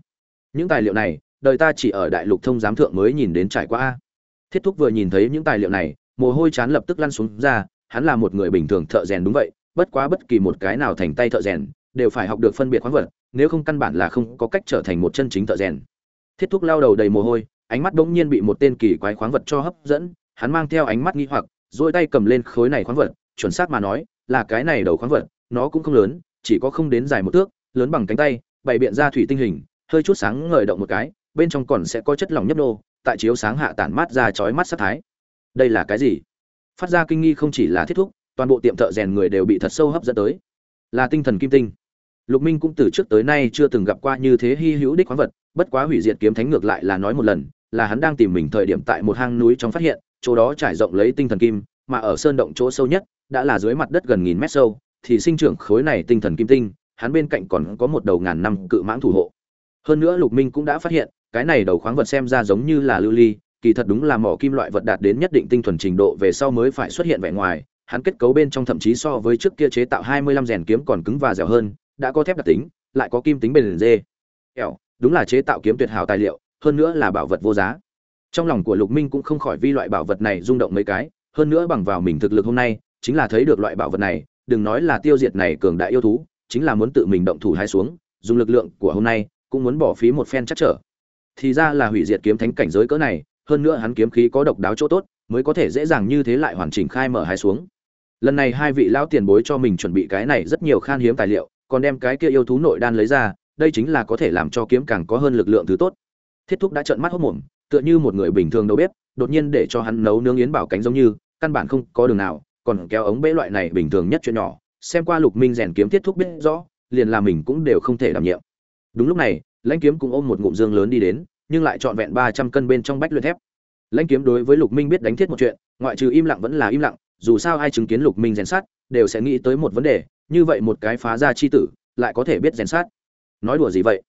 Những tài liệu này, đời ta chỉ ở đại lục thông giám thượng mới nhìn đến trải qua a. Thiết thúc vừa nhìn thấy những tài liệu này, mồ hôi chán lập tức lăn xuống ra, hắn là một người bình thường thợ rèn đúng vậy, bất quá bất kỳ một cái nào thành tay thợ rèn, đều phải học được phân biệt khoáng vật, nếu không căn bản là không có cách trở thành một chân chính thợ rèn. Thiết thúc lao đầu đầy mồ hôi ánh mắt bỗng nhiên bị một tên kỳ quái khoáng vật cho hấp dẫn hắn mang theo ánh mắt nghi hoặc duỗi tay cầm lên khối này khoáng vật chuẩn xác mà nói là cái này đầu khoáng vật nó cũng không lớn chỉ có không đến dài một thước lớn bằng cánh tay bày biện ra thủy tinh hình hơi chút sáng ngời động một cái bên trong còn sẽ có chất lỏng nhấp nhô, tại chiếu sáng hạ tản mát ra chói mắt sắc thái. Đây là cái gì? Phát ra kinh nghi không chỉ là thiết thúc toàn bộ tiệm thợ rèn người đều bị thật sâu hấp dẫn tới. Là tinh thần kim tinh. Lục minh cũng từ trước tới nay chưa từng gặp qua như thế hi hữu đích khoáng vật bất quá hủy diệt kiếm thánh ngược lại là nói một lần là hắn đang tìm mình thời điểm tại một hang núi trong phát hiện chỗ đó trải rộng lấy tinh thần kim mà ở sơn động chỗ sâu nhất đã là dưới mặt đất gần nghìn mét sâu thì sinh trưởng khối này tinh thần kim tinh hắn bên cạnh còn có một đầu ngàn năm cự mãng thủ hộ hơn nữa lục minh cũng đã phát hiện cái này đầu khoáng vật xem ra giống như là lưu ly kỳ thật đúng là mỏ kim loại vật đạt đến nhất định tinh thuần trình độ về sau mới phải xuất hiện vẻ ngoài hắn kết cấu bên trong thậm chí so với trước kia chế tạo 25 rèn kiếm còn cứng và dẻo hơn, đã có thép đặc tính, lại có kim tính bền dê. Kẹo, đúng là chế tạo kiếm tuyệt hảo tài liệu, hơn nữa là bảo vật vô giá. Trong lòng của Lục Minh cũng không khỏi vi loại bảo vật này rung động mấy cái, hơn nữa bằng vào mình thực lực hôm nay, chính là thấy được loại bảo vật này, đừng nói là tiêu diệt này cường đại yêu thú, chính là muốn tự mình động thủ hai xuống, dùng lực lượng của hôm nay, cũng muốn bỏ phí một phen chắc trở. Thì ra là hủy diệt kiếm thánh cảnh giới cỡ này, hơn nữa hắn kiếm khí có độc đáo chỗ tốt, mới có thể dễ dàng như thế lại hoàn chỉnh khai mở hai xuống lần này hai vị lão tiền bối cho mình chuẩn bị cái này rất nhiều khan hiếm tài liệu còn đem cái kia yêu thú nội đan lấy ra đây chính là có thể làm cho kiếm càng có hơn lực lượng thứ tốt thiết thúc đã trợn mắt hốc mồm, tựa như một người bình thường nấu bếp, đột nhiên để cho hắn nấu nướng yến bảo cánh giống như, căn bản không có đường nào, còn kéo ống bể loại này bình thường nhất chuyện nhỏ, xem qua lục minh rèn kiếm thiết thúc biết rõ, liền là mình cũng đều không thể đảm nhiệm. Đúng lúc này, lãnh kiếm cũng ôm một ngụm dương lớn đi đến, nhưng lại trọn vẹn ba trăm cân bên trong bách luyện thép. Lãnh kiếm đối với lục minh biết đánh thiết một chuyện, ngoại trừ im lặng vẫn là im lặng, dù sao ai chứng kiến lục minh rèn sát, đều sẽ nghĩ tới một vấn đề, như vậy một cái phá ra chi tử, lại có thể biết rèn sát. Nói đùa gì vậy?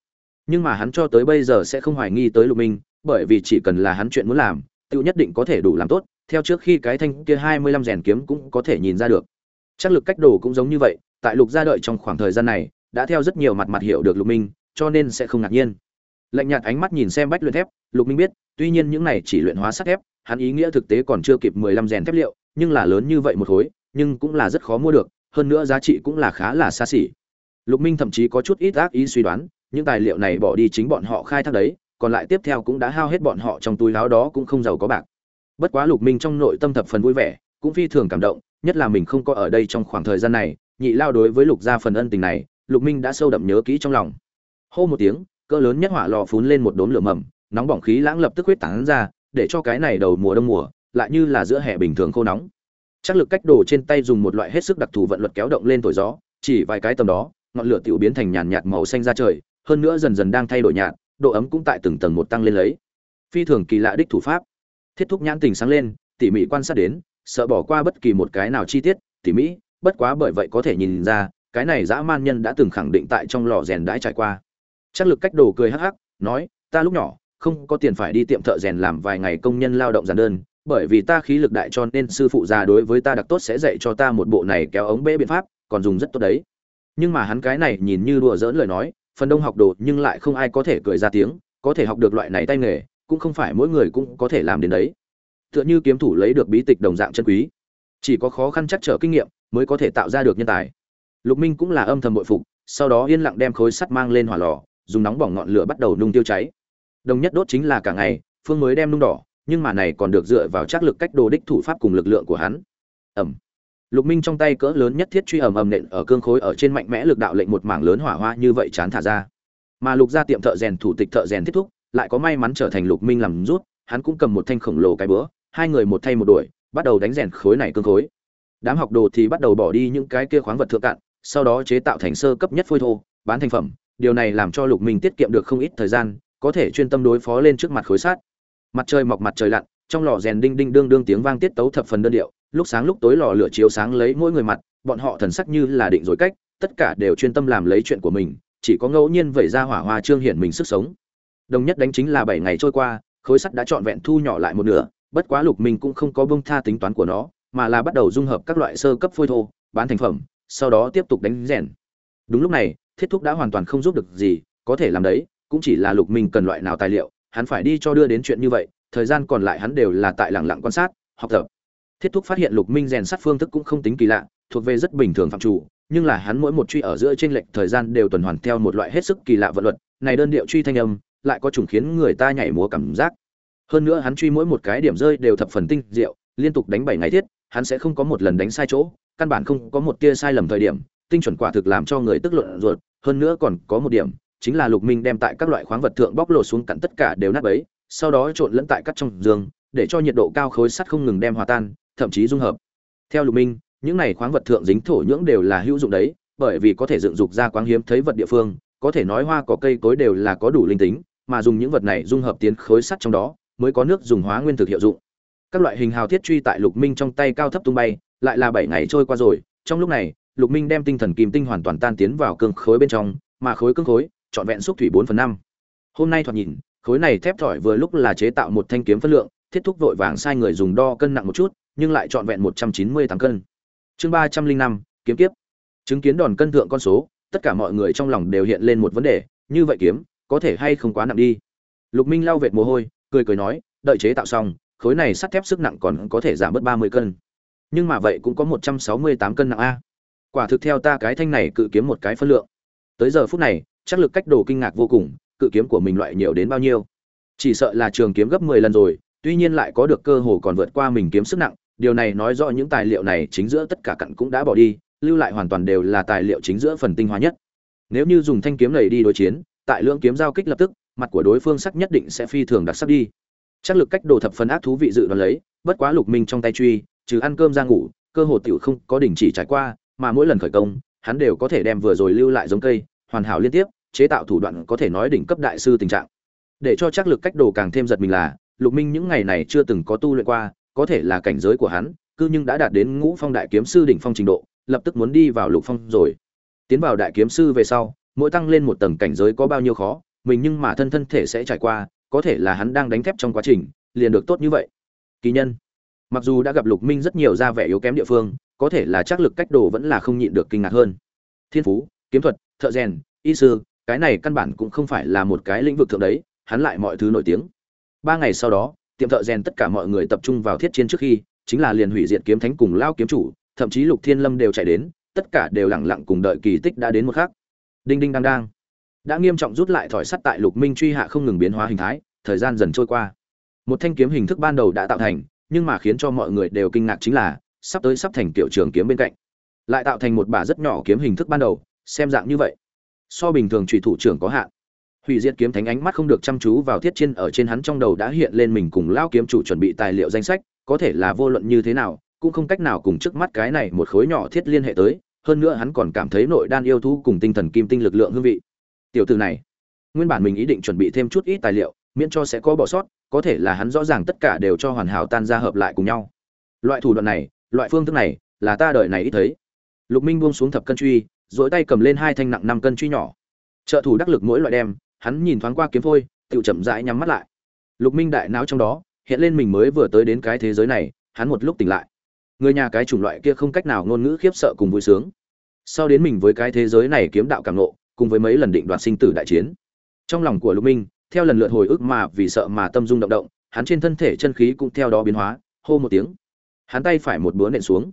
Nhưng mà hắn cho tới bây giờ sẽ không hoài nghi tới lục minh bởi vì chỉ cần là hắn chuyện muốn làm tự nhất định có thể đủ làm tốt theo trước khi cái thanh kia hai mươi lăm rèn kiếm cũng có thể nhìn ra được chắc lực cách đồ cũng giống như vậy tại lục gia đợi trong khoảng thời gian này đã theo rất nhiều mặt mặt hiểu được lục minh cho nên sẽ không ngạc nhiên lạnh nhạt ánh mắt nhìn xem bách luyện thép lục minh biết tuy nhiên những này chỉ luyện hóa sắt thép hắn ý nghĩa thực tế còn chưa kịp mười lăm rèn thép liệu nhưng là lớn như vậy một khối, nhưng cũng là rất khó mua được, hơn nữa giá trị cũng là khá là xa xỉ. Lục Minh thậm chí có chút ít ác ý suy đoán, những tài liệu này bỏ đi chính bọn họ khai thác đấy, còn lại tiếp theo cũng đã hao hết bọn họ trong túi áo đó cũng không giàu có bạc. Bất quá Lục Minh trong nội tâm thập phần vui vẻ, cũng phi thường cảm động, nhất là mình không có ở đây trong khoảng thời gian này, nhị lao đối với Lục gia phần ân tình này, Lục Minh đã sâu đậm nhớ kỹ trong lòng. Hô một tiếng, cỡ lớn nhất hỏa lò phún lên một đốm lửa mầm, nóng bỏng khí lãng lập tức huyết tán ra, để cho cái này đầu mùa đông mùa, lại như là giữa hè bình thường khô nóng chắc lực cách đồ trên tay dùng một loại hết sức đặc thù vận luật kéo động lên thổi gió chỉ vài cái tầm đó ngọn lửa tiểu biến thành nhàn nhạt màu xanh ra trời hơn nữa dần dần đang thay đổi nhạt, độ ấm cũng tại từng tầng một tăng lên lấy. Phi thường kỳ lạ đích thủ pháp. Thiết thúc nhãn tình sáng lên, tỉ mỉ quan sát đến, sợ bỏ qua bất kỳ một cái nào chi tiết, tỉ mỉ, bất quá bởi vậy có thể nhìn ra, cái này dã man nhân đã từng khẳng định tại trong lò rèn đãi trải qua. Chắc lực cách đồ cười hắc hắc, nói, ta lúc nhỏ, không có tiền phải đi tiệm thợ rèn làm vài ngày công nhân lao động giản đơn, bởi vì ta khí lực đại cho nên sư phụ già đối với ta đặc tốt sẽ dạy cho ta một bộ này kéo ống bể biện pháp, còn dùng rất tốt đấy. Nhưng mà hắn cái này nhìn như đùa dỡn lời nói phần đông học đồ nhưng lại không ai có thể cười ra tiếng, có thể học được loại này tay nghề, cũng không phải mỗi người cũng có thể làm đến đấy. Tựa như kiếm thủ lấy được bí tịch đồng dạng chân quý. Chỉ có khó khăn chắc trở kinh nghiệm mới có thể tạo ra được nhân tài. Lục minh cũng là âm thầm bội phục, sau đó yên lặng đem khối sắt mang lên hỏa lò, dùng nóng bỏng ngọn lửa bắt đầu nung tiêu cháy. Đồng nhất đốt chính là cả ngày, phương mới đem nung đỏ, nhưng mà này còn được dựa vào chắc lực cách đồ đích thủ pháp cùng lực lượng của hắn. Ẩm lục minh trong tay cỡ lớn nhất thiết truy ầm ầm nện ở cương khối ở trên mạnh mẽ lực đạo lệnh một mảng lớn hỏa hoa như vậy chán thả ra. Mà lục gia tiệm thợ rèn thủ tịch thợ rèn thiết thúc, lại có may mắn trở thành lục minh làm rút, hắn cũng cầm một thanh khổng lồ cái bữa, hai người một thay một đuổi, bắt đầu đánh rèn khối này cương khối. Đám học đồ thì bắt đầu bỏ đi những cái kia khoáng vật thượng cạn, sau đó chế tạo thành sơ cấp nhất phôi thô, bán thành phẩm. Điều này làm cho lục minh tiết kiệm được không ít thời gian, có thể chuyên tâm đối phó lên trước mặt khối sát. Mặt trời mọc mặt trời lặn, trong lò rèn đinh đinh đương đương tiếng vang tiết tấu thập phần đơn điệu lúc sáng lúc tối lò lửa chiếu sáng lấy mỗi người mặt, bọn họ thần sắc như là định rồi cách, tất cả đều chuyên tâm làm lấy chuyện của mình, chỉ có ngẫu nhiên vẩy ra hỏa hoa trương hiển mình sức sống. Đồng nhất đánh chính là bảy ngày trôi qua, khối sắt đã trọn vẹn thu nhỏ lại một nửa, bất quá lục minh cũng không có bông tha tính toán của nó, mà là bắt đầu dung hợp các loại sơ cấp phôi thô, bán thành phẩm, sau đó tiếp tục đánh rèn. Đúng lúc này, thiết thúc đã hoàn toàn không giúp được gì, có thể làm đấy, cũng chỉ là lục minh cần loại nào tài liệu, hắn phải đi cho đưa đến chuyện như vậy, thời gian còn lại hắn đều là tại lặng lặng quan sát, học tập thiết thúc phát hiện lục minh rèn sắt phương thức cũng không tính kỳ lạ, thuộc về rất bình thường phạm chủ, nhưng là hắn mỗi một truy ở giữa trên lệch thời gian đều tuần hoàn theo một loại hết sức kỳ lạ vận luật, này đơn điệu truy thanh âm, lại có chủng khiến người ta nhảy múa cảm giác. Hơn nữa hắn truy mỗi một cái điểm rơi đều thập phần tinh diệu, liên tục đánh bảy ngày thiết, hắn sẽ không có một lần đánh sai chỗ, căn bản không có một tia sai lầm thời điểm, tinh chuẩn quả thực làm cho người tức luận ruột, hơn nữa còn có một điểm, chính là lục minh đem tại các loại khoáng vật thượng bóc lột xuống cặn tất cả đều nát bấy, sau đó trộn lẫn tại các trong giường, để cho nhiệt độ cao khối sắt không ngừng đem hòa tan thậm chí dung hợp. Theo lục minh, những này khoáng vật thượng dính thổ nhưỡng đều là hữu dụng đấy, bởi vì có thể dựng dục ra quáng hiếm thấy vật địa phương, có thể nói hoa có cây cối đều là có đủ linh tính, mà dùng những vật này dung hợp tiến khối sắt trong đó, mới có nước dùng hóa nguyên thực hiệu dụng. Các loại hình hào thiết truy tại lục minh trong tay cao thấp tung bay, lại là bảy ngày trôi qua rồi, trong lúc này, lục minh đem tinh thần kim tinh hoàn toàn tan tiến vào cương khối bên trong, mà khối cương khối, trọn vẹn xúc thủy bốn phần năm. Hôm nay thoạt nhìn, khối này thép thỏi vừa lúc là chế tạo một thanh kiếm phân lượng, thiết thúc vội vàng sai người dùng đo cân nặng một chút nhưng lại trọn vẹn một trăm chín mươi tám cân. Chương ba trăm linh năm, kiếm tiếp chứng kiến đòn cân thượng con số, tất cả mọi người trong lòng đều hiện lên một vấn đề, như vậy kiếm, có thể hay không quá nặng đi. Lục minh lau vệt mồ hôi, cười cười nói, đợi chế tạo xong, khối này sắt thép sức nặng còn có thể giảm bớt ba mươi cân. Nhưng mà vậy cũng có một trăm sáu mươi tám cân nặng a. Quả thực theo ta cái thanh này cự kiếm một cái phân lượng. Tới giờ phút này, chắc lực cách đồ kinh ngạc vô cùng, cự kiếm của mình loại nhiều đến bao nhiêu. Chỉ sợ là trường kiếm gấp mười lần rồi, tuy nhiên lại có được cơ hồ còn vượt qua mình kiếm sức nặng điều này nói rõ những tài liệu này chính giữa tất cả cặn cũng đã bỏ đi, lưu lại hoàn toàn đều là tài liệu chính giữa phần tinh hoa nhất. Nếu như dùng thanh kiếm này đi đối chiến, tại lưỡng kiếm giao kích lập tức, mặt của đối phương sắc nhất định sẽ phi thường đặc sắc đi. Chắc lực cách đồ thập phần ác thú vị dự đoán lấy, bất quá lục minh trong tay truy, trừ ăn cơm ra ngủ, cơ hồ tiểu không có đình chỉ trải qua, mà mỗi lần khởi công, hắn đều có thể đem vừa rồi lưu lại giống cây, hoàn hảo liên tiếp, chế tạo thủ đoạn có thể nói đỉnh cấp đại sư tình trạng. Để cho chắc lực cách đồ càng thêm giật mình là, lục minh những ngày này chưa từng có tu luyện qua có thể là cảnh giới của hắn cư nhưng đã đạt đến ngũ phong đại kiếm sư đỉnh phong trình độ, lập tức muốn đi vào lục phong rồi. Tiến vào đại kiếm sư về sau, mỗi tăng lên một tầng cảnh giới có bao nhiêu khó, mình nhưng mà thân thân thể sẽ trải qua, có thể là hắn đang đánh thép trong quá trình, liền được tốt như vậy. Kỳ nhân, mặc dù đã gặp lục minh rất nhiều ra vẻ yếu kém địa phương, có thể là chắc lực cách đồ vẫn là không nhịn được kinh ngạc hơn. Thiên phú, kiếm thuật, thợ rèn, y sư, cái này căn bản cũng không phải là một cái lĩnh vực thượng đấy, hắn lại mọi thứ nổi tiếng. Ba ngày sau đó tiệm thợ rèn tất cả mọi người tập trung vào thiết chiến trước khi, chính là liền hủy diệt kiếm thánh cùng lao kiếm chủ, thậm chí lục thiên lâm đều chạy đến, tất cả đều lẳng lặng cùng đợi kỳ tích đã đến một khắc. Đinh đinh đang đang. Đã nghiêm trọng rút lại thỏi sắt tại lục minh truy hạ không ngừng biến hóa hình thái, thời gian dần trôi qua. Một thanh kiếm hình thức ban đầu đã tạo thành, nhưng mà khiến cho mọi người đều kinh ngạc chính là, sắp tới sắp thành tiểu trường kiếm bên cạnh. Lại tạo thành một bả rất nhỏ kiếm hình thức ban đầu, xem dạng như vậy. So bình thường trùy thủ trưởng có hạn hủy diệt kiếm thánh ánh mắt không được chăm chú vào thiết chiên ở trên hắn trong đầu đã hiện lên mình cùng lao kiếm chủ chuẩn bị tài liệu danh sách, có thể là vô luận như thế nào, cũng không cách nào cùng trước mắt cái này một khối nhỏ thiết liên hệ tới, hơn nữa hắn còn cảm thấy nội đan yêu thú cùng tinh thần kim tinh lực lượng hương vị. Tiểu từ này, nguyên bản mình ý định chuẩn bị thêm chút ít tài liệu, miễn cho sẽ có bỏ sót, có thể là hắn rõ ràng tất cả đều cho hoàn hảo tan ra hợp lại cùng nhau. Loại thủ đoạn này, loại phương thức này, là ta đợi này ít thấy. Lục minh buông xuống thập cân truy dỗi tay cầm lên hai thanh nặng năm cân truy nhỏ. Trợ thủ đắc lực mỗi loại đem hắn nhìn thoáng qua kiếm phôi tự chậm rãi nhắm mắt lại. Lục minh đại não trong đó, hiện lên mình mới vừa tới đến cái thế giới này, hắn một lúc tỉnh lại. Người nhà cái chủng loại kia không cách nào ngôn ngữ khiếp sợ cùng vui sướng. Sau đến mình với cái thế giới này kiếm đạo cảm nộ cùng với mấy lần định đoạt sinh tử đại chiến. Trong lòng của lục minh, theo lần lượt hồi ức mà vì sợ mà tâm dung động động, hắn trên thân thể chân khí cũng theo đó biến hóa, hô một tiếng. Hắn tay phải một búa nện xuống.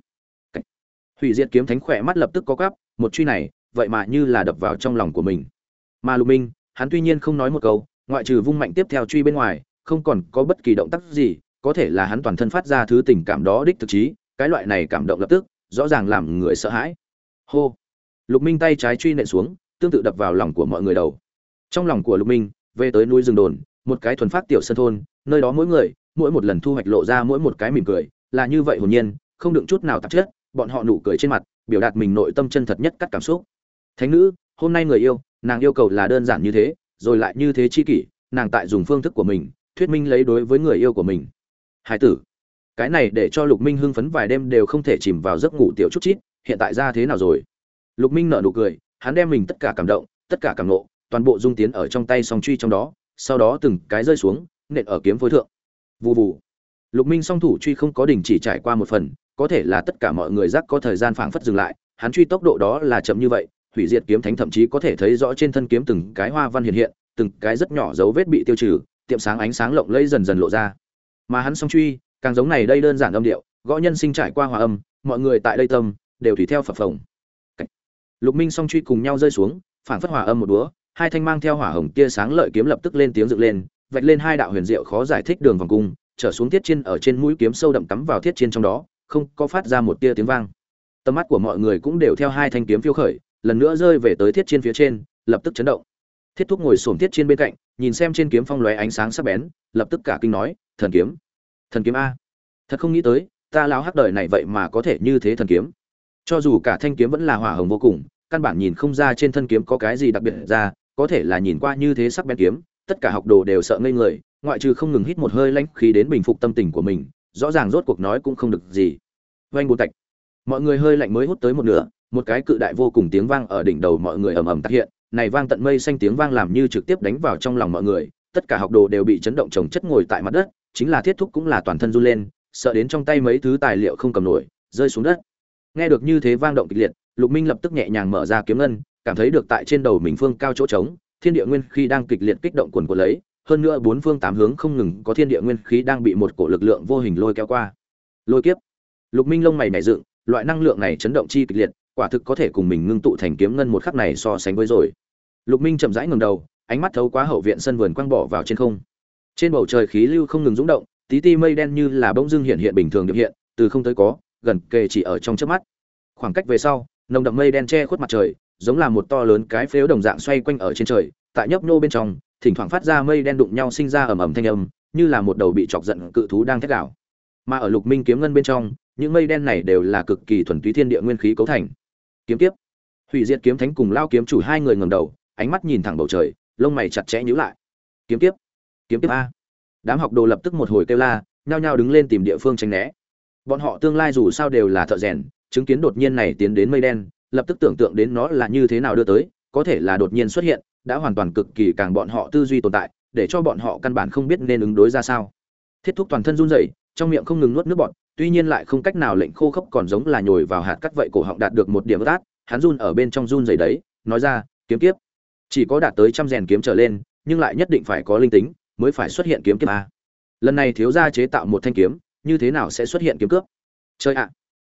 Hủy diệt kiếm thánh khỏe mắt lập tức có cắp một truy này, vậy mà như là đập vào trong lòng của mình. Mà lục minh hắn tuy nhiên không nói một câu, ngoại trừ vung mạnh tiếp theo truy bên ngoài, không còn có bất kỳ động tác gì, có thể là hắn toàn thân phát ra thứ tình cảm đó đích thực chí, cái loại này cảm động lập tức, rõ ràng làm người sợ hãi. Hô! Lục minh tay trái truy nện xuống, tương tự đập vào lòng của mọi người đầu. Trong lòng của lục minh, về tới núi rừng đồn, một cái thuần phát tiểu sân thôn, nơi đó mỗi người, mỗi một lần thu hoạch lộ ra mỗi một cái mỉm cười, là như vậy hồn nhiên, không đựng chút nào tạp chất, bọn họ nụ cười trên mặt, biểu đạt mình nội tâm chân thật nhất các cảm xúc. Thánh nữ, hôm nay người yêu nàng yêu cầu là đơn giản như thế, rồi lại như thế chi kỷ, nàng tại dùng phương thức của mình, thuyết minh lấy đối với người yêu của mình. Hải tử, cái này để cho lục minh hưng phấn vài đêm đều không thể chìm vào giấc ngủ tiểu chút chít, hiện tại ra thế nào rồi? Lục minh nở nụ cười, hắn đem mình tất cả cảm động, tất cả cảm nộ, toàn bộ dung tiến ở trong tay song truy trong đó, sau đó từng cái rơi xuống, nện ở kiếm phối thượng. Vù vù. Lục minh song thủ truy không có đình chỉ trải qua một phần, có thể là tất cả mọi người giác có thời gian phảng phất dừng lại, hắn truy tốc độ đó là chậm như vậy hủy diệt kiếm thánh thậm chí có thể thấy rõ trên thân kiếm từng cái hoa văn hiện hiện, từng cái rất nhỏ dấu vết bị tiêu trừ, tiệm sáng ánh sáng lộng lẫy dần dần lộ ra. Mà hắn song truy, càng giống này đây đơn giản âm điệu, gõ nhân sinh trải qua hòa âm, mọi người tại đây tâm, đều tùy theo phập phồng. Lục minh song truy cùng nhau rơi xuống phản phất hòa âm một búa hai thanh mang theo hỏa hồng tia sáng lợi kiếm lập tức lên tiếng dựng lên, vạch lên hai đạo huyền diệu khó giải thích đường vòng cung, trở xuống thiết trên ở trên mũi kiếm sâu đậm cắm vào thiết trên trong đó, không có phát ra một tia tiếng vang. Tầm mắt của mọi người cũng đều theo hai thanh kiếm phiêu khởi lần nữa rơi về tới thiết trên phía trên, lập tức chấn động. Thiết thúc ngồi xổm thiết trên bên cạnh, nhìn xem trên kiếm phong lóe ánh sáng sắc bén, lập tức cả kinh nói, thần kiếm thần kiếm a. Thật không nghĩ tới, ta lão hắc đời này vậy mà có thể như thế thần kiếm. Cho dù cả thanh kiếm vẫn là hỏa hồng vô cùng, căn bản nhìn không ra trên thân kiếm có cái gì đặc biệt ra, có thể là nhìn qua như thế sắc bén kiếm, tất cả học đồ đều sợ ngây người, ngoại trừ không ngừng hít một hơi lãnh khí đến bình phục tâm tình của mình, rõ ràng rốt cuộc nói cũng không được gì. Oanh bùn tạch. Mọi người hơi lạnh mới hút tới một nửa một cái cự đại vô cùng tiếng vang ở đỉnh đầu mọi người ầm ầm tác hiện, này vang tận mây xanh tiếng vang làm như trực tiếp đánh vào trong lòng mọi người, tất cả học đồ đều bị chấn động chồng chất ngồi tại mặt đất, chính là thiết thúc cũng là toàn thân run lên, sợ đến trong tay mấy thứ tài liệu không cầm nổi, rơi xuống đất. Nghe được như thế vang động kịch liệt, lục minh lập tức nhẹ nhàng mở ra kiếm ngân, cảm thấy được tại trên đầu mình phương cao chỗ trống, thiên địa nguyên khí đang kịch liệt kích động quần của lấy, hơn nữa bốn phương tám hướng không ngừng có thiên địa nguyên khí đang bị một cổ lực lượng vô hình lôi kéo qua. Lôi kiếp. Lục minh lông mày nảy dựng, loại năng lượng này chấn động chi kịch liệt quả thực có thể cùng mình ngưng tụ thành kiếm ngân một khắc này so sánh với rồi. Lục minh chậm rãi ngẩng đầu, ánh mắt thấu quá hậu viện sân vườn quang bỏ vào trên không. Trên bầu trời khí lưu không ngừng rung động, tí ti mây đen như là bông dưng hiện hiện bình thường được hiện, từ không tới có, gần kề chỉ ở trong chớp mắt. Khoảng cách về sau, nồng đậm mây đen che khuất mặt trời, giống là một to lớn cái phếu đồng dạng xoay quanh ở trên trời, tại nhấp nô bên trong, thỉnh thoảng phát ra mây đen đụng nhau sinh ra ầm ầm thanh âm, như là một đầu bị chọc giận cự thú đang thét đảo mà ở lục minh kiếm ngân bên trong, những mây đen này đều là cực kỳ thuần túy thiên địa nguyên khí cấu thành kiếm tiếp. Hủy diệt kiếm thánh cùng lao kiếm chủ hai người ngầm đầu, ánh mắt nhìn thẳng bầu trời, lông mày chặt chẽ nhíu lại. Kiếm tiếp kiếm tiếp a. Đám học đồ lập tức một hồi kêu la, nhao nhao đứng lên tìm địa phương tránh né. Bọn họ tương lai dù sao đều là thợ rèn, chứng kiến đột nhiên này tiến đến mây đen, lập tức tưởng tượng đến nó là như thế nào đưa tới, có thể là đột nhiên xuất hiện, đã hoàn toàn cực kỳ càng bọn họ tư duy tồn tại, để cho bọn họ căn bản không biết nên ứng đối ra sao. Thiết thúc toàn thân run rẩy, trong miệng không ngừng nuốt nước bọt tuy nhiên lại không cách nào lệnh khô khốc còn giống là nhồi vào hạt cắt vậy cổ họng đạt được một điểm tát hắn run ở bên trong run rẩy đấy, nói ra, kiếm kiếp. Chỉ có đạt tới trăm rèn kiếm trở lên, nhưng lại nhất định phải có linh tính, mới phải xuất hiện kiếm kiếp a. Lần này thiếu gia chế tạo một thanh kiếm, như thế nào sẽ xuất hiện kiếm cướp? Chơi ạ!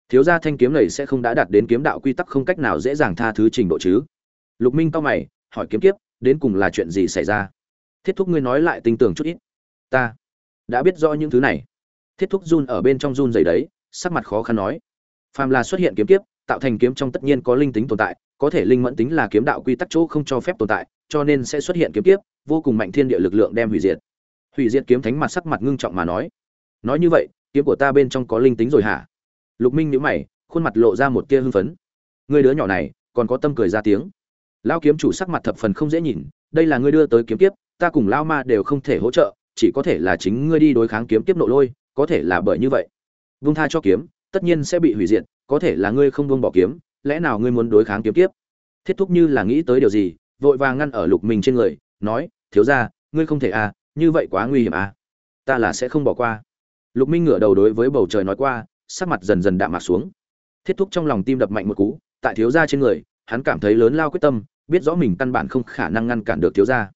Thiếu gia thanh kiếm này sẽ không đã đạt đến kiếm đạo quy tắc không cách nào dễ dàng tha thứ trình độ chứ? Lục minh cao mày, hỏi kiếm kiếp, đến cùng là chuyện gì xảy ra? Thiết thúc ngươi nói lại tinh tưởng chút ít. Ta đã biết rõ những thứ này thiết thúc run ở bên trong run dày đấy, sắc mặt khó khăn nói. Phàm là xuất hiện kiếm kiếp, tạo thành kiếm trong tất nhiên có linh tính tồn tại, có thể linh mẫn tính là kiếm đạo quy tắc chỗ không cho phép tồn tại, cho nên sẽ xuất hiện kiếm kiếp, vô cùng mạnh thiên địa lực lượng đem hủy diệt. Hủy diệt kiếm thánh mặt sắc mặt ngưng trọng mà nói. Nói như vậy, kiếm của ta bên trong có linh tính rồi hả? Lục minh nhíu mày, khuôn mặt lộ ra một tia hưng phấn. Người đứa nhỏ này, còn có tâm cười ra tiếng. Lao kiếm chủ sắc mặt thập phần không dễ nhìn, đây là ngươi đưa tới kiếm kiếp, ta cùng lao ma đều không thể hỗ trợ, chỉ có thể là chính ngươi đi đối kháng kiếm kiếp nộ lôi có thể là bởi như vậy. Vung tha cho kiếm, tất nhiên sẽ bị hủy diệt, có thể là ngươi không buông bỏ kiếm, lẽ nào ngươi muốn đối kháng kiếm tiếp? thiết thúc như là nghĩ tới điều gì, vội vàng ngăn ở lục minh trên người, nói, thiếu ra ngươi không thể à như vậy quá nguy hiểm à. Ta là sẽ không bỏ qua. Lục minh ngửa đầu đối với bầu trời nói qua, sắc mặt dần dần đạm mạc xuống. Thiết thúc trong lòng tim đập mạnh một cú, tại thiếu gia trên người, hắn cảm thấy lớn lao quyết tâm, biết rõ mình căn bản không khả năng ngăn cản được thiếu gia.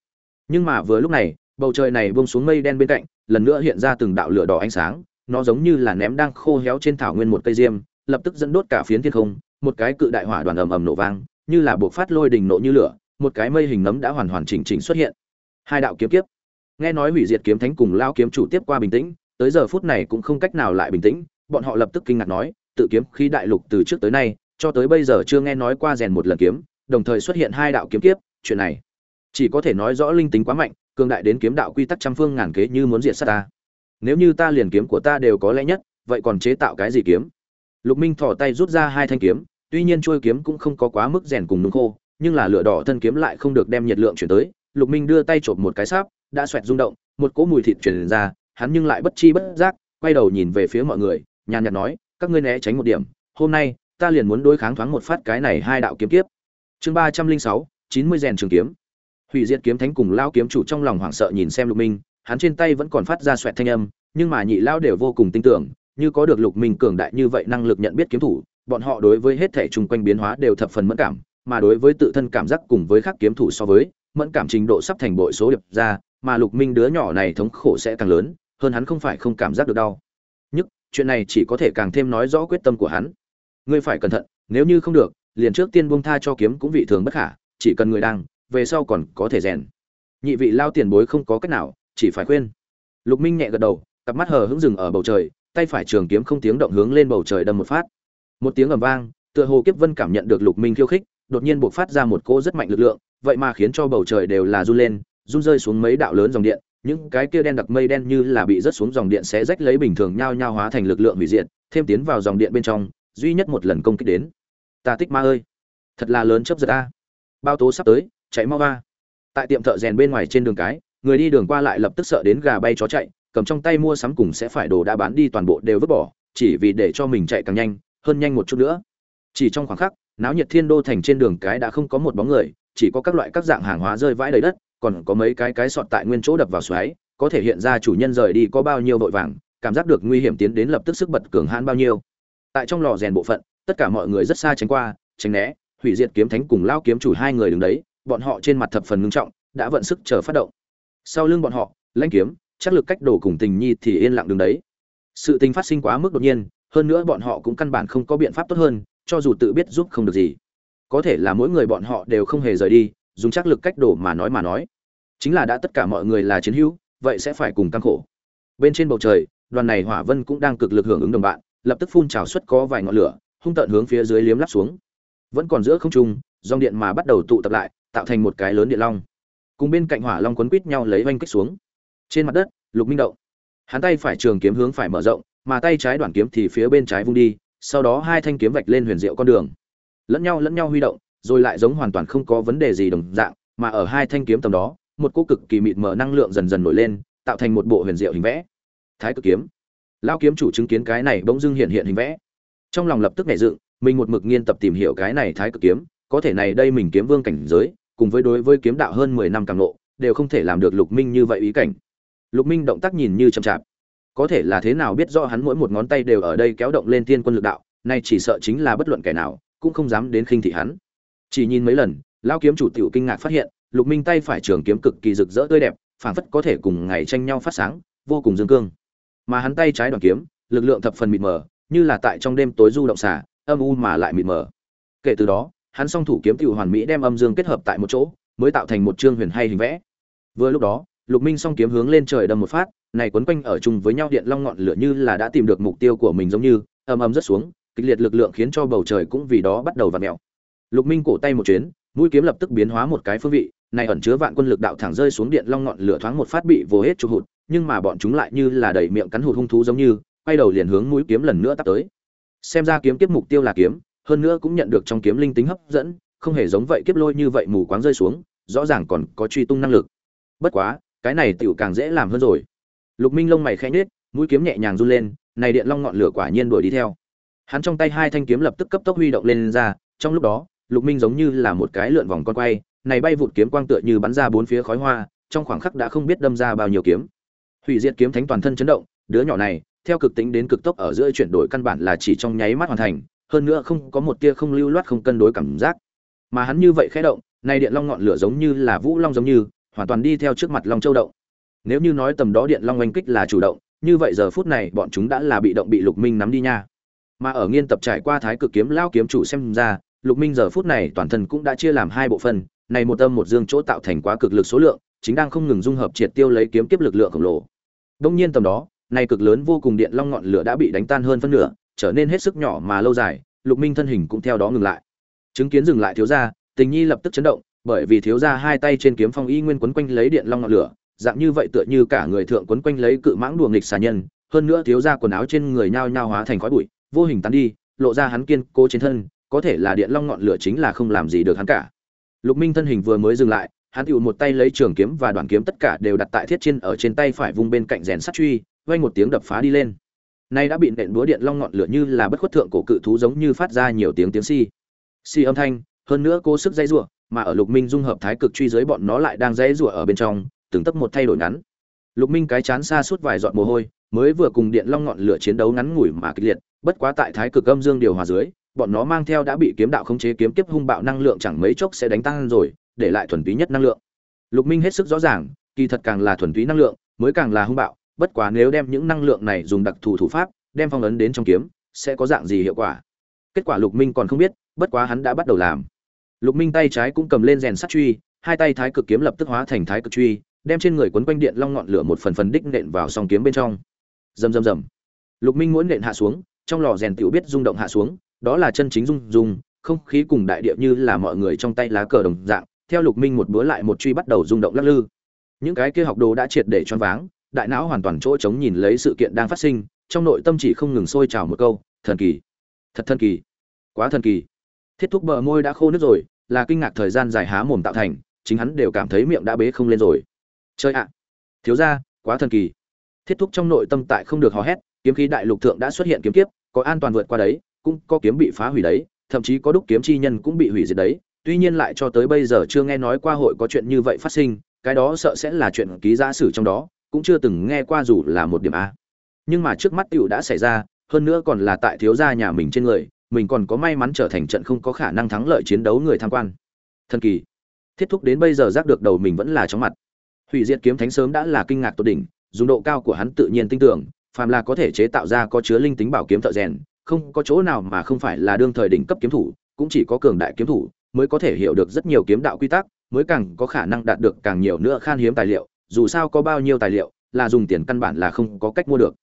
Nhưng mà vừa lúc này, bầu trời này buông xuống mây đen bên cạnh lần nữa hiện ra từng đạo lửa đỏ ánh sáng, nó giống như là ném đang khô héo trên thảo nguyên một cây diêm, lập tức dẫn đốt cả phiến thiên không, một cái cự đại hỏa đoàn ầm ầm nổ vang, như là buộc phát lôi đình nộ như lửa, một cái mây hình nấm đã hoàn hoàn chỉnh chỉnh xuất hiện. Hai đạo kiếm kiếp. Nghe nói hủy diệt kiếm thánh cùng lao kiếm chủ tiếp qua bình tĩnh, tới giờ phút này cũng không cách nào lại bình tĩnh, bọn họ lập tức kinh ngạc nói, tự kiếm khí đại lục từ trước tới nay, cho tới bây giờ chưa nghe nói qua rèn một lần kiếm, đồng thời xuất hiện hai đạo kiếm kiếp, chuyện này chỉ có thể nói rõ linh tính quá mạnh cường đại đến kiếm đạo quy tắc trăm phương ngàn kế như muốn diệt sát ta. Nếu như ta liền kiếm của ta đều có lẽ nhất, vậy còn chế tạo cái gì kiếm? Lục minh thò tay rút ra hai thanh kiếm, tuy nhiên trôi kiếm cũng không có quá mức rèn cùng nung khô, nhưng là lửa đỏ thân kiếm lại không được đem nhiệt lượng chuyển tới. Lục minh đưa tay chộp một cái sáp, đã xoẹt rung động, một cỗ mùi thịt truyền ra, hắn nhưng lại bất chi bất giác, quay đầu nhìn về phía mọi người, nhàn nhạt nói, các ngươi né tránh một điểm, hôm nay ta liền muốn đối kháng thoáng một phát cái này hai đạo kiếm kiếp. Chương ba trăm linh sáu, chín mươi rèn trường kiếm hủy diệt kiếm thánh cùng lao kiếm chủ trong lòng hoảng sợ nhìn xem lục minh, hắn trên tay vẫn còn phát ra xoẹt thanh âm, nhưng mà nhị lao đều vô cùng tin tưởng, như có được lục minh cường đại như vậy năng lực nhận biết kiếm thủ, bọn họ đối với hết thể chung quanh biến hóa đều thập phần mẫn cảm, mà đối với tự thân cảm giác cùng với khác kiếm thủ so với, mẫn cảm trình độ sắp thành bội số điệp ra, mà lục minh đứa nhỏ này thống khổ sẽ càng lớn, hơn hắn không phải không cảm giác được đau. Nhất chuyện này chỉ có thể càng thêm nói rõ quyết tâm của hắn. Ngươi phải cẩn thận, nếu như không được, liền trước tiên buông tha cho kiếm cũng vị thường bất khả, chỉ cần người đang về sau còn có thể rèn. Nhị vị lao tiền bối không có cách nào, chỉ phải khuyên. Lục minh nhẹ gật đầu, cặp mắt hờ hững dừng ở bầu trời, tay phải trường kiếm không tiếng động hướng lên bầu trời đâm một phát. Một tiếng ầm vang, tựa hồ kiếp vân cảm nhận được lục minh khiêu khích, đột nhiên buộc phát ra một cỗ rất mạnh lực lượng, vậy mà khiến cho bầu trời đều là run lên, run rơi xuống mấy đạo lớn dòng điện, những cái kia đen đặc mây đen như là bị rớt xuống dòng điện sẽ rách lấy bình thường nhao nhao hóa thành lực lượng hủy diệt, thêm tiến vào dòng điện bên trong, duy nhất một lần công kích đến. Ta tích ma ơi, thật là lớn chấp giật a. Bao tố sắp tới chạy mau va. Tại tiệm thợ rèn bên ngoài trên đường cái, người đi đường qua lại lập tức sợ đến gà bay chó chạy, cầm trong tay mua sắm cùng sẽ phải đồ đã bán đi toàn bộ đều vứt bỏ, chỉ vì để cho mình chạy càng nhanh, hơn nhanh một chút nữa. Chỉ trong khoảng khắc, náo nhiệt thiên đô thành trên đường cái đã không có một bóng người, chỉ có các loại các dạng hàng hóa rơi vãi đầy đất, còn có mấy cái cái sọt tại nguyên chỗ đập vào xoáy, có thể hiện ra chủ nhân rời đi có bao nhiêu vội vàng, cảm giác được nguy hiểm tiến đến lập tức sức bật cường hãn bao nhiêu. Tại trong lò rèn bộ phận, tất cả mọi người rất xa tránh qua, tránh né, hủy diệt kiếm thánh cùng lao kiếm chủ hai người đứng đấy bọn họ trên mặt thập phần ngưng trọng, đã vận sức chờ phát động. Sau lưng bọn họ, lãnh kiếm, chắc lực cách đổ cùng tình nhi thì yên lặng đứng đấy. Sự tình phát sinh quá mức đột nhiên, hơn nữa bọn họ cũng căn bản không có biện pháp tốt hơn, cho dù tự biết giúp không được gì. Có thể là mỗi người bọn họ đều không hề rời đi, dùng chắc lực cách đổ mà nói mà nói. Chính là đã tất cả mọi người là chiến hữu, vậy sẽ phải cùng căng khổ. Bên trên bầu trời, đoàn này hỏa vân cũng đang cực lực hưởng ứng đồng bạn, lập tức phun trào xuất có vài ngọn lửa, hung tợn hướng phía dưới liếm lắp xuống. Vẫn còn giữa không trung, dòng điện mà bắt đầu tụ tập lại tạo thành một cái lớn địa long. Cùng bên cạnh hỏa long quấn quít nhau lấy oanh kích xuống. Trên mặt đất, lục minh động. Hắn tay phải trường kiếm hướng phải mở rộng, mà tay trái đoạn kiếm thì phía bên trái vung đi, sau đó hai thanh kiếm vạch lên huyền diệu con đường. Lẫn nhau lẫn nhau huy động, rồi lại giống hoàn toàn không có vấn đề gì đồng dạng, mà ở hai thanh kiếm tầm đó, một cô cực kỳ mịt mở năng lượng dần dần nổi lên, tạo thành một bộ huyền diệu hình vẽ. Thái cực kiếm. Lao kiếm chủ chứng kiến cái này bỗng dưng hiện hiện hình vẽ. Trong lòng lập tức nảy dựng, mình một mực nghiên tập tìm hiểu cái này thái cực kiếm, có thể này đây mình kiếm vương cảnh giới cùng với đối với kiếm đạo hơn mười năm càng lộ, đều không thể làm được lục minh như vậy ý cảnh. Lục minh động tác nhìn như chậm chạp. Có thể là thế nào biết rõ hắn mỗi một ngón tay đều ở đây kéo động lên tiên quân lực đạo, nay chỉ sợ chính là bất luận kẻ nào, cũng không dám đến khinh thị hắn. Chỉ nhìn mấy lần, lão kiếm chủ tiểu kinh ngạc phát hiện, lục minh tay phải trường kiếm cực kỳ rực rỡ tươi đẹp, phảng phất có thể cùng ngày tranh nhau phát sáng, vô cùng dương cương. Mà hắn tay trái đoàn kiếm, lực lượng thập phần mịt mờ, như là tại trong đêm tối du động xả, âm u mà lại mịt mờ. Kể từ đó hắn song thủ kiếm tiểu hoàn mỹ đem âm dương kết hợp tại một chỗ, mới tạo thành một chương huyền hay hình vẽ. Vừa lúc đó, lục minh song kiếm hướng lên trời đâm một phát, này quấn quanh ở chung với nhau điện long ngọn lửa như là đã tìm được mục tiêu của mình giống như ầm ầm rất xuống, kịch liệt lực lượng khiến cho bầu trời cũng vì đó bắt đầu vặn mèo. Lục minh cổ tay một chuyến, mũi kiếm lập tức biến hóa một cái phương vị, này ẩn chứa vạn quân lực đạo thẳng rơi xuống điện long ngọn lửa thoáng một phát bị vô hết chụp hụt, nhưng mà bọn chúng lại như là đầy miệng cắn hụt hung thú giống như, quay đầu liền hướng mũi kiếm lần nữa tấp tới. Xem ra kiếm kiếp mục tiêu là kiếm hơn nữa cũng nhận được trong kiếm linh tính hấp dẫn không hề giống vậy kiếp lôi như vậy mù quáng rơi xuống rõ ràng còn có truy tung năng lực. Bất quá cái này tiểu càng dễ làm hơn rồi. Lục minh lông mày khẽ nhếch mũi kiếm nhẹ nhàng run lên này điện long ngọn lửa quả nhiên đuổi đi theo. Hắn trong tay hai thanh kiếm lập tức cấp tốc huy động lên, lên ra trong lúc đó lục minh giống như là một cái lượn vòng con quay này bay vụt kiếm quang tựa như bắn ra bốn phía khói hoa trong khoảng khắc đã không biết đâm ra bao nhiêu kiếm. Hủy diệt kiếm thánh toàn thân chấn động đứa nhỏ này theo cực tính đến cực tốc ở giữa chuyển đổi căn bản là chỉ trong nháy mắt hoàn thành hơn nữa không có một tia không lưu loát không cân đối cảm giác. Mà hắn như vậy khẽ động này điện long ngọn lửa giống như là vũ long giống như, hoàn toàn đi theo trước mặt long châu động. Nếu như nói tầm đó điện long oanh kích là chủ động, như vậy giờ phút này bọn chúng đã là bị động bị lục minh nắm đi nha. Mà ở nghiên tập trải qua thái cực kiếm lao kiếm chủ xem ra, lục minh giờ phút này toàn thân cũng đã chia làm hai bộ phận, này một âm một dương chỗ tạo thành quá cực lực số lượng, chính đang không ngừng dung hợp triệt tiêu lấy kiếm kiếp lực lượng khổng lồ. Đông nhiên tầm đó này cực lớn vô cùng điện long ngọn lửa đã bị đánh tan hơn phân nửa trở nên hết sức nhỏ mà lâu dài, lục minh thân hình cũng theo đó ngừng lại. Chứng kiến dừng lại thiếu gia, tình nhi lập tức chấn động, bởi vì thiếu gia hai tay trên kiếm phong y nguyên quấn quanh lấy điện long ngọn lửa, dạng như vậy tựa như cả người thượng quấn quanh lấy cự mãng đùa nghịch xà nhân, hơn nữa thiếu gia quần áo trên người nhao nhao hóa thành khói bụi, vô hình tan đi, lộ ra hắn kiên cố trên thân, có thể là điện long ngọn lửa chính là không làm gì được hắn cả. Lục minh thân hình vừa mới dừng lại, hắn tựu một tay lấy trường kiếm và đoạn kiếm tất cả đều đặt tại thiết trên ở trên tay phải vung bên cạnh rèn sắt truy, vang một tiếng đập phá đi lên nay đã bị nện búa điện long ngọn lửa như là bất khuất thượng cổ cự thú giống như phát ra nhiều tiếng tiếng si si âm thanh, hơn nữa cố sức dây rủa, mà ở lục minh dung hợp thái cực truy dưới bọn nó lại đang dây rủa ở bên trong, từng tấp một thay đổi ngắn. Lục minh cái chán xa suốt vài giọt mồ hôi, mới vừa cùng điện long ngọn lửa chiến đấu ngắn ngủi mà kịch liệt, bất quá tại thái cực âm dương điều hòa dưới, bọn nó mang theo đã bị kiếm đạo khống chế kiếm tiếp hung bạo năng lượng chẳng mấy chốc sẽ đánh tăng rồi, để lại thuần túy nhất năng lượng. Lục minh hết sức rõ ràng, kỳ thật càng là thuần túy năng lượng, mới càng là hung bạo bất quá nếu đem những năng lượng này dùng đặc thù thủ pháp, đem phong ấn đến trong kiếm, sẽ có dạng gì hiệu quả? Kết quả lục minh còn không biết, bất quá hắn đã bắt đầu làm. Lục minh tay trái cũng cầm lên rèn sắt truy, hai tay thái cực kiếm lập tức hóa thành thái cực truy, đem trên người quấn quanh điện long ngọn lửa một phần phần đích nện vào song kiếm bên trong. Rầm rầm rầm. Lục minh muốn nện hạ xuống, trong lò rèn tiểu biết rung động hạ xuống, đó là chân chính rung rung, không khí cùng đại địa như là mọi người trong tay lá cờ đồng dạng, theo lục minh một bữa lại một truy bắt đầu rung động lắc lư. Những cái kia học đồ đã triệt để choáng váng đại não hoàn toàn chỗ trống nhìn lấy sự kiện đang phát sinh, trong nội tâm chỉ không ngừng sôi trào một câu, thần kỳ, thật thần kỳ, quá thần kỳ. Thiết thúc bờ môi đã khô nước rồi, là kinh ngạc thời gian dài há mồm tạo thành, chính hắn đều cảm thấy miệng đã bế không lên rồi. Chơi ạ, thiếu ra quá thần kỳ. Thiết thúc trong nội tâm tại không được hò hét, kiếm khí đại lục thượng đã xuất hiện kiếm kiếp, có an toàn vượt qua đấy, cũng có kiếm bị phá hủy đấy, thậm chí có đúc kiếm chi nhân cũng bị hủy diệt đấy. Tuy nhiên lại cho tới bây giờ chưa nghe nói qua hội có chuyện như vậy phát sinh, cái đó sợ sẽ là chuyện ký giả sử trong đó cũng chưa từng nghe qua dù là một điểm a. Nhưng mà trước mắt tựu đã xảy ra, hơn nữa còn là tại thiếu gia nhà mình trên người, mình còn có may mắn trở thành trận không có khả năng thắng lợi chiến đấu người tham quan. Thần kỳ. Thiết thúc đến bây giờ giác được đầu mình vẫn là chóng mặt. Hủy diệt kiếm thánh sớm đã là kinh ngạc tột đỉnh, dùng độ cao của hắn tự nhiên tin tưởng, phàm là có thể chế tạo ra có chứa linh tính bảo kiếm thợ rèn, không có chỗ nào mà không phải là đương thời đỉnh cấp kiếm thủ, cũng chỉ có cường đại kiếm thủ mới có thể hiểu được rất nhiều kiếm đạo quy tắc, mới càng có khả năng đạt được càng nhiều nữa khan hiếm tài liệu dù sao có bao nhiêu tài liệu, là dùng tiền căn bản là không có cách mua được.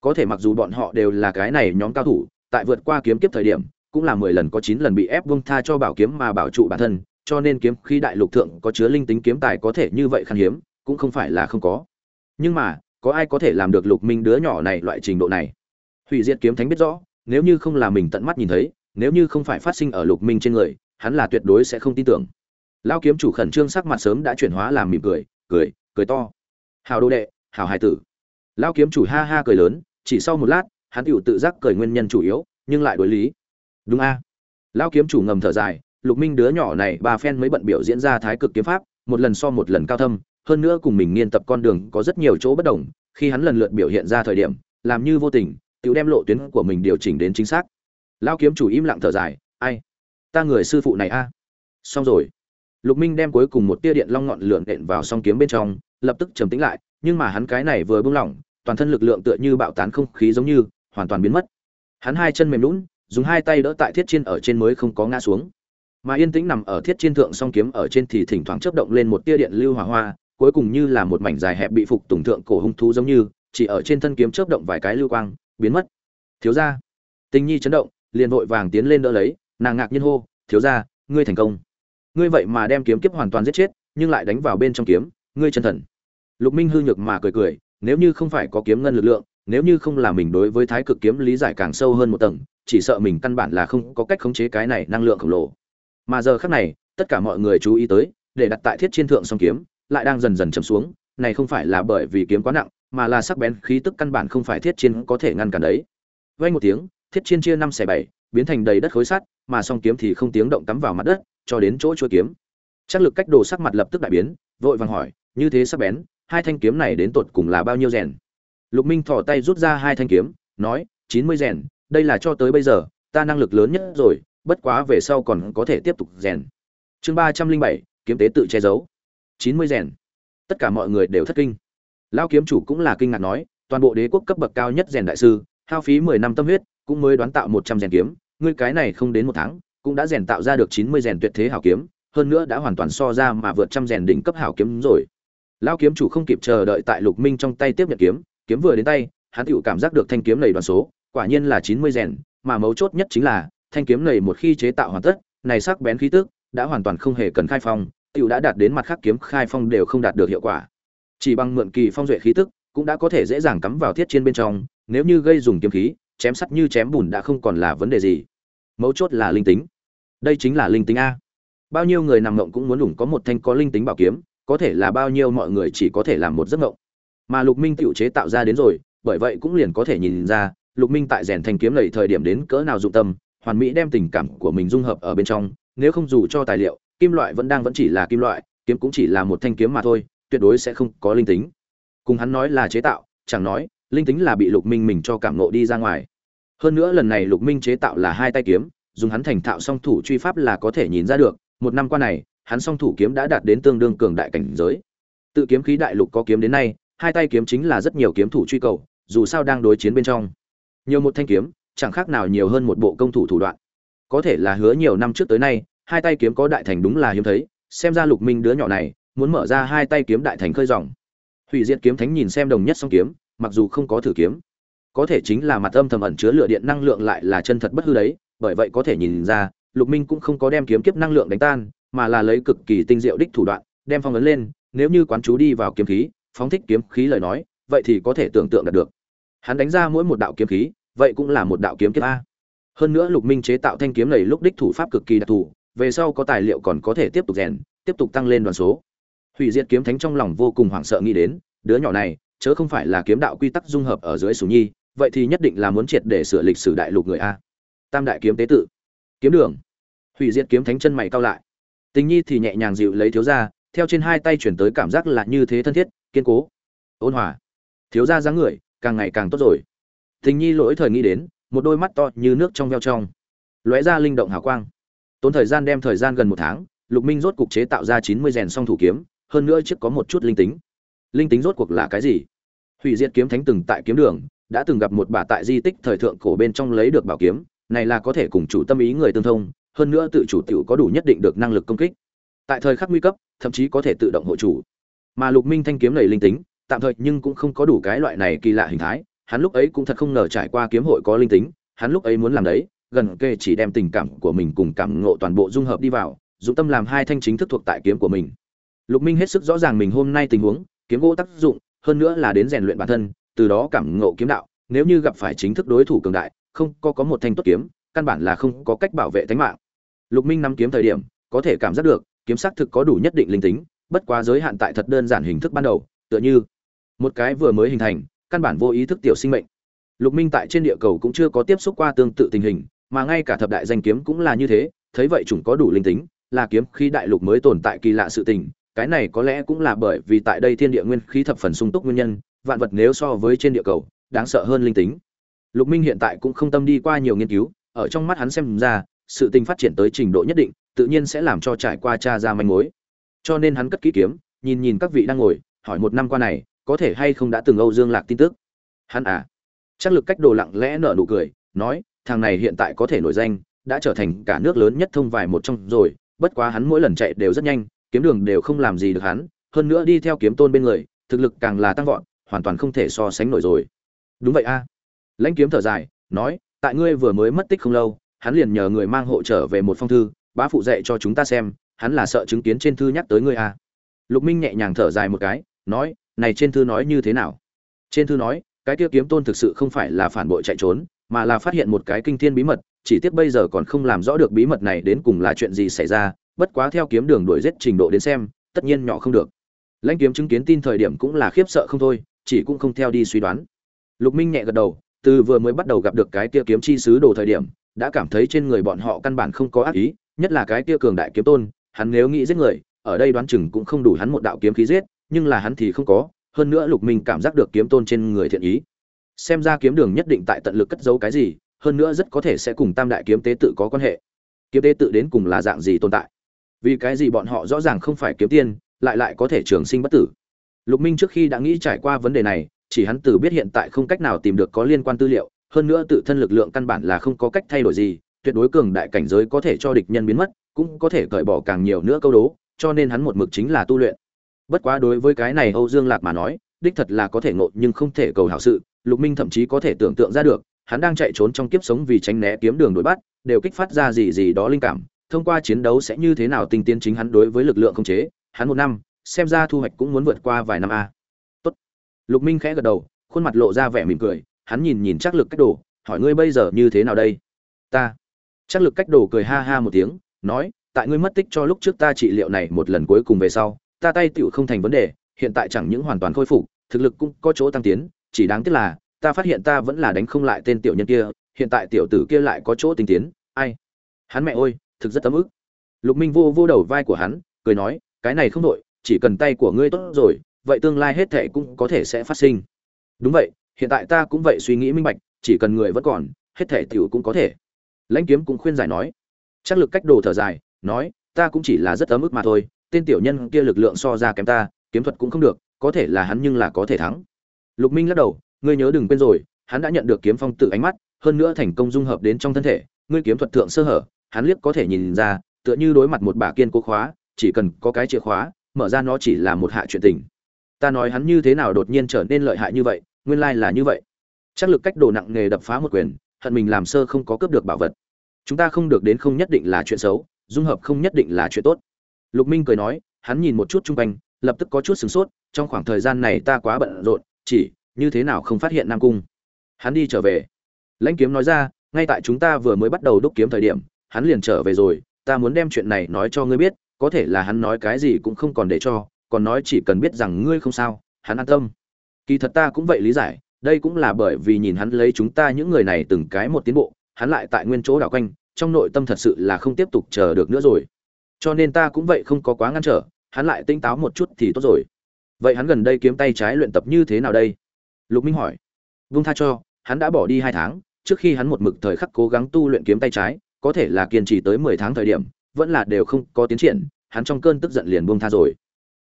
Có thể mặc dù bọn họ đều là cái này nhóm cao thủ, tại vượt qua kiếm kiếp thời điểm, cũng là mười lần có chín lần bị ép vung tha cho bảo kiếm mà bảo trụ bản thân, cho nên kiếm khi đại lục thượng có chứa linh tính kiếm tài có thể như vậy khan hiếm, cũng không phải là không có. Nhưng mà, có ai có thể làm được lục minh đứa nhỏ này loại trình độ này? Hủy diệt kiếm thánh biết rõ, nếu như không là mình tận mắt nhìn thấy, nếu như không phải phát sinh ở lục minh trên người, hắn là tuyệt đối sẽ không tin tưởng. Lao kiếm chủ khẩn trương sắc mặt sớm đã chuyển hóa làm mỉm cười cười cười to. Hào đô đệ hào hải tử. Lao kiếm chủ ha ha cười lớn, chỉ sau một lát, hắn tựu tự giác cười nguyên nhân chủ yếu, nhưng lại đối lý. Đúng a. Lao kiếm chủ ngầm thở dài, lục minh đứa nhỏ này ba phen mới bận biểu diễn ra thái cực kiếm pháp, một lần so một lần cao thâm, hơn nữa cùng mình nghiên tập con đường có rất nhiều chỗ bất đồng, khi hắn lần lượt biểu hiện ra thời điểm, làm như vô tình tự đem lộ tuyến của mình điều chỉnh đến chính xác. Lao kiếm chủ im lặng thở dài, ai? Ta người sư phụ này a. Xong rồi. Lục minh đem cuối cùng một tia điện long ngọn lượn đện vào song kiếm bên trong lập tức trầm tĩnh lại nhưng mà hắn cái này vừa buông lỏng toàn thân lực lượng tựa như bạo tán không khí giống như hoàn toàn biến mất. Hắn hai chân mềm nhũn, dùng hai tay đỡ tại thiết trên ở trên mới không có ngã xuống. Mà yên tĩnh nằm ở thiết trên thượng song kiếm ở trên thì thỉnh thoảng chớp động lên một tia điện lưu hỏa hoa cuối cùng như là một mảnh dài hẹp bị phục tùng thượng cổ hung thú giống như chỉ ở trên thân kiếm chớp động vài cái lưu quang biến mất. Thiếu gia. Tình nhi chấn động liền vội vàng tiến lên đỡ lấy nàng ngạc nhiên hô thiếu gia ngươi thành công. Ngươi vậy mà đem kiếm kiếp hoàn toàn giết chết nhưng lại đánh vào bên trong kiếm ngươi chân thần. Lục minh hư nhược mà cười cười, nếu như không phải có kiếm ngân lực lượng, nếu như không là mình đối với thái cực kiếm lý giải càng sâu hơn một tầng, chỉ sợ mình căn bản là không có cách khống chế cái này năng lượng khổng lồ. Mà giờ khắc này, tất cả mọi người chú ý tới, để đặt tại thiết trên thượng song kiếm, lại đang dần dần chầm xuống, này không phải là bởi vì kiếm quá nặng, mà là sắc bén khí tức căn bản không phải thiết chiên có thể ngăn cản đấy. Vay một tiếng, thiết chiên chia năm xẻ bảy, biến thành đầy đất khối sắt, mà song kiếm thì không tiếng động cắm vào mặt đất, cho đến chỗ chuôi kiếm. Trác lực cách đồ sắc mặt lập tức đại biến, vội vàng hỏi, như thế sắc bén, hai thanh kiếm này đến tột cùng là bao nhiêu rèn? Lục minh thò tay rút ra hai thanh kiếm, nói, chín mươi rèn, đây là cho tới bây giờ, ta năng lực lớn nhất rồi, bất quá về sau còn có thể tiếp tục rèn. Chương ba trăm linh bảy, kiếm tế tự che giấu. Chín mươi rèn. Tất cả mọi người đều thất kinh. Lão kiếm chủ cũng là kinh ngạc nói, toàn bộ đế quốc cấp bậc cao nhất rèn đại sư, hao phí mười năm tâm huyết, cũng mới đoán tạo một trăm rèn kiếm, ngươi cái này không đến một tháng, cũng đã rèn tạo ra được chín mươi rèn tuyệt thế hảo kiếm hơn nữa đã hoàn toàn so ra mà vượt trăm rèn đỉnh cấp hảo kiếm rồi. Lão kiếm chủ không kịp chờ đợi tại lục minh trong tay tiếp nhận kiếm kiếm vừa đến tay, hắn tựu cảm giác được thanh kiếm này đoàn số, quả nhiên là chín mươi rèn, mà mấu chốt nhất chính là, thanh kiếm này một khi chế tạo hoàn tất, này sắc bén khí tức đã hoàn toàn không hề cần khai phong, tựu đã đạt đến mặt khác kiếm khai phong đều không đạt được hiệu quả. Chỉ bằng mượn kỳ phong duệ khí tức, cũng đã có thể dễ dàng cắm vào thiết trên bên trong, nếu như gây dùng kiếm khí, chém sắt như chém bùn đã không còn là vấn đề gì. Mấu chốt là linh tính. Đây chính là linh tính a bao nhiêu người nằm ngộng cũng muốn đủng có một thanh có linh tính bảo kiếm, có thể là bao nhiêu mọi người chỉ có thể làm một giấc ngộng. Mà lục minh tự chế tạo ra đến rồi, bởi vậy cũng liền có thể nhìn ra, lục minh tại rèn thanh kiếm lầy thời điểm đến cỡ nào dụng tâm, hoàn mỹ đem tình cảm của mình dung hợp ở bên trong, nếu không dù cho tài liệu, kim loại vẫn đang vẫn chỉ là kim loại, kiếm cũng chỉ là một thanh kiếm mà thôi, tuyệt đối sẽ không có linh tính. Cùng hắn nói là chế tạo, chẳng nói, linh tính là bị lục minh mình cho cảm nộ đi ra ngoài. Hơn nữa lần này lục minh chế tạo là hai tay kiếm, dùng hắn thành thạo song thủ truy pháp là có thể nhìn ra được một năm qua này, hắn song thủ kiếm đã đạt đến tương đương cường đại cảnh giới. Tự kiếm khí đại lục có kiếm đến nay, hai tay kiếm chính là rất nhiều kiếm thủ truy cầu, dù sao đang đối chiến bên trong. Nhiều một thanh kiếm, chẳng khác nào nhiều hơn một bộ công thủ thủ đoạn. Có thể là hứa nhiều năm trước tới nay, hai tay kiếm có đại thành đúng là hiếm thấy, xem ra lục minh đứa nhỏ này, muốn mở ra hai tay kiếm đại thành khơi dòng. Hủy diệt kiếm thánh nhìn xem đồng nhất song kiếm, mặc dù không có thử kiếm, có thể chính là mặt âm thầm ẩn chứa lửa điện năng lượng lại là chân thật bất hư đấy, bởi vậy có thể nhìn ra lục minh cũng không có đem kiếm kiếp năng lượng đánh tan, mà là lấy cực kỳ tinh diệu đích thủ đoạn, đem phong ấn lên, nếu như quán chú đi vào kiếm khí, phóng thích kiếm khí lời nói, vậy thì có thể tưởng tượng đạt được. Hắn đánh ra mỗi một đạo kiếm khí, vậy cũng là một đạo kiếm kiếp a. Hơn nữa lục minh chế tạo thanh kiếm này lúc đích thủ pháp cực kỳ đặc thù, về sau có tài liệu còn có thể tiếp tục rèn, tiếp tục tăng lên đoàn số. Hủy diệt kiếm thánh trong lòng vô cùng hoảng sợ nghĩ đến, đứa nhỏ này, chớ không phải là kiếm đạo quy tắc dung hợp ở dưới sủ nhi, vậy thì nhất định là muốn triệt để sửa lịch sử đại lục người a. Tam đại kiếm tế tự. Kiếm đường hủy diệt kiếm thánh chân mày cao lại. Tình nhi thì nhẹ nhàng dịu lấy thiếu gia, theo trên hai tay chuyển tới cảm giác là như thế thân thiết, kiên cố, ôn hòa. Thiếu gia dáng người, càng ngày càng tốt rồi. Tình nhi lỗi thời nghĩ đến, một đôi mắt to như nước trong veo trong. Lóe ra linh động hào quang. Tốn thời gian đem thời gian gần một tháng, lục minh rốt cục chế tạo ra chín mươi rèn song thủ kiếm, hơn nữa trước có một chút linh tính. Linh tính rốt cuộc là cái gì? Hủy diệt kiếm thánh từng tại kiếm đường, đã từng gặp một bà tại di tích thời thượng cổ bên trong lấy được bảo kiếm, này là có thể cùng chủ tâm ý người tương thông hơn nữa tự chủ tiểu có đủ nhất định được năng lực công kích. Tại thời khắc nguy cấp, thậm chí có thể tự động hộ chủ. Mà lục minh thanh kiếm này linh tính, tạm thời nhưng cũng không có đủ cái loại này kỳ lạ hình thái, hắn lúc ấy cũng thật không ngờ trải qua kiếm hội có linh tính, hắn lúc ấy muốn làm đấy, gần kề chỉ đem tình cảm của mình cùng cảm ngộ toàn bộ dung hợp đi vào, dụng tâm làm hai thanh chính thức thuộc tại kiếm của mình. Lục minh hết sức rõ ràng mình hôm nay tình huống, kiếm gỗ tác dụng, hơn nữa là đến rèn luyện bản thân, từ đó cảm ngộ kiếm đạo, nếu như gặp phải chính thức đối thủ cường đại, không có có một thanh tốt kiếm, căn bản là không có cách bảo vệ tính mạng lục minh nắm kiếm thời điểm, có thể cảm giác được, kiếm sắc thực có đủ nhất định linh tính, bất quá giới hạn tại thật đơn giản hình thức ban đầu, tựa như một cái vừa mới hình thành, căn bản vô ý thức tiểu sinh mệnh. Lục minh tại trên địa cầu cũng chưa có tiếp xúc qua tương tự tình hình, mà ngay cả thập đại danh kiếm cũng là như thế, thấy vậy chủng có đủ linh tính, là kiếm khí đại lục mới tồn tại kỳ lạ sự tình, cái này có lẽ cũng là bởi vì tại đây thiên địa nguyên khí thập phần sung túc nguyên nhân, vạn vật nếu so với trên địa cầu, đáng sợ hơn linh tính. Lục minh hiện tại cũng không tâm đi qua nhiều nghiên cứu, ở trong mắt hắn xem ra sự tình phát triển tới trình độ nhất định, tự nhiên sẽ làm cho trải qua cha ra manh mối. Cho nên hắn cất kỹ kiếm, nhìn nhìn các vị đang ngồi, hỏi một năm qua này, có thể hay không đã từng âu dương lạc tin tức? Hắn à. Chắc lực cách đồ lặng lẽ nở nụ cười, nói, thằng này hiện tại có thể nổi danh, đã trở thành cả nước lớn nhất thông vài một trong rồi, bất quá hắn mỗi lần chạy đều rất nhanh, kiếm đường đều không làm gì được hắn, hơn nữa đi theo kiếm tôn bên người, thực lực càng là tăng vọt, hoàn toàn không thể so sánh nổi rồi. Đúng vậy a. Lãnh kiếm thở dài, nói, tại ngươi vừa mới mất tích không lâu hắn liền nhờ người mang hộ trở về một phong thư, bá phụ dạy cho chúng ta xem, hắn là sợ chứng kiến trên thư nhắc tới ngươi à? lục minh nhẹ nhàng thở dài một cái, nói, này trên thư nói như thế nào? Trên thư nói, cái kia kiếm tôn thực sự không phải là phản bội chạy trốn, mà là phát hiện một cái kinh thiên bí mật, chỉ tiếc bây giờ còn không làm rõ được bí mật này đến cùng là chuyện gì xảy ra, bất quá theo kiếm đường đuổi giết trình độ đến xem, tất nhiên nhỏ không được. Lãnh kiếm chứng kiến tin thời điểm cũng là khiếp sợ không thôi, chỉ cũng không theo đi suy đoán. Lục minh nhẹ gật đầu, từ vừa mới bắt đầu gặp được cái kia kiếm chi sứ đồ thời điểm đã cảm thấy trên người bọn họ căn bản không có ác ý, nhất là cái kia cường đại kiếm tôn, hắn nếu nghĩ giết người, ở đây đoán chừng cũng không đủ hắn một đạo kiếm khí giết, nhưng là hắn thì không có, hơn nữa lục minh cảm giác được kiếm tôn trên người thiện ý. Xem ra kiếm đường nhất định tại tận lực cất giấu cái gì, hơn nữa rất có thể sẽ cùng tam đại kiếm tế tự có quan hệ. Kiếm tế tự đến cùng là dạng gì tồn tại? Vì cái gì bọn họ rõ ràng không phải kiếm tiên, lại lại có thể trường sinh bất tử? Lục minh trước khi đã nghĩ trải qua vấn đề này, chỉ hắn từ biết hiện tại không cách nào tìm được có liên quan tư liệu hơn nữa tự thân lực lượng căn bản là không có cách thay đổi gì, tuyệt đối cường đại cảnh giới có thể cho địch nhân biến mất, cũng có thể cởi bỏ càng nhiều nữa câu đố, cho nên hắn một mực chính là tu luyện. Bất quá đối với cái này âu dương lạc mà nói, đích thật là có thể ngộ nhưng không thể cầu hảo sự, lục minh thậm chí có thể tưởng tượng ra được, hắn đang chạy trốn trong kiếp sống vì tránh né kiếm đường đuổi bắt, đều kích phát ra gì gì đó linh cảm, thông qua chiến đấu sẽ như thế nào tinh tiến chính hắn đối với lực lượng không chế, hắn một năm, xem ra thu hoạch cũng muốn vượt qua vài năm a. Tốt. Lục minh khẽ gật đầu, khuôn mặt lộ ra vẻ mỉm cười hắn nhìn nhìn chắc lực cách đồ, hỏi ngươi bây giờ như thế nào đây? Ta. Chắc lực cách đồ cười ha ha một tiếng, nói, tại ngươi mất tích cho lúc trước ta trị liệu này một lần cuối cùng về sau, ta tay tựu không thành vấn đề, hiện tại chẳng những hoàn toàn khôi phục, thực lực cũng có chỗ tăng tiến, chỉ đáng tiếc là, ta phát hiện ta vẫn là đánh không lại tên tiểu nhân kia, hiện tại tiểu tử kia lại có chỗ tinh tiến, ai? Hắn mẹ ơi thực rất tấm ức. Lục minh vô vô đầu vai của hắn, cười nói, cái này không đội chỉ cần tay của ngươi tốt rồi, vậy tương lai hết thệ cũng có thể sẽ phát sinh. Đúng vậy hiện tại ta cũng vậy suy nghĩ minh bạch, chỉ cần người vẫn còn, hết thể tiểu cũng có thể. Lãnh kiếm cũng khuyên giải nói. Chắc lực cách đồ thở dài, nói, ta cũng chỉ là rất ấm ức mà thôi, tên tiểu nhân kia lực lượng so ra kém ta, kiếm thuật cũng không được, có thể là hắn nhưng là có thể thắng. Lục minh lắc đầu, ngươi nhớ đừng quên rồi, hắn đã nhận được kiếm phong tự ánh mắt, hơn nữa thành công dung hợp đến trong thân thể, ngươi kiếm thuật thượng sơ hở, hắn liếc có thể nhìn ra, tựa như đối mặt một bả kiên cố khóa, chỉ cần có cái chìa khóa, mở ra nó chỉ là một hạ chuyện tình. Ta nói hắn như thế nào đột nhiên trở nên lợi hại như vậy nguyên lai là như vậy. Chắc lực cách đồ nặng nghề đập phá một quyền, hận mình làm sơ không có cướp được bảo vật. Chúng ta không được đến không nhất định là chuyện xấu, dung hợp không nhất định là chuyện tốt. Lục minh cười nói, hắn nhìn một chút chung quanh, lập tức có chút sửng sốt, trong khoảng thời gian này ta quá bận rộn, chỉ, như thế nào không phát hiện nam cung. Hắn đi trở về. Lãnh kiếm nói ra, ngay tại chúng ta vừa mới bắt đầu đúc kiếm thời điểm, hắn liền trở về rồi, ta muốn đem chuyện này nói cho ngươi biết, có thể là hắn nói cái gì cũng không còn để cho, còn nói chỉ cần biết rằng ngươi không sao, hắn an tâm kỳ thật ta cũng vậy lý giải, đây cũng là bởi vì nhìn hắn lấy chúng ta những người này từng cái một tiến bộ, hắn lại tại nguyên chỗ đảo quanh, trong nội tâm thật sự là không tiếp tục chờ được nữa rồi. Cho nên ta cũng vậy không có quá ngăn trở, hắn lại tinh táo một chút thì tốt rồi. Vậy hắn gần đây kiếm tay trái luyện tập như thế nào đây? Lục minh hỏi. Vung tha cho, hắn đã bỏ đi hai tháng, trước khi hắn một mực thời khắc cố gắng tu luyện kiếm tay trái, có thể là kiên trì tới mười tháng thời điểm, vẫn là đều không có tiến triển, hắn trong cơn tức giận liền buông tha rồi.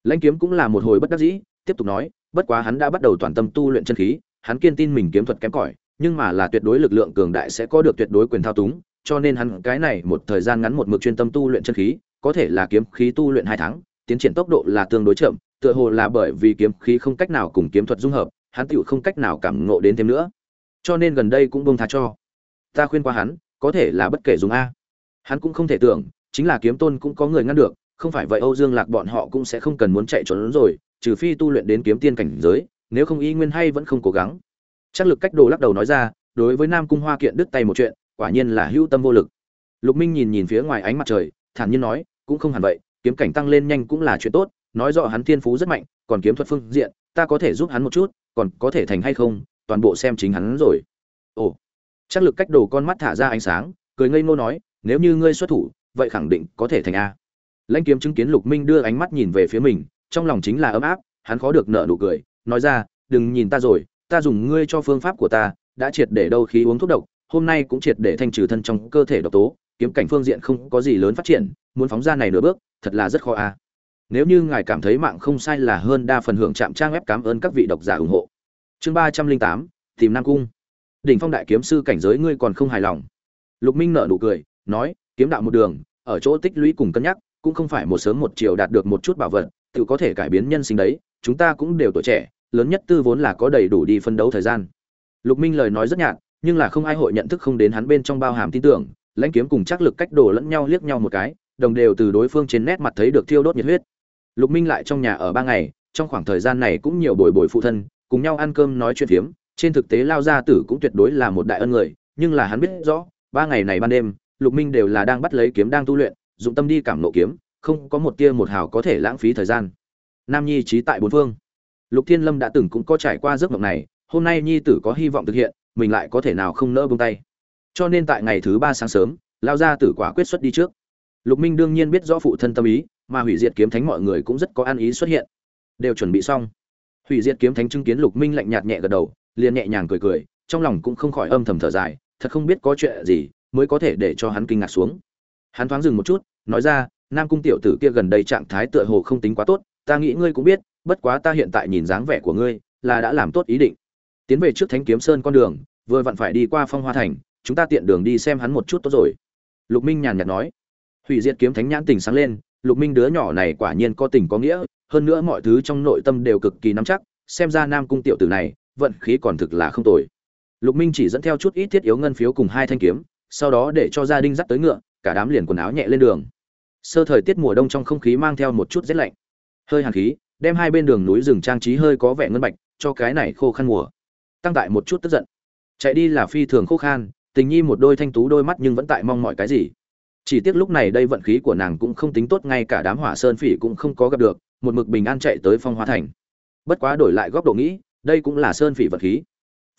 Lãnh kiếm cũng là một hồi bất đắc dĩ, tiếp tục nói bất quá hắn đã bắt đầu toàn tâm tu luyện chân khí, hắn kiên tin mình kiếm thuật kém cỏi, nhưng mà là tuyệt đối lực lượng cường đại sẽ có được tuyệt đối quyền thao túng, cho nên hắn cái này một thời gian ngắn một mực chuyên tâm tu luyện chân khí, có thể là kiếm khí tu luyện hai tháng, tiến triển tốc độ là tương đối chậm, tựa hồ là bởi vì kiếm khí không cách nào cùng kiếm thuật dung hợp, hắn tựu không cách nào cảm ngộ đến thêm nữa. Cho nên gần đây cũng buông tha cho. Ta khuyên qua hắn, có thể là bất kể dùng a. Hắn cũng không thể tưởng, chính là kiếm tôn cũng có người ngăn được, không phải vậy âu dương lạc bọn họ cũng sẽ không cần muốn chạy trốn rồi trừ phi tu luyện đến kiếm tiên cảnh giới, nếu không y nguyên hay vẫn không cố gắng. Chắc lực cách đồ lắc đầu nói ra, đối với nam cung hoa kiện đứt tay một chuyện, quả nhiên là hữu tâm vô lực. Lục minh nhìn nhìn phía ngoài ánh mặt trời, thản nhiên nói, cũng không hẳn vậy, kiếm cảnh tăng lên nhanh cũng là chuyện tốt, nói rõ hắn thiên phú rất mạnh, còn kiếm thuật phương diện, ta có thể giúp hắn một chút, còn có thể thành hay không, toàn bộ xem chính hắn rồi. Ồ. Chắc lực cách đồ con mắt thả ra ánh sáng, cười ngây ngô nói, nếu như ngươi xuất thủ, vậy khẳng định có thể thành a. Lãnh kiếm chứng kiến lục minh đưa ánh mắt nhìn về phía mình trong lòng chính là ấm áp, hắn khó được nợ nụ cười, nói ra, đừng nhìn ta rồi, ta dùng ngươi cho phương pháp của ta, đã triệt để đâu khí uống thuốc độc, hôm nay cũng triệt để thanh trừ thân trong cơ thể độc tố, kiếm cảnh phương diện không có gì lớn phát triển, muốn phóng ra này nửa bước, thật là rất khó a. Nếu như ngài cảm thấy mạng không sai là hơn đa phần hưởng chạm trang web cảm ơn các vị độc giả ủng hộ. Chương ba trăm linh tám, tìm nam cung. Đỉnh phong đại kiếm sư cảnh giới ngươi còn không hài lòng. Lục minh nở nụ cười, nói, kiếm đạo một đường, ở chỗ tích lũy cùng cân nhắc, cũng không phải một sớm một chiều đạt được một chút bảo vật tự có thể cải biến nhân sinh đấy, chúng ta cũng đều tuổi trẻ, lớn nhất tư vốn là có đầy đủ đi phân đấu thời gian. Lục minh lời nói rất nhạt, nhưng là không ai hội nhận thức không đến hắn bên trong bao hàm tin tưởng, lãnh kiếm cùng chắc lực cách đổ lẫn nhau liếc nhau một cái, đồng đều từ đối phương trên nét mặt thấy được thiêu đốt nhiệt huyết. Lục minh lại trong nhà ở ba ngày, trong khoảng thời gian này cũng nhiều bồi bồi phụ thân, cùng nhau ăn cơm nói chuyện phiếm, trên thực tế lao gia tử cũng tuyệt đối là một đại ân người, nhưng là hắn biết rõ, ba ngày này ban đêm, lục minh đều là đang bắt lấy kiếm đang tu luyện, dụng tâm đi cảm nộ kiếm không có một tia một hào có thể lãng phí thời gian. Nam nhi trí tại bốn phương. Lục thiên lâm đã từng cũng có trải qua giấc mộng này, hôm nay nhi tử có hy vọng thực hiện, mình lại có thể nào không nỡ buông tay. Cho nên tại ngày thứ ba sáng sớm lao ra tử quả quyết xuất đi trước. Lục minh đương nhiên biết rõ phụ thân tâm ý, mà hủy diệt kiếm thánh mọi người cũng rất có ăn ý xuất hiện. Đều chuẩn bị xong. Hủy diệt kiếm thánh chứng kiến lục minh lạnh nhạt nhẹ gật đầu, liền nhẹ nhàng cười cười, trong lòng cũng không khỏi âm thầm thở dài, thật không biết có chuyện gì mới có thể để cho hắn kinh ngạc xuống. Hắn thoáng dừng một chút, nói ra nam cung tiểu tử kia gần đây trạng thái tựa hồ không tính quá tốt, ta nghĩ ngươi cũng biết, bất quá ta hiện tại nhìn dáng vẻ của ngươi, là đã làm tốt ý định. Tiến về trước thánh kiếm sơn con đường, vừa vặn phải đi qua phong hoa thành, chúng ta tiện đường đi xem hắn một chút tốt rồi. Lục minh nhàn nhạt nói. Hủy diệt kiếm thánh nhãn tình sáng lên, lục minh đứa nhỏ này quả nhiên có tình có nghĩa, hơn nữa mọi thứ trong nội tâm đều cực kỳ nắm chắc, xem ra nam cung tiểu tử này, vận khí còn thực là không tồi. Lục minh chỉ dẫn theo chút ít thiết yếu ngân phiếu cùng hai thanh kiếm, sau đó để cho gia đình dắt tới ngựa, cả đám liền quần áo nhẹ lên đường sơ thời tiết mùa đông trong không khí mang theo một chút rét lạnh. Hơi hàn khí, đem hai bên đường núi rừng trang trí hơi có vẻ ngân bạch, cho cái này khô khăn mùa. Tăng tại một chút tức giận. Chạy đi là phi thường khô khan, tình nhi một đôi thanh tú đôi mắt nhưng vẫn tại mong mọi cái gì. Chỉ tiếc lúc này đây vận khí của nàng cũng không tính tốt, ngay cả đám hỏa sơn phỉ cũng không có gặp được, một mực bình an chạy tới phong hoa thành. Bất quá đổi lại góc độ nghĩ, đây cũng là sơn phỉ vật khí.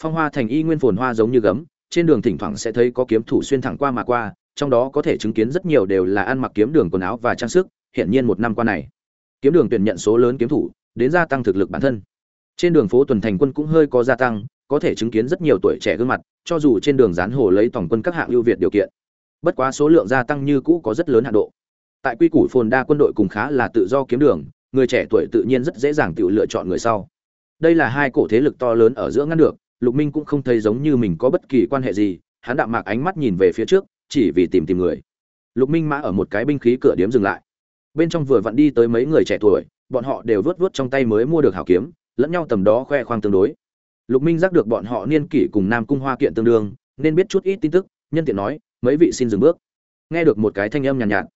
Phong hoa thành y nguyên phồn hoa giống như gấm, trên đường thỉnh thoảng sẽ thấy có kiếm thủ xuyên thẳng qua mà qua trong đó có thể chứng kiến rất nhiều đều là ăn mặc kiếm đường quần áo và trang sức, hiển nhiên một năm qua này, kiếm đường tuyển nhận số lớn kiếm thủ, đến gia tăng thực lực bản thân. Trên đường phố tuần thành quân cũng hơi có gia tăng, có thể chứng kiến rất nhiều tuổi trẻ gương mặt, cho dù trên đường gián hồ lấy tổng quân các hạng ưu việt điều kiện. Bất quá số lượng gia tăng như cũ có rất lớn hạ độ. Tại quy củ phồn đa quân đội cùng khá là tự do kiếm đường, người trẻ tuổi tự nhiên rất dễ dàng tự lựa chọn người sau. Đây là hai cổ thế lực to lớn ở giữa ngăn được, lục minh cũng không thấy giống như mình có bất kỳ quan hệ gì, hắn đạm mạc ánh mắt nhìn về phía trước chỉ vì tìm tìm người. Lục minh mã ở một cái binh khí cửa điếm dừng lại. Bên trong vừa vặn đi tới mấy người trẻ tuổi bọn họ đều vớt vớt trong tay mới mua được hảo kiếm lẫn nhau tầm đó khoe khoang tương đối. Lục minh giác được bọn họ niên kỷ cùng nam cung hoa kiện tương đương nên biết chút ít tin tức nhân tiện nói mấy vị xin dừng bước. Nghe được một cái thanh âm nhàn nhạt, nhạt.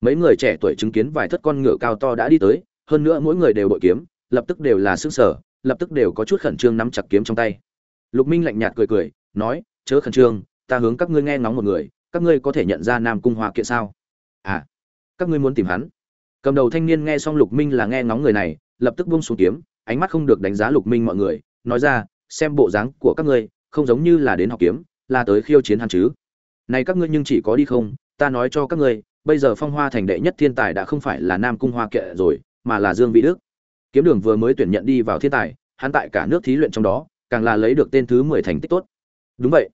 Mấy người trẻ tuổi chứng kiến vài thất con ngựa cao to đã đi tới hơn nữa mỗi người đều bội kiếm lập tức đều là xương sở lập tức đều có chút khẩn trương nắm chặt kiếm trong tay. Lục minh lạnh nhạt cười cười nói chớ khẩn trương ta hướng các ngươi nghe ngóng một người các ngươi có thể nhận ra nam cung hoa kiện sao? À các ngươi muốn tìm hắn. Cầm đầu thanh niên nghe xong lục minh là nghe ngóng người này, lập tức buông xuống kiếm, ánh mắt không được đánh giá lục minh mọi người, nói ra, xem bộ dáng của các ngươi, không giống như là đến học kiếm, là tới khiêu chiến hắn chứ. Này các ngươi nhưng chỉ có đi không, ta nói cho các ngươi, bây giờ phong hoa thành đệ nhất thiên tài đã không phải là nam cung hoa kệ rồi, mà là dương vị đức. Kiếm đường vừa mới tuyển nhận đi vào thiên tài, hắn tại cả nước thí luyện trong đó, càng là lấy được tên thứ mười thành tích tốt. Đúng vậy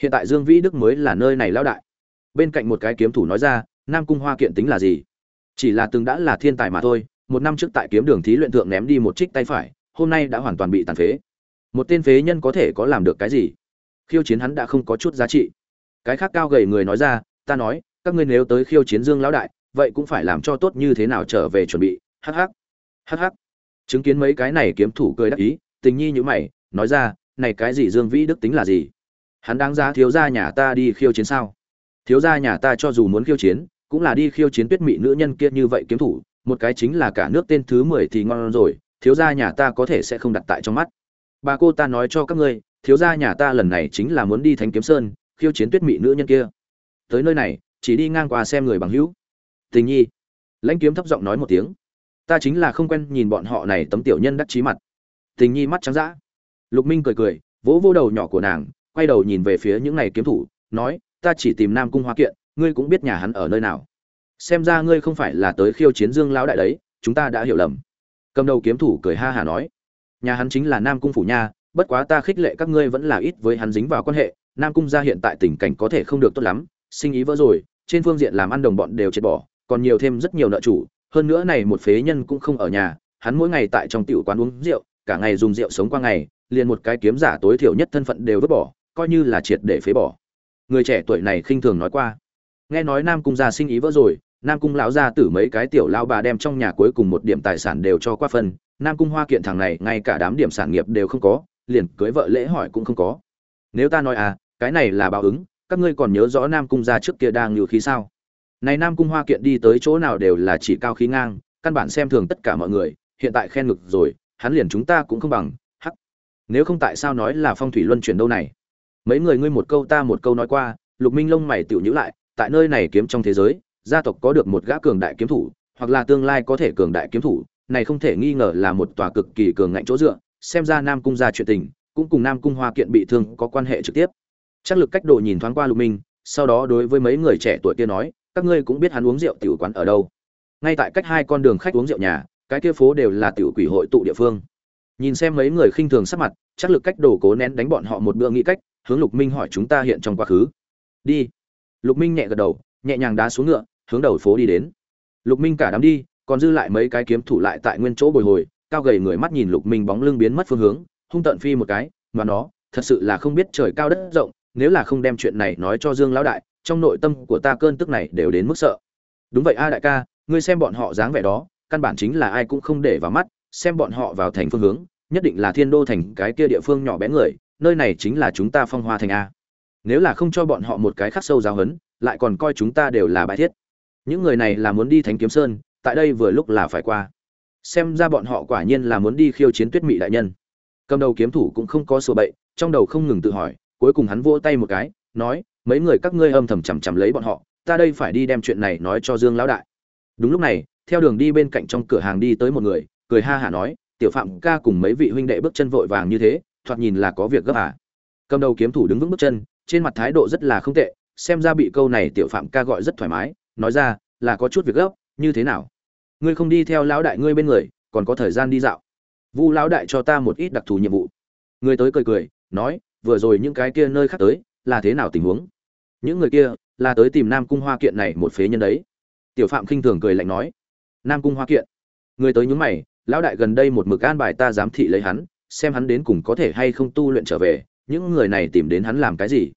hiện tại dương vĩ đức mới là nơi này lão đại. Bên cạnh một cái kiếm thủ nói ra, nam cung hoa kiện tính là gì? Chỉ là từng đã là thiên tài mà thôi, một năm trước tại kiếm đường thí luyện thượng ném đi một trích tay phải, hôm nay đã hoàn toàn bị tàn phế. Một tên phế nhân có thể có làm được cái gì? Khiêu chiến hắn đã không có chút giá trị. Cái khác cao gầy người nói ra, ta nói, các ngươi nếu tới khiêu chiến dương lão đại, vậy cũng phải làm cho tốt như thế nào trở về chuẩn bị. Hh hh chứng kiến mấy cái này kiếm thủ cười đắc ý, tình nhi nhữ mày, nói ra, này cái gì dương vĩ đức tính là gì? Hắn đáng giá thiếu gia nhà ta đi khiêu chiến sao? Thiếu gia nhà ta cho dù muốn khiêu chiến, cũng là đi khiêu chiến tuyết mị nữ nhân kia như vậy kiếm thủ, một cái chính là cả nước tên thứ mười thì ngon rồi, thiếu gia nhà ta có thể sẽ không đặt tại trong mắt. Bà cô ta nói cho các ngươi, thiếu gia nhà ta lần này chính là muốn đi thánh kiếm sơn, khiêu chiến tuyết mị nữ nhân kia. Tới nơi này, chỉ đi ngang qua xem người bằng hữu. Tình nhi. Lãnh kiếm thấp giọng nói một tiếng. Ta chính là không quen nhìn bọn họ này tấm tiểu nhân đắc chí mặt. Tình nhi mắt trắng dã. Lục minh cười cười, vỗ vô đầu nhỏ của nàng quay đầu nhìn về phía những này kiếm thủ, nói, ta chỉ tìm nam cung hoa kiện, ngươi cũng biết nhà hắn ở nơi nào. Xem ra ngươi không phải là tới khiêu chiến dương lão đại đấy, chúng ta đã hiểu lầm. Cầm đầu kiếm thủ cười ha hà nói, nhà hắn chính là nam cung phủ nha, bất quá ta khích lệ các ngươi vẫn là ít với hắn dính vào quan hệ, nam cung gia hiện tại tình cảnh có thể không được tốt lắm, sinh ý vỡ rồi, trên phương diện làm ăn đồng bọn đều chết bỏ, còn nhiều thêm rất nhiều nợ chủ, hơn nữa này một phế nhân cũng không ở nhà, hắn mỗi ngày tại trong tiểu quán uống rượu, cả ngày dùng rượu sống qua ngày, liền một cái kiếm giả tối thiểu nhất thân phận đều vứt bỏ coi như là triệt để phế bỏ. Người trẻ tuổi này khinh thường nói qua. Nghe nói nam cung gia sinh ý vỡ rồi, nam cung lão gia tử mấy cái tiểu lao bà đem trong nhà cuối cùng một điểm tài sản đều cho qua phân. Nam cung hoa kiện thằng này, ngay cả đám điểm sản nghiệp đều không có, liền cưới vợ lễ hỏi cũng không có. Nếu ta nói à cái này là báo ứng, các ngươi còn nhớ rõ nam cung gia trước kia đang như khí sao? Này nam cung hoa kiện đi tới chỗ nào đều là chỉ cao khí ngang, căn bản xem thường tất cả mọi người, hiện tại khen ngực rồi, hắn liền chúng ta cũng không bằng, hắc. Nếu không tại sao nói là phong thủy luân chuyển đâu này? Mấy người ngươi một câu ta một câu nói qua, lục minh lông mày tựu nhữ lại, tại nơi này kiếm trong thế giới, gia tộc có được một gã cường đại kiếm thủ, hoặc là tương lai có thể cường đại kiếm thủ, này không thể nghi ngờ là một tòa cực kỳ cường ngạnh chỗ dựa, xem ra nam cung ra chuyện tình, cũng cùng nam cung hoa kiện bị thương có quan hệ trực tiếp. Chắc lực cách độ nhìn thoáng qua lục minh, sau đó đối với mấy người trẻ tuổi kia nói, các ngươi cũng biết hắn uống rượu tiểu quán ở đâu. Ngay tại cách hai con đường khách uống rượu nhà, cái kia phố đều là tiểu quỷ hội tụ địa phương. Nhìn xem mấy người khinh thường sắc mặt, chắc lực cách đồ cố nén đánh bọn họ một bữa nghĩ cách hướng lục minh hỏi chúng ta hiện trong quá khứ. Đi. Lục minh nhẹ gật đầu, nhẹ nhàng đá xuống ngựa, hướng đầu phố đi đến. Lục minh cả đám đi, còn dư lại mấy cái kiếm thủ lại tại nguyên chỗ bồi hồi, cao gầy người mắt nhìn lục minh bóng lưng biến mất phương hướng, hung tận phi một cái, mà nó, thật sự là không biết trời cao đất rộng, nếu là không đem chuyện này nói cho dương lão đại, trong nội tâm của ta cơn tức này đều đến mức sợ. Đúng vậy a đại ca, ngươi xem bọn họ dáng vẻ đó, căn bản chính là ai cũng không để vào mắt, xem bọn họ vào thành phương hướng, nhất định là thiên đô thành cái kia địa phương nhỏ bé người nơi này chính là chúng ta phong hoa thành a. Nếu là không cho bọn họ một cái khắc sâu giáo hấn lại còn coi chúng ta đều là bài thiết. Những người này là muốn đi thánh kiếm sơn, tại đây vừa lúc là phải qua. Xem ra bọn họ quả nhiên là muốn đi khiêu chiến tuyết mị đại nhân. Cầm đầu kiếm thủ cũng không có sửa bậy, trong đầu không ngừng tự hỏi, cuối cùng hắn vỗ tay một cái, nói, mấy người các ngươi âm thầm chằm chằm lấy bọn họ, ta đây phải đi đem chuyện này nói cho dương lão đại. Đúng lúc này, theo đường đi bên cạnh trong cửa hàng đi tới một người, cười ha hả nói, tiểu phạm ca cùng mấy vị huynh đệ bước chân vội vàng như thế thoạt nhìn là có việc gấp à. Cầm đầu kiếm thủ đứng vững bước chân, trên mặt thái độ rất là không tệ, xem ra bị câu này tiểu phạm ca gọi rất thoải mái, nói ra, là có chút việc gấp, như thế nào? Ngươi không đi theo lão đại ngươi bên người, còn có thời gian đi dạo. Vu lão đại cho ta một ít đặc thù nhiệm vụ. Người tới cười cười, nói, vừa rồi những cái kia nơi khác tới, là thế nào tình huống? Những người kia, là tới tìm nam cung hoa kiện này một phế nhân đấy. Tiểu phạm khinh thường cười lạnh nói. Nam cung hoa kiện. Người tới nhúng mày, lão đại gần đây một mực an bài ta giám thị lấy hắn xem hắn đến cùng có thể hay không tu luyện trở về, những người này tìm đến hắn làm cái gì.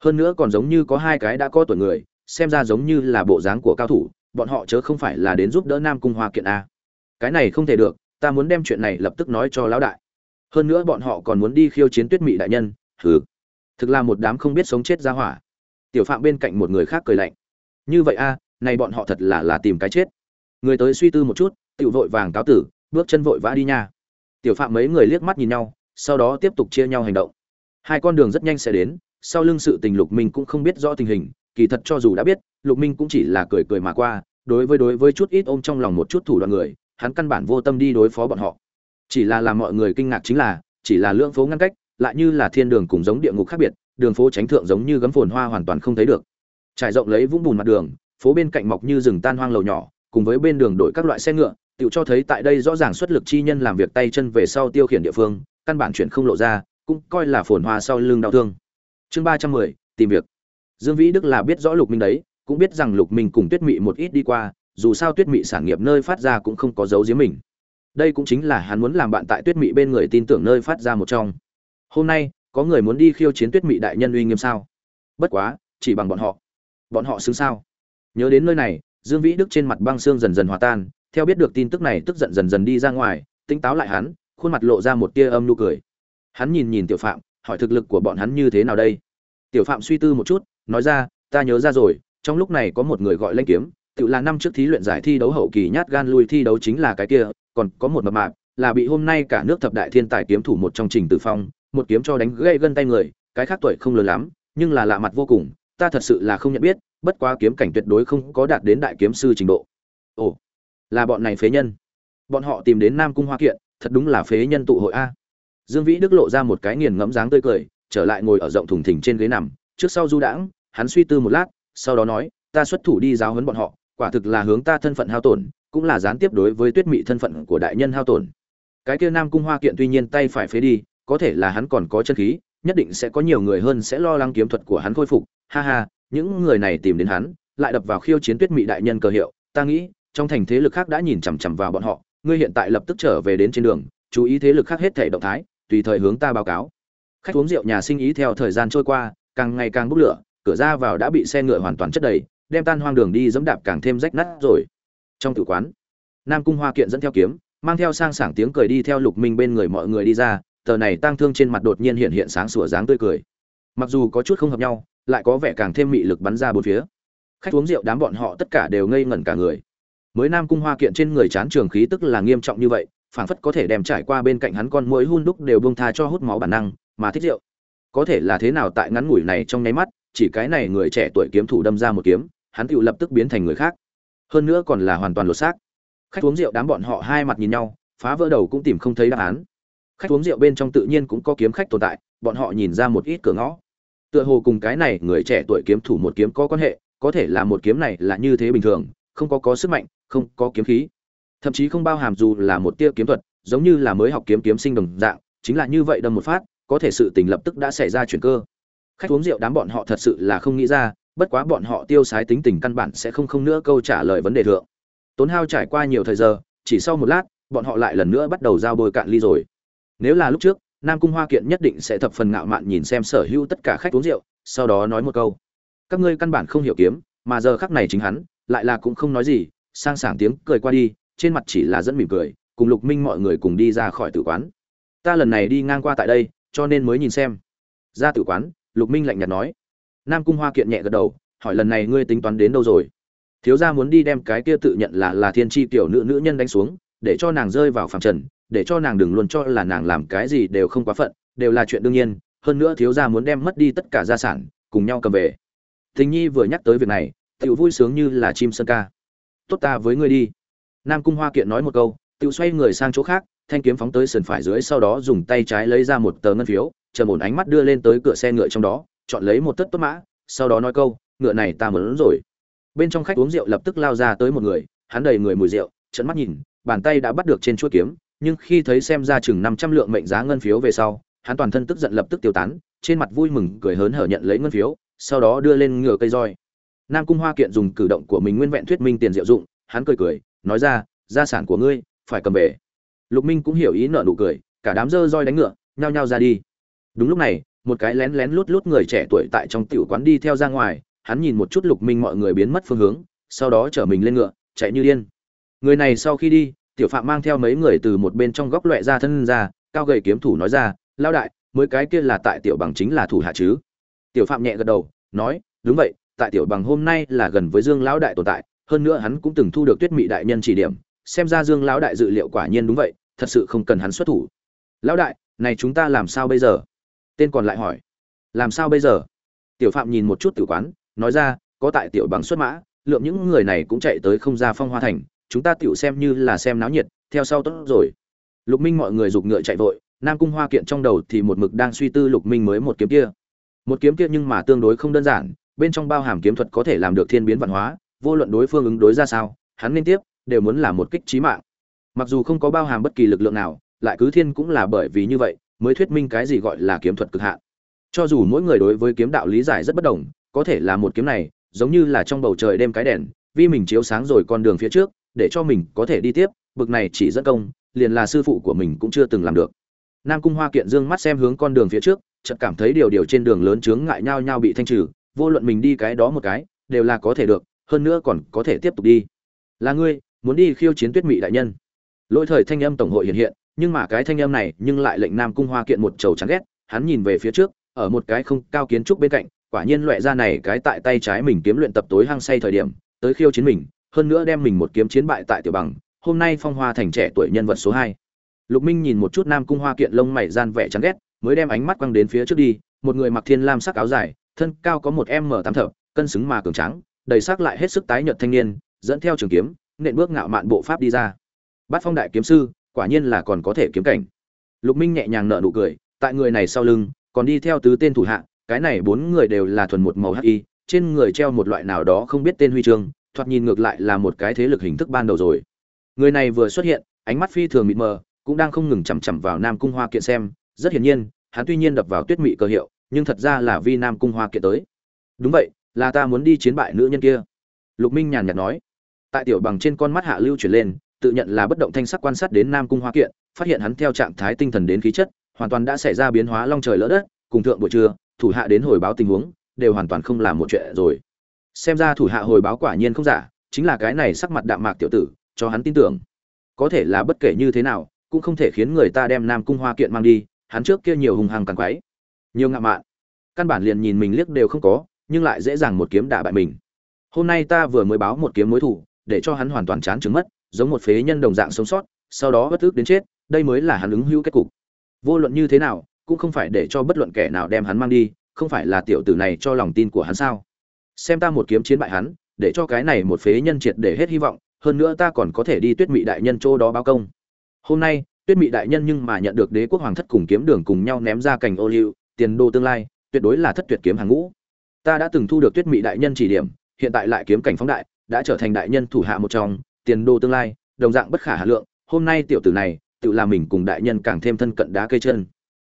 Hơn nữa còn giống như có hai cái đã có tuổi người, xem ra giống như là bộ dáng của cao thủ, bọn họ chớ không phải là đến giúp đỡ nam cung hoa kiện a. Cái này không thể được, ta muốn đem chuyện này lập tức nói cho lão đại. Hơn nữa bọn họ còn muốn đi khiêu chiến tuyết mị đại nhân, hừ. Thực là một đám không biết sống chết ra hỏa. Tiểu phạm bên cạnh một người khác cười lạnh. Như vậy a, này bọn họ thật là là tìm cái chết. Người tới suy tư một chút, tiểu vội vàng cáo tử, bước chân vội vã đi nha tiểu phạm mấy người liếc mắt nhìn nhau, sau đó tiếp tục chia nhau hành động. Hai con đường rất nhanh sẽ đến, sau lưng sự tình lục minh cũng không biết rõ tình hình, kỳ thật cho dù đã biết, lục minh cũng chỉ là cười cười mà qua, đối với đối với chút ít ôm trong lòng một chút thủ đoạn người, hắn căn bản vô tâm đi đối phó bọn họ. Chỉ là làm mọi người kinh ngạc chính là, chỉ là lưỡng phố ngăn cách, lại như là thiên đường cùng giống địa ngục khác biệt, đường phố tránh thượng giống như gấm phồn hoa hoàn toàn không thấy được. Trải rộng lấy vũng bùn mặt đường, phố bên cạnh mọc như rừng tan hoang lầu nhỏ, cùng với bên đường đổi các loại xe ngựa tự cho thấy tại đây rõ ràng xuất lực chi nhân làm việc tay chân về sau tiêu khiển địa phương, căn bản chuyện không lộ ra, cũng coi là phồn hoa sau lưng đau thương. Chương ba trăm mười, tìm việc. Dương vĩ đức là biết rõ lục minh đấy, cũng biết rằng lục minh cùng tuyết mị một ít đi qua, dù sao tuyết mị sản nghiệp nơi phát ra cũng không có dấu giếm mình. Đây cũng chính là hắn muốn làm bạn tại tuyết mị bên người tin tưởng nơi phát ra một trong. Hôm nay, có người muốn đi khiêu chiến tuyết mị đại nhân uy nghiêm sao? Bất quá, chỉ bằng bọn họ. Bọn họ xứng sao? Nhớ đến nơi này, dương vĩ đức trên mặt băng xương dần dần hòa tan theo biết được tin tức này tức giận dần dần đi ra ngoài, tỉnh táo lại hắn, khuôn mặt lộ ra một tia âm nụ cười. Hắn nhìn nhìn tiểu phạm, hỏi thực lực của bọn hắn như thế nào đây? Tiểu phạm suy tư một chút, nói ra, ta nhớ ra rồi, trong lúc này có một người gọi lanh kiếm, tự là năm trước thí luyện giải thi đấu hậu kỳ nhát gan lui thi đấu chính là cái kia, còn có một mập mạp, là bị hôm nay cả nước thập đại thiên tài kiếm thủ một trong trình tử phong, một kiếm cho đánh gãy gân tay người, cái khác tuổi không lớn lắm, nhưng là lạ mặt vô cùng, ta thật sự là không nhận biết, bất quá kiếm cảnh tuyệt đối không có đạt đến đại kiếm sư trình độ. Ồ là bọn này phế nhân. Bọn họ tìm đến nam cung hoa kiện, thật đúng là phế nhân tụ hội a. Dương vĩ đức lộ ra một cái nghiền ngẫm dáng tươi cười, trở lại ngồi ở rộng thùng thình trên ghế nằm, trước sau du đãng, hắn suy tư một lát, sau đó nói, ta xuất thủ đi giáo huấn bọn họ, quả thực là hướng ta thân phận hao tổn, cũng là gián tiếp đối với tuyết mị thân phận của đại nhân hao tổn. Cái kia nam cung hoa kiện tuy nhiên tay phải phế đi, có thể là hắn còn có chân khí, nhất định sẽ có nhiều người hơn sẽ lo lắng kiếm thuật của hắn khôi phục. Ha ha, những người này tìm đến hắn, lại đập vào khiêu chiến tuyết mị đại nhân cơ hiệu, ta nghĩ trong thành thế lực khác đã nhìn chằm chằm vào bọn họ, ngươi hiện tại lập tức trở về đến trên đường, chú ý thế lực khác hết thể động thái, tùy thời hướng ta báo cáo. Khách uống rượu nhà sinh ý theo thời gian trôi qua, càng ngày càng bốc lửa, cửa ra vào đã bị xe ngựa hoàn toàn chất đầy, đem tan hoang đường đi dẫm đạp càng thêm rách nát rồi. Trong tử quán, nam cung hoa kiện dẫn theo kiếm, mang theo sang sảng tiếng cười đi theo lục minh bên người mọi người đi ra, tờ này tang thương trên mặt đột nhiên hiện hiện sáng sủa dáng tươi cười. Mặc dù có chút không hợp nhau, lại có vẻ càng thêm mị lực bắn ra bốn phía. Khách uống rượu đám bọn họ tất cả đều ngây ngẩn cả người mới nam cung hoa kiện trên người chán trường khí tức là nghiêm trọng như vậy, phảng phất có thể đem trải qua bên cạnh hắn con mũi hun đúc đều bông tha cho hút máu bản năng, mà thích rượu. Có thể là thế nào tại ngắn ngủi này trong nháy mắt, chỉ cái này người trẻ tuổi kiếm thủ đâm ra một kiếm, hắn tự lập tức biến thành người khác. Hơn nữa còn là hoàn toàn lột xác. Khách uống rượu đám bọn họ hai mặt nhìn nhau, phá vỡ đầu cũng tìm không thấy đáp án. Khách uống rượu bên trong tự nhiên cũng có kiếm khách tồn tại, bọn họ nhìn ra một ít cửa ngõ. Tựa hồ cùng cái này người trẻ tuổi kiếm thủ một kiếm có quan hệ, có thể là một kiếm này là như thế bình thường, không có có sức mạnh không có kiếm khí. Thậm chí không bao hàm dù là một tia kiếm thuật, giống như là mới học kiếm kiếm sinh đồng dạng, chính là như vậy đâm một phát, có thể sự tình lập tức đã xảy ra chuyển cơ. Khách uống rượu đám bọn họ thật sự là không nghĩ ra, bất quá bọn họ tiêu sái tính tình căn bản sẽ không không nữa câu trả lời vấn đề thượng. Tốn hao trải qua nhiều thời giờ, chỉ sau một lát, bọn họ lại lần nữa bắt đầu giao bôi cạn ly rồi. Nếu là lúc trước, nam cung hoa kiện nhất định sẽ thập phần ngạo mạn nhìn xem sở hữu tất cả khách uống rượu, sau đó nói một câu. Các ngươi căn bản không hiểu kiếm, mà giờ khắc này chính hắn, lại là cũng không nói gì sang sảng tiếng cười qua đi, trên mặt chỉ là dẫn mỉm cười, cùng lục minh mọi người cùng đi ra khỏi tử quán. Ta lần này đi ngang qua tại đây, cho nên mới nhìn xem. Ra tử quán, lục minh lạnh nhạt nói. Nam cung hoa kiện nhẹ gật đầu, hỏi lần này ngươi tính toán đến đâu rồi? Thiếu gia muốn đi đem cái kia tự nhận là là thiên tri tiểu nữ nữ nhân đánh xuống, để cho nàng rơi vào phàm trần, để cho nàng đừng luôn cho là nàng làm cái gì đều không quá phận, đều là chuyện đương nhiên, hơn nữa thiếu gia muốn đem mất đi tất cả gia sản, cùng nhau cầm về. Thình nhi vừa nhắc tới việc này, tiểu vui sướng như là chim sơn ca tốt ta với ngươi đi. Nam cung hoa kiện nói một câu, tự xoay người sang chỗ khác, thanh kiếm phóng tới sườn phải dưới, sau đó dùng tay trái lấy ra một tờ ngân phiếu chờ một ánh mắt đưa lên tới cửa xe ngựa trong đó, chọn lấy một tất tốt mã, sau đó nói câu, ngựa này ta muốn rồi. Bên trong khách uống rượu lập tức lao ra tới một người, hắn đầy người mùi rượu trận mắt nhìn, bàn tay đã bắt được trên chuỗi kiếm, nhưng khi thấy xem ra chừng năm trăm lượng mệnh giá ngân phiếu về sau, hắn toàn thân tức giận lập tức tiêu tán, trên mặt vui mừng cười hớn hở nhận lấy ngân phiếu, sau đó đưa lên ngựa cây roi nam cung hoa kiện dùng cử động của mình nguyên vẹn thuyết minh tiền diệu dụng, hắn cười cười, nói ra, gia sản của ngươi, phải cầm về. Lục minh cũng hiểu ý nợ nụ cười, cả đám dơ roi đánh ngựa, nhao nhao ra đi. Đúng lúc này, một cái lén lén lút lút người trẻ tuổi tại trong tiểu quán đi theo ra ngoài, hắn nhìn một chút lục minh mọi người biến mất phương hướng, sau đó chở mình lên ngựa, chạy như điên. Người này sau khi đi, tiểu phạm mang theo mấy người từ một bên trong góc loẹ ra thân ra, cao gầy kiếm thủ nói ra lao đại, mới cái kia là tại tiểu bằng chính là thủ hạ chứ? Tiểu phạm nhẹ gật đầu, nói, đúng vậy tại tiểu bằng hôm nay là gần với dương lão đại tồn tại, hơn nữa hắn cũng từng thu được tuyết mị đại nhân chỉ điểm, xem ra dương lão đại dự liệu quả nhiên đúng vậy, thật sự không cần hắn xuất thủ. Lão đại, này chúng ta làm sao bây giờ? Tên còn lại hỏi. Làm sao bây giờ? Tiểu phạm nhìn một chút tử quán, nói ra, có tại tiểu bằng xuất mã, lượng những người này cũng chạy tới không ra phong hoa thành, chúng ta tiểu xem như là xem náo nhiệt, theo sau tốt rồi. Lục minh mọi người giục ngựa chạy vội, nam cung hoa kiện trong đầu thì một mực đang suy tư lục minh mới một kiếm kia. Một kiếm kia nhưng mà tương đối không đơn giản bên trong bao hàm kiếm thuật có thể làm được thiên biến văn hóa, vô luận đối phương ứng đối ra sao, hắn liên tiếp, đều muốn là một kích trí mạng. Mặc dù không có bao hàm bất kỳ lực lượng nào, lại cứ thiên cũng là bởi vì như vậy, mới thuyết minh cái gì gọi là kiếm thuật cực hạn. Cho dù mỗi người đối với kiếm đạo lý giải rất bất đồng, có thể là một kiếm này, giống như là trong bầu trời đêm cái đèn, vì mình chiếu sáng rồi con đường phía trước, để cho mình có thể đi tiếp, bực này chỉ dẫn công, liền là sư phụ của mình cũng chưa từng làm được. Nam cung hoa kiện dương mắt xem hướng con đường phía trước, chợt cảm thấy điều điều trên đường lớn chướng ngại nhau nhau bị thanh trừ vô luận mình đi cái đó một cái, đều là có thể được, hơn nữa còn có thể tiếp tục đi. Là ngươi, muốn đi khiêu chiến tuyết mị đại nhân. Lỗi thời thanh âm tổng hội hiện hiện, nhưng mà cái thanh âm này nhưng lại lệnh nam cung hoa kiện một trầu chán ghét, hắn nhìn về phía trước, ở một cái không cao kiến trúc bên cạnh, quả nhiên loại ra này cái tại tay trái mình kiếm luyện tập tối hăng say thời điểm, tới khiêu chiến mình, hơn nữa đem mình một kiếm chiến bại tại tiểu bằng, hôm nay phong hoa thành trẻ tuổi nhân vật số hai. Lục minh nhìn một chút nam cung hoa kiện lông mày gian vẻ chán ghét, mới đem ánh mắt quăng đến phía trước đi, một người mặc thiên lam sắc áo dài thân cao có một m tám thợ cân xứng mà cường trắng đầy sắc lại hết sức tái nhợt thanh niên, dẫn theo trường kiếm, nện bước ngạo mạn bộ pháp đi ra. Bát phong đại kiếm sư, quả nhiên là còn có thể kiếm cảnh. Lục minh nhẹ nhàng nở nụ cười, tại người này sau lưng, còn đi theo tứ tên thủ hạ, cái này bốn người đều là thuần một màu hắc y, trên người treo một loại nào đó không biết tên huy chương, thoạt nhìn ngược lại là một cái thế lực hình thức ban đầu rồi. Người này vừa xuất hiện, ánh mắt phi thường mịt mờ, cũng đang không ngừng chằm chằm vào nam cung hoa kiện xem, rất hiển nhiên, hắn tuy nhiên đập vào tuyết mị cơ hiệu nhưng thật ra là vi nam cung hoa kiện tới. Đúng vậy, là ta muốn đi chiến bại nữ nhân kia. Lục minh nhàn nhạt nói. Tại tiểu bằng trên con mắt hạ lưu chuyển lên, tự nhận là bất động thanh sắc quan sát đến nam cung hoa kiện, phát hiện hắn theo trạng thái tinh thần đến khí chất, hoàn toàn đã xảy ra biến hóa long trời lỡ đất, cùng thượng buổi trưa, thủ hạ đến hồi báo tình huống, đều hoàn toàn không làm một chuyện rồi. Xem ra thủ hạ hồi báo quả nhiên không giả, chính là cái này sắc mặt đạm mạc tiểu tử, cho hắn tin tưởng. Có thể là bất kể như thế nào, cũng không thể khiến người ta đem nam cung hoa kiện mang đi, hắn trước kia nhiều hùng hăng càng quái nhiều ngạo mạn. Căn bản liền nhìn mình liếc đều không có, nhưng lại dễ dàng một kiếm đả bại mình. Hôm nay ta vừa mới báo một kiếm mối thủ, để cho hắn hoàn toàn chán chứng mất, giống một phế nhân đồng dạng sống sót, sau đó bất ức đến chết, đây mới là hắn ứng hữu kết cục. Vô luận như thế nào, cũng không phải để cho bất luận kẻ nào đem hắn mang đi, không phải là tiểu tử này cho lòng tin của hắn sao? Xem ta một kiếm chiến bại hắn, để cho cái này một phế nhân triệt để hết hy vọng, hơn nữa ta còn có thể đi tuyết mị đại nhân chỗ đó báo công. Hôm nay, tuyết mị đại nhân nhưng mà nhận được đế quốc hoàng thất cùng kiếm đường cùng nhau ném ra cành ô liu tiền đô tương lai, tuyệt đối là thất tuyệt kiếm hàng ngũ. Ta đã từng thu được tuyết mị đại nhân chỉ điểm, hiện tại lại kiếm cảnh phóng đại, đã trở thành đại nhân thủ hạ một trong, tiền đô tương lai, đồng dạng bất khả hà lượng, hôm nay tiểu tử này, tự làm mình cùng đại nhân càng thêm thân cận đá cây chân.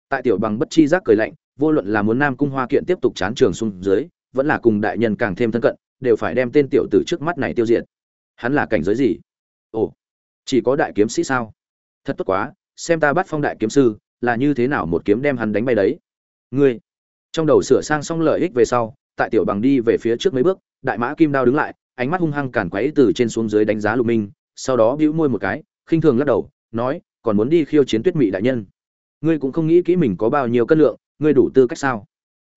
Tại tiểu bằng bất chi giác cười lạnh, vô luận là muốn nam cung hoa kiện tiếp tục chán trường xuống dưới, vẫn là cùng đại nhân càng thêm thân cận, đều phải đem tên tiểu tử trước mắt này tiêu diệt. Hắn là cảnh giới gì? Ồ, chỉ có đại kiếm sĩ sao? Thật tốt quá, xem ta bắt phong đại kiếm sư, là như thế nào một kiếm đem hắn đánh bay đấy? Ngươi. Trong đầu sửa sang xong lợi ích về sau, tại tiểu bằng đi về phía trước mấy bước, đại mã kim đao đứng lại, ánh mắt hung hăng càn quấy từ trên xuống dưới đánh giá lục minh, sau đó bĩu môi một cái, khinh thường lắc đầu, nói, còn muốn đi khiêu chiến tuyết mị đại nhân? Ngươi cũng không nghĩ kỹ mình có bao nhiêu cân lượng, ngươi đủ tư cách sao?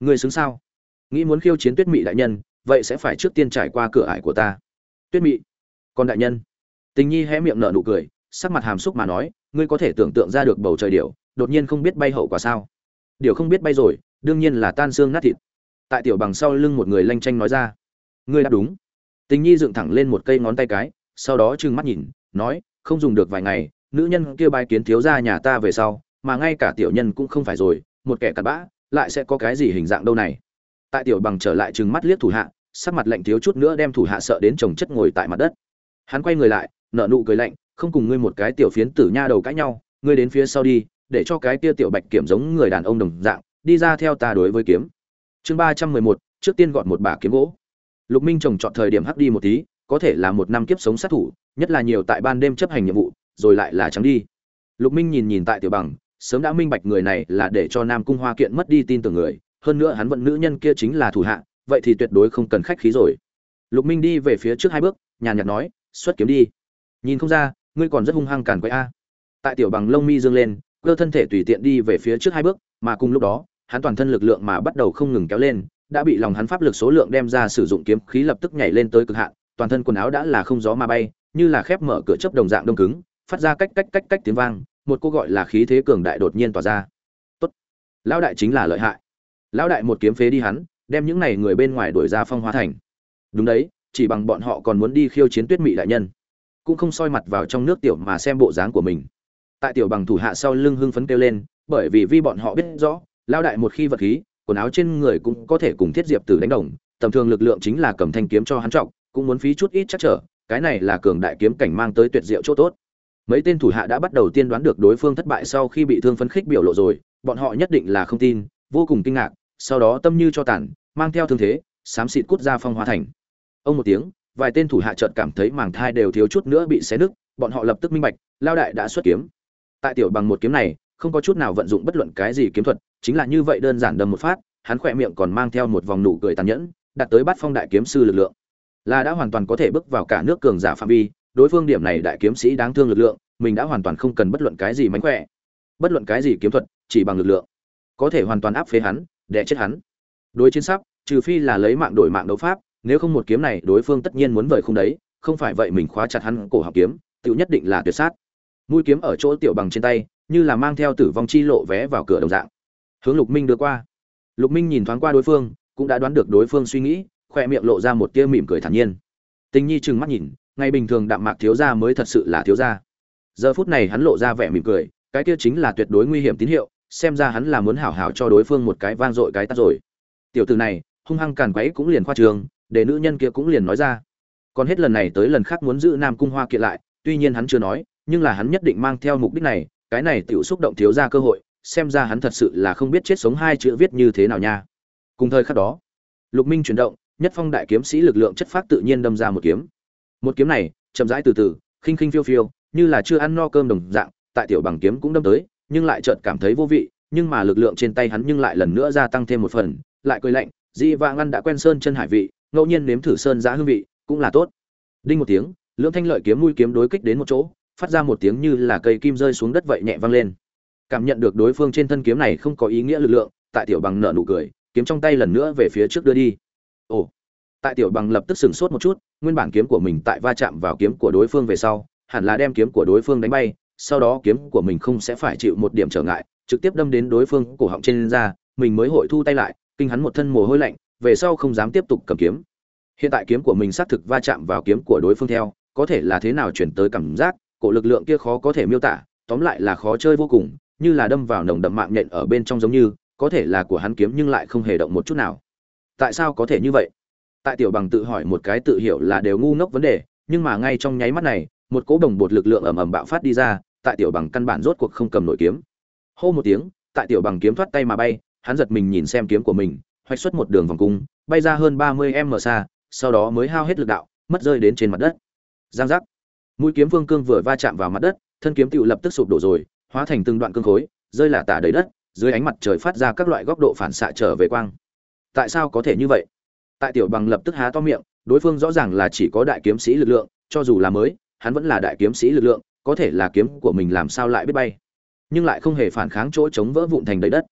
Ngươi xứng sao? Nghĩ muốn khiêu chiến tuyết mị đại nhân, vậy sẽ phải trước tiên trải qua cửa ải của ta. Tuyết mị còn đại nhân. Tình nhi hé miệng nở nụ cười, sắc mặt hàm xúc mà nói, ngươi có thể tưởng tượng ra được bầu trời điểu, đột nhiên không biết bay hậu quả sao? Điều không biết bay rồi, đương nhiên là tan xương nát thịt. Tại tiểu bằng sau lưng một người lanh tranh nói ra, ngươi đáp đúng. Tình nhi dựng thẳng lên một cây ngón tay cái, sau đó trừng mắt nhìn, nói, không dùng được vài ngày, nữ nhân kia bài kiến thiếu ra nhà ta về sau, mà ngay cả tiểu nhân cũng không phải rồi, một kẻ cặn bã, lại sẽ có cái gì hình dạng đâu này? Tại tiểu bằng trở lại trừng mắt liếc thủ hạ, sắc mặt lạnh thiếu chút nữa đem thủ hạ sợ đến chồng chất ngồi tại mặt đất. Hắn quay người lại nợ nụ cười lạnh, không cùng ngươi một cái tiểu phiến tử nha đầu cãi nhau, ngươi đến phía sau đi để cho cái kia tiểu bạch kiểm giống người đàn ông đồng dạng, đi ra theo ta đối với kiếm. Chương ba trăm mười một, trước tiên gọn một bả kiếm gỗ. Lục minh trồng chọn thời điểm hắc đi một tí, có thể là một năm kiếp sống sát thủ, nhất là nhiều tại ban đêm chấp hành nhiệm vụ, rồi lại là trắng đi. Lục minh nhìn nhìn tại tiểu bằng, sớm đã minh bạch người này là để cho nam cung hoa kiện mất đi tin tưởng người, hơn nữa hắn vận nữ nhân kia chính là thủ hạ, vậy thì tuyệt đối không cần khách khí rồi. Lục minh đi về phía trước hai bước, nhàn nhạt nói, xuất kiếm đi. Nhìn không ra, ngươi còn rất hung hăng càn quậy a. Tại tiểu bằng lông mi dương lên cơ thân thể tùy tiện đi về phía trước hai bước, mà cùng lúc đó, hắn toàn thân lực lượng mà bắt đầu không ngừng kéo lên, đã bị lòng hắn pháp lực số lượng đem ra sử dụng kiếm khí lập tức nhảy lên tới cực hạn, toàn thân quần áo đã là không gió mà bay, như là khép mở cửa chớp đồng dạng đông cứng, phát ra cách cách cách cách tiếng vang, một cô gọi là khí thế cường đại đột nhiên tỏa ra. Tốt. Lão đại chính là lợi hại. Lão đại một kiếm phế đi hắn, đem những này người bên ngoài đuổi ra phong hóa thành. Đúng đấy, chỉ bằng bọn họ còn muốn đi khiêu chiến tuyết mị đại nhân. Cũng không soi mặt vào trong nước tiểu mà xem bộ dáng của mình tại tiểu bằng thủ hạ sau lưng hưng phấn kêu lên bởi vì vi bọn họ biết rõ lao đại một khi vật khí quần áo trên người cũng có thể cùng thiết diệp tử đánh đồng tầm thường lực lượng chính là cầm thanh kiếm cho hắn trọng cũng muốn phí chút ít chắc trở cái này là cường đại kiếm cảnh mang tới tuyệt diệu chỗ tốt. Mấy tên thủ hạ đã bắt đầu tiên đoán được đối phương thất bại sau khi bị thương phấn khích biểu lộ rồi bọn họ nhất định là không tin vô cùng kinh ngạc sau đó tâm như cho tản, mang theo thương thế xám xịt cút ra phong hóa thành. Ông một tiếng vài tên thủ hạ chợt cảm thấy màng thai đều thiếu chút nữa bị xé nứt bọn họ lập tức minh bạch lao đại đã xuất kiếm tại tiểu bằng một kiếm này, không có chút nào vận dụng bất luận cái gì kiếm thuật, chính là như vậy đơn giản đâm một phát, hắn khỏe miệng còn mang theo một vòng nụ cười tàn nhẫn, đạt tới bắt phong đại kiếm sư lực lượng. Là đã hoàn toàn có thể bước vào cả nước cường giả phạm vi, đối phương điểm này đại kiếm sĩ đáng thương lực lượng, mình đã hoàn toàn không cần bất luận cái gì mánh khỏe. Bất luận cái gì kiếm thuật, chỉ bằng lực lượng, có thể hoàn toàn áp phế hắn đẻ chết hắn. Đối chiến sắp, trừ phi là lấy mạng đổi mạng đấu pháp, nếu không một kiếm này đối phương tất nhiên muốn vời không đấy, không phải vậy mình khóa chặt hắn cổ học kiếm tự nhất định là tuyệt sát mũi kiếm ở chỗ tiểu bằng trên tay, như là mang theo tử vong chi lộ vé vào cửa đồng dạng. Hướng lục minh đưa qua. Lục minh nhìn thoáng qua đối phương, cũng đã đoán được đối phương suy nghĩ khoe miệng lộ ra một tia mỉm cười thản nhiên. Tình nhi trừng mắt nhìn ngày bình thường đạm mạc thiếu gia mới thật sự là thiếu gia. Giờ phút này hắn lộ ra vẻ mỉm cười, cái kia chính là tuyệt đối nguy hiểm tín hiệu, xem ra hắn là muốn hảo hảo cho đối phương một cái vang dội cái tắt rồi. Tiểu tử này, hung hăng càn quấy cũng liền khoa trường, để nữ nhân kia cũng liền nói ra. Còn hết lần này tới lần khác muốn giữ nam cung hoa kiện lại, tuy nhiên hắn chưa nói nhưng là hắn nhất định mang theo mục đích này, cái này tiểu xúc động thiếu ra cơ hội, xem ra hắn thật sự là không biết chết sống hai chữ viết như thế nào nha. Cùng thời khắc đó, lục minh chuyển động, nhất phong đại kiếm sĩ lực lượng chất phát tự nhiên đâm ra một kiếm. Một kiếm này, chậm rãi từ từ, khinh khinh phiêu phiêu, như là chưa ăn no cơm đồng dạng, tại tiểu bằng kiếm cũng đâm tới, nhưng lại chợt cảm thấy vô vị, nhưng mà lực lượng trên tay hắn nhưng lại lần nữa gia tăng thêm một phần, lại cười lạnh dị vạng ăn đã quen sơn chân hải vị, ngẫu nhiên nếm thử sơn giá hương vị, cũng là tốt. Đinh một tiếng, lưỡng thanh lợi kiếm mũi kiếm đối kích đến một chỗ phát ra một tiếng như là cây kim rơi xuống đất vậy nhẹ vang lên. Cảm nhận được đối phương trên thân kiếm này không có ý nghĩa lực lượng, tại tiểu bằng nở nụ cười, kiếm trong tay lần nữa về phía trước đưa đi. Ồ, tại tiểu bằng lập tức sửng sốt một chút, nguyên bản kiếm của mình tại va chạm vào kiếm của đối phương về sau, hẳn là đem kiếm của đối phương đánh bay, sau đó kiếm của mình không sẽ phải chịu một điểm trở ngại, trực tiếp đâm đến đối phương cổ họng trên ra mình mới hội thu tay lại, kinh hắn một thân mồ hôi lạnh, về sau không dám tiếp tục cầm kiếm. Hiện tại kiếm của mình xác thực va chạm vào kiếm của đối phương theo, có thể là thế nào chuyển tới cảm giác cổ lực lượng kia khó có thể miêu tả, tóm lại là khó chơi vô cùng, như là đâm vào nồng đậm mạng nhện ở bên trong giống như, có thể là của hắn kiếm nhưng lại không hề động một chút nào. Tại sao có thể như vậy? Tại tiểu bằng tự hỏi một cái tự hiểu là đều ngu ngốc vấn đề, nhưng mà ngay trong nháy mắt này, một cỗ đồng bột lực lượng ầm ầm bạo phát đi ra, tại tiểu bằng căn bản rốt cuộc không cầm nổi kiếm. Hô một tiếng, tại tiểu bằng kiếm thoát tay mà bay, hắn giật mình nhìn xem kiếm của mình, hoạch xuất một đường vòng cung, bay ra hơn ba mươi m xa, sau đó mới hao hết lực đạo, mất rơi đến trên mặt đất. Giang giác mũi kiếm vương cương vừa va chạm vào mặt đất, thân kiếm tựu lập tức sụp đổ rồi, hóa thành từng đoạn cương khối, rơi là tả đầy đất, dưới ánh mặt trời phát ra các loại góc độ phản xạ trở về quang. Tại sao có thể như vậy? Tại tiểu bằng lập tức há to miệng, đối phương rõ ràng là chỉ có đại kiếm sĩ lực lượng, cho dù là mới, hắn vẫn là đại kiếm sĩ lực lượng, có thể là kiếm của mình làm sao lại biết bay. Nhưng lại không hề phản kháng chỗ chống vỡ vụn thành đầy đất.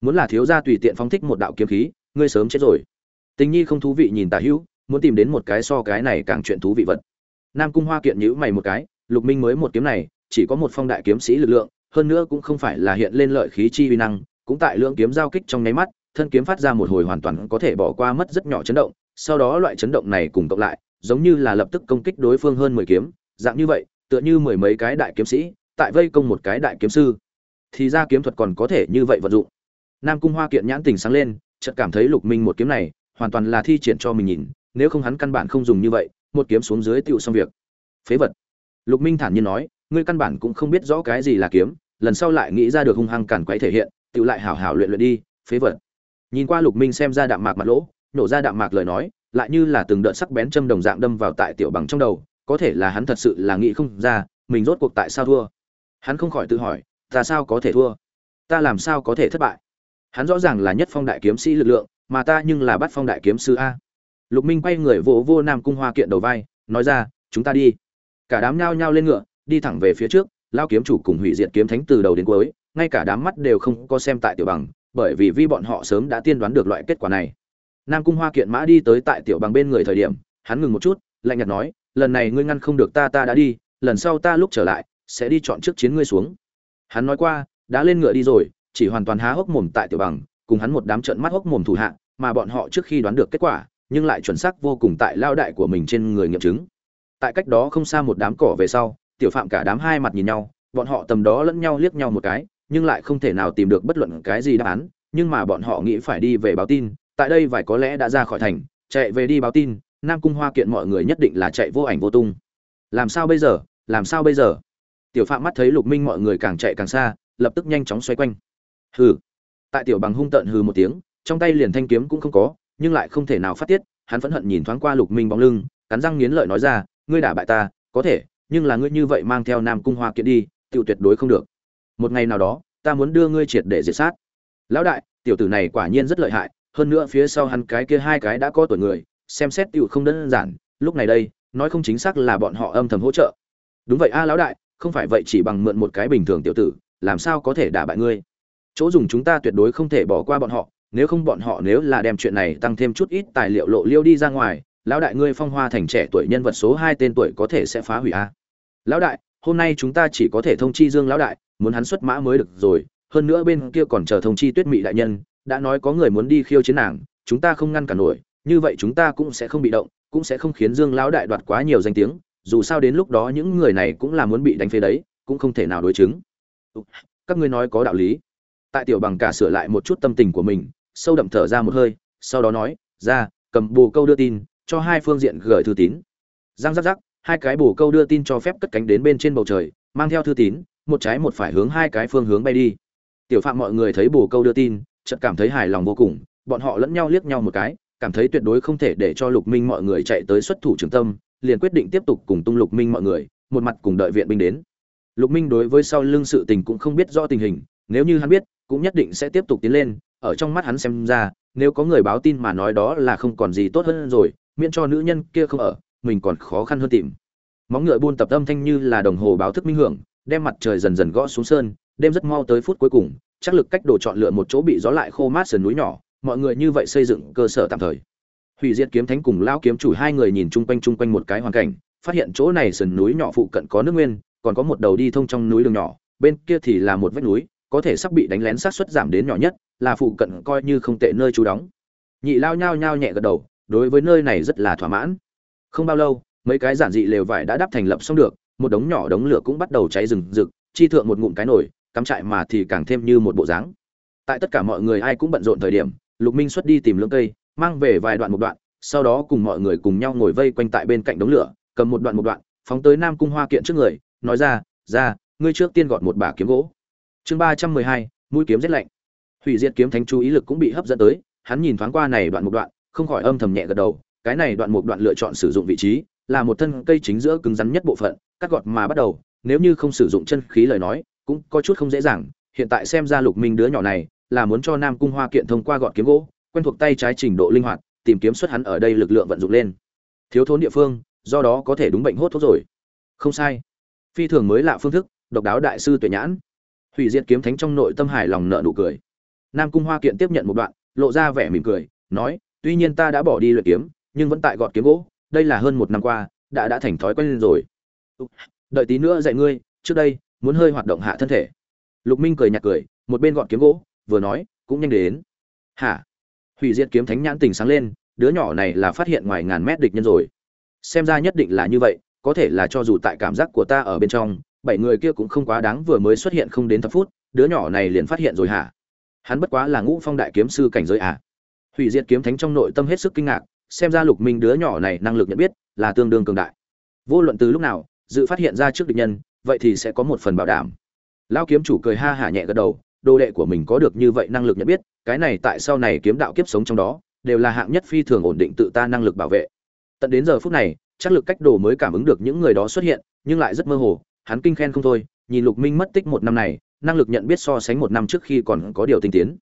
Muốn là thiếu gia tùy tiện phóng thích một đạo kiếm khí, ngươi sớm chết rồi. Tình nhi không thú vị nhìn tà hữu, muốn tìm đến một cái so cái này càng chuyện thú vị vật nam cung hoa kiện nhữ mày một cái, lục minh mới một kiếm này, chỉ có một phong đại kiếm sĩ lực lượng, hơn nữa cũng không phải là hiện lên lợi khí chi uy năng, cũng tại lượng kiếm giao kích trong nháy mắt, thân kiếm phát ra một hồi hoàn toàn có thể bỏ qua mất rất nhỏ chấn động, sau đó loại chấn động này cùng cộng lại, giống như là lập tức công kích đối phương hơn mười kiếm, dạng như vậy, tựa như mười mấy cái đại kiếm sĩ, tại vây công một cái đại kiếm sư. Thì ra kiếm thuật còn có thể như vậy vận dụng. Nam cung hoa kiện nhãn tình sáng lên, chợt cảm thấy lục minh một kiếm này, hoàn toàn là thi triển cho mình nhìn, nếu không hắn căn bản không dùng như vậy một kiếm xuống dưới tựu xong việc. Phế vật. Lục minh thản nhiên nói, ngươi căn bản cũng không biết rõ cái gì là kiếm, lần sau lại nghĩ ra được hung hăng cản quấy thể hiện tựu lại hảo hảo luyện luyện đi, phế vật. Nhìn qua lục minh xem ra đạm mạc mặt lỗ, nổ ra đạm mạc lời nói, lại như là từng đợt sắc bén châm đồng dạng đâm vào tại tiểu bằng trong đầu, có thể là hắn thật sự là nghĩ không ra, mình rốt cuộc tại sao thua. Hắn không khỏi tự hỏi, ta sao có thể thua? Ta làm sao có thể thất bại? Hắn rõ ràng là nhất phong đại kiếm sĩ lực lượng, mà ta nhưng là bắt phong đại kiếm sư a lục minh quay người vỗ vô, vô nam cung hoa kiện đầu vai nói ra chúng ta đi. Cả đám nhao nhao lên ngựa đi thẳng về phía trước lao kiếm chủ cùng hủy diệt kiếm thánh từ đầu đến cuối ngay cả đám mắt đều không có xem tại tiểu bằng bởi vì vi bọn họ sớm đã tiên đoán được loại kết quả này. Nam cung hoa kiện mã đi tới tại tiểu bằng bên người thời điểm hắn ngừng một chút lạnh nhạt nói lần này ngươi ngăn không được ta ta đã đi lần sau ta lúc trở lại sẽ đi chọn trước chiến ngươi xuống. Hắn nói qua đã lên ngựa đi rồi chỉ hoàn toàn há hốc mồm tại tiểu bằng cùng hắn một đám trận mắt hốc mồm thủ hạ mà bọn họ trước khi đoán được kết quả nhưng lại chuẩn xác vô cùng tại lao đại của mình trên người nghiệm chứng. Tại cách đó không xa một đám cỏ về sau, tiểu phạm cả đám hai mặt nhìn nhau, bọn họ tầm đó lẫn nhau liếc nhau một cái, nhưng lại không thể nào tìm được bất luận cái gì đáp án, nhưng mà bọn họ nghĩ phải đi về báo tin, tại đây vài có lẽ đã ra khỏi thành, chạy về đi báo tin, nam cung hoa kiện mọi người nhất định là chạy vô ảnh vô tung. Làm sao bây giờ? Làm sao bây giờ? Tiểu phạm mắt thấy lục minh mọi người càng chạy càng xa, lập tức nhanh chóng xoay quanh. Hừ. Tại tiểu bằng hung tợn hừ một tiếng, trong tay liền thanh kiếm cũng không có nhưng lại không thể nào phát tiết, hắn phẫn hận nhìn thoáng qua lục minh bóng lưng, cắn răng nghiến lợi nói ra, ngươi đả bại ta, có thể, nhưng là ngươi như vậy mang theo nam cung hoa kiện đi tự tuyệt đối không được. Một ngày nào đó, ta muốn đưa ngươi triệt để diệt sát. Lão đại, tiểu tử này quả nhiên rất lợi hại, hơn nữa phía sau hắn cái kia hai cái đã có tuổi người, xem xét tiểu không đơn giản, lúc này đây, nói không chính xác là bọn họ âm thầm hỗ trợ. Đúng vậy a, lão đại, không phải vậy chỉ bằng mượn một cái bình thường tiểu tử, làm sao có thể đả bại ngươi? Chỗ dùng chúng ta tuyệt đối không thể bỏ qua bọn họ nếu không bọn họ nếu là đem chuyện này tăng thêm chút ít tài liệu lộ liêu đi ra ngoài, lão đại ngươi phong hoa thành trẻ tuổi nhân vật số hai tên tuổi có thể sẽ phá hủy a. Lão đại, hôm nay chúng ta chỉ có thể thông chi dương lão đại, muốn hắn xuất mã mới được rồi, hơn nữa bên kia còn chờ thông chi tuyết mị đại nhân, đã nói có người muốn đi khiêu chiến nàng, chúng ta không ngăn cản nổi, như vậy chúng ta cũng sẽ không bị động, cũng sẽ không khiến dương lão đại đoạt quá nhiều danh tiếng, dù sao đến lúc đó những người này cũng là muốn bị đánh phế đấy, cũng không thể nào đối chứng. Các ngươi nói có đạo lý. Tại tiểu bằng cả sửa lại một chút tâm tình của mình sâu đậm thở ra một hơi, sau đó nói, ra, cầm bồ câu đưa tin, cho hai phương diện gửi thư tín. Giang rắc rắc, hai cái bồ câu đưa tin cho phép cất cánh đến bên trên bầu trời, mang theo thư tín, một trái một phải hướng hai cái phương hướng bay đi. Tiểu phạm mọi người thấy bồ câu đưa tin, chợt cảm thấy hài lòng vô cùng, bọn họ lẫn nhau liếc nhau một cái, cảm thấy tuyệt đối không thể để cho lục minh mọi người chạy tới xuất thủ trường tâm, liền quyết định tiếp tục cùng tung lục minh mọi người, một mặt cùng đợi viện binh đến. Lục minh đối với sau lưng sự tình cũng không biết rõ tình hình, nếu như hắn biết, cũng nhất định sẽ tiếp tục tiến lên ở trong mắt hắn xem ra, nếu có người báo tin mà nói đó là không còn gì tốt hơn rồi, miễn cho nữ nhân kia không ở, mình còn khó khăn hơn tìm. Móng ngựa buôn tập âm thanh như là đồng hồ báo thức minh hưởng, đem mặt trời dần dần gõ xuống sơn, đêm rất mau tới phút cuối cùng, chắc lực cách đồ chọn lựa một chỗ bị gió lại khô mát sườn núi nhỏ, mọi người như vậy xây dựng cơ sở tạm thời. Hủy diệt kiếm thánh cùng lão kiếm chủ hai người nhìn chung quanh chung quanh một cái hoàn cảnh, phát hiện chỗ này sườn núi nhỏ phụ cận có nước nguyên, còn có một đầu đi thông trong núi đường nhỏ, bên kia thì là một vách núi có thể sắp bị đánh lén sát suất giảm đến nhỏ nhất, là phụ cận coi như không tệ nơi trú đóng. Nhị lao nhao nhao nhẹ gật đầu, đối với nơi này rất là thỏa mãn. Không bao lâu, mấy cái giản dị lều vải đã đắp thành lập xong được, một đống nhỏ đống lửa cũng bắt đầu cháy rừng rực, chi thượng một ngụm cái nổi cắm trại mà thì càng thêm như một bộ dáng. Tại tất cả mọi người ai cũng bận rộn thời điểm, lục minh xuất đi tìm lưỡng cây, mang về vài đoạn một đoạn, sau đó cùng mọi người cùng nhau ngồi vây quanh tại bên cạnh đống lửa, cầm một đoạn một đoạn, phóng tới nam cung hoa kiện trước người, nói ra ra, ngươi trước tiên gọt một bả kiếm gỗ chương ba trăm mười hai, mũi kiếm rét lạnh. Hủy diệt kiếm thánh chú ý lực cũng bị hấp dẫn tới, hắn nhìn thoáng qua này đoạn một đoạn, không khỏi âm thầm nhẹ gật đầu, cái này đoạn một đoạn lựa chọn sử dụng vị trí là một thân cây chính giữa cứng rắn nhất bộ phận, cắt gọt mà bắt đầu, nếu như không sử dụng chân khí lời nói, cũng có chút không dễ dàng, hiện tại xem ra lục minh đứa nhỏ này là muốn cho nam cung hoa kiện thông qua gọt kiếm gỗ, quen thuộc tay trái trình độ linh hoạt, tìm kiếm xuất hắn ở đây lực lượng vận dụng lên. Thiếu thốn địa phương, do đó có thể đúng bệnh hốt thuốc rồi. Không sai. Phi thường mới lạ phương thức, độc đáo đại sư tuệ nhãn hủy diệt kiếm thánh trong nội tâm hài lòng nợ nụ cười. Nam cung hoa kiện tiếp nhận một đoạn, lộ ra vẻ mỉm cười, nói, tuy nhiên ta đã bỏ đi luyện kiếm, nhưng vẫn tại gọt kiếm gỗ, đây là hơn một năm qua, đã đã thành thói quen lên rồi. Đợi tí nữa dạy ngươi, trước đây, muốn hơi hoạt động hạ thân thể. Lục minh cười nhạt cười, một bên gọt kiếm gỗ, vừa nói, cũng nhanh đến. Hả? Hủy diệt kiếm thánh nhãn tình sáng lên, đứa nhỏ này là phát hiện ngoài ngàn mét địch nhân rồi. Xem ra nhất định là như vậy, có thể là cho dù tại cảm giác của ta ở bên trong bảy người kia cũng không quá đáng vừa mới xuất hiện không đến thập phút, đứa nhỏ này liền phát hiện rồi hả? Hắn bất quá là ngũ phong đại kiếm sư cảnh giới à? Hủy diệt kiếm thánh trong nội tâm hết sức kinh ngạc, xem ra lục minh đứa nhỏ này năng lực nhận biết là tương đương cường đại. Vô luận từ lúc nào, dự phát hiện ra trước địch nhân, vậy thì sẽ có một phần bảo đảm. Lao kiếm chủ cười ha hả nhẹ gật đầu, đồ đệ của mình có được như vậy năng lực nhận biết, cái này tại sau này kiếm đạo kiếp sống trong đó, đều là hạng nhất phi thường ổn định tự ta năng lực bảo vệ. Tận đến giờ phút này, chắc lực cách đồ mới cảm ứng được những người đó xuất hiện, nhưng lại rất mơ hồ hắn kinh khen không thôi, nhìn lục minh mất tích một năm này, năng lực nhận biết so sánh một năm trước khi còn có điều tinh tiến.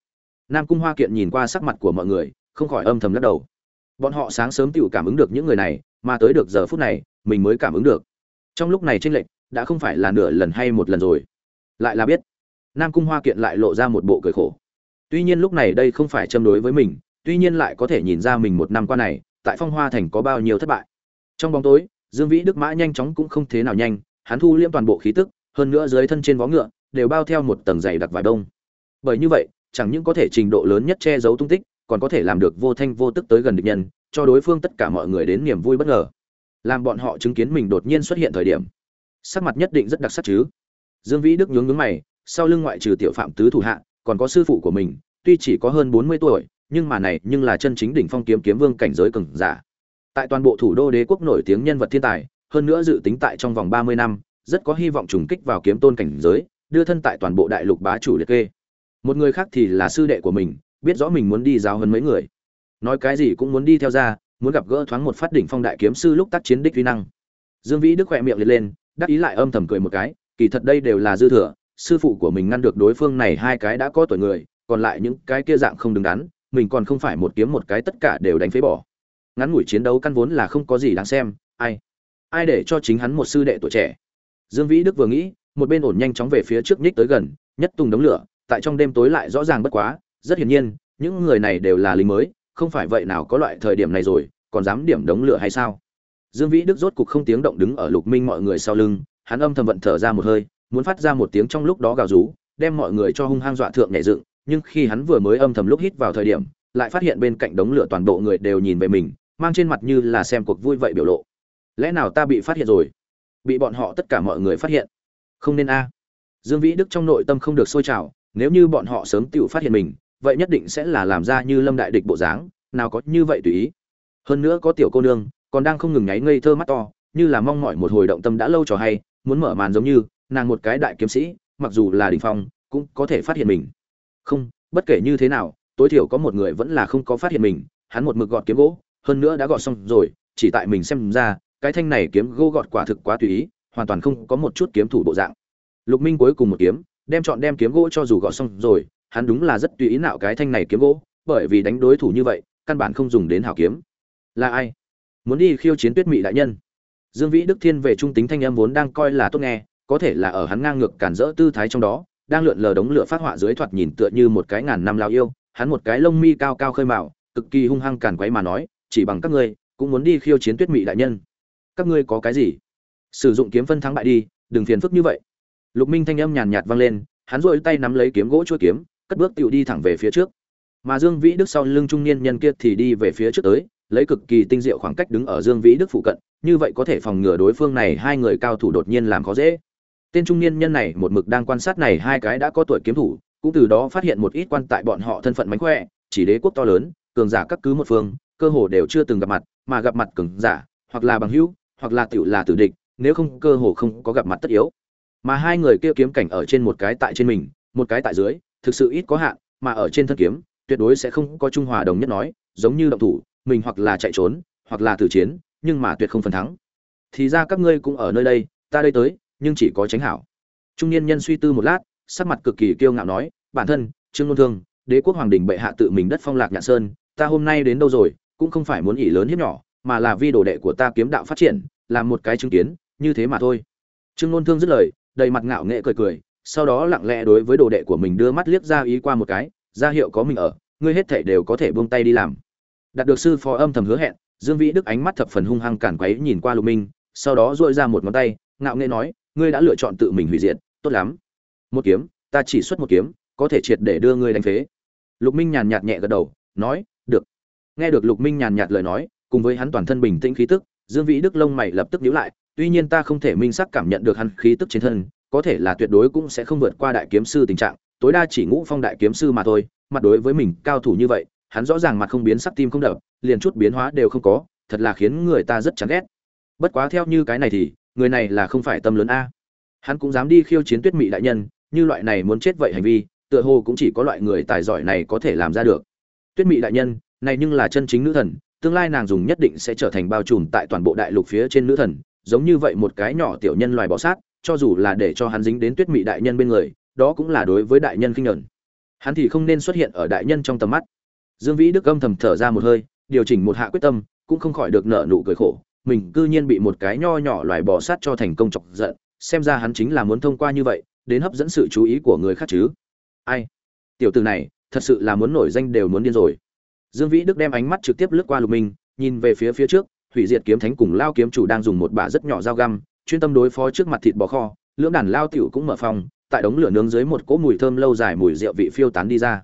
Nam cung hoa kiện nhìn qua sắc mặt của mọi người, không khỏi âm thầm lắc đầu. Bọn họ sáng sớm tự cảm ứng được những người này, mà tới được giờ phút này, mình mới cảm ứng được. Trong lúc này tranh lệch, đã không phải là nửa lần hay một lần rồi. Lại là biết, nam cung hoa kiện lại lộ ra một bộ cười khổ. Tuy nhiên lúc này đây không phải châm đối với mình, tuy nhiên lại có thể nhìn ra mình một năm qua này, tại phong hoa thành có bao nhiêu thất bại. Trong bóng tối, dương vĩ đức mã nhanh chóng cũng không thế nào nhanh hắn thu liễm toàn bộ khí tức, hơn nữa dưới thân trên vó ngựa đều bao theo một tầng dày đặc vải đông. Bởi như vậy, chẳng những có thể trình độ lớn nhất che giấu tung tích, còn có thể làm được vô thanh vô tức tới gần địch nhân, cho đối phương tất cả mọi người đến niềm vui bất ngờ. Làm bọn họ chứng kiến mình đột nhiên xuất hiện thời điểm, sắc mặt nhất định rất đặc sắc chứ. Dương vĩ đức nhướng nhướng mày, sau lưng ngoại trừ tiểu phạm tứ thủ hạ, còn có sư phụ của mình, tuy chỉ có hơn bốn mươi tuổi, nhưng mà này nhưng là chân chính đỉnh phong kiếm kiếm vương cảnh giới cường giả. Tại toàn bộ thủ đô đế quốc nổi tiếng nhân vật thiên tài hơn nữa dự tính tại trong vòng ba mươi năm, rất có hy vọng trùng kích vào kiếm tôn cảnh giới, đưa thân tại toàn bộ đại lục bá chủ liệt kê. Một người khác thì là sư đệ của mình, biết rõ mình muốn đi giáo hơn mấy người. Nói cái gì cũng muốn đi theo ra, muốn gặp gỡ thoáng một phát đỉnh phong đại kiếm sư lúc tác chiến đích uy năng. Dương vĩ đức khẽ miệng liệt lên đáp ý lại âm thầm cười một cái, kỳ thật đây đều là dư thừa, sư phụ của mình ngăn được đối phương này hai cái đã có tuổi người, còn lại những cái kia dạng không đứng đắn, mình còn không phải một kiếm một cái tất cả đều đánh phế bỏ. Ngắn ngủi chiến đấu căn vốn là không có gì đáng xem, ai? Ai để cho chính hắn một sư đệ tuổi trẻ. Dương vĩ đức vừa nghĩ, một bên ổn nhanh chóng về phía trước nhích tới gần, nhất tung đống lửa, tại trong đêm tối lại rõ ràng bất quá, rất hiển nhiên, những người này đều là lính mới, không phải vậy nào có loại thời điểm này rồi, còn dám điểm đống lửa hay sao? Dương vĩ đức rốt cục không tiếng động đứng ở lục minh mọi người sau lưng, hắn âm thầm vận thở ra một hơi, muốn phát ra một tiếng trong lúc đó gào rú, đem mọi người cho hung hăng dọa thượng nhảy dựng, nhưng khi hắn vừa mới âm thầm lúc hít vào thời điểm, lại phát hiện bên cạnh đống lửa toàn bộ người đều nhìn về mình, mang trên mặt như là xem cuộc vui vậy biểu lộ lẽ nào ta bị phát hiện rồi? Bị bọn họ tất cả mọi người phát hiện. Không nên a. Dương vĩ đức trong nội tâm không được sôi trào, nếu như bọn họ sớm tự phát hiện mình, vậy nhất định sẽ là làm ra như lâm đại địch bộ dáng, nào có như vậy tùy ý. Hơn nữa có tiểu cô nương, còn đang không ngừng nháy ngây thơ mắt to, như là mong mỏi một hồi động tâm đã lâu trò hay, muốn mở màn giống như, nàng một cái đại kiếm sĩ, mặc dù là đình phong, cũng có thể phát hiện mình. Không, bất kể như thế nào, tối thiểu có một người vẫn là không có phát hiện mình, hắn một mực gọt kiếm gỗ, hơn nữa đã gọt xong rồi, chỉ tại mình xem ra cái thanh này kiếm gỗ gọt quả thực quá tùy ý, hoàn toàn không có một chút kiếm thủ bộ dạng. Lục minh cuối cùng một kiếm, đem chọn đem kiếm gỗ cho dù gọt xong rồi, hắn đúng là rất tùy ý nạo cái thanh này kiếm gỗ, bởi vì đánh đối thủ như vậy, căn bản không dùng đến hảo kiếm. Là ai? Muốn đi khiêu chiến tuyết mị đại nhân. Dương vĩ đức thiên về trung tính thanh âm vốn đang coi là tốt nghe, có thể là ở hắn ngang ngược cản rỡ tư thái trong đó, đang lượn lờ đống lửa phát họa dưới thoạt nhìn tựa như một cái ngàn năm lao yêu, hắn một cái lông mi cao cao khơi mạo cực kỳ hung hăng càn quấy mà nói, chỉ bằng các ngươi, cũng muốn đi khiêu chiến tuyết mị đại nhân các ngươi có cái gì? Sử dụng kiếm phân thắng bại đi đừng phiền phức như vậy. Lục minh thanh âm nhàn nhạt vang lên hắn rỗi tay nắm lấy kiếm gỗ chuôi kiếm cất bước tựu đi thẳng về phía trước. Mà dương vĩ đức sau lưng trung niên nhân kia thì đi về phía trước tới lấy cực kỳ tinh diệu khoảng cách đứng ở Dương Vĩ Đức phụ cận, như vậy có thể phòng ngừa đối phương này hai người cao thủ đột nhiên làm khó dễ. Tên trung niên nhân này một mực đang quan sát này hai cái đã có tuổi kiếm thủ, cũng từ đó phát hiện một ít quan tại bọn họ thân phận mánh khỏe, chỉ đế quốc to lớn, cường giả các cứ một phương, cơ hồ đều chưa từng gặp mặt, mà gặp mặt cường giả, hoặc là bằng hữu, hoặc là tiểu là tử địch, nếu không cơ hồ không có gặp mặt tất yếu. Mà hai người kia kiếm cảnh ở trên một cái tại trên mình, một cái tại dưới, thực sự ít có hạn, mà ở trên thân kiếm, tuyệt đối sẽ không có trung hòa đồng nhất nói, giống như động thủ, mình hoặc là chạy trốn, hoặc là tử chiến, nhưng mà tuyệt không phần thắng. Thì ra các ngươi cũng ở nơi đây, ta đây tới, nhưng chỉ có tránh hảo. Trung niên nhân suy tư một lát, sắc mặt cực kỳ kiêu ngạo nói, bản thân, Trương Luân Thương, đế quốc hoàng đình bệ hạ tự mình đất phong lạc nhạn sơn, ta hôm nay đến đâu rồi, cũng không phải muốn ỷ lớn hiếp nhỏ, mà là vi đồ đệ của ta kiếm đạo phát triển, làm một cái chứng kiến, như thế mà thôi. Trương Luân Thương dứt lời, đầy mặt ngạo nghệ cười cười, sau đó lặng lẽ đối với đồ đệ của mình đưa mắt liếc ra ý qua một cái, ra hiệu có mình ở, ngươi hết thảy đều có thể buông tay đi làm. Đạt được sư phó âm thầm hứa hẹn, Dương Vĩ Đức ánh mắt thập phần hung hăng cản quấy nhìn qua Lục Minh, sau đó duỗi ra một ngón tay, ngạo nghệ nói, ngươi đã lựa chọn tự mình hủy diệt, tốt lắm. Một kiếm, ta chỉ xuất một kiếm, có thể triệt để đưa ngươi đánh phế. Lục Minh nhàn nhạt nhẹ gật đầu, nói, được. Nghe được Lục Minh nhàn nhạt lời nói, cùng với hắn toàn thân bình tĩnh khí tức, Dương Vĩ Đức lông mày lập tức nhíu lại, tuy nhiên ta không thể minh xác cảm nhận được hắn khí tức trên thân, có thể là tuyệt đối cũng sẽ không vượt qua đại kiếm sư tình trạng, tối đa chỉ ngũ phong đại kiếm sư mà thôi, mặt đối với mình cao thủ như vậy, hắn rõ ràng mặt không biến sắc tim không đập, liền chút biến hóa đều không có, thật là khiến người ta rất chán ghét. Bất quá theo như cái này thì, người này là không phải tâm lớn a. Hắn cũng dám đi khiêu chiến Tuyết Mị đại nhân, như loại này muốn chết vậy hành vi, tựa hồ cũng chỉ có loại người tài giỏi này có thể làm ra được. Tuyết Mị đại nhân, này nhưng là chân chính nữ thần, tương lai nàng dùng nhất định sẽ trở thành bao trùm tại toàn bộ đại lục phía trên nữ thần, giống như vậy một cái nhỏ tiểu nhân loài bò sát, cho dù là để cho hắn dính đến Tuyết Mị đại nhân bên người, đó cũng là đối với đại nhân kinh nhẫn. Hắn thì không nên xuất hiện ở đại nhân trong tầm mắt. Dương Vĩ Đức âm thầm thở ra một hơi, điều chỉnh một hạ quyết tâm, cũng không khỏi được nợ nụ cười khổ, mình cư nhiên bị một cái nho nhỏ loài bò sát cho thành công chọc giận, xem ra hắn chính là muốn thông qua như vậy, đến hấp dẫn sự chú ý của người khác chứ. Ai? Tiểu tử này, thật sự là muốn nổi danh đều muốn điên rồi. Dương Vĩ Đức đem ánh mắt trực tiếp lướt qua Lục Minh, nhìn về phía phía trước, Hủy Diệt kiếm thánh cùng Lao kiếm chủ đang dùng một bả rất nhỏ dao găm, chuyên tâm đối phó trước mặt thịt bò kho, lưỡng đàn lao tiểu cũng mở phòng, tại đống lửa nướng dưới một cỗ mùi thơm lâu dài mùi rượu vị phiêu tán đi ra.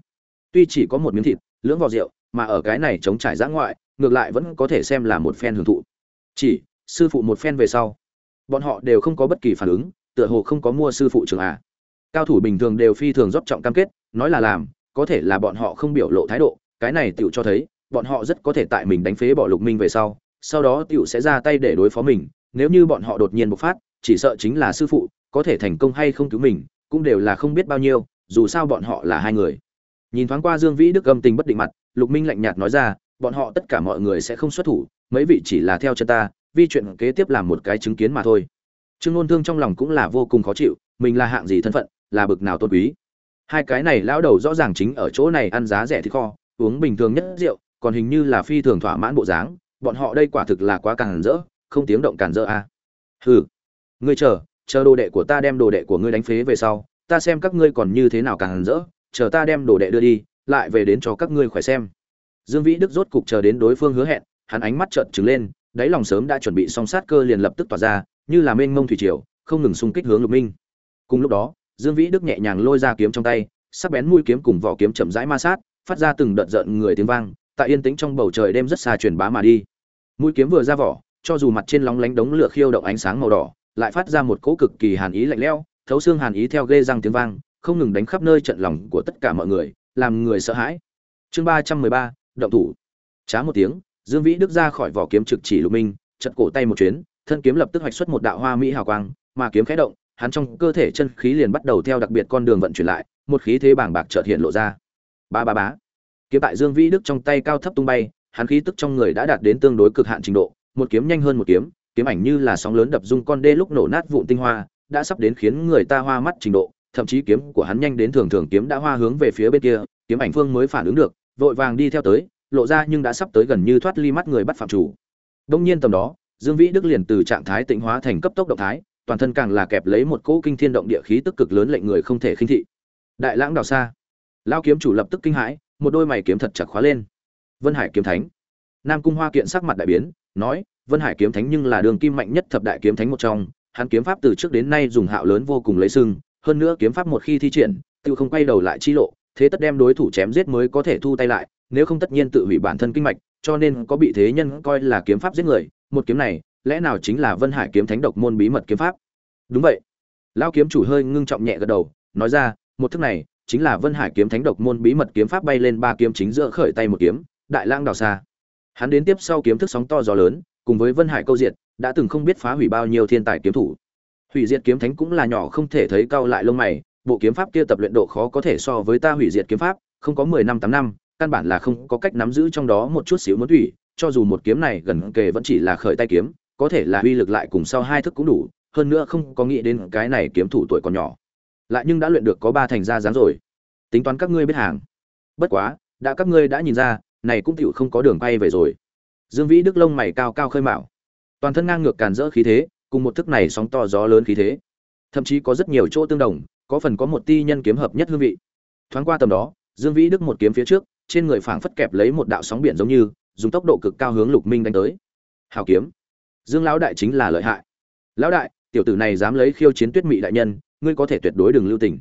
Tuy chỉ có một miếng thịt, lưỡng vỏ rượu, mà ở cái này chống trải dã ngoại, ngược lại vẫn có thể xem là một phen hưởng thụ. Chỉ, sư phụ một phen về sau, bọn họ đều không có bất kỳ phản ứng, tựa hồ không có mua sư phụ trường à. Cao thủ bình thường đều phi thường rót trọng cam kết, nói là làm, có thể là bọn họ không biểu lộ thái độ, cái này tiểu cho thấy, bọn họ rất có thể tại mình đánh phế bỏ Lục Minh về sau, sau đó tiểu sẽ ra tay để đối phó mình, nếu như bọn họ đột nhiên bộc phát, chỉ sợ chính là sư phụ, có thể thành công hay không cứu mình, cũng đều là không biết bao nhiêu, dù sao bọn họ là hai người. Nhìn thoáng qua Dương Vĩ Đức âm tình bất định mặt, Lục Minh lạnh nhạt nói ra, bọn họ tất cả mọi người sẽ không xuất thủ, mấy vị chỉ là theo chân ta, vi chuyện kế tiếp làm một cái chứng kiến mà thôi. Trương ngôn Thương trong lòng cũng là vô cùng khó chịu, mình là hạng gì thân phận, là bực nào tôn quý. Hai cái này lão đầu rõ ràng chính ở chỗ này ăn giá rẻ thì kho, uống bình thường nhất rượu, còn hình như là phi thường thỏa mãn bộ dáng, bọn họ đây quả thực là quá càng rỡ, không tiếng động càn rỡ a. À. Hừ, ngươi chờ, chờ đồ đệ của ta đem đồ đệ của ngươi đánh phế về sau, ta xem các ngươi còn như thế nào càng rỡ, chờ ta đem đồ đệ đưa đi, lại về đến cho các ngươi khỏe xem. Dương Vĩ Đức rốt cục chờ đến đối phương hứa hẹn, hắn ánh mắt trợn trừng lên, đáy lòng sớm đã chuẩn bị xong sát cơ liền lập tức tỏa ra, như là mênh mông thủy triều, không ngừng xung kích hướng Lục Minh. Cùng lúc đó, Dương Vĩ Đức nhẹ nhàng lôi ra kiếm trong tay, sắc bén mũi kiếm cùng vỏ kiếm chậm rãi ma sát, phát ra từng đợt giận người tiếng vang, tại yên tĩnh trong bầu trời đêm rất xa truyền bá mà đi. Mũi kiếm vừa ra vỏ, cho dù mặt trên lóng lánh đống lửa khiêu động ánh sáng màu đỏ, lại phát ra một cỗ cực kỳ hàn ý lạnh lẽo, thấu xương hàn ý theo ghê răng tiếng vang, không ngừng đánh khắp nơi trận lòng của tất cả mọi người, làm người sợ hãi. Chương ba trăm mười ba, động thủ. Chá một tiếng, Dương Vĩ Đức ra khỏi vỏ kiếm trực chỉ Lục Minh, chật cổ tay một chuyến, thân kiếm lập tức hoạch xuất một đạo hoa mỹ hào quang, mà kiếm khẽ động, hắn trong cơ thể chân khí liền bắt đầu theo đặc biệt con đường vận chuyển lại, một khí thế bàng bạc chợt hiện lộ ra. Ba ba bá. Kiếm tại Dương Vĩ Đức trong tay cao thấp tung bay, hắn khí tức trong người đã đạt đến tương đối cực hạn trình độ, một kiếm nhanh hơn một kiếm, kiếm ảnh như là sóng lớn đập dung con đê lúc nổ nát vụn tinh hoa, đã sắp đến khiến người ta hoa mắt trình độ, thậm chí kiếm của hắn nhanh đến thường thường kiếm đã hoa hướng về phía bên kia, kiếm ảnh phương mới phản ứng được, vội vàng đi theo tới, lộ ra nhưng đã sắp tới gần như thoát ly mắt người bắt phạm chủ. Đông nhiên tầm đó, Dương Vĩ Đức liền từ trạng thái tĩnh hóa thành cấp tốc động thái, toàn thân càng là kẹp lấy một cỗ kinh thiên động địa khí tức cực lớn lệnh người không thể khinh thị. Đại lãng đào xa, lao kiếm chủ lập tức kinh hãi, một đôi mày kiếm thật chặt khóa lên. Vân Hải kiếm thánh. Nam Cung Hoa kiện sắc mặt đại biến, nói, Vân Hải kiếm thánh nhưng là đường kim mạnh nhất thập đại kiếm thánh một trong, hắn kiếm pháp từ trước đến nay dùng hạo lớn vô cùng lấy sưng, hơn nữa kiếm pháp một khi thi triển, tiêu không quay đầu lại chi lộ, thế tất đem đối thủ chém giết mới có thể thu tay lại, nếu không tất nhiên tự hủy bản thân kinh mạch cho nên có bị thế nhân coi là kiếm pháp giết người một kiếm này lẽ nào chính là vân hải kiếm thánh độc môn bí mật kiếm pháp đúng vậy lao kiếm chủ hơi ngưng trọng nhẹ gật đầu nói ra một thức này chính là vân hải kiếm thánh độc môn bí mật kiếm pháp bay lên ba kiếm chính giữa khởi tay một kiếm, đại lang đào xa. Hắn đến tiếp sau kiếm thức sóng to gió lớn, cùng với vân hải câu diệt, đã từng không biết phá hủy bao nhiêu thiên tài kiếm thủ. Hủy diệt kiếm thánh cũng là nhỏ không thể thấy cao lại lông mày, bộ kiếm pháp kia tập luyện độ khó có thể so với ta hủy diệt kiếm pháp, không có mười năm tám năm, căn bản là không có cách nắm giữ trong đó một chút xíu muốn thủy cho dù một kiếm này gần kề vẫn chỉ là khởi tay kiếm, có thể là uy lực lại cùng sau hai thức cũng đủ, hơn nữa không có nghĩ đến cái này kiếm thủ tuổi còn nhỏ lại nhưng đã luyện được có ba thành ra dáng rồi. Tính toán các ngươi biết hàng. Bất quá, đã các ngươi đã nhìn ra, này cũng tựu không có đường bay về rồi. Dương vĩ đức lông mày cao cao khơi mạo. Toàn thân ngang ngược càn rỡ khí thế, cùng một thức này sóng to gió lớn khí thế. Thậm chí có rất nhiều chỗ tương đồng, có phần có một ti nhân kiếm hợp nhất hương vị. Thoáng qua tầm đó, dương vĩ đức một kiếm phía trước, trên người phảng phất kẹp lấy một đạo sóng biển giống như, dùng tốc độ cực cao hướng lục minh đánh tới. Hào kiếm. Dương lão đại chính là lợi hại. Lão đại, tiểu tử này dám lấy khiêu chiến tuyết mị đại nhân ngươi có thể tuyệt đối đừng lưu tình.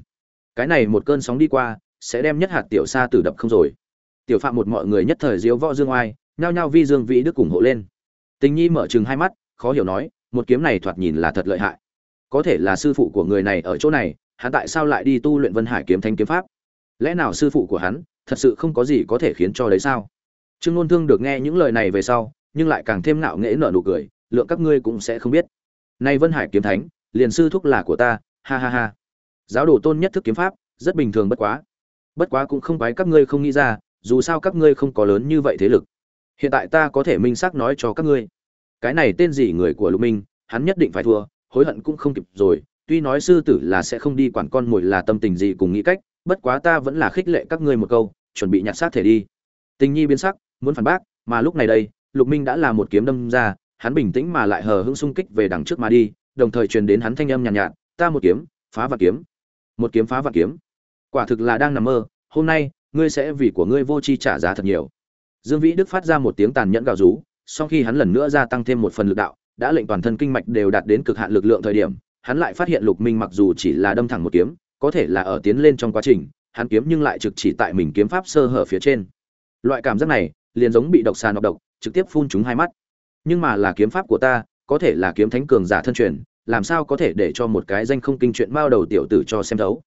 Cái này một cơn sóng đi qua, sẽ đem nhất hạt tiểu sa tử đập không rồi. Tiểu phạm một mọi người nhất thời diếu võ dương oai, nhao nhao vi dương vĩ đức ủng hộ lên. Tình nhi mở chừng hai mắt, khó hiểu nói, một kiếm này thoạt nhìn là thật lợi hại. Có thể là sư phụ của người này ở chỗ này, hắn tại sao lại đi tu luyện vân hải kiếm thanh kiếm pháp? Lẽ nào sư phụ của hắn, thật sự không có gì có thể khiến cho đấy sao? Trương ngôn thương được nghe những lời này về sau, nhưng lại càng thêm ngạo nghễ nở nụ cười, lượng các ngươi cũng sẽ không biết. Nay vân hải kiếm thánh, liền sư thúc là của ta ha ha ha. Giáo đồ tôn nhất thức kiếm pháp rất bình thường bất quá. Bất quá cũng không quái các ngươi không nghĩ ra dù sao các ngươi không có lớn như vậy thế lực. Hiện tại ta có thể minh xác nói cho các ngươi. Cái này tên gì người của lục minh hắn nhất định phải thua hối hận cũng không kịp rồi. Tuy nói sư tử là sẽ không đi quản con mồi là tâm tình gì cùng nghĩ cách bất quá ta vẫn là khích lệ các ngươi một câu chuẩn bị nhặt xác thể đi. Tình nhi biến sắc muốn phản bác mà lúc này đây lục minh đã là một kiếm đâm ra hắn bình tĩnh mà lại hờ hững xung kích về đằng trước mà đi đồng thời truyền đến hắn thanh âm nhàn nhạt, nhạt ta một kiếm, phá vạn kiếm. Một kiếm phá vạn kiếm. Quả thực là đang nằm mơ, hôm nay, ngươi sẽ vì của ngươi vô chi trả giá thật nhiều. Dương vĩ đức phát ra một tiếng tàn nhẫn gào rú, sau khi hắn lần nữa gia tăng thêm một phần lực đạo, đã lệnh toàn thân kinh mạch đều đạt đến cực hạn lực lượng thời điểm, hắn lại phát hiện lục minh mặc dù chỉ là đâm thẳng một kiếm, có thể là ở tiến lên trong quá trình, hắn kiếm nhưng lại trực chỉ tại mình kiếm pháp sơ hở phía trên. Loại cảm giác này, liền giống bị độc xà nọc độc, trực tiếp phun trúng hai mắt. Nhưng mà là kiếm pháp của ta, có thể là kiếm thánh cường giả thân truyền làm sao có thể để cho một cái danh không kinh chuyện mao đầu tiểu tử cho xem thấu?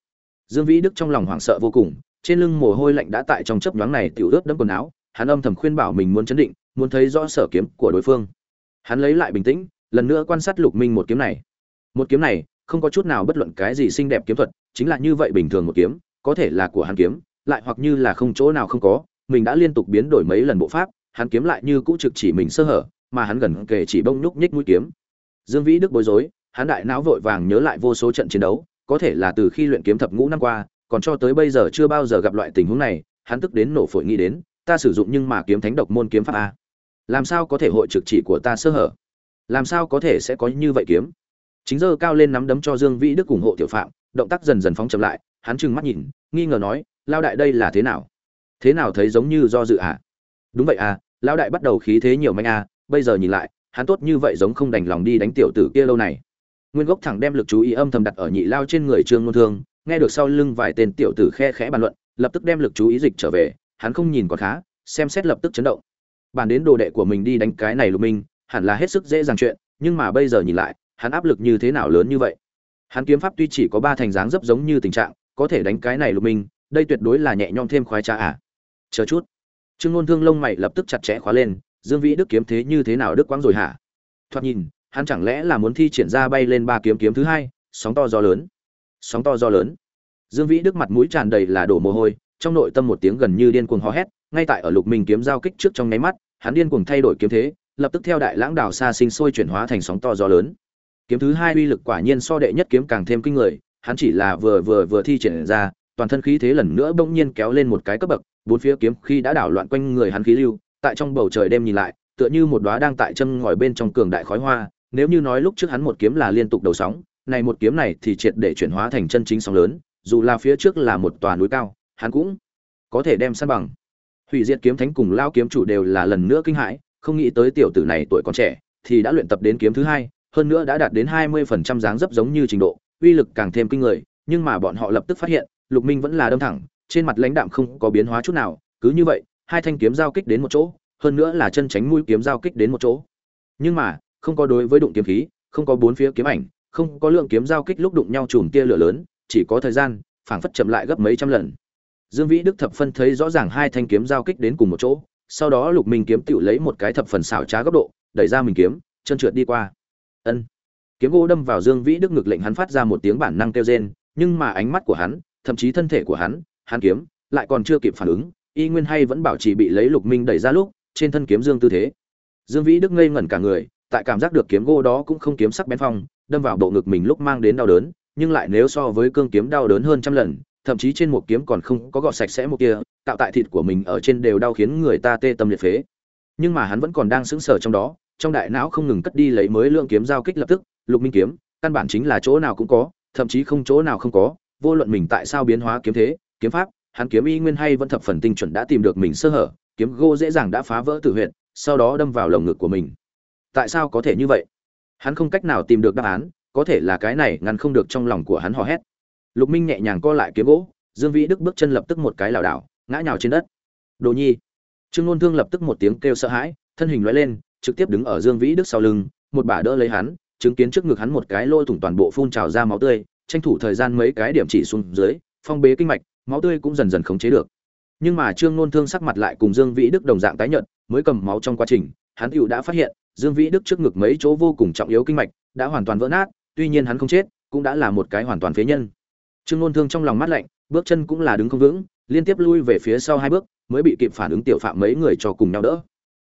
Dương vĩ đức trong lòng hoảng sợ vô cùng, trên lưng mồ hôi lạnh đã tại trong chớp nhoáng này tiểu ướt đẫm quần áo, hắn âm thầm khuyên bảo mình muốn chấn định, muốn thấy rõ sở kiếm của đối phương. Hắn lấy lại bình tĩnh, lần nữa quan sát lục minh một kiếm này. Một kiếm này, không có chút nào bất luận cái gì xinh đẹp kiếm thuật, chính là như vậy bình thường một kiếm, có thể là của hắn kiếm, lại hoặc như là không chỗ nào không có, mình đã liên tục biến đổi mấy lần bộ pháp, hắn kiếm lại như cũ trực chỉ mình sơ hở, mà hắn gần kề chỉ bông nhúc nhích mũi kiếm. Dương vĩ đức bối rối hắn đại não vội vàng nhớ lại vô số trận chiến đấu, có thể là từ khi luyện kiếm thập ngũ năm qua, còn cho tới bây giờ chưa bao giờ gặp loại tình huống này, hắn tức đến nổ phổi nghĩ đến, ta sử dụng nhưng mà kiếm thánh độc môn kiếm pháp a. Làm sao có thể hội trực chỉ của ta sơ hở? Làm sao có thể sẽ có như vậy kiếm? Chính giờ cao lên nắm đấm cho dương vĩ đức ủng hộ tiểu phạm, động tác dần dần phóng chậm lại, hắn trừng mắt nhìn, nghi ngờ nói lao đại đây là thế nào? Thế nào thấy giống như do dự à? Đúng vậy à Lão đại bắt đầu khí thế nhiều manh à bây giờ nhìn lại, hắn tốt như vậy giống không đành lòng đi đánh tiểu tử kia lâu này nguyên gốc thẳng đem lực chú ý âm thầm đặt ở nhị lao trên người trương ngôn thương, nghe được sau lưng vài tên tiểu tử khe khẽ bàn luận, lập tức đem lực chú ý dịch trở về, hắn không nhìn còn khá, xem xét lập tức chấn động. Bàn đến đồ đệ của mình đi đánh cái này lục minh, hẳn là hết sức dễ dàng chuyện, nhưng mà bây giờ nhìn lại, hắn áp lực như thế nào lớn như vậy? Hắn kiếm pháp tuy chỉ có ba thành dáng dấp giống như tình trạng, có thể đánh cái này lục minh, đây tuyệt đối là nhẹ nhõm thêm khoái trà à? Chờ chút. Trương ngôn thương lông mày lập tức chặt chẽ khóa lên, dương vĩ đức kiếm thế như thế nào đức quang rồi hả? Thoạt nhìn hắn chẳng lẽ là muốn thi triển ra bay lên ba kiếm kiếm thứ hai, sóng to gió lớn. Sóng to gió lớn. Dương vĩ đức mặt mũi tràn đầy là đổ mồ hôi, trong nội tâm một tiếng gần như điên cuồng hò hét, ngay tại ở lục minh kiếm giao kích trước trong nháy mắt, hắn điên cuồng thay đổi kiếm thế, lập tức theo đại lãng đảo xa sinh sôi chuyển hóa thành sóng to gió lớn. Kiếm thứ hai uy lực quả nhiên so đệ nhất kiếm càng thêm kinh người, hắn chỉ là vừa vừa vừa thi triển ra, toàn thân khí thế lần nữa bỗng nhiên kéo lên một cái cấp bậc, bốn phía kiếm khi đã đảo loạn quanh người hắn khí lưu, tại trong bầu trời đêm nhìn lại, tựa như một đóa đang tại chân ngòi bên trong cường đại khói hoa nếu như nói lúc trước hắn một kiếm là liên tục đầu sóng, này một kiếm này thì triệt để chuyển hóa thành chân chính sóng lớn, dù là phía trước là một tòa núi cao, hắn cũng có thể đem san bằng. Hủy diệt kiếm thánh cùng lao kiếm chủ đều là lần nữa kinh hãi, không nghĩ tới tiểu tử này tuổi còn trẻ, thì đã luyện tập đến kiếm thứ hai, hơn nữa đã đạt đến hai mươi phần trăm dáng dấp giống như trình độ, uy lực càng thêm kinh người, nhưng mà bọn họ lập tức phát hiện, lục minh vẫn là đâm thẳng, trên mặt lãnh đạm không có biến hóa chút nào, cứ như vậy, hai thanh kiếm giao kích đến một chỗ, hơn nữa là chân tránh mũi kiếm giao kích đến một chỗ. Nhưng mà không có đối với đụng kiếm khí, không có bốn phía kiếm ảnh, không có lượng kiếm giao kích lúc đụng nhau chùm tia lửa lớn, chỉ có thời gian, phảng phất chậm lại gấp mấy trăm lần. Dương vĩ, đức thập phân thấy rõ ràng hai thanh kiếm giao kích đến cùng một chỗ, sau đó lục minh kiếm tiểu lấy một cái thập phần xảo trá góc độ, đẩy ra mình kiếm, chân trượt đi qua. Ân. Kiếm gỗ đâm vào dương vĩ, đức ngực lệnh hắn phát ra một tiếng bản năng kêu rên, nhưng mà ánh mắt của hắn, thậm chí thân thể của hắn hắn kiếm, lại còn chưa kịp phản ứng, y nguyên hay vẫn bảo trì bị lấy lục minh đẩy ra lúc, trên thân kiếm dương tư thế. Dương vĩ, đức ngây ngẩn cả người tại cảm giác được kiếm gỗ đó cũng không kiếm sắc bén phong, đâm vào bộ ngực mình lúc mang đến đau đớn, nhưng lại nếu so với cương kiếm đau đớn hơn trăm lần, thậm chí trên một kiếm còn không có gọt sạch sẽ một kia, tạo tại thịt của mình ở trên đều đau khiến người ta tê tâm liệt phế. Nhưng mà hắn vẫn còn đang sững sờ trong đó, trong đại não không ngừng cất đi lấy mới lượng kiếm giao kích lập tức, lục minh kiếm, căn bản chính là chỗ nào cũng có, thậm chí không chỗ nào không có, vô luận mình tại sao biến hóa kiếm thế, kiếm pháp, hắn kiếm y nguyên hay vẫn thập phần tinh chuẩn đã tìm được mình sơ hở, kiếm gỗ dễ dàng đã phá vỡ tử huyệt, sau đó đâm vào lồng ngực của mình tại sao có thể như vậy? Hắn không cách nào tìm được đáp án, có thể là cái này ngăn không được trong lòng của hắn hò hét. Lục minh nhẹ nhàng co lại kiếm gỗ, dương vĩ đức bước chân lập tức một cái lảo đảo, ngã nhào trên đất. Đồ nhi. Trương nôn thương lập tức một tiếng kêu sợ hãi, thân hình loại lên, trực tiếp đứng ở dương vĩ đức sau lưng, một bà đỡ lấy hắn, chứng kiến trước ngực hắn một cái lôi thủng toàn bộ phun trào ra máu tươi, tranh thủ thời gian mấy cái điểm chỉ xuống dưới, phong bế kinh mạch, máu tươi cũng dần dần khống chế được. Nhưng mà trương nôn thương sắc mặt lại cùng dương vĩ đức đồng dạng tái nhợt, mới cầm máu trong quá trình, hắn tựu đã phát hiện dương vĩ đức trước ngực mấy chỗ vô cùng trọng yếu kinh mạch, đã hoàn toàn vỡ nát, tuy nhiên hắn không chết, cũng đã là một cái hoàn toàn phế nhân. Trương Luân thương trong lòng mắt lạnh, bước chân cũng là đứng không vững, liên tiếp lui về phía sau hai bước, mới bị kịp phản ứng tiểu phạm mấy người cho cùng nhau đỡ.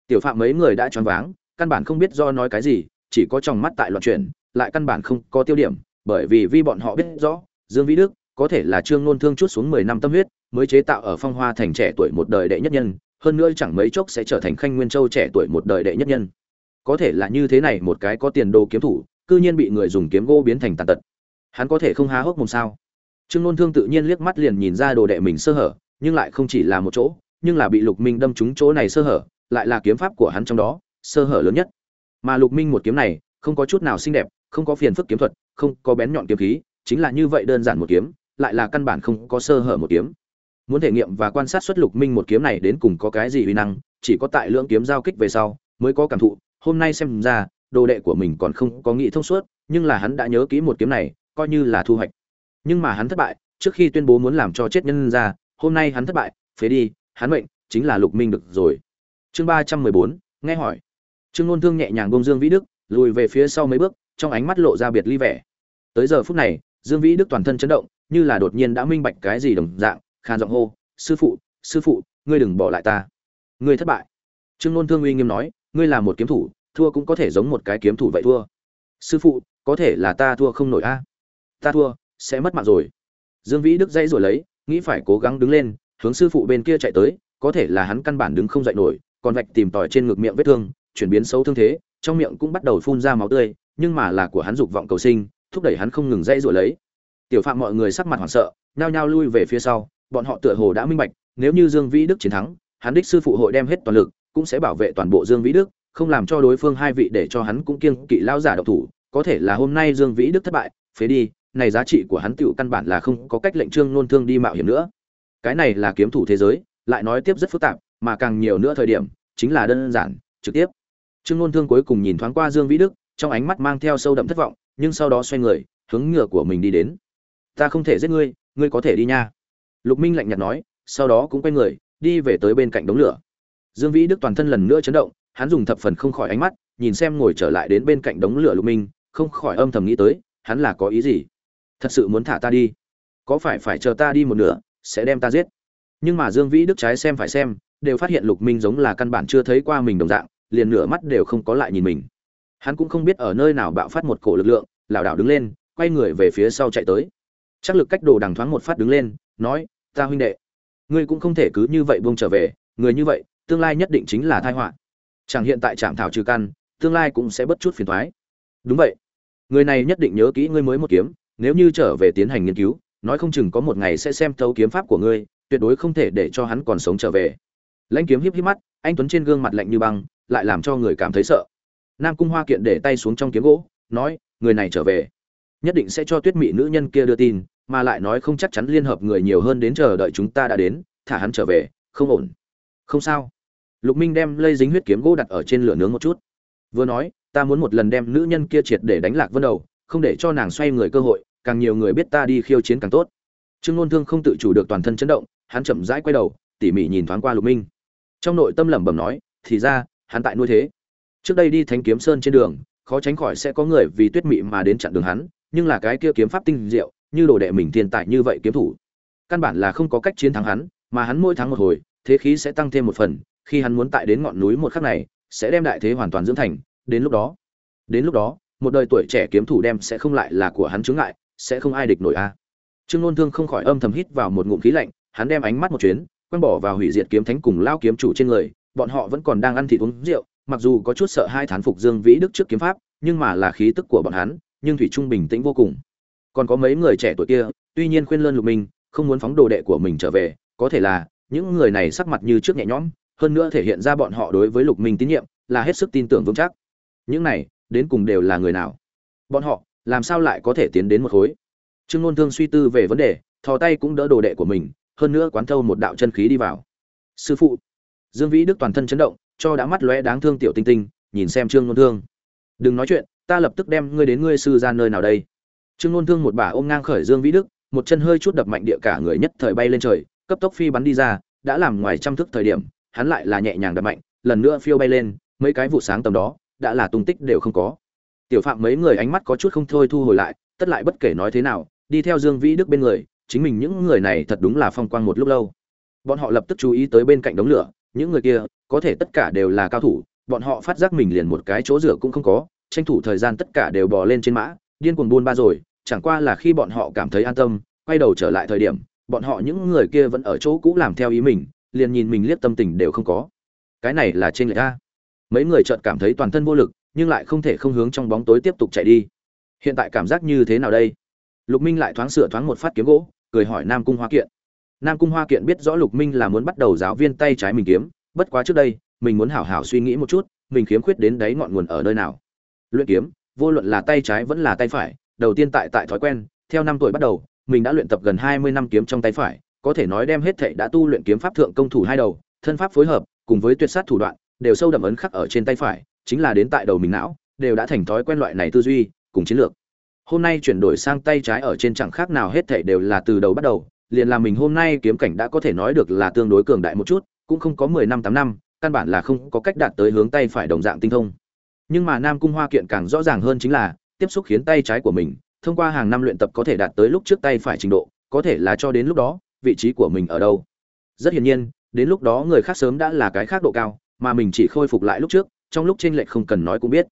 Tiểu phạm mấy người đã choáng váng, căn bản không biết do nói cái gì, chỉ có trong mắt tại loạn chuyển, lại căn bản không có tiêu điểm, bởi vì vi bọn họ biết rõ, dương vĩ đức có thể là trương Luân thương chút xuống mười năm tâm huyết, mới chế tạo ở phong hoa thành trẻ tuổi một đời đệ nhất nhân, hơn nữa chẳng mấy chốc sẽ trở thành khanh nguyên châu trẻ tuổi một đời đệ nhất nhân có thể là như thế này một cái có tiền đồ kiếm thủ, cư nhiên bị người dùng kiếm gỗ biến thành tàn tật. Hắn có thể không há hốc mồm sao? Trương nôn thương tự nhiên liếc mắt liền nhìn ra đồ đệ mình sơ hở, nhưng lại không chỉ là một chỗ, nhưng là bị lục minh đâm trúng chỗ này sơ hở, lại là kiếm pháp của hắn trong đó, sơ hở lớn nhất. Mà lục minh một kiếm này, không có chút nào xinh đẹp, không có phiền phức kiếm thuật, không có bén nhọn kiếm khí, chính là như vậy đơn giản một kiếm, lại là căn bản không có sơ hở một kiếm. Muốn thể nghiệm và quan sát xuất lục minh một kiếm này đến cùng có cái gì uy năng, chỉ có tại lưỡng kiếm giao kích về sau, mới có cảm thụ hôm nay xem ra, đồ đệ của mình còn không có nghĩ thông suốt, nhưng là hắn đã nhớ kỹ một kiếm này, coi như là thu hoạch. Nhưng mà hắn thất bại, trước khi tuyên bố muốn làm cho chết nhân ra, hôm nay hắn thất bại, phế đi, hắn mệnh chính là lục minh được rồi. Chương ba trăm mười bốn, nghe hỏi. Trương ngôn thương nhẹ nhàng bông dương vĩ đức, lùi về phía sau mấy bước, trong ánh mắt lộ ra biệt ly vẻ. Tới giờ phút này, dương vĩ đức toàn thân chấn động, như là đột nhiên đã minh bạch cái gì đồng dạng khan giọng hô, sư phụ sư phụ, ngươi đừng bỏ lại ta. Ngươi thất bại. Trương ngôn thương uy nghiêm nói ngươi là một kiếm thủ, thua cũng có thể giống một cái kiếm thủ vậy thua. Sư phụ, có thể là ta thua không nổi a. Ta thua, sẽ mất mạng rồi. Dương vĩ đức dây rồi lấy, nghĩ phải cố gắng đứng lên, hướng sư phụ bên kia chạy tới, có thể là hắn căn bản đứng không dậy nổi, còn vạch tìm tòi trên ngực miệng vết thương, chuyển biến xấu thương thế, trong miệng cũng bắt đầu phun ra máu tươi, nhưng mà là của hắn dục vọng cầu sinh, thúc đẩy hắn không ngừng dây rồi lấy. Tiểu phạm mọi người sắc mặt hoảng sợ, nhao nhao lui về phía sau, bọn họ tựa hồ đã minh bạch, nếu như dương vĩ đức chiến thắng, hắn đích sư phụ hội đem hết toàn lực cũng sẽ bảo vệ toàn bộ dương vĩ đức, không làm cho đối phương hai vị để cho hắn cũng kiêng kỵ lao giả độc thủ, có thể là hôm nay dương vĩ đức thất bại, phế đi, này giá trị của hắn tựu căn bản là không có cách lệnh trương nôn thương đi mạo hiểm nữa. Cái này là kiếm thủ thế giới, lại nói tiếp rất phức tạp, mà càng nhiều nữa thời điểm, chính là đơn giản, trực tiếp. Trương nôn thương cuối cùng nhìn thoáng qua dương vĩ đức, trong ánh mắt mang theo sâu đậm thất vọng, nhưng sau đó xoay người, hướng ngựa của mình đi đến. Ta không thể giết ngươi ngươi có thể đi nha. Lục minh lạnh nhạt nói, sau đó cũng quay người, đi về tới bên cạnh đống lửa dương vĩ đức toàn thân lần nữa chấn động, hắn dùng thập phần không khỏi ánh mắt, nhìn xem ngồi trở lại đến bên cạnh đống lửa lục minh, không khỏi âm thầm nghĩ tới, hắn là có ý gì? Thật sự muốn thả ta đi? Có phải phải chờ ta đi một nửa, sẽ đem ta giết? Nhưng mà dương vĩ đức trái xem phải xem, đều phát hiện lục minh giống là căn bản chưa thấy qua mình đồng dạng, liền nửa mắt đều không có lại nhìn mình. Hắn cũng không biết ở nơi nào bạo phát một cổ lực lượng, lảo đảo đứng lên, quay người về phía sau chạy tới. Chắc lực cách đồ đằng thoáng một phát đứng lên, nói, ta huynh đệ, ngươi cũng không thể cứ như vậy buông trở về, người như vậy tương lai nhất định chính là tai họa. Chẳng hiện tại chạm thảo trừ căn, tương lai cũng sẽ bất chút phiền toái. Đúng vậy. Người này nhất định nhớ kỹ ngươi mới một kiếm, nếu như trở về tiến hành nghiên cứu, nói không chừng có một ngày sẽ xem thấu kiếm pháp của ngươi, tuyệt đối không thể để cho hắn còn sống trở về. Lãnh kiếm híp híp mắt, anh tuấn trên gương mặt lạnh như băng, lại làm cho người cảm thấy sợ. Nam cung hoa kiện để tay xuống trong kiếm gỗ, nói, người này trở về. Nhất định sẽ cho tuyết mị nữ nhân kia đưa tin, mà lại nói không chắc chắn liên hợp người nhiều hơn đến chờ đợi chúng ta đã đến, thả hắn trở về, không ổn. Không sao lục minh đem lây dính huyết kiếm gỗ đặt ở trên lửa nướng một chút. Vừa nói, ta muốn một lần đem nữ nhân kia triệt để đánh lạc vân đầu, không để cho nàng xoay người cơ hội, càng nhiều người biết ta đi khiêu chiến càng tốt. Trương ngôn thương không tự chủ được toàn thân chấn động, hắn chậm rãi quay đầu, tỉ mỉ nhìn thoáng qua lục minh. Trong nội tâm lẩm bẩm nói, thì ra, hắn tại nuôi thế. Trước đây đi thánh kiếm sơn trên đường, khó tránh khỏi sẽ có người vì tuyết mị mà đến chặn đường hắn, nhưng là cái kia kiếm pháp tinh diệu, như đồ đệ mình thiên tài như vậy kiếm thủ, căn bản là không có cách chiến thắng hắn, mà hắn mỗi tháng một hồi, thế khí sẽ tăng thêm một phần khi hắn muốn tại đến ngọn núi một khắc này, sẽ đem đại thế hoàn toàn dưỡng thành, đến lúc đó, đến lúc đó, một đời tuổi trẻ kiếm thủ đem sẽ không lại là của hắn chướng ngại, sẽ không ai địch nổi a. Trương Luân thương không khỏi âm thầm hít vào một ngụm khí lạnh, hắn đem ánh mắt một chuyến quen bỏ vào hủy diệt kiếm thánh cùng lao kiếm chủ trên người, bọn họ vẫn còn đang ăn thịt uống rượu, mặc dù có chút sợ hai thán phục dương vĩ đức trước kiếm pháp, nhưng mà là khí tức của bọn hắn, nhưng thủy trung bình tĩnh vô cùng. Còn có mấy người trẻ tuổi kia, tuy nhiên khuyên lơn lục minh, không muốn phóng đồ đệ của mình trở về, có thể là, những người này sắc mặt như trước nhẹ nhõm hơn nữa thể hiện ra bọn họ đối với lục minh tín nhiệm là hết sức tin tưởng vững chắc. Những này, đến cùng đều là người nào? Bọn họ, làm sao lại có thể tiến đến một khối? Trương ngôn thương suy tư về vấn đề, thò tay cũng đỡ đồ đệ của mình, hơn nữa quán thâu một đạo chân khí đi vào. Sư phụ, dương vĩ đức toàn thân chấn động, cho đã mắt lóe đáng thương tiểu tinh tinh, nhìn xem trương ngôn thương. Đừng nói chuyện, ta lập tức đem ngươi đến ngươi sư ra nơi nào đây? Trương ngôn thương một bà ôm ngang khởi dương vĩ đức, một chân hơi chút đập mạnh địa cả người nhất thời bay lên trời, cấp tốc phi bắn đi ra, đã làm ngoài trăm thước thời điểm hắn lại là nhẹ nhàng đập mạnh, lần nữa phiêu bay lên, mấy cái vụ sáng tầm đó, đã là tung tích đều không có. Tiểu phạm mấy người ánh mắt có chút không thôi thu hồi lại, tất lại bất kể nói thế nào, đi theo dương vĩ đức bên người, chính mình những người này thật đúng là phong quang một lúc lâu. Bọn họ lập tức chú ý tới bên cạnh đống lửa, những người kia, có thể tất cả đều là cao thủ, bọn họ phát giác mình liền một cái chỗ rửa cũng không có, tranh thủ thời gian tất cả đều bò lên trên mã, điên cuồng buôn ba rồi, chẳng qua là khi bọn họ cảm thấy an tâm, quay đầu trở lại thời điểm, bọn họ những người kia vẫn ở chỗ cũ làm theo ý mình liền nhìn mình liếc tâm tình đều không có. Cái này là trên lệch a. Mấy người chợt cảm thấy toàn thân vô lực, nhưng lại không thể không hướng trong bóng tối tiếp tục chạy đi. Hiện tại cảm giác như thế nào đây? Lục minh lại thoáng sửa thoáng một phát kiếm gỗ, cười hỏi nam cung hoa kiện. Nam cung hoa kiện biết rõ lục minh là muốn bắt đầu giáo viên tay trái mình kiếm, bất quá trước đây, mình muốn hảo hảo suy nghĩ một chút, mình khiếm khuyết đến đấy ngọn nguồn ở nơi nào. Luyện kiếm, vô luận là tay trái vẫn là tay phải, đầu tiên tại tại thói quen, theo năm tuổi bắt đầu, mình đã luyện tập gần hai mươi năm kiếm trong tay phải có thể nói đem hết thệ đã tu luyện kiếm pháp thượng công thủ hai đầu, thân pháp phối hợp, cùng với tuyệt sát thủ đoạn, đều sâu đậm ấn khắc ở trên tay phải, chính là đến tại đầu mình não, đều đã thành thói quen loại này tư duy, cùng chiến lược. Hôm nay chuyển đổi sang tay trái ở trên chẳng khác nào hết thảy đều là từ đầu bắt đầu, liền là mình hôm nay kiếm cảnh đã có thể nói được là tương đối cường đại một chút, cũng không có mười năm, tám năm, căn bản là không có cách đạt tới hướng tay phải đồng dạng tinh thông. Nhưng mà nam cung hoa kiện càng rõ ràng hơn chính là, tiếp xúc khiến tay trái của mình, thông qua hàng năm luyện tập có thể đạt tới lúc trước tay phải trình độ, có thể là cho đến lúc đó vị trí của mình ở đâu. Rất hiển nhiên, đến lúc đó người khác sớm đã là cái khác độ cao, mà mình chỉ khôi phục lại lúc trước, trong lúc tranh lệch không cần nói cũng biết.